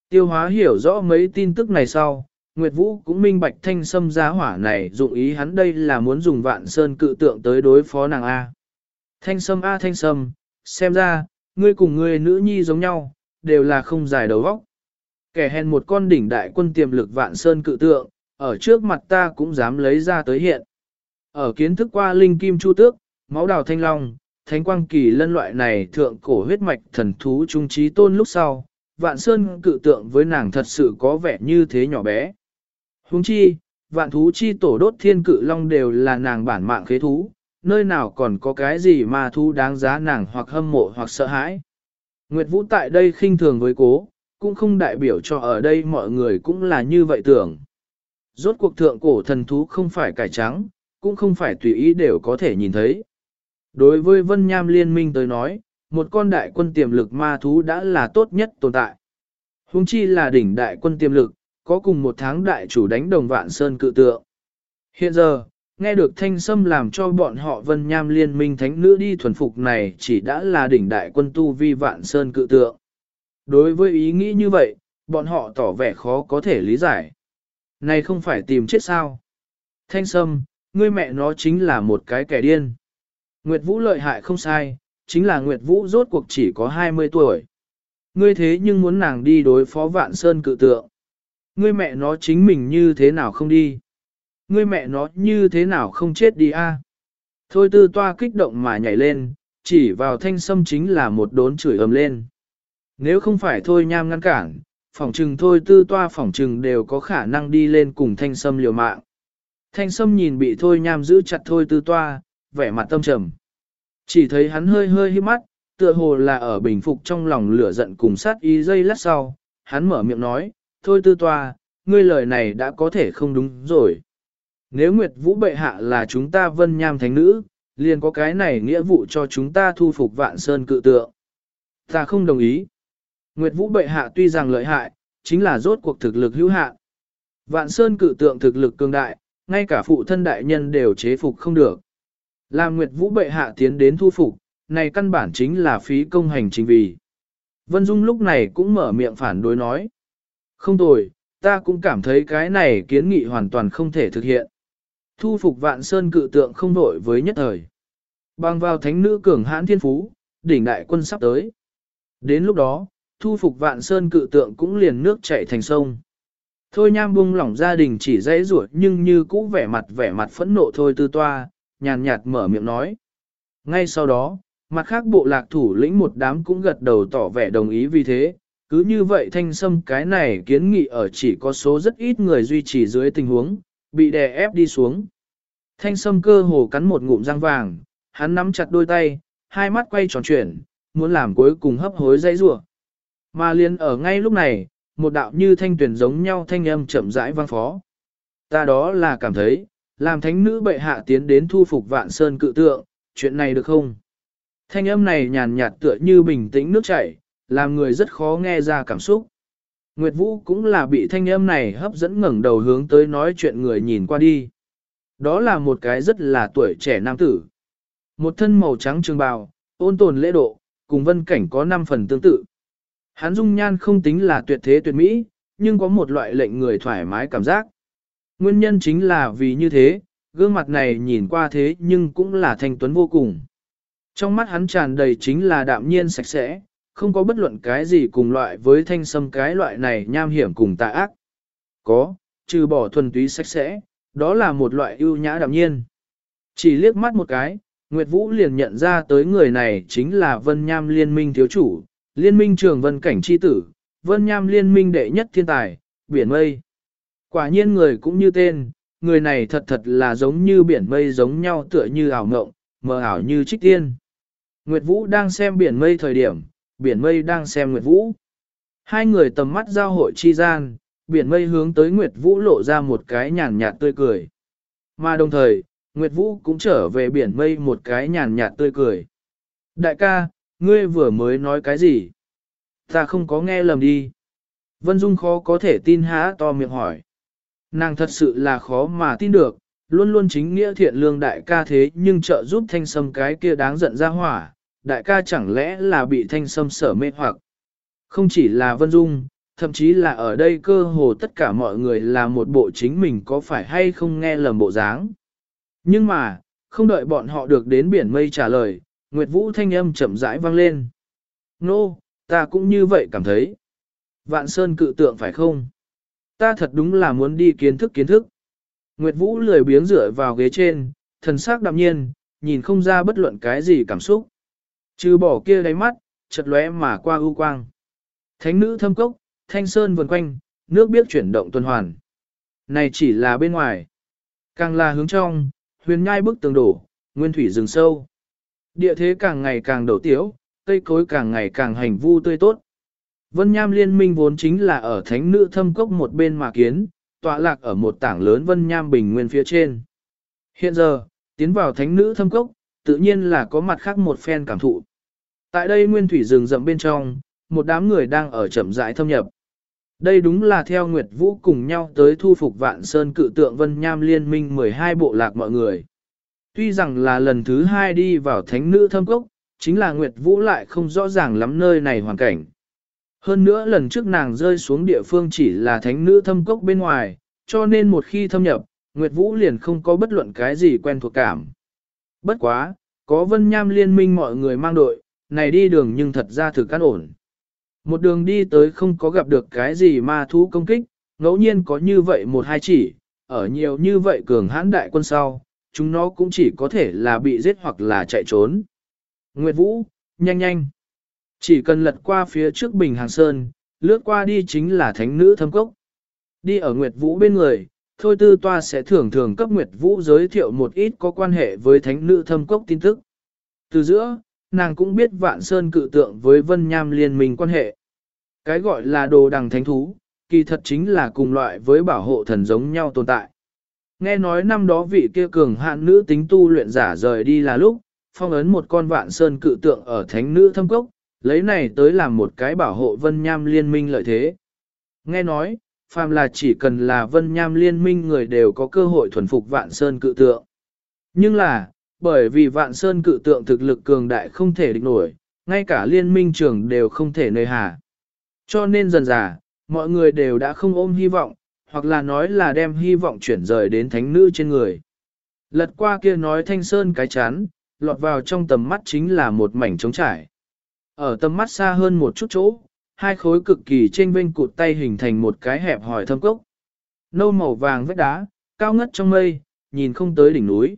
Tiêu hóa hiểu rõ mấy tin tức này sau, Nguyệt Vũ cũng minh bạch thanh sâm giá hỏa này dụng ý hắn đây là muốn dùng vạn sơn cự tượng tới đối phó nàng A. Thanh sâm A thanh sâm, xem ra, ngươi cùng ngươi nữ nhi giống nhau, đều là không dài đầu vóc. Kẻ hèn một con đỉnh đại quân tiềm lực vạn sơn cự tượng, ở trước mặt ta cũng dám lấy ra tới hiện. Ở kiến thức qua linh kim chu tước, máu đào thanh long, thánh quang kỳ lân loại này thượng cổ huyết mạch thần thú trung trí tôn lúc sau, vạn sơn cự tượng với nàng thật sự có vẻ như thế nhỏ bé. Huống chi, vạn thú chi tổ đốt thiên cự long đều là nàng bản mạng khế thú, nơi nào còn có cái gì mà thú đáng giá nàng hoặc hâm mộ hoặc sợ hãi. Nguyệt Vũ tại đây khinh thường với cố, cũng không đại biểu cho ở đây mọi người cũng là như vậy tưởng. Rốt cuộc thượng cổ thần thú không phải cải trắng, cũng không phải tùy ý đều có thể nhìn thấy. Đối với Vân Nham Liên minh tới nói, một con đại quân tiềm lực ma thú đã là tốt nhất tồn tại. Hùng chi là đỉnh đại quân tiềm lực, có cùng một tháng đại chủ đánh đồng vạn sơn cự tượng. Hiện giờ, nghe được thanh sâm làm cho bọn họ vân nham liên minh thánh nữ đi thuần phục này chỉ đã là đỉnh đại quân tu vi vạn sơn cự tượng. Đối với ý nghĩ như vậy, bọn họ tỏ vẻ khó có thể lý giải. Này không phải tìm chết sao. Thanh sâm, ngươi mẹ nó chính là một cái kẻ điên. Nguyệt Vũ lợi hại không sai, chính là Nguyệt Vũ rốt cuộc chỉ có 20 tuổi. Ngươi thế nhưng muốn nàng đi đối phó vạn sơn cự tượng. Ngươi mẹ nó chính mình như thế nào không đi? Ngươi mẹ nó như thế nào không chết đi a? Thôi tư toa kích động mà nhảy lên, chỉ vào thanh sâm chính là một đốn chửi ầm lên. Nếu không phải thôi nham ngăn cản, phỏng trừng thôi tư toa phỏng trừng đều có khả năng đi lên cùng thanh sâm liều mạng. Thanh sâm nhìn bị thôi nham giữ chặt thôi tư toa, vẻ mặt tâm trầm. Chỉ thấy hắn hơi hơi hiếp mắt, tựa hồ là ở bình phục trong lòng lửa giận cùng sát ý dây lát sau, hắn mở miệng nói, thôi tư toa, ngươi lời này đã có thể không đúng rồi. Nếu Nguyệt Vũ bệ hạ là chúng ta vân nham thánh nữ, liền có cái này nghĩa vụ cho chúng ta thu phục vạn sơn cự tượng. Ta không đồng ý. Nguyệt Vũ bệ hạ tuy rằng lợi hại, chính là rốt cuộc thực lực hữu hạn. Vạn sơn cự tượng thực lực cường đại, ngay cả phụ thân đại nhân đều chế phục không được. Làm Nguyệt Vũ bệ hạ tiến đến thu phục, này căn bản chính là phí công hành chính vì. Vân Dung lúc này cũng mở miệng phản đối nói. Không tồi, ta cũng cảm thấy cái này kiến nghị hoàn toàn không thể thực hiện. Thu phục vạn sơn cự tượng không đổi với nhất thời. Bằng vào thánh nữ cường hãn thiên phú, đỉnh đại quân sắp tới. Đến lúc đó, thu phục vạn sơn cự tượng cũng liền nước chảy thành sông. Thôi nham bung lỏng gia đình chỉ dãy ruột nhưng như cũ vẻ mặt vẻ mặt phẫn nộ thôi tư toa, nhàn nhạt mở miệng nói. Ngay sau đó, mặt khác bộ lạc thủ lĩnh một đám cũng gật đầu tỏ vẻ đồng ý vì thế, cứ như vậy thanh sâm cái này kiến nghị ở chỉ có số rất ít người duy trì dưới tình huống, bị đè ép đi xuống. Thanh sâm cơ hồ cắn một ngụm răng vàng, hắn nắm chặt đôi tay, hai mắt quay tròn chuyển, muốn làm cuối cùng hấp hối dây rủa. Mà liền ở ngay lúc này, một đạo như thanh tuyển giống nhau thanh âm chậm rãi vang phó. Ta đó là cảm thấy, làm thánh nữ bệ hạ tiến đến thu phục vạn sơn cự tượng, chuyện này được không? Thanh âm này nhàn nhạt tựa như bình tĩnh nước chảy, làm người rất khó nghe ra cảm xúc. Nguyệt Vũ cũng là bị thanh âm này hấp dẫn ngẩng đầu hướng tới nói chuyện người nhìn qua đi. Đó là một cái rất là tuổi trẻ nam tử. Một thân màu trắng trường bào, ôn tồn lễ độ, cùng vân cảnh có 5 phần tương tự. Hắn dung nhan không tính là tuyệt thế tuyệt mỹ, nhưng có một loại lệnh người thoải mái cảm giác. Nguyên nhân chính là vì như thế, gương mặt này nhìn qua thế nhưng cũng là thanh tuấn vô cùng. Trong mắt hắn tràn đầy chính là đạm nhiên sạch sẽ, không có bất luận cái gì cùng loại với thanh sâm cái loại này nham hiểm cùng tà ác. Có, trừ bỏ thuần túy sạch sẽ, đó là một loại ưu nhã đạm nhiên. Chỉ liếc mắt một cái, Nguyệt Vũ liền nhận ra tới người này chính là Vân Nham Liên minh thiếu chủ, Liên minh trường Vân Cảnh chi tử, Vân Nham Liên minh đệ nhất thiên tài, biển mây. Quả nhiên người cũng như tên, người này thật thật là giống như biển mây giống nhau tựa như ảo ngộng, mờ ảo như trích tiên. Nguyệt Vũ đang xem biển mây thời điểm, biển mây đang xem Nguyệt Vũ. Hai người tầm mắt giao hội chi gian, biển mây hướng tới Nguyệt Vũ lộ ra một cái nhàn nhạt tươi cười. Mà đồng thời, Nguyệt Vũ cũng trở về biển mây một cái nhàn nhạt tươi cười. Đại ca, ngươi vừa mới nói cái gì? Ta không có nghe lầm đi. Vân Dung khó có thể tin há to miệng hỏi. Nàng thật sự là khó mà tin được, luôn luôn chính nghĩa thiện lương đại ca thế nhưng trợ giúp thanh sâm cái kia đáng giận ra hỏa, đại ca chẳng lẽ là bị thanh sâm sở mê hoặc. Không chỉ là Vân Dung, thậm chí là ở đây cơ hồ tất cả mọi người là một bộ chính mình có phải hay không nghe lầm bộ dáng. Nhưng mà, không đợi bọn họ được đến biển mây trả lời, Nguyệt Vũ thanh âm chậm rãi vang lên. Nô, no, ta cũng như vậy cảm thấy. Vạn Sơn cự tượng phải không? Ta thật đúng là muốn đi kiến thức kiến thức. Nguyệt Vũ lười biếng dựa vào ghế trên, thần sắc đạm nhiên, nhìn không ra bất luận cái gì cảm xúc. Trừ bỏ kia đáy mắt, chật lóe mà qua ưu quang. Thánh nữ thâm cốc, thanh sơn vần quanh, nước biết chuyển động tuần hoàn. Này chỉ là bên ngoài. Càng là hướng trong, huyền nhai bức tường đổ, nguyên thủy rừng sâu. Địa thế càng ngày càng đổ tiếu, cây cối càng ngày càng hành vu tươi tốt. Vân Nham liên minh vốn chính là ở thánh nữ thâm cốc một bên mà kiến, tọa lạc ở một tảng lớn Vân Nham bình nguyên phía trên. Hiện giờ, tiến vào thánh nữ thâm cốc, tự nhiên là có mặt khác một phen cảm thụ. Tại đây nguyên thủy rừng rậm bên trong, một đám người đang ở chậm rãi thâm nhập. Đây đúng là theo Nguyệt Vũ cùng nhau tới thu phục vạn sơn cự tượng Vân Nham liên minh 12 bộ lạc mọi người. Tuy rằng là lần thứ hai đi vào thánh nữ thâm cốc, chính là Nguyệt Vũ lại không rõ ràng lắm nơi này hoàn cảnh. Hơn nữa lần trước nàng rơi xuống địa phương chỉ là thánh nữ thâm cốc bên ngoài, cho nên một khi thâm nhập, Nguyệt Vũ liền không có bất luận cái gì quen thuộc cảm. Bất quá, có vân nham liên minh mọi người mang đội, này đi đường nhưng thật ra thử căn ổn. Một đường đi tới không có gặp được cái gì ma thú công kích, ngẫu nhiên có như vậy một hai chỉ, ở nhiều như vậy cường hãn đại quân sau, chúng nó cũng chỉ có thể là bị giết hoặc là chạy trốn. Nguyệt Vũ, nhanh nhanh. Chỉ cần lật qua phía trước bình hàng sơn, lướt qua đi chính là thánh nữ thâm cốc. Đi ở Nguyệt Vũ bên người, thôi tư toa sẽ thường thường cấp Nguyệt Vũ giới thiệu một ít có quan hệ với thánh nữ thâm cốc tin tức. Từ giữa, nàng cũng biết vạn sơn cự tượng với vân nham liên minh quan hệ. Cái gọi là đồ đằng thánh thú, kỳ thật chính là cùng loại với bảo hộ thần giống nhau tồn tại. Nghe nói năm đó vị kia cường hạn nữ tính tu luyện giả rời đi là lúc, phong ấn một con vạn sơn cự tượng ở thánh nữ thâm cốc, lấy này tới làm một cái bảo hộ vân nham liên minh lợi thế. Nghe nói, phàm là chỉ cần là vân nham liên minh người đều có cơ hội thuần phục vạn sơn cự tượng. Nhưng là, bởi vì vạn sơn cự tượng thực lực cường đại không thể địch nổi, ngay cả liên minh trưởng đều không thể nơi hà. Cho nên dần dà, mọi người đều đã không ôm hy vọng, hoặc là nói là đem hy vọng chuyển rời đến thánh nữ trên người. Lật qua kia nói thanh sơn cái chán, lọt vào trong tầm mắt chính là một mảnh trống trải. Ở tầm mắt xa hơn một chút chỗ, hai khối cực kỳ trên vênh cụt tay hình thành một cái hẹp hỏi thâm cốc. Nâu màu vàng vách đá, cao ngất trong mây, nhìn không tới đỉnh núi.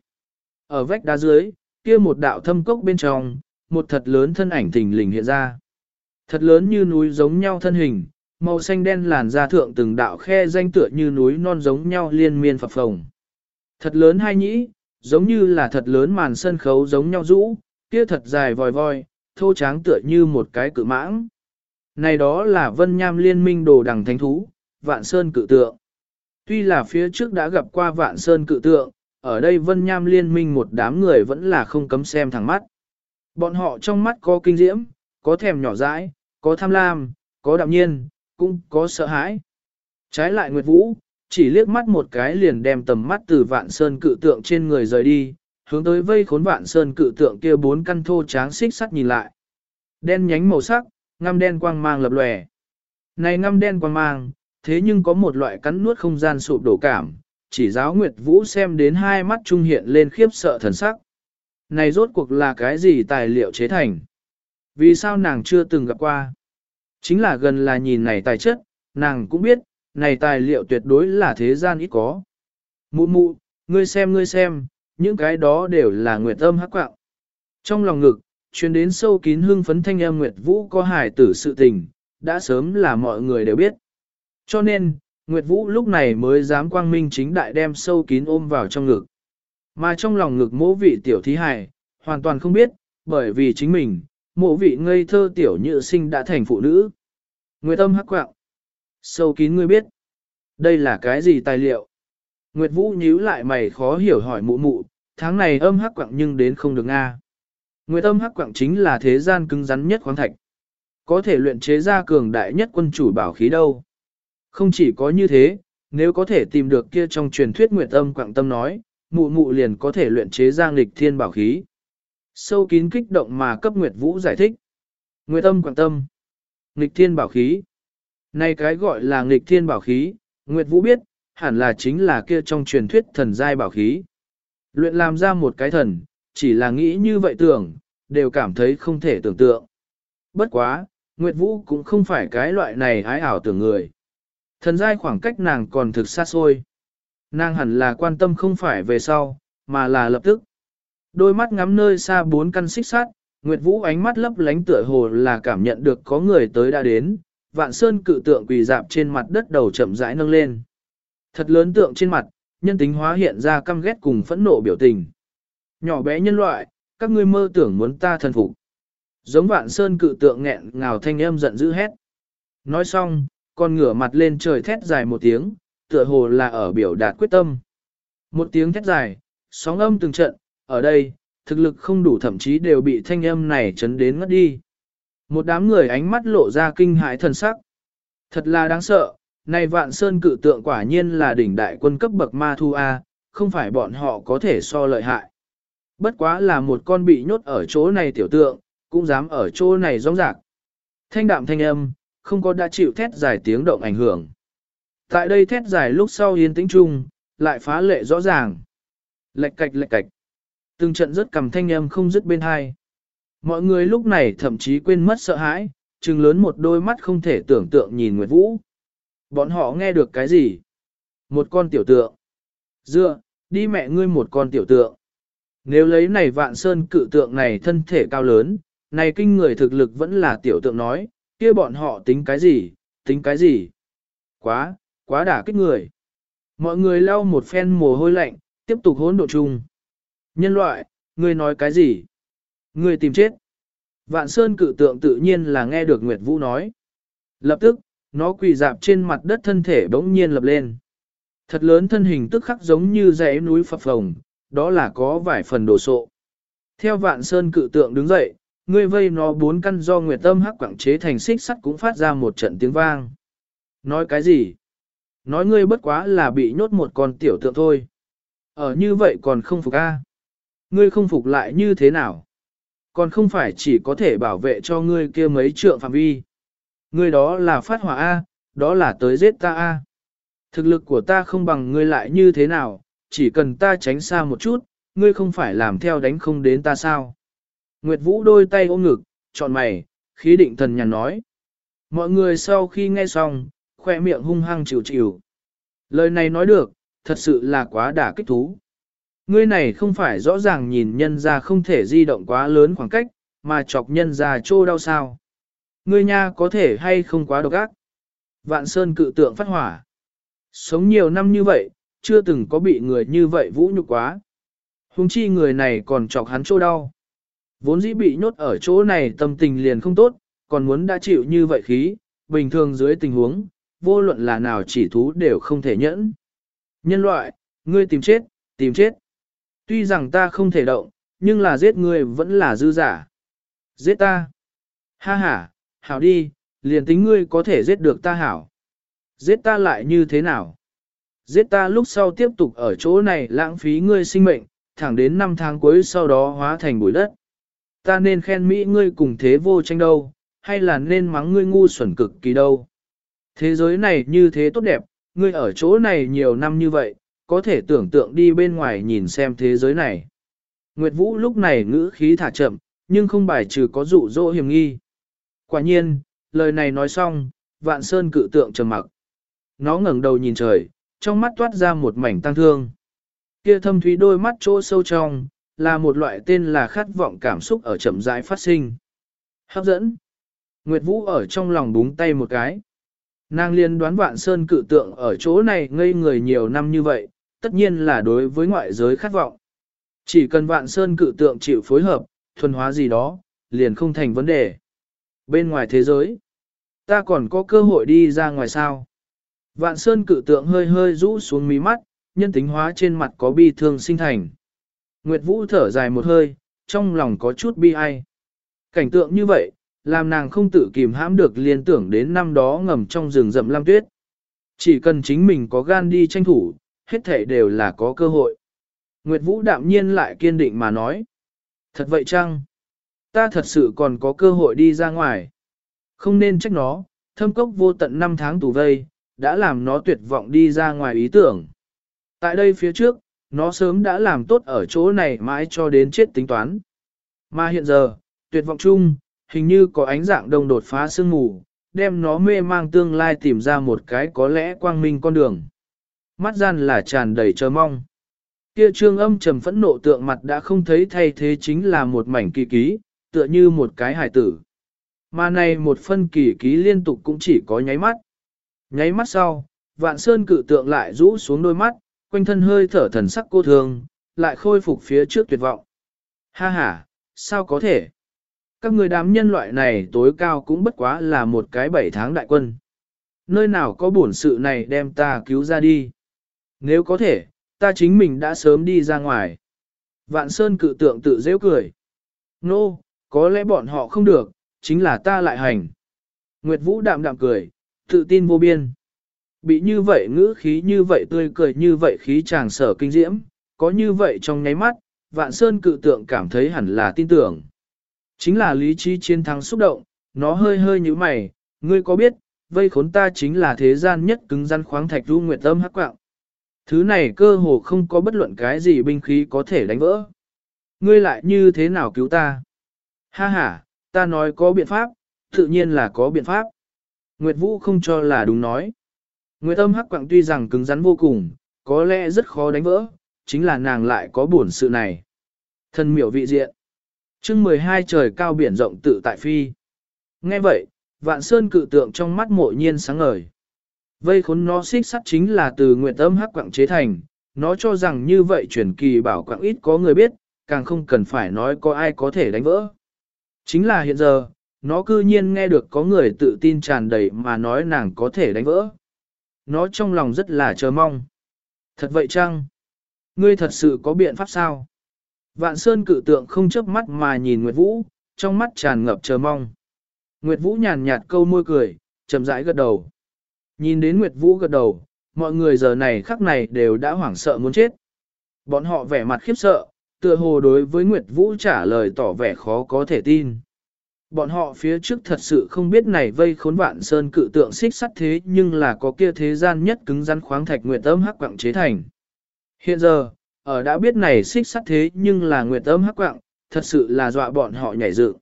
Ở vách đá dưới, kia một đạo thâm cốc bên trong, một thật lớn thân ảnh thình lình hiện ra. Thật lớn như núi giống nhau thân hình, màu xanh đen làn da thượng từng đạo khe danh tựa như núi non giống nhau liên miên phập phồng. Thật lớn hai nhĩ, giống như là thật lớn màn sân khấu giống nhau rũ, kia thật dài vòi voi, thô tráng tựa như một cái cự mãng. Này đó là vân nham liên minh đồ đằng thánh thú, vạn sơn cự tượng. Tuy là phía trước đã gặp qua vạn sơn cự tượng, ở đây vân nham liên minh một đám người vẫn là không cấm xem thẳng mắt. Bọn họ trong mắt có kinh diễm, có thèm nhỏ dãi, có tham lam, có đạm nhiên, cũng có sợ hãi. Trái lại Nguyệt Vũ, chỉ liếc mắt một cái liền đem tầm mắt từ vạn sơn cự tượng trên người rời đi, hướng tới vây khốn vạn sơn cự tượng kia bốn căn thô tráng xích sắt nhìn lại. Đen nhánh màu sắc, ngăm đen quang mang lập lòe. Này ngăm đen quang mang, thế nhưng có một loại cắn nuốt không gian sụp đổ cảm, chỉ giáo Nguyệt Vũ xem đến hai mắt trung hiện lên khiếp sợ thần sắc. Này rốt cuộc là cái gì tài liệu chế thành? Vì sao nàng chưa từng gặp qua? Chính là gần là nhìn này tài chất, nàng cũng biết, này tài liệu tuyệt đối là thế gian ít có. Mụ mụ, ngươi xem ngươi xem, những cái đó đều là nguyệt âm hắc quạng. Trong lòng ngực, chuyên đến sâu kín hương phấn thanh âm Nguyệt Vũ có hài tử sự tình, đã sớm là mọi người đều biết. Cho nên, Nguyệt Vũ lúc này mới dám quang minh chính đại đem sâu kín ôm vào trong ngực. Mà trong lòng ngực mỗ vị tiểu thí hài, hoàn toàn không biết, bởi vì chính mình, mỗ vị ngây thơ tiểu Nhựa sinh đã thành phụ nữ. Nguyệt âm hắc quạng. Sâu kín ngươi biết. Đây là cái gì tài liệu? Nguyệt Vũ nhíu lại mày khó hiểu hỏi mụ mụ, tháng này âm hắc quạng nhưng đến không được a. Nguyệt âm hắc quạng chính là thế gian cứng rắn nhất khoáng thạch. Có thể luyện chế ra cường đại nhất quân chủ bảo khí đâu. Không chỉ có như thế, nếu có thể tìm được kia trong truyền thuyết Nguyệt âm quạng tâm nói, mụ mụ liền có thể luyện chế ra nghịch thiên bảo khí. Sâu kín kích động mà cấp Nguyệt Vũ giải thích. Nguyệt âm quặng tâm. Nghịch thiên bảo khí. Này cái gọi là nghịch thiên bảo khí, Nguyệt Vũ biết, hẳn là chính là kia trong truyền thuyết thần giai bảo khí. Luyện làm ra một cái thần, chỉ là nghĩ như vậy tưởng, đều cảm thấy không thể tưởng tượng. Bất quá, Nguyệt Vũ cũng không phải cái loại này ái ảo tưởng người. Thần giai khoảng cách nàng còn thực xa xôi. Nàng hẳn là quan tâm không phải về sau, mà là lập tức. Đôi mắt ngắm nơi xa bốn căn xích sát, Nguyệt Vũ ánh mắt lấp lánh tựa hồ là cảm nhận được có người tới đã đến, vạn sơn cự tượng quỳ dạp trên mặt đất đầu chậm rãi nâng lên. Thật lớn tượng trên mặt, nhân tính hóa hiện ra căm ghét cùng phẫn nộ biểu tình. Nhỏ bé nhân loại, các ngươi mơ tưởng muốn ta thần phục. Giống vạn sơn cự tượng nghẹn ngào thanh âm giận dữ hét. Nói xong, con ngửa mặt lên trời thét dài một tiếng, tựa hồ là ở biểu đạt quyết tâm. Một tiếng thét dài, sóng âm từng trận, ở đây, thực lực không đủ thậm chí đều bị thanh âm này chấn đến ngất đi. Một đám người ánh mắt lộ ra kinh hãi thần sắc. Thật là đáng sợ, này vạn sơn cự tượng quả nhiên là đỉnh đại quân cấp bậc ma thu A, không phải bọn họ có thể so lợi hại. Bất quá là một con bị nhốt ở chỗ này tiểu tượng, cũng dám ở chỗ này rong rạc. Thanh đạm thanh âm, không có đã chịu thét dài tiếng động ảnh hưởng. Tại đây thét dài lúc sau yên tĩnh chung, lại phá lệ rõ ràng. Lệch cạch lệch cạch. Từng trận rất cầm thanh âm không dứt bên hai. Mọi người lúc này thậm chí quên mất sợ hãi, trừng lớn một đôi mắt không thể tưởng tượng nhìn Nguyệt Vũ. Bọn họ nghe được cái gì? Một con tiểu tượng. Dựa, đi mẹ ngươi một con tiểu tượng. Nếu lấy này vạn sơn cự tượng này thân thể cao lớn, này kinh người thực lực vẫn là tiểu tượng nói, kia bọn họ tính cái gì, tính cái gì? Quá, quá đả kích người. Mọi người lau một phen mồ hôi lạnh, tiếp tục hỗn độ chung. Nhân loại, ngươi nói cái gì? Ngươi tìm chết. Vạn Sơn cự tượng tự nhiên là nghe được Nguyệt Vũ nói. Lập tức, nó quỳ dạp trên mặt đất thân thể bỗng nhiên lập lên. Thật lớn thân hình tức khắc giống như dãy núi phập phồng, đó là có vài phần đồ sộ. Theo Vạn Sơn cự tượng đứng dậy, ngươi vây nó bốn căn do Nguyệt Tâm hắc quảng chế thành xích sắt cũng phát ra một trận tiếng vang. Nói cái gì? Nói ngươi bất quá là bị nhốt một con tiểu tượng thôi. Ở như vậy còn không phục a? Ngươi không phục lại như thế nào? Còn không phải chỉ có thể bảo vệ cho ngươi kia mấy trượng phạm vi. Ngươi đó là phát hỏa A, đó là tới giết ta A. Thực lực của ta không bằng ngươi lại như thế nào, chỉ cần ta tránh xa một chút, ngươi không phải làm theo đánh không đến ta sao. Nguyệt Vũ đôi tay ôm ngực, chọn mày, khí định thần nhàn nói. Mọi người sau khi nghe xong, khoe miệng hung hăng chịu chịu. Lời này nói được, thật sự là quá đả kích thú. Ngươi này không phải rõ ràng nhìn nhân ra không thể di động quá lớn khoảng cách, mà chọc nhân ra trô đau sao. Ngươi nha có thể hay không quá độc ác. Vạn Sơn cự tượng phát hỏa. Sống nhiều năm như vậy, chưa từng có bị người như vậy vũ nhục quá. Hùng chi người này còn chọc hắn chỗ đau. Vốn dĩ bị nhốt ở chỗ này tâm tình liền không tốt, còn muốn đã chịu như vậy khí, bình thường dưới tình huống, vô luận là nào chỉ thú đều không thể nhẫn. Nhân loại, ngươi tìm chết, tìm chết. Tuy rằng ta không thể động, nhưng là giết ngươi vẫn là dư giả. Giết ta. Ha ha, hảo đi, liền tính ngươi có thể giết được ta hảo. Giết ta lại như thế nào? Giết ta lúc sau tiếp tục ở chỗ này lãng phí ngươi sinh mệnh, thẳng đến năm tháng cuối sau đó hóa thành bụi đất. Ta nên khen Mỹ ngươi cùng thế vô tranh đâu, hay là nên mắng ngươi ngu xuẩn cực kỳ đâu. Thế giới này như thế tốt đẹp, ngươi ở chỗ này nhiều năm như vậy, có thể tưởng tượng đi bên ngoài nhìn xem thế giới này. Nguyệt Vũ lúc này ngữ khí thả chậm, nhưng không bài trừ có dụ dỗ hiểm nghi. Quả nhiên, lời này nói xong, vạn sơn cự tượng trầm mặc. Nó ngẩng đầu nhìn trời, trong mắt toát ra một mảnh tăng thương. Kia thâm thúy đôi mắt chỗ sâu trong, là một loại tên là khát vọng cảm xúc ở chậm rãi phát sinh. Hấp dẫn. Nguyệt Vũ ở trong lòng búng tay một cái. Nàng liên đoán vạn sơn cự tượng ở chỗ này ngây người nhiều năm như vậy, tất nhiên là đối với ngoại giới khát vọng. Chỉ cần vạn sơn cự tượng chịu phối hợp, thuần hóa gì đó, liền không thành vấn đề. Bên ngoài thế giới, ta còn có cơ hội đi ra ngoài sao. Vạn sơn cự tượng hơi hơi rũ xuống mí mắt, nhân tính hóa trên mặt có bi thương sinh thành. Nguyệt Vũ thở dài một hơi, trong lòng có chút bi ai. Cảnh tượng như vậy, làm nàng không tự kìm hãm được liên tưởng đến năm đó ngầm trong rừng rậm lam tuyết. Chỉ cần chính mình có gan đi tranh thủ, hết thể đều là có cơ hội. Nguyệt Vũ đạm nhiên lại kiên định mà nói. Thật vậy chăng? Ta thật sự còn có cơ hội đi ra ngoài. Không nên trách nó, thâm cốc vô tận năm tháng tù vây, đã làm nó tuyệt vọng đi ra ngoài ý tưởng. Tại đây phía trước, nó sớm đã làm tốt ở chỗ này mãi cho đến chết tính toán. Mà hiện giờ, tuyệt vọng chung, hình như có ánh dạng đông đột phá sương mù, đem nó mê mang tương lai tìm ra một cái có lẽ quang minh con đường. Mắt gian là tràn đầy chờ mong. Kia trương âm trầm phẫn nộ tượng mặt đã không thấy thay thế chính là một mảnh kỳ ký, tựa như một cái hải tử. Mà này một phân kỳ ký liên tục cũng chỉ có nháy mắt. Nháy mắt sau, vạn sơn cự tượng lại rũ xuống đôi mắt, quanh thân hơi thở thần sắc cô thường, lại khôi phục phía trước tuyệt vọng. Ha ha, sao có thể? Các người đám nhân loại này tối cao cũng bất quá là một cái bảy tháng đại quân. Nơi nào có bổn sự này đem ta cứu ra đi? Nếu có thể, ta chính mình đã sớm đi ra ngoài. Vạn Sơn cự tượng tự dễ cười. Nô, no, có lẽ bọn họ không được, chính là ta lại hành. Nguyệt Vũ đạm đạm cười, tự tin vô biên. Bị như vậy ngữ khí như vậy tươi cười như vậy khí chàng sở kinh diễm, có như vậy trong nháy mắt, Vạn Sơn cự tượng cảm thấy hẳn là tin tưởng. Chính là lý trí chiến thắng xúc động, nó hơi hơi như mày, ngươi có biết, vây khốn ta chính là thế gian nhất cứng rắn khoáng thạch ru nguyệt âm hắc quạng. Thứ này cơ hồ không có bất luận cái gì binh khí có thể đánh vỡ. Ngươi lại như thế nào cứu ta? Ha ha, ta nói có biện pháp, tự nhiên là có biện pháp. Nguyệt Vũ không cho là đúng nói. Nguyệt âm hắc quạng tuy rằng cứng rắn vô cùng, có lẽ rất khó đánh vỡ, chính là nàng lại có buồn sự này. Thân miểu vị diện. chương 12 trời cao biển rộng tự tại phi. Nghe vậy, Vạn Sơn cự tượng trong mắt mộ nhiên sáng ngời. Vây khốn nó xích sắt chính là từ Nguyệt Âm hắc quạng chế thành, nó cho rằng như vậy truyền kỳ bảo quạng ít có người biết, càng không cần phải nói có ai có thể đánh vỡ. Chính là hiện giờ, nó cư nhiên nghe được có người tự tin tràn đầy mà nói nàng có thể đánh vỡ. Nó trong lòng rất là chờ mong. Thật vậy chăng? Ngươi thật sự có biện pháp sao? Vạn Sơn cự tượng không chớp mắt mà nhìn Nguyệt Vũ, trong mắt tràn ngập chờ mong. Nguyệt Vũ nhàn nhạt câu môi cười, chậm rãi gật đầu. Nhìn đến Nguyệt Vũ gật đầu, mọi người giờ này khắc này đều đã hoảng sợ muốn chết. Bọn họ vẻ mặt khiếp sợ, tựa hồ đối với Nguyệt Vũ trả lời tỏ vẻ khó có thể tin. Bọn họ phía trước thật sự không biết này vây khốn vạn sơn cự tượng xích sắt thế nhưng là có kia thế gian nhất cứng rắn khoáng thạch nguyệt âm hắc quặng chế thành. Hiện giờ, ở đã biết này xích sắt thế nhưng là nguyệt âm hắc quặng, thật sự là dọa bọn họ nhảy dựng.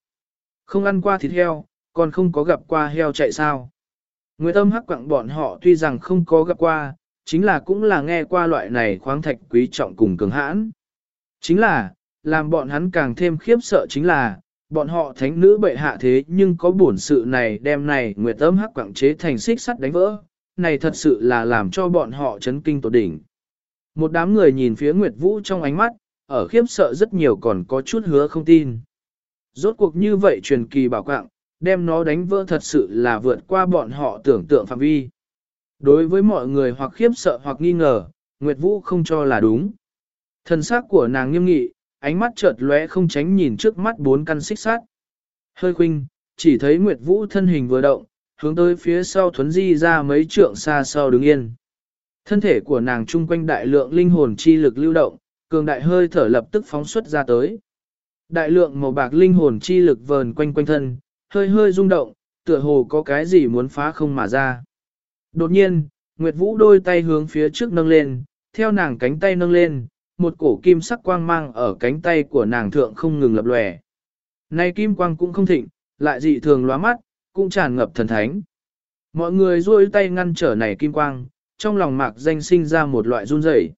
Không ăn qua thịt heo, còn không có gặp qua heo chạy sao. Nguyệt âm hắc quặng bọn họ tuy rằng không có gặp qua, chính là cũng là nghe qua loại này khoáng thạch quý trọng cùng cường hãn. Chính là, làm bọn hắn càng thêm khiếp sợ chính là, bọn họ thánh nữ bệ hạ thế nhưng có bổn sự này đem này nguyệt âm hắc quảng chế thành xích sắt đánh vỡ, này thật sự là làm cho bọn họ chấn kinh tột đỉnh. Một đám người nhìn phía Nguyệt Vũ trong ánh mắt, ở khiếp sợ rất nhiều còn có chút hứa không tin. Rốt cuộc như vậy truyền kỳ bảo quạng, đem nó đánh vỡ thật sự là vượt qua bọn họ tưởng tượng phạm vi. Đối với mọi người hoặc khiếp sợ hoặc nghi ngờ, Nguyệt Vũ không cho là đúng. Thần sắc của nàng nghiêm nghị, ánh mắt chợt lóe không tránh nhìn trước mắt bốn căn xích sát. Hơi khinh, chỉ thấy Nguyệt Vũ thân hình vừa động, hướng tới phía sau thuấn di ra mấy trượng xa sau đứng yên. Thân thể của nàng chung quanh đại lượng linh hồn chi lực lưu động, cường đại hơi thở lập tức phóng xuất ra tới. Đại lượng màu bạc linh hồn chi lực vờn quanh quanh thân, hơi hơi rung động, tựa hồ có cái gì muốn phá không mà ra. Đột nhiên, Nguyệt Vũ đôi tay hướng phía trước nâng lên, theo nàng cánh tay nâng lên, một cổ kim sắc quang mang ở cánh tay của nàng thượng không ngừng lập lòe. Nay kim quang cũng không thịnh, lại dị thường lóa mắt, cũng tràn ngập thần thánh. Mọi người duỗi tay ngăn trở này kim quang, trong lòng mạc danh sinh ra một loại run rẩy.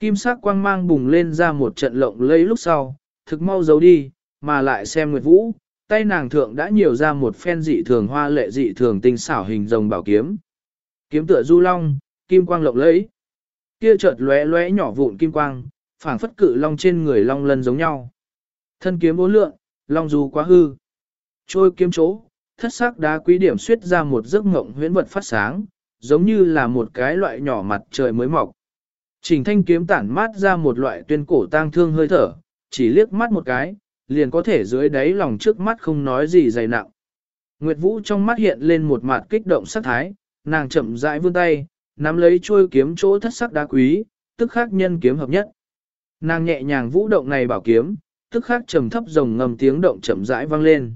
Kim sắc quang mang bùng lên ra một trận lộng lấy lúc sau, thực mau giấu đi, mà lại xem Nguyệt Vũ, tay nàng thượng đã nhiều ra một phen dị thường hoa lệ dị thường tinh xảo hình rồng bảo kiếm. Kiếm tựa du long, kim quang lộng lẫy. Kia chợt lóe lóe nhỏ vụn kim quang, phảng phất cự long trên người long lân giống nhau. Thân kiếm bốn lượng, long dù quá hư. Trôi kiếm chỗ, thất sắc đá quý điểm xuyết ra một giấc ngộng huyễn vật phát sáng, giống như là một cái loại nhỏ mặt trời mới mọc. Trình thanh kiếm tản mát ra một loại tuyên cổ tang thương hơi thở, chỉ liếc mắt một cái, liền có thể dưới đáy lòng trước mắt không nói gì dày nặng. Nguyệt Vũ trong mắt hiện lên một mặt kích động sắc thái, nàng chậm rãi vươn tay, nắm lấy chuôi kiếm chỗ thất sắc đá quý, tức khắc nhân kiếm hợp nhất. Nàng nhẹ nhàng vũ động này bảo kiếm, tức khắc trầm thấp rồng ngầm tiếng động chậm rãi vang lên.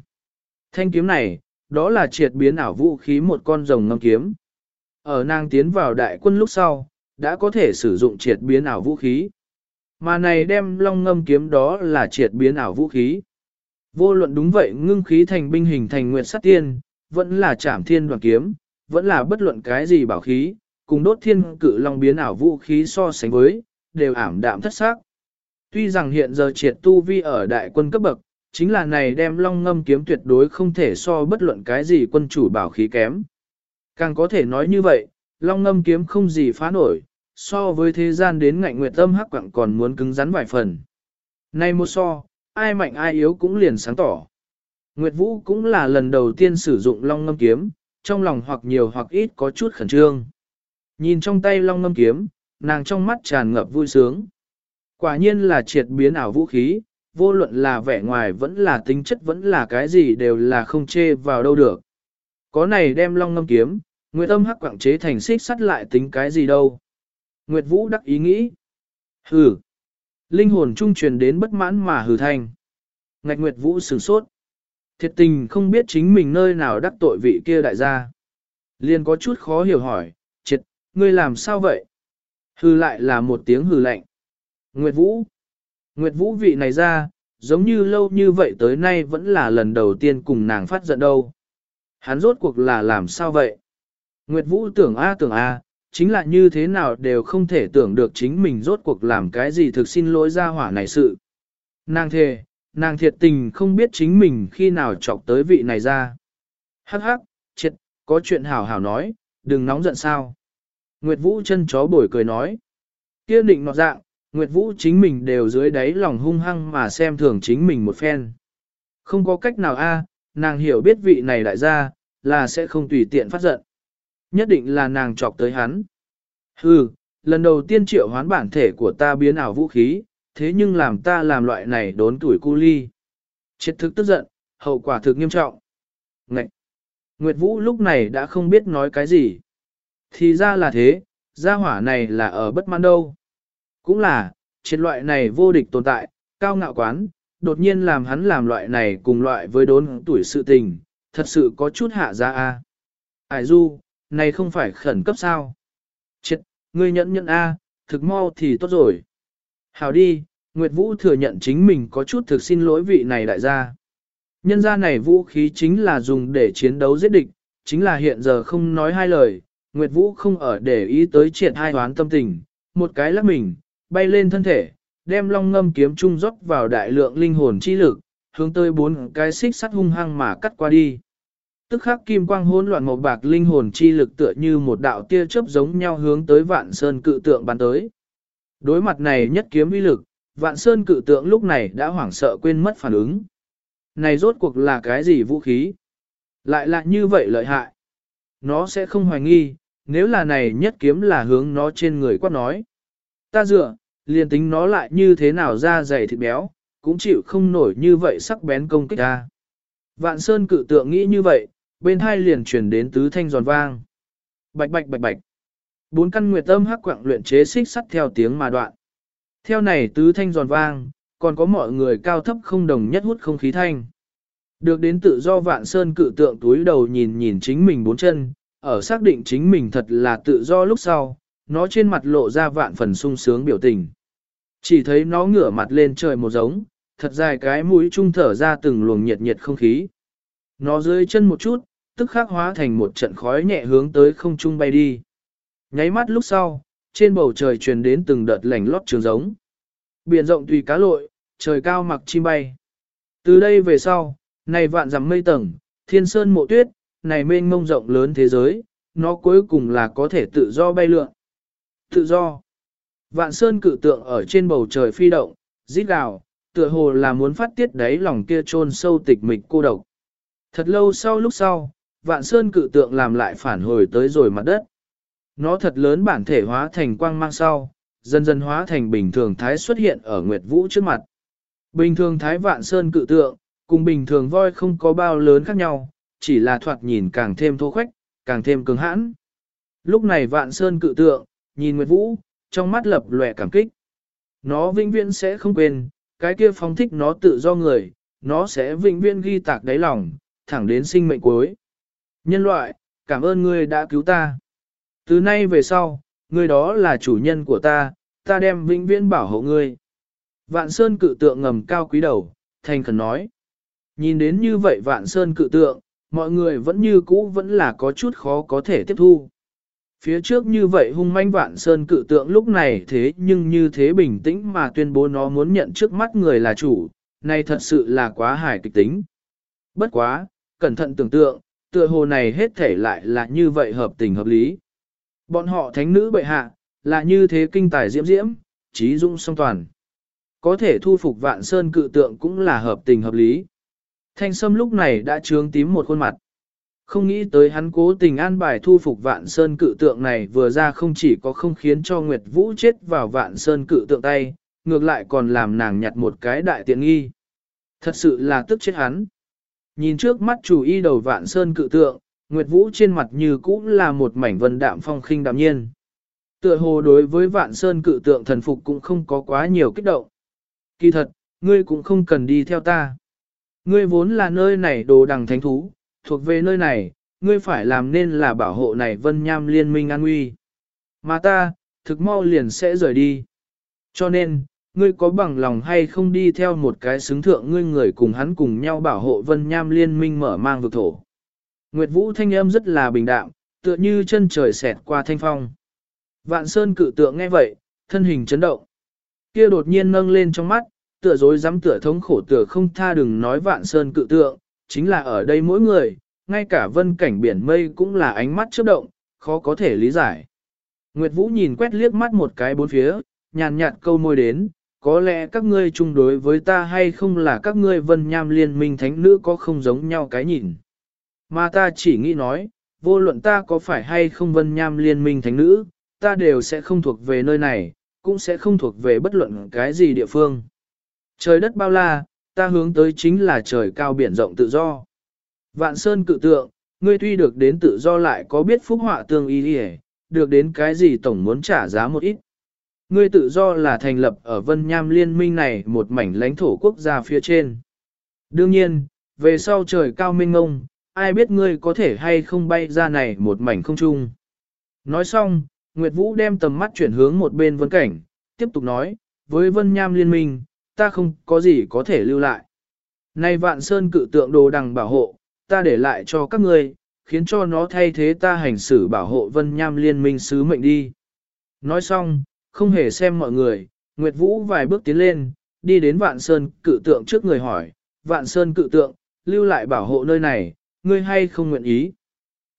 Thanh kiếm này, đó là triệt biến ảo vũ khí một con rồng ngầm kiếm. Ở nàng tiến vào đại quân lúc sau, đã có thể sử dụng triệt biến ảo vũ khí. Mà này đem long ngâm kiếm đó là triệt biến ảo vũ khí. Vô luận đúng vậy ngưng khí thành binh hình thành nguyệt sát tiên, vẫn là trảm thiên đoàn kiếm, vẫn là bất luận cái gì bảo khí, cùng đốt thiên cự long biến ảo vũ khí so sánh với, đều ảm đạm thất xác. Tuy rằng hiện giờ triệt tu vi ở đại quân cấp bậc, chính là này đem long ngâm kiếm tuyệt đối không thể so bất luận cái gì quân chủ bảo khí kém. Càng có thể nói như vậy, long ngâm kiếm không gì phá nổi, so với thế gian đến ngạnh nguyệt tâm hắc quặng còn muốn cứng rắn vài phần. nay một so, ai mạnh ai yếu cũng liền sáng tỏ. Nguyệt Vũ cũng là lần đầu tiên sử dụng long ngâm kiếm, trong lòng hoặc nhiều hoặc ít có chút khẩn trương. Nhìn trong tay long ngâm kiếm, nàng trong mắt tràn ngập vui sướng. Quả nhiên là triệt biến ảo vũ khí, vô luận là vẻ ngoài vẫn là tính chất vẫn là cái gì đều là không chê vào đâu được. Có này đem long ngâm kiếm, Nguyệt âm hắc quảng chế thành xích sắt lại tính cái gì đâu. Nguyệt Vũ đắc ý nghĩ. Hừ. Linh hồn trung truyền đến bất mãn mà hừ thanh. Ngạch Nguyệt Vũ sửng sốt. Thiệt tình không biết chính mình nơi nào đắc tội vị kia đại gia. Liền có chút khó hiểu hỏi, ngươi làm sao vậy? Hừ lại là một tiếng hừ lạnh. Nguyệt Vũ. Nguyệt Vũ vị này ra, giống như lâu như vậy tới nay vẫn là lần đầu tiên cùng nàng phát giận đâu. Hắn rốt cuộc là làm sao vậy? Nguyệt Vũ tưởng A tưởng A, chính là như thế nào đều không thể tưởng được chính mình rốt cuộc làm cái gì thực xin lỗi ra hỏa này sự. Nàng thề, nàng thiệt tình không biết chính mình khi nào chọc tới vị này ra. Hắc hắc, có chuyện hảo hảo nói, đừng nóng giận sao. Nguyệt Vũ chân chó bồi cười nói. Kia định nọ dạng, Nguyệt Vũ chính mình đều dưới đáy lòng hung hăng mà xem thường chính mình một phen. Không có cách nào a, nàng hiểu biết vị này đại gia, là sẽ không tùy tiện phát giận. Nhất định là nàng chọc tới hắn. Hừ, lần đầu tiên triệu hoán bản thể của ta biến ảo vũ khí, thế nhưng làm ta làm loại này đốn tuổi cu ly. Chết thực tức giận, hậu quả thực nghiêm trọng. Ngậy! Nguyệt Vũ lúc này đã không biết nói cái gì. Thì ra là thế, gia hỏa này là ở bất mãn đâu. Cũng là, trên loại này vô địch tồn tại, cao ngạo quán, đột nhiên làm hắn làm loại này cùng loại với đốn tuổi sự tình, thật sự có chút hạ ra a. Ải du, này không phải khẩn cấp sao? Chết, ngươi nhẫn nhẫn a, thực mau thì tốt rồi. Hào đi, Nguyệt Vũ thừa nhận chính mình có chút thực xin lỗi vị này đại gia. Nhân gia này vũ khí chính là dùng để chiến đấu giết địch, chính là hiện giờ không nói hai lời, Nguyệt Vũ không ở để ý tới triệt hai hoán tâm tình, một cái lắc mình, bay lên thân thể, đem long ngâm kiếm trung rót vào đại lượng linh hồn chi lực, hướng tới bốn cái xích sắt hung hăng mà cắt qua đi. Tức khắc kim quang hỗn loạn màu bạc linh hồn chi lực tựa như một đạo tia chớp giống nhau hướng tới vạn sơn cự tượng bắn tới. Đối mặt này nhất kiếm uy lực, vạn sơn cự tượng lúc này đã hoảng sợ quên mất phản ứng. Này rốt cuộc là cái gì vũ khí? Lại là như vậy lợi hại. Nó sẽ không hoài nghi, nếu là này nhất kiếm là hướng nó trên người quát nói. Ta dựa, liền tính nó lại như thế nào ra dày thịt béo, cũng chịu không nổi như vậy sắc bén công kích ta. Vạn Sơn cự tượng nghĩ như vậy, bên hai liền chuyển đến tứ thanh giòn vang. Bạch bạch bạch bạch. Bốn căn nguyệt âm hắc quạng luyện chế xích sắt theo tiếng mà đoạn. Theo này tứ thanh giòn vang, còn có mọi người cao thấp không đồng nhất hút không khí thanh. Được đến tự do vạn sơn cự tượng túi đầu nhìn nhìn chính mình bốn chân, ở xác định chính mình thật là tự do lúc sau, nó trên mặt lộ ra vạn phần sung sướng biểu tình. Chỉ thấy nó ngửa mặt lên trời một giống, thật dài cái mũi trung thở ra từng luồng nhiệt nhiệt không khí. Nó dưới chân một chút, tức khắc hóa thành một trận khói nhẹ hướng tới không trung bay đi. Nháy mắt lúc sau, trên bầu trời truyền đến từng đợt lảnh lót trường giống. Biển rộng tùy cá lội, trời cao mặc chim bay. Từ đây về sau, này vạn dặm mây tầng, thiên sơn mộ tuyết, này mênh mông rộng lớn thế giới, nó cuối cùng là có thể tự do bay lượn. Tự do. Vạn sơn cự tượng ở trên bầu trời phi động, rít gào, tựa hồ là muốn phát tiết đáy lòng kia chôn sâu tịch mịch cô độc. Thật lâu sau lúc sau, vạn sơn cự tượng làm lại phản hồi tới rồi mặt đất. Nó thật lớn bản thể hóa thành quang mang sau, dần dần hóa thành bình thường thái xuất hiện ở Nguyệt Vũ trước mặt. Bình thường thái vạn sơn cự tượng, cùng bình thường voi không có bao lớn khác nhau, chỉ là thoạt nhìn càng thêm thô khoách, càng thêm cứng hãn. Lúc này vạn sơn cự tượng, nhìn Nguyệt Vũ, trong mắt lập lòe cảm kích. Nó vĩnh viễn sẽ không quên, cái kia phóng thích nó tự do người, nó sẽ vĩnh viễn ghi tạc đáy lòng, thẳng đến sinh mệnh cuối. Nhân loại, cảm ơn ngươi đã cứu ta. Từ nay về sau, ngươi đó là chủ nhân của ta, ta đem vĩnh viễn bảo hộ ngươi. Vạn Sơn cự tượng ngầm cao quý đầu, thành khẩn nói. Nhìn đến như vậy Vạn Sơn cự tượng, mọi người vẫn như cũ vẫn là có chút khó có thể tiếp thu. Phía trước như vậy hung manh Vạn Sơn cự tượng lúc này thế nhưng như thế bình tĩnh mà tuyên bố nó muốn nhận trước mắt người là chủ, này thật sự là quá hài kịch tính. Bất quá, cẩn thận tưởng tượng, tựa hồ này hết thể lại là như vậy hợp tình hợp lý. Bọn họ thánh nữ bệ hạ, là như thế kinh tài diễm diễm, trí dung song toàn. Có thể thu phục vạn sơn cự tượng cũng là hợp tình hợp lý. Thanh sâm lúc này đã trướng tím một khuôn mặt. Không nghĩ tới hắn cố tình an bài thu phục vạn sơn cự tượng này vừa ra không chỉ có không khiến cho Nguyệt Vũ chết vào vạn sơn cự tượng tay, ngược lại còn làm nàng nhặt một cái đại tiện nghi. Thật sự là tức chết hắn. Nhìn trước mắt chủ y đầu vạn sơn cự tượng, Nguyệt Vũ trên mặt như cũ là một mảnh vân đạm phong khinh đạm nhiên. Tựa hồ đối với vạn sơn cự tượng thần phục cũng không có quá nhiều kích động. Kỳ thật, ngươi cũng không cần đi theo ta. Ngươi vốn là nơi này đồ đằng thánh thú, thuộc về nơi này, ngươi phải làm nên là bảo hộ này vân nham liên minh an nguy. Mà ta, thực mau liền sẽ rời đi. Cho nên, ngươi có bằng lòng hay không đi theo một cái xứng thượng ngươi người cùng hắn cùng nhau bảo hộ vân nham liên minh mở mang vực thổ. Nguyệt Vũ thanh âm rất là bình đạm, tựa như chân trời xẹt qua thanh phong. Vạn Sơn cự tượng nghe vậy, thân hình chấn động. Kia đột nhiên nâng lên trong mắt, tựa dối dám tựa thống khổ tựa không tha đừng nói Vạn Sơn cự tượng, chính là ở đây mỗi người, ngay cả vân cảnh biển mây cũng là ánh mắt chớp động, khó có thể lý giải. Nguyệt Vũ nhìn quét liếc mắt một cái bốn phía, nhàn nhạt câu môi đến, có lẽ các ngươi chung đối với ta hay không là các ngươi vân nham liên minh thánh nữ có không giống nhau cái nhìn. Mà ta chỉ nghĩ nói, vô luận ta có phải hay không vân nham liên minh thánh nữ, ta đều sẽ không thuộc về nơi này, cũng sẽ không thuộc về bất luận cái gì địa phương. Trời đất bao la, ta hướng tới chính là trời cao biển rộng tự do. Vạn Sơn cự tượng, ngươi tuy được đến tự do lại có biết phúc họa tương y đi được đến cái gì tổng muốn trả giá một ít. Ngươi tự do là thành lập ở Vân Nham liên minh này một mảnh lãnh thổ quốc gia phía trên. Đương nhiên, về sau trời cao minh ngông, ai biết ngươi có thể hay không bay ra này một mảnh không trung. Nói xong, Nguyệt Vũ đem tầm mắt chuyển hướng một bên vân cảnh, tiếp tục nói, với Vân Nham liên minh, ta không có gì có thể lưu lại. Nay vạn sơn cự tượng đồ đằng bảo hộ, ta để lại cho các ngươi, khiến cho nó thay thế ta hành xử bảo hộ Vân Nham liên minh sứ mệnh đi. Nói xong, không hề xem mọi người, Nguyệt Vũ vài bước tiến lên, đi đến vạn sơn cự tượng trước người hỏi, vạn sơn cự tượng, lưu lại bảo hộ nơi này, ngươi hay không nguyện ý.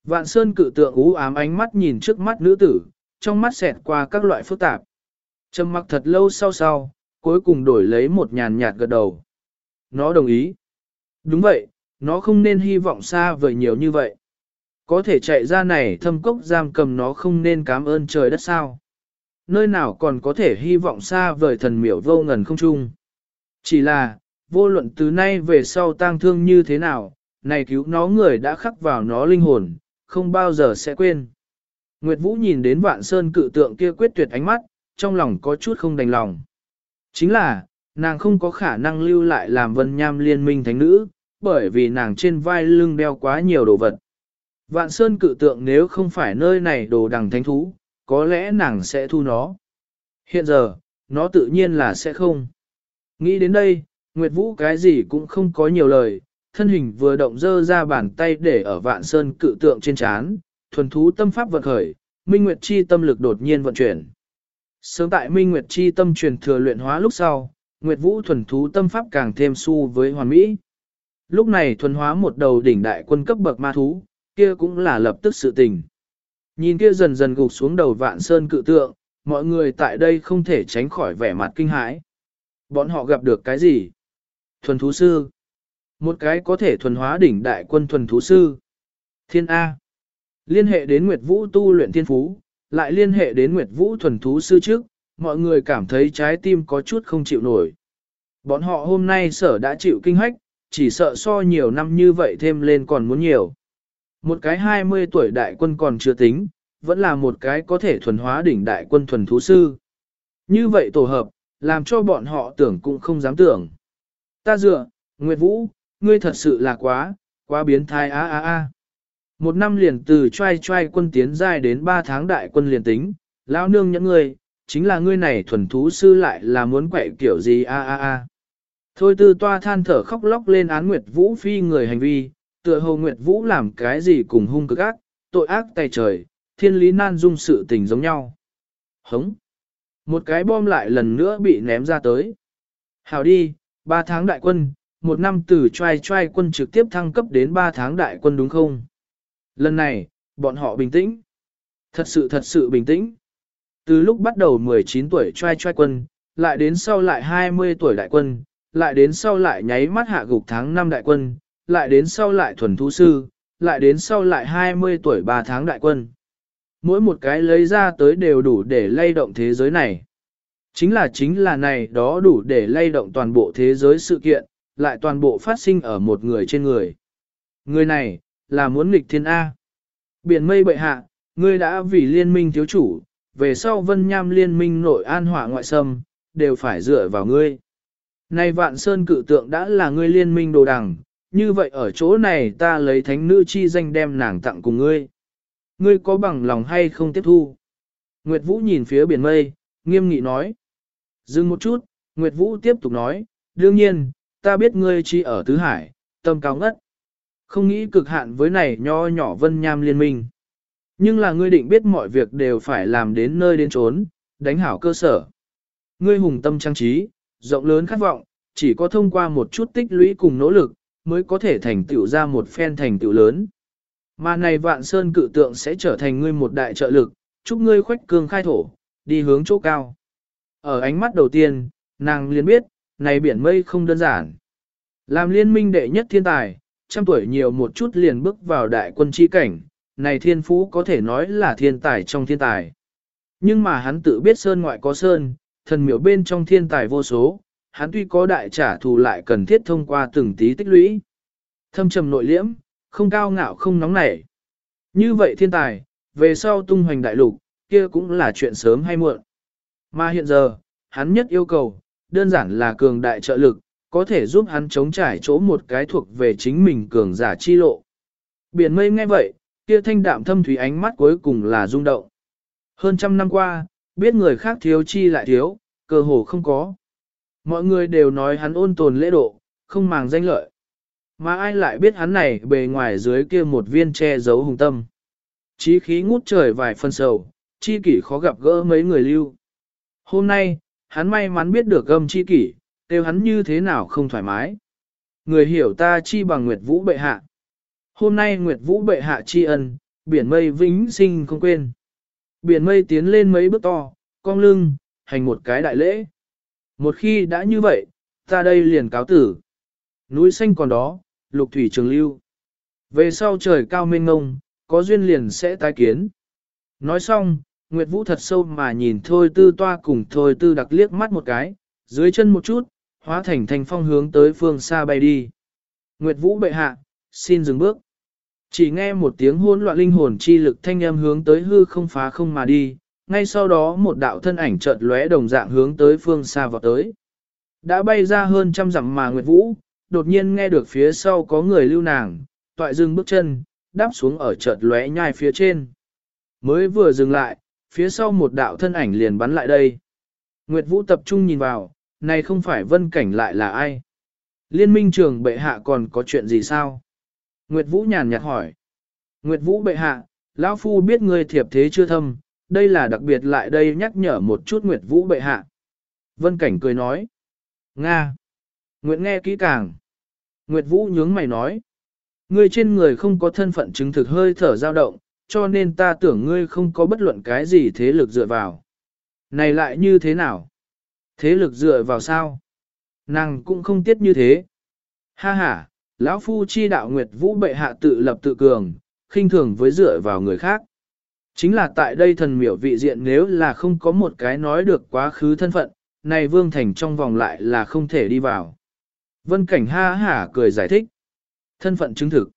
Vạn sơn cự tượng ú ám ánh mắt nhìn trước mắt nữ tử, trong mắt xẹt qua các loại phức tạp. Trầm mặc thật lâu sau sau, cuối cùng đổi lấy một nhàn nhạt gật đầu. Nó đồng ý. Đúng vậy, nó không nên hy vọng xa vời nhiều như vậy. Có thể chạy ra này thâm cốc giam cầm nó không nên cảm ơn trời đất sao. Nơi nào còn có thể hy vọng xa vời thần miểu vô ngần không chung. Chỉ là, vô luận từ nay về sau tang thương như thế nào, này cứu nó người đã khắc vào nó linh hồn, không bao giờ sẽ quên. Nguyệt Vũ nhìn đến vạn sơn cự tượng kia quyết tuyệt ánh mắt, trong lòng có chút không đành lòng. Chính là, nàng không có khả năng lưu lại làm vân nham liên minh thánh nữ, bởi vì nàng trên vai lưng đeo quá nhiều đồ vật. Vạn sơn cự tượng nếu không phải nơi này đồ đằng thánh thú, có lẽ nàng sẽ thu nó. Hiện giờ, nó tự nhiên là sẽ không. Nghĩ đến đây, Nguyệt Vũ cái gì cũng không có nhiều lời, thân hình vừa động dơ ra bàn tay để ở vạn sơn cự tượng trên chán, thuần thú tâm pháp vận khởi, Minh Nguyệt Chi tâm lực đột nhiên vận chuyển. Sớm tại Minh Nguyệt Chi tâm truyền thừa luyện hóa lúc sau, Nguyệt Vũ thuần thú tâm pháp càng thêm su với hoàn mỹ. Lúc này thuần hóa một đầu đỉnh đại quân cấp bậc ma thú, kia cũng là lập tức sự tình. Nhìn kia dần dần gục xuống đầu vạn sơn cự tượng, mọi người tại đây không thể tránh khỏi vẻ mặt kinh hãi. Bọn họ gặp được cái gì? Thuần thú sư. Một cái có thể thuần hóa đỉnh đại quân thuần thú sư. Thiên A. Liên hệ đến Nguyệt Vũ tu luyện thiên phú, lại liên hệ đến Nguyệt Vũ thuần thú sư trước, mọi người cảm thấy trái tim có chút không chịu nổi. Bọn họ hôm nay sở đã chịu kinh hách, chỉ sợ so nhiều năm như vậy thêm lên còn muốn nhiều. Một cái 20 tuổi đại quân còn chưa tính, vẫn là một cái có thể thuần hóa đỉnh đại quân thuần thú sư. Như vậy tổ hợp, làm cho bọn họ tưởng cũng không dám tưởng. Ta dựa, Nguyệt Vũ, ngươi thật sự là quá, quá biến thái a a a. Một năm liền từ trai trai quân tiến giai đến ba tháng đại quân liền tính, lão nương nhẫn người, chính là ngươi này thuần thú sư lại là muốn quậy kiểu gì a a a. Thôi tư toa than thở khóc lóc lên án Nguyệt Vũ phi người hành vi, tựa hồ Nguyệt Vũ làm cái gì cùng hung cực ác, tội ác tay trời, thiên lý nan dung sự tình giống nhau. Hống! Một cái bom lại lần nữa bị ném ra tới. Hào đi, ba tháng đại quân, một năm từ trai trai quân trực tiếp thăng cấp đến ba tháng đại quân đúng không? Lần này, bọn họ bình tĩnh. Thật sự thật sự bình tĩnh. Từ lúc bắt đầu 19 tuổi trai trai quân, lại đến sau lại 20 tuổi đại quân, lại đến sau lại nháy mắt hạ gục tháng 5 đại quân, lại đến sau lại thuần thú sư, lại đến sau lại 20 tuổi 3 tháng đại quân. Mỗi một cái lấy ra tới đều đủ để lay động thế giới này. Chính là chính là này đó đủ để lay động toàn bộ thế giới sự kiện, lại toàn bộ phát sinh ở một người trên người. Người này, là muốn nghịch thiên A. Biển mây bệ hạ, ngươi đã vì liên minh thiếu chủ, về sau vân nham liên minh nội an hỏa ngoại sâm đều phải dựa vào ngươi. Này vạn sơn cự tượng đã là ngươi liên minh đồ đằng, như vậy ở chỗ này ta lấy thánh nữ chi danh đem nàng tặng cùng ngươi. Ngươi có bằng lòng hay không tiếp thu? Nguyệt Vũ nhìn phía biển mây, nghiêm nghị nói. Dừng một chút, Nguyệt Vũ tiếp tục nói, đương nhiên, ta biết ngươi chi ở Tứ Hải, tâm cao ngất. Không nghĩ cực hạn với này nho nhỏ vân nham liên minh. Nhưng là ngươi định biết mọi việc đều phải làm đến nơi đến trốn, đánh hảo cơ sở. Ngươi hùng tâm trang trí, rộng lớn khát vọng, chỉ có thông qua một chút tích lũy cùng nỗ lực, mới có thể thành tựu ra một phen thành tựu lớn. Mà này vạn sơn cự tượng sẽ trở thành ngươi một đại trợ lực, chúc ngươi khoách cương khai thổ, đi hướng chỗ cao. Ở ánh mắt đầu tiên, nàng liền biết, này biển mây không đơn giản. Làm liên minh đệ nhất thiên tài, trăm tuổi nhiều một chút liền bước vào đại quân chi cảnh, này thiên phú có thể nói là thiên tài trong thiên tài. Nhưng mà hắn tự biết sơn ngoại có sơn, thần miểu bên trong thiên tài vô số, hắn tuy có đại trả thù lại cần thiết thông qua từng tí tích lũy. Thâm trầm nội liễm, không cao ngạo không nóng nảy. Như vậy thiên tài, về sau tung hoành đại lục, kia cũng là chuyện sớm hay muộn. Mà hiện giờ, hắn nhất yêu cầu, đơn giản là cường đại trợ lực, có thể giúp hắn chống trải chỗ một cái thuộc về chính mình cường giả chi lộ. Biển mây nghe vậy, kia thanh đạm thâm thủy ánh mắt cuối cùng là rung động. Hơn trăm năm qua, biết người khác thiếu chi lại thiếu, cơ hồ không có. Mọi người đều nói hắn ôn tồn lễ độ, không màng danh lợi. Mà ai lại biết hắn này bề ngoài dưới kia một viên che giấu hùng tâm. Chí khí ngút trời vài phân sầu, chi kỷ khó gặp gỡ mấy người lưu. Hôm nay, hắn may mắn biết được gâm chi kỷ, kêu hắn như thế nào không thoải mái. Người hiểu ta chi bằng Nguyệt Vũ bệ hạ. Hôm nay Nguyệt Vũ bệ hạ chi ân, biển mây vĩnh sinh không quên. Biển mây tiến lên mấy bước to, cong lưng, hành một cái đại lễ. Một khi đã như vậy, ta đây liền cáo tử. Núi xanh còn đó, lục thủy trường lưu. Về sau trời cao mênh ngông, có duyên liền sẽ tái kiến. Nói xong, Nguyệt Vũ thật sâu mà nhìn thôi tư toa cùng thôi tư đặc liếc mắt một cái, dưới chân một chút, hóa thành thành phong hướng tới phương xa bay đi. Nguyệt Vũ bệ hạ, xin dừng bước. Chỉ nghe một tiếng hỗn loạn linh hồn chi lực thanh âm hướng tới hư không phá không mà đi, ngay sau đó một đạo thân ảnh chợt lóe đồng dạng hướng tới phương xa vào tới. Đã bay ra hơn trăm dặm mà Nguyệt Vũ, đột nhiên nghe được phía sau có người lưu nàng, toại dừng bước chân, đáp xuống ở chợt lóe nhai phía trên. Mới vừa dừng lại, phía sau một đạo thân ảnh liền bắn lại đây. Nguyệt Vũ tập trung nhìn vào, này không phải vân cảnh lại là ai? Liên minh trường bệ hạ còn có chuyện gì sao? Nguyệt Vũ nhàn nhạt hỏi. Nguyệt Vũ bệ hạ, lão Phu biết ngươi thiệp thế chưa thâm, đây là đặc biệt lại đây nhắc nhở một chút Nguyệt Vũ bệ hạ. Vân cảnh cười nói. Nga. Nguyệt nghe kỹ càng. Nguyệt Vũ nhướng mày nói. Ngươi trên người không có thân phận chứng thực hơi thở dao động, cho nên ta tưởng ngươi không có bất luận cái gì thế lực dựa vào. Này lại như thế nào? Thế lực dựa vào sao? Nàng cũng không tiết như thế. Ha ha, lão phu chi đạo Nguyệt Vũ bệ hạ tự lập tự cường, khinh thường với dựa vào người khác. Chính là tại đây thần miểu vị diện nếu là không có một cái nói được quá khứ thân phận, này vương thành trong vòng lại là không thể đi vào. Vân cảnh ha hả cười giải thích. Thân phận chứng thực.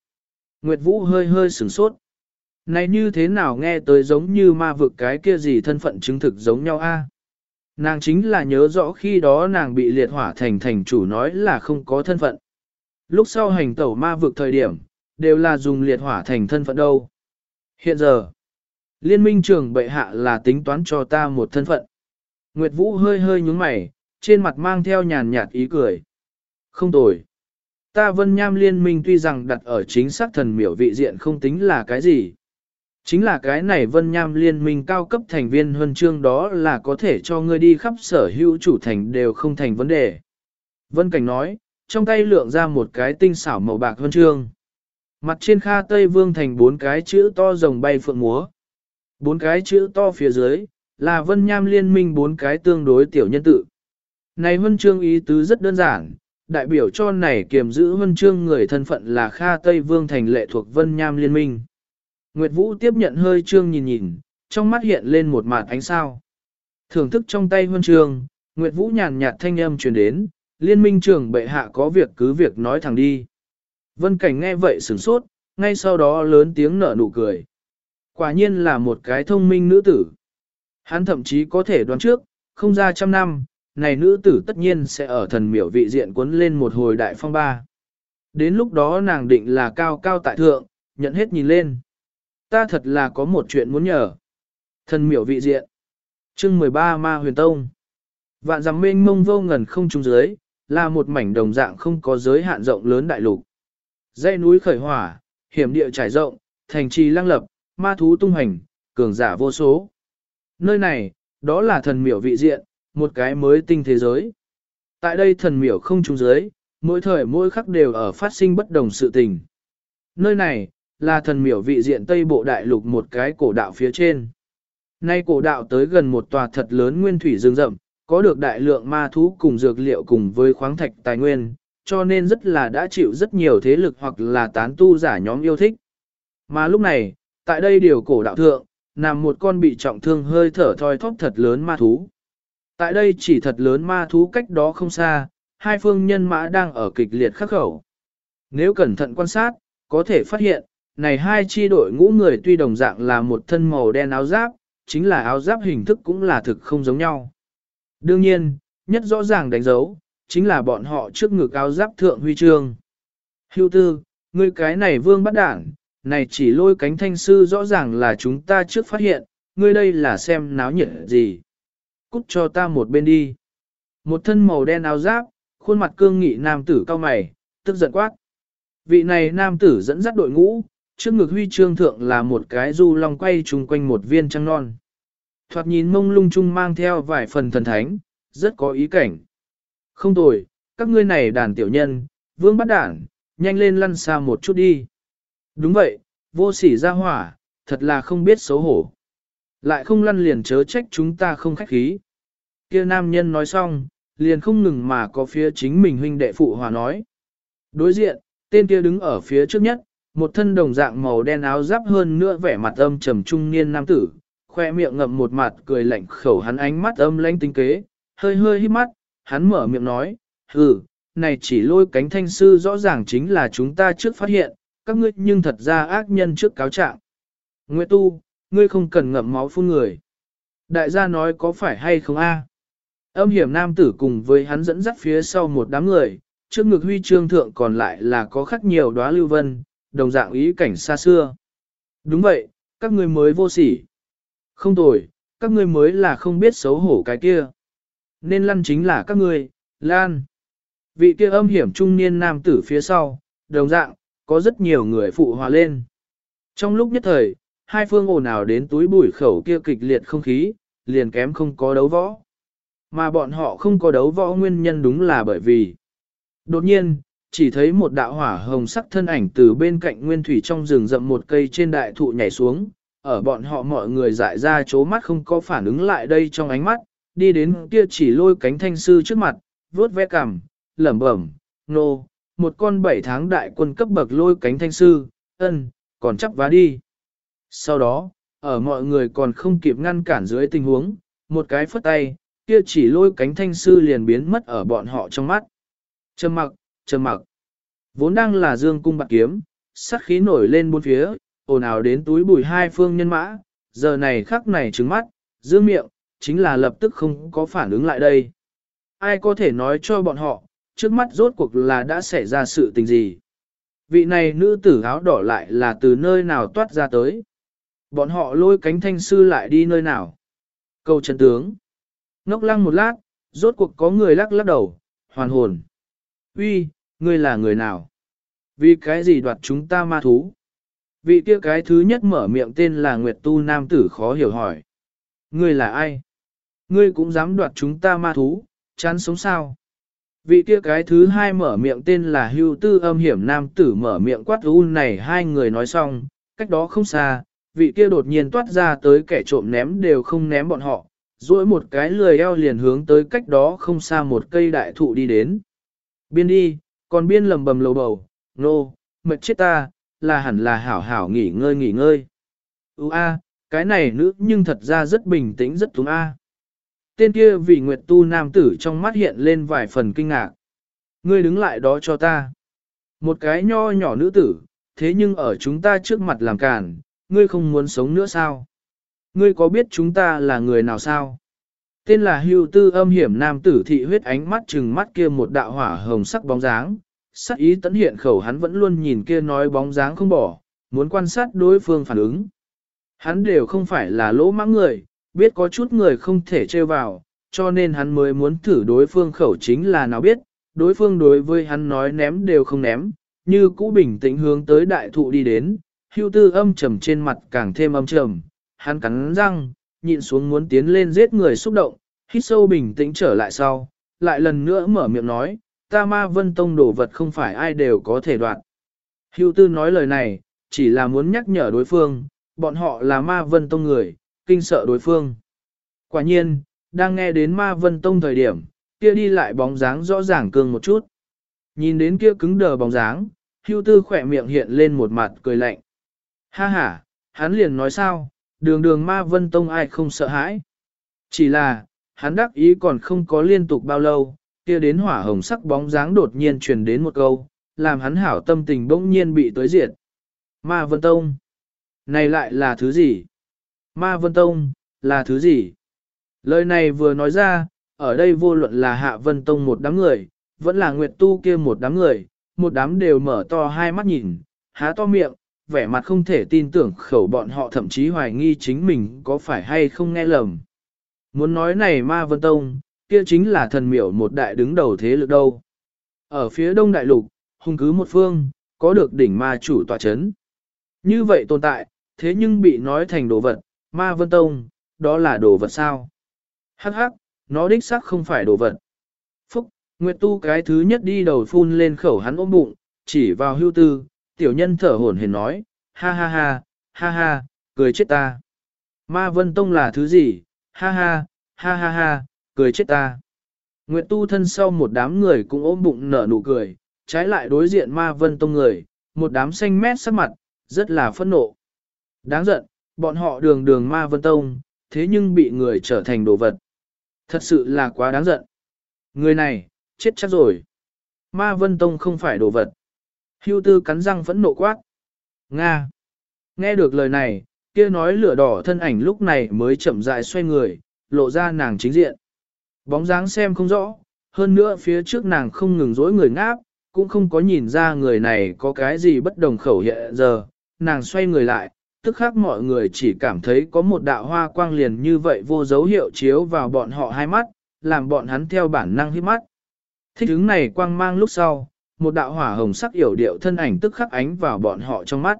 Nguyệt Vũ hơi hơi sửng sốt. Này như thế nào nghe tới giống như ma vực cái kia gì thân phận chứng thực giống nhau a? Nàng chính là nhớ rõ khi đó nàng bị liệt hỏa thành thành chủ nói là không có thân phận. Lúc sau hành tẩu ma vực thời điểm, đều là dùng liệt hỏa thành thân phận đâu. Hiện giờ, liên minh trưởng bệ hạ là tính toán cho ta một thân phận. Nguyệt Vũ hơi hơi nhúng mày, trên mặt mang theo nhàn nhạt ý cười. Không tồi. Ta vân nham liên minh tuy rằng đặt ở chính xác thần miểu vị diện không tính là cái gì. Chính là cái này vân nham liên minh cao cấp thành viên huân chương đó là có thể cho ngươi đi khắp sở hữu chủ thành đều không thành vấn đề. Vân Cảnh nói, trong tay lượng ra một cái tinh xảo màu bạc huân chương. Mặt trên kha Tây Vương thành bốn cái chữ to rồng bay phượng múa. Bốn cái chữ to phía dưới, là vân nham liên minh bốn cái tương đối tiểu nhân tự. Này huân chương ý tứ rất đơn giản, đại biểu cho này kiềm giữ huân chương người thân phận là Kha Tây Vương thành lệ thuộc vân nham liên minh. Nguyệt Vũ tiếp nhận hơi trương nhìn nhìn, trong mắt hiện lên một mạt ánh sao. Thưởng thức trong tay huân trương, Nguyệt Vũ nhàn nhạt thanh âm truyền đến, liên minh trưởng bệ hạ có việc cứ việc nói thẳng đi. Vân Cảnh nghe vậy sửng sốt, ngay sau đó lớn tiếng nở nụ cười. Quả nhiên là một cái thông minh nữ tử. Hắn thậm chí có thể đoán trước, không ra trăm năm, này nữ tử tất nhiên sẽ ở thần miểu vị diện cuốn lên một hồi đại phong ba. Đến lúc đó nàng định là cao cao tại thượng, nhận hết nhìn lên. Ta thật là có một chuyện muốn nhờ. Thần miểu vị diện. chương 13 ma huyền tông. Vạn dằm mênh mông vô ngần không trung dưới, là một mảnh đồng dạng không có giới hạn rộng lớn đại lục. Dãy núi khởi hỏa, hiểm địa trải rộng, thành trì lăng lập, ma thú tung hành, cường giả vô số. Nơi này, đó là thần miểu vị diện, một cái mới tinh thế giới. Tại đây thần miểu không trung dưới, mỗi thời mỗi khắc đều ở phát sinh bất đồng sự tình. Nơi này, là thần miểu vị diện Tây Bộ Đại Lục một cái cổ đạo phía trên. Nay cổ đạo tới gần một tòa thật lớn nguyên thủy rừng rậm, có được đại lượng ma thú cùng dược liệu cùng với khoáng thạch tài nguyên, cho nên rất là đã chịu rất nhiều thế lực hoặc là tán tu giả nhóm yêu thích. Mà lúc này, tại đây điều cổ đạo thượng, nằm một con bị trọng thương hơi thở thoi thóp thật lớn ma thú. Tại đây chỉ thật lớn ma thú cách đó không xa, hai phương nhân mã đang ở kịch liệt khắc khẩu. Nếu cẩn thận quan sát, có thể phát hiện, này hai chi đội ngũ người tuy đồng dạng là một thân màu đen áo giáp, chính là áo giáp hình thức cũng là thực không giống nhau. Đương nhiên, nhất rõ ràng đánh dấu, chính là bọn họ trước ngực áo giáp thượng huy chương. Hưu tư, ngươi cái này vương bắt đảng, này chỉ lôi cánh thanh sư rõ ràng là chúng ta trước phát hiện, ngươi đây là xem náo nhiệt gì. Cút cho ta một bên đi. Một thân màu đen áo giáp, khuôn mặt cương nghị nam tử cao mày, tức giận quát. Vị này nam tử dẫn dắt đội ngũ, trước ngực huy chương thượng là một cái du long quay chung quanh một viên trăng non. Thoạt nhìn mông lung chung mang theo vài phần thần thánh, rất có ý cảnh. Không tồi, các ngươi này đàn tiểu nhân, vương bắt đảng, nhanh lên lăn xa một chút đi. Đúng vậy, vô sỉ ra hỏa, thật là không biết xấu hổ. Lại không lăn liền chớ trách chúng ta không khách khí. Kia nam nhân nói xong, liền không ngừng mà có phía chính mình huynh đệ phụ hòa nói. Đối diện, tên kia đứng ở phía trước nhất, một thân đồng dạng màu đen áo giáp hơn nữa vẻ mặt âm trầm trung niên nam tử, khoe miệng ngậm một mặt cười lạnh khẩu hắn ánh mắt âm lãnh tinh kế, hơi hơi hít mắt, hắn mở miệng nói, hừ, này chỉ lôi cánh thanh sư rõ ràng chính là chúng ta trước phát hiện, các ngươi nhưng thật ra ác nhân trước cáo trạng. Nguyệt tu, ngươi không cần ngậm máu phun người. Đại gia nói có phải hay không a? Âm hiểm nam tử cùng với hắn dẫn dắt phía sau một đám người, trước ngực huy chương thượng còn lại là có khắc nhiều đóa lưu vân, đồng dạng ý cảnh xa xưa. Đúng vậy, các ngươi mới vô sỉ. Không tồi, các ngươi mới là không biết xấu hổ cái kia. Nên lăn chính là các ngươi, lan. Vị kia âm hiểm trung niên nam tử phía sau, đồng dạng, có rất nhiều người phụ hòa lên. Trong lúc nhất thời, hai phương ồn ào đến túi bụi khẩu kia kịch liệt không khí, liền kém không có đấu võ. Mà bọn họ không có đấu võ nguyên nhân đúng là bởi vì Đột nhiên, chỉ thấy một đạo hỏa hồng sắc thân ảnh từ bên cạnh nguyên thủy trong rừng rậm một cây trên đại thụ nhảy xuống, ở bọn họ mọi người dại ra chố mắt không có phản ứng lại đây trong ánh mắt, đi đến kia chỉ lôi cánh thanh sư trước mặt, vuốt ve cằm, lẩm bẩm, nô, một con bảy tháng đại quân cấp bậc lôi cánh thanh sư, ân, còn chấp vá đi. Sau đó, ở mọi người còn không kịp ngăn cản dưới tình huống, một cái phất tay, kia chỉ lôi cánh thanh sư liền biến mất ở bọn họ trong mắt. Trầm mặc, trầm mặc. Vốn đang là dương cung bạc kiếm, sát khí nổi lên bốn phía, ồn ào đến túi bùi hai phương nhân mã, giờ này khắc này trứng mắt, dương miệng, chính là lập tức không có phản ứng lại đây. Ai có thể nói cho bọn họ, trước mắt rốt cuộc là đã xảy ra sự tình gì? Vị này nữ tử áo đỏ lại là từ nơi nào toát ra tới? Bọn họ lôi cánh thanh sư lại đi nơi nào? Câu chân tướng. Ngốc lăng một lát, rốt cuộc có người lắc lắc đầu, hoàn hồn. Uy, ngươi là người nào? Vì cái gì đoạt chúng ta ma thú? Vị kia cái thứ nhất mở miệng tên là Nguyệt Tu Nam Tử khó hiểu hỏi. Ngươi là ai? Ngươi cũng dám đoạt chúng ta ma thú, chán sống sao? Vị kia cái thứ hai mở miệng tên là Hưu Tư âm hiểm Nam Tử mở miệng quát u này hai người nói xong, cách đó không xa, vị kia đột nhiên toát ra tới kẻ trộm ném đều không ném bọn họ, duỗi một cái lười eo liền hướng tới cách đó không xa một cây đại thụ đi đến. Biên đi, còn biên lầm bầm lầu bầu, nô, no, mệt chết ta, là hẳn là hảo hảo nghỉ ngơi nghỉ ngơi. Ú a, cái này nữ nhưng thật ra rất bình tĩnh rất túng a. Tên kia vì nguyệt tu nam tử trong mắt hiện lên vài phần kinh ngạc. Ngươi đứng lại đó cho ta. Một cái nho nhỏ nữ tử, thế nhưng ở chúng ta trước mặt làm cản, ngươi không muốn sống nữa sao? Ngươi có biết chúng ta là người nào sao? Tên là hưu tư âm hiểm nam tử thị huyết ánh mắt chừng mắt kia một đạo hỏa hồng sắc bóng dáng, sắc ý tấn hiện khẩu hắn vẫn luôn nhìn kia nói bóng dáng không bỏ, muốn quan sát đối phương phản ứng. Hắn đều không phải là lỗ mãng người, biết có chút người không thể trêu vào, cho nên hắn mới muốn thử đối phương khẩu chính là nào biết, đối phương đối với hắn nói ném đều không ném, như cũ bình tĩnh hướng tới đại thụ đi đến, hưu tư âm trầm trên mặt càng thêm âm trầm, hắn cắn răng, nhịn xuống muốn tiến lên giết người xúc động, hít sâu bình tĩnh trở lại sau, lại lần nữa mở miệng nói, ta ma vân tông đồ vật không phải ai đều có thể đoạn. Hưu tư nói lời này, chỉ là muốn nhắc nhở đối phương, bọn họ là ma vân tông người, kinh sợ đối phương. Quả nhiên, đang nghe đến ma vân tông thời điểm, kia đi lại bóng dáng rõ ràng cường một chút. Nhìn đến kia cứng đờ bóng dáng, hưu tư khỏe miệng hiện lên một mặt cười lạnh. Ha ha, hắn liền nói sao, đường đường ma vân tông ai không sợ hãi. Chỉ là, hắn đắc ý còn không có liên tục bao lâu, kia đến hỏa hồng sắc bóng dáng đột nhiên truyền đến một câu, làm hắn hảo tâm tình bỗng nhiên bị tối diệt. Ma Vân Tông. Này lại là thứ gì? Ma Vân Tông, là thứ gì? Lời này vừa nói ra, ở đây vô luận là Hạ Vân Tông một đám người, vẫn là Nguyệt Tu kia một đám người, một đám đều mở to hai mắt nhìn, há to miệng, vẻ mặt không thể tin tưởng khẩu bọn họ thậm chí hoài nghi chính mình có phải hay không nghe lầm. Muốn nói này Ma Vân Tông, kia chính là thần miểu một đại đứng đầu thế lực đâu. Ở phía đông đại lục, hung cứ một phương, có được đỉnh ma chủ tòa chấn. Như vậy tồn tại, thế nhưng bị nói thành đồ vật, ma vân tông, đó là đồ vật sao? Hắc hắc, nó đích xác không phải đồ vật. Phúc, Nguyệt Tu cái thứ nhất đi đầu phun lên khẩu hắn ôm bụng, chỉ vào hưu tư, tiểu nhân thở hổn hển nói, ha ha ha, ha ha, cười chết ta. Ma vân tông là thứ gì? Ha ha, ha ha ha, cười chết ta. Nguyệt Tu thân sau một đám người cũng ôm bụng nở nụ cười, trái lại đối diện ma vân tông người, một đám xanh mét sắc mặt, rất là phẫn nộ. Đáng giận, bọn họ đường đường ma vân tông, thế nhưng bị người trở thành đồ vật. Thật sự là quá đáng giận. Người này, chết chắc rồi. Ma vân tông không phải đồ vật. Hưu tư cắn răng phẫn nộ quát. Nga. Nghe được lời này, kia nói lửa đỏ thân ảnh lúc này mới chậm rãi xoay người, lộ ra nàng chính diện. Bóng dáng xem không rõ, hơn nữa phía trước nàng không ngừng dối người ngáp, cũng không có nhìn ra người này có cái gì bất đồng khẩu hiện giờ, nàng xoay người lại, tức khác mọi người chỉ cảm thấy có một đạo hoa quang liền như vậy vô dấu hiệu chiếu vào bọn họ hai mắt, làm bọn hắn theo bản năng hít mắt. Thích ứng này quang mang lúc sau, một đạo hỏa hồng sắc yểu điệu thân ảnh tức khắc ánh vào bọn họ trong mắt.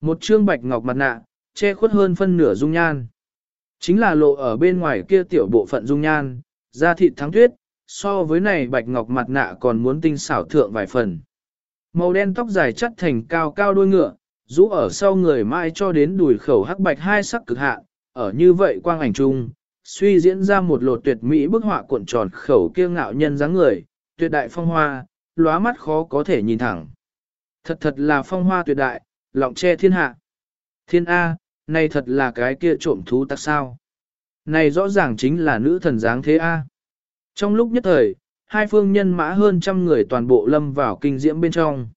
Một trương bạch ngọc mặt nạ, che khuất hơn phân nửa dung nhan. Chính là lộ ở bên ngoài kia tiểu bộ phận dung nhan, da thịt thắng tuyết, so với này bạch ngọc mặt nạ còn muốn tinh xảo thượng vài phần. Màu đen tóc dài chất thành cao cao đuôi ngựa, rũ ở sau người mãi cho đến đùi khẩu hắc bạch hai sắc cực hạn, ở như vậy quang ảnh chung, suy diễn ra một lột tuyệt mỹ bức họa cuộn tròn khẩu kia ngạo nhân dáng người, tuyệt đại phong hoa, lóa mắt khó có thể nhìn thẳng. Thật thật là phong hoa tuyệt đại, lọng che thiên hạ. Thiên A, này thật là cái kia trộm thú tắc sao. Này rõ ràng chính là nữ thần dáng thế A. Trong lúc nhất thời, hai phương nhân mã hơn trăm người toàn bộ lâm vào kinh diễm bên trong.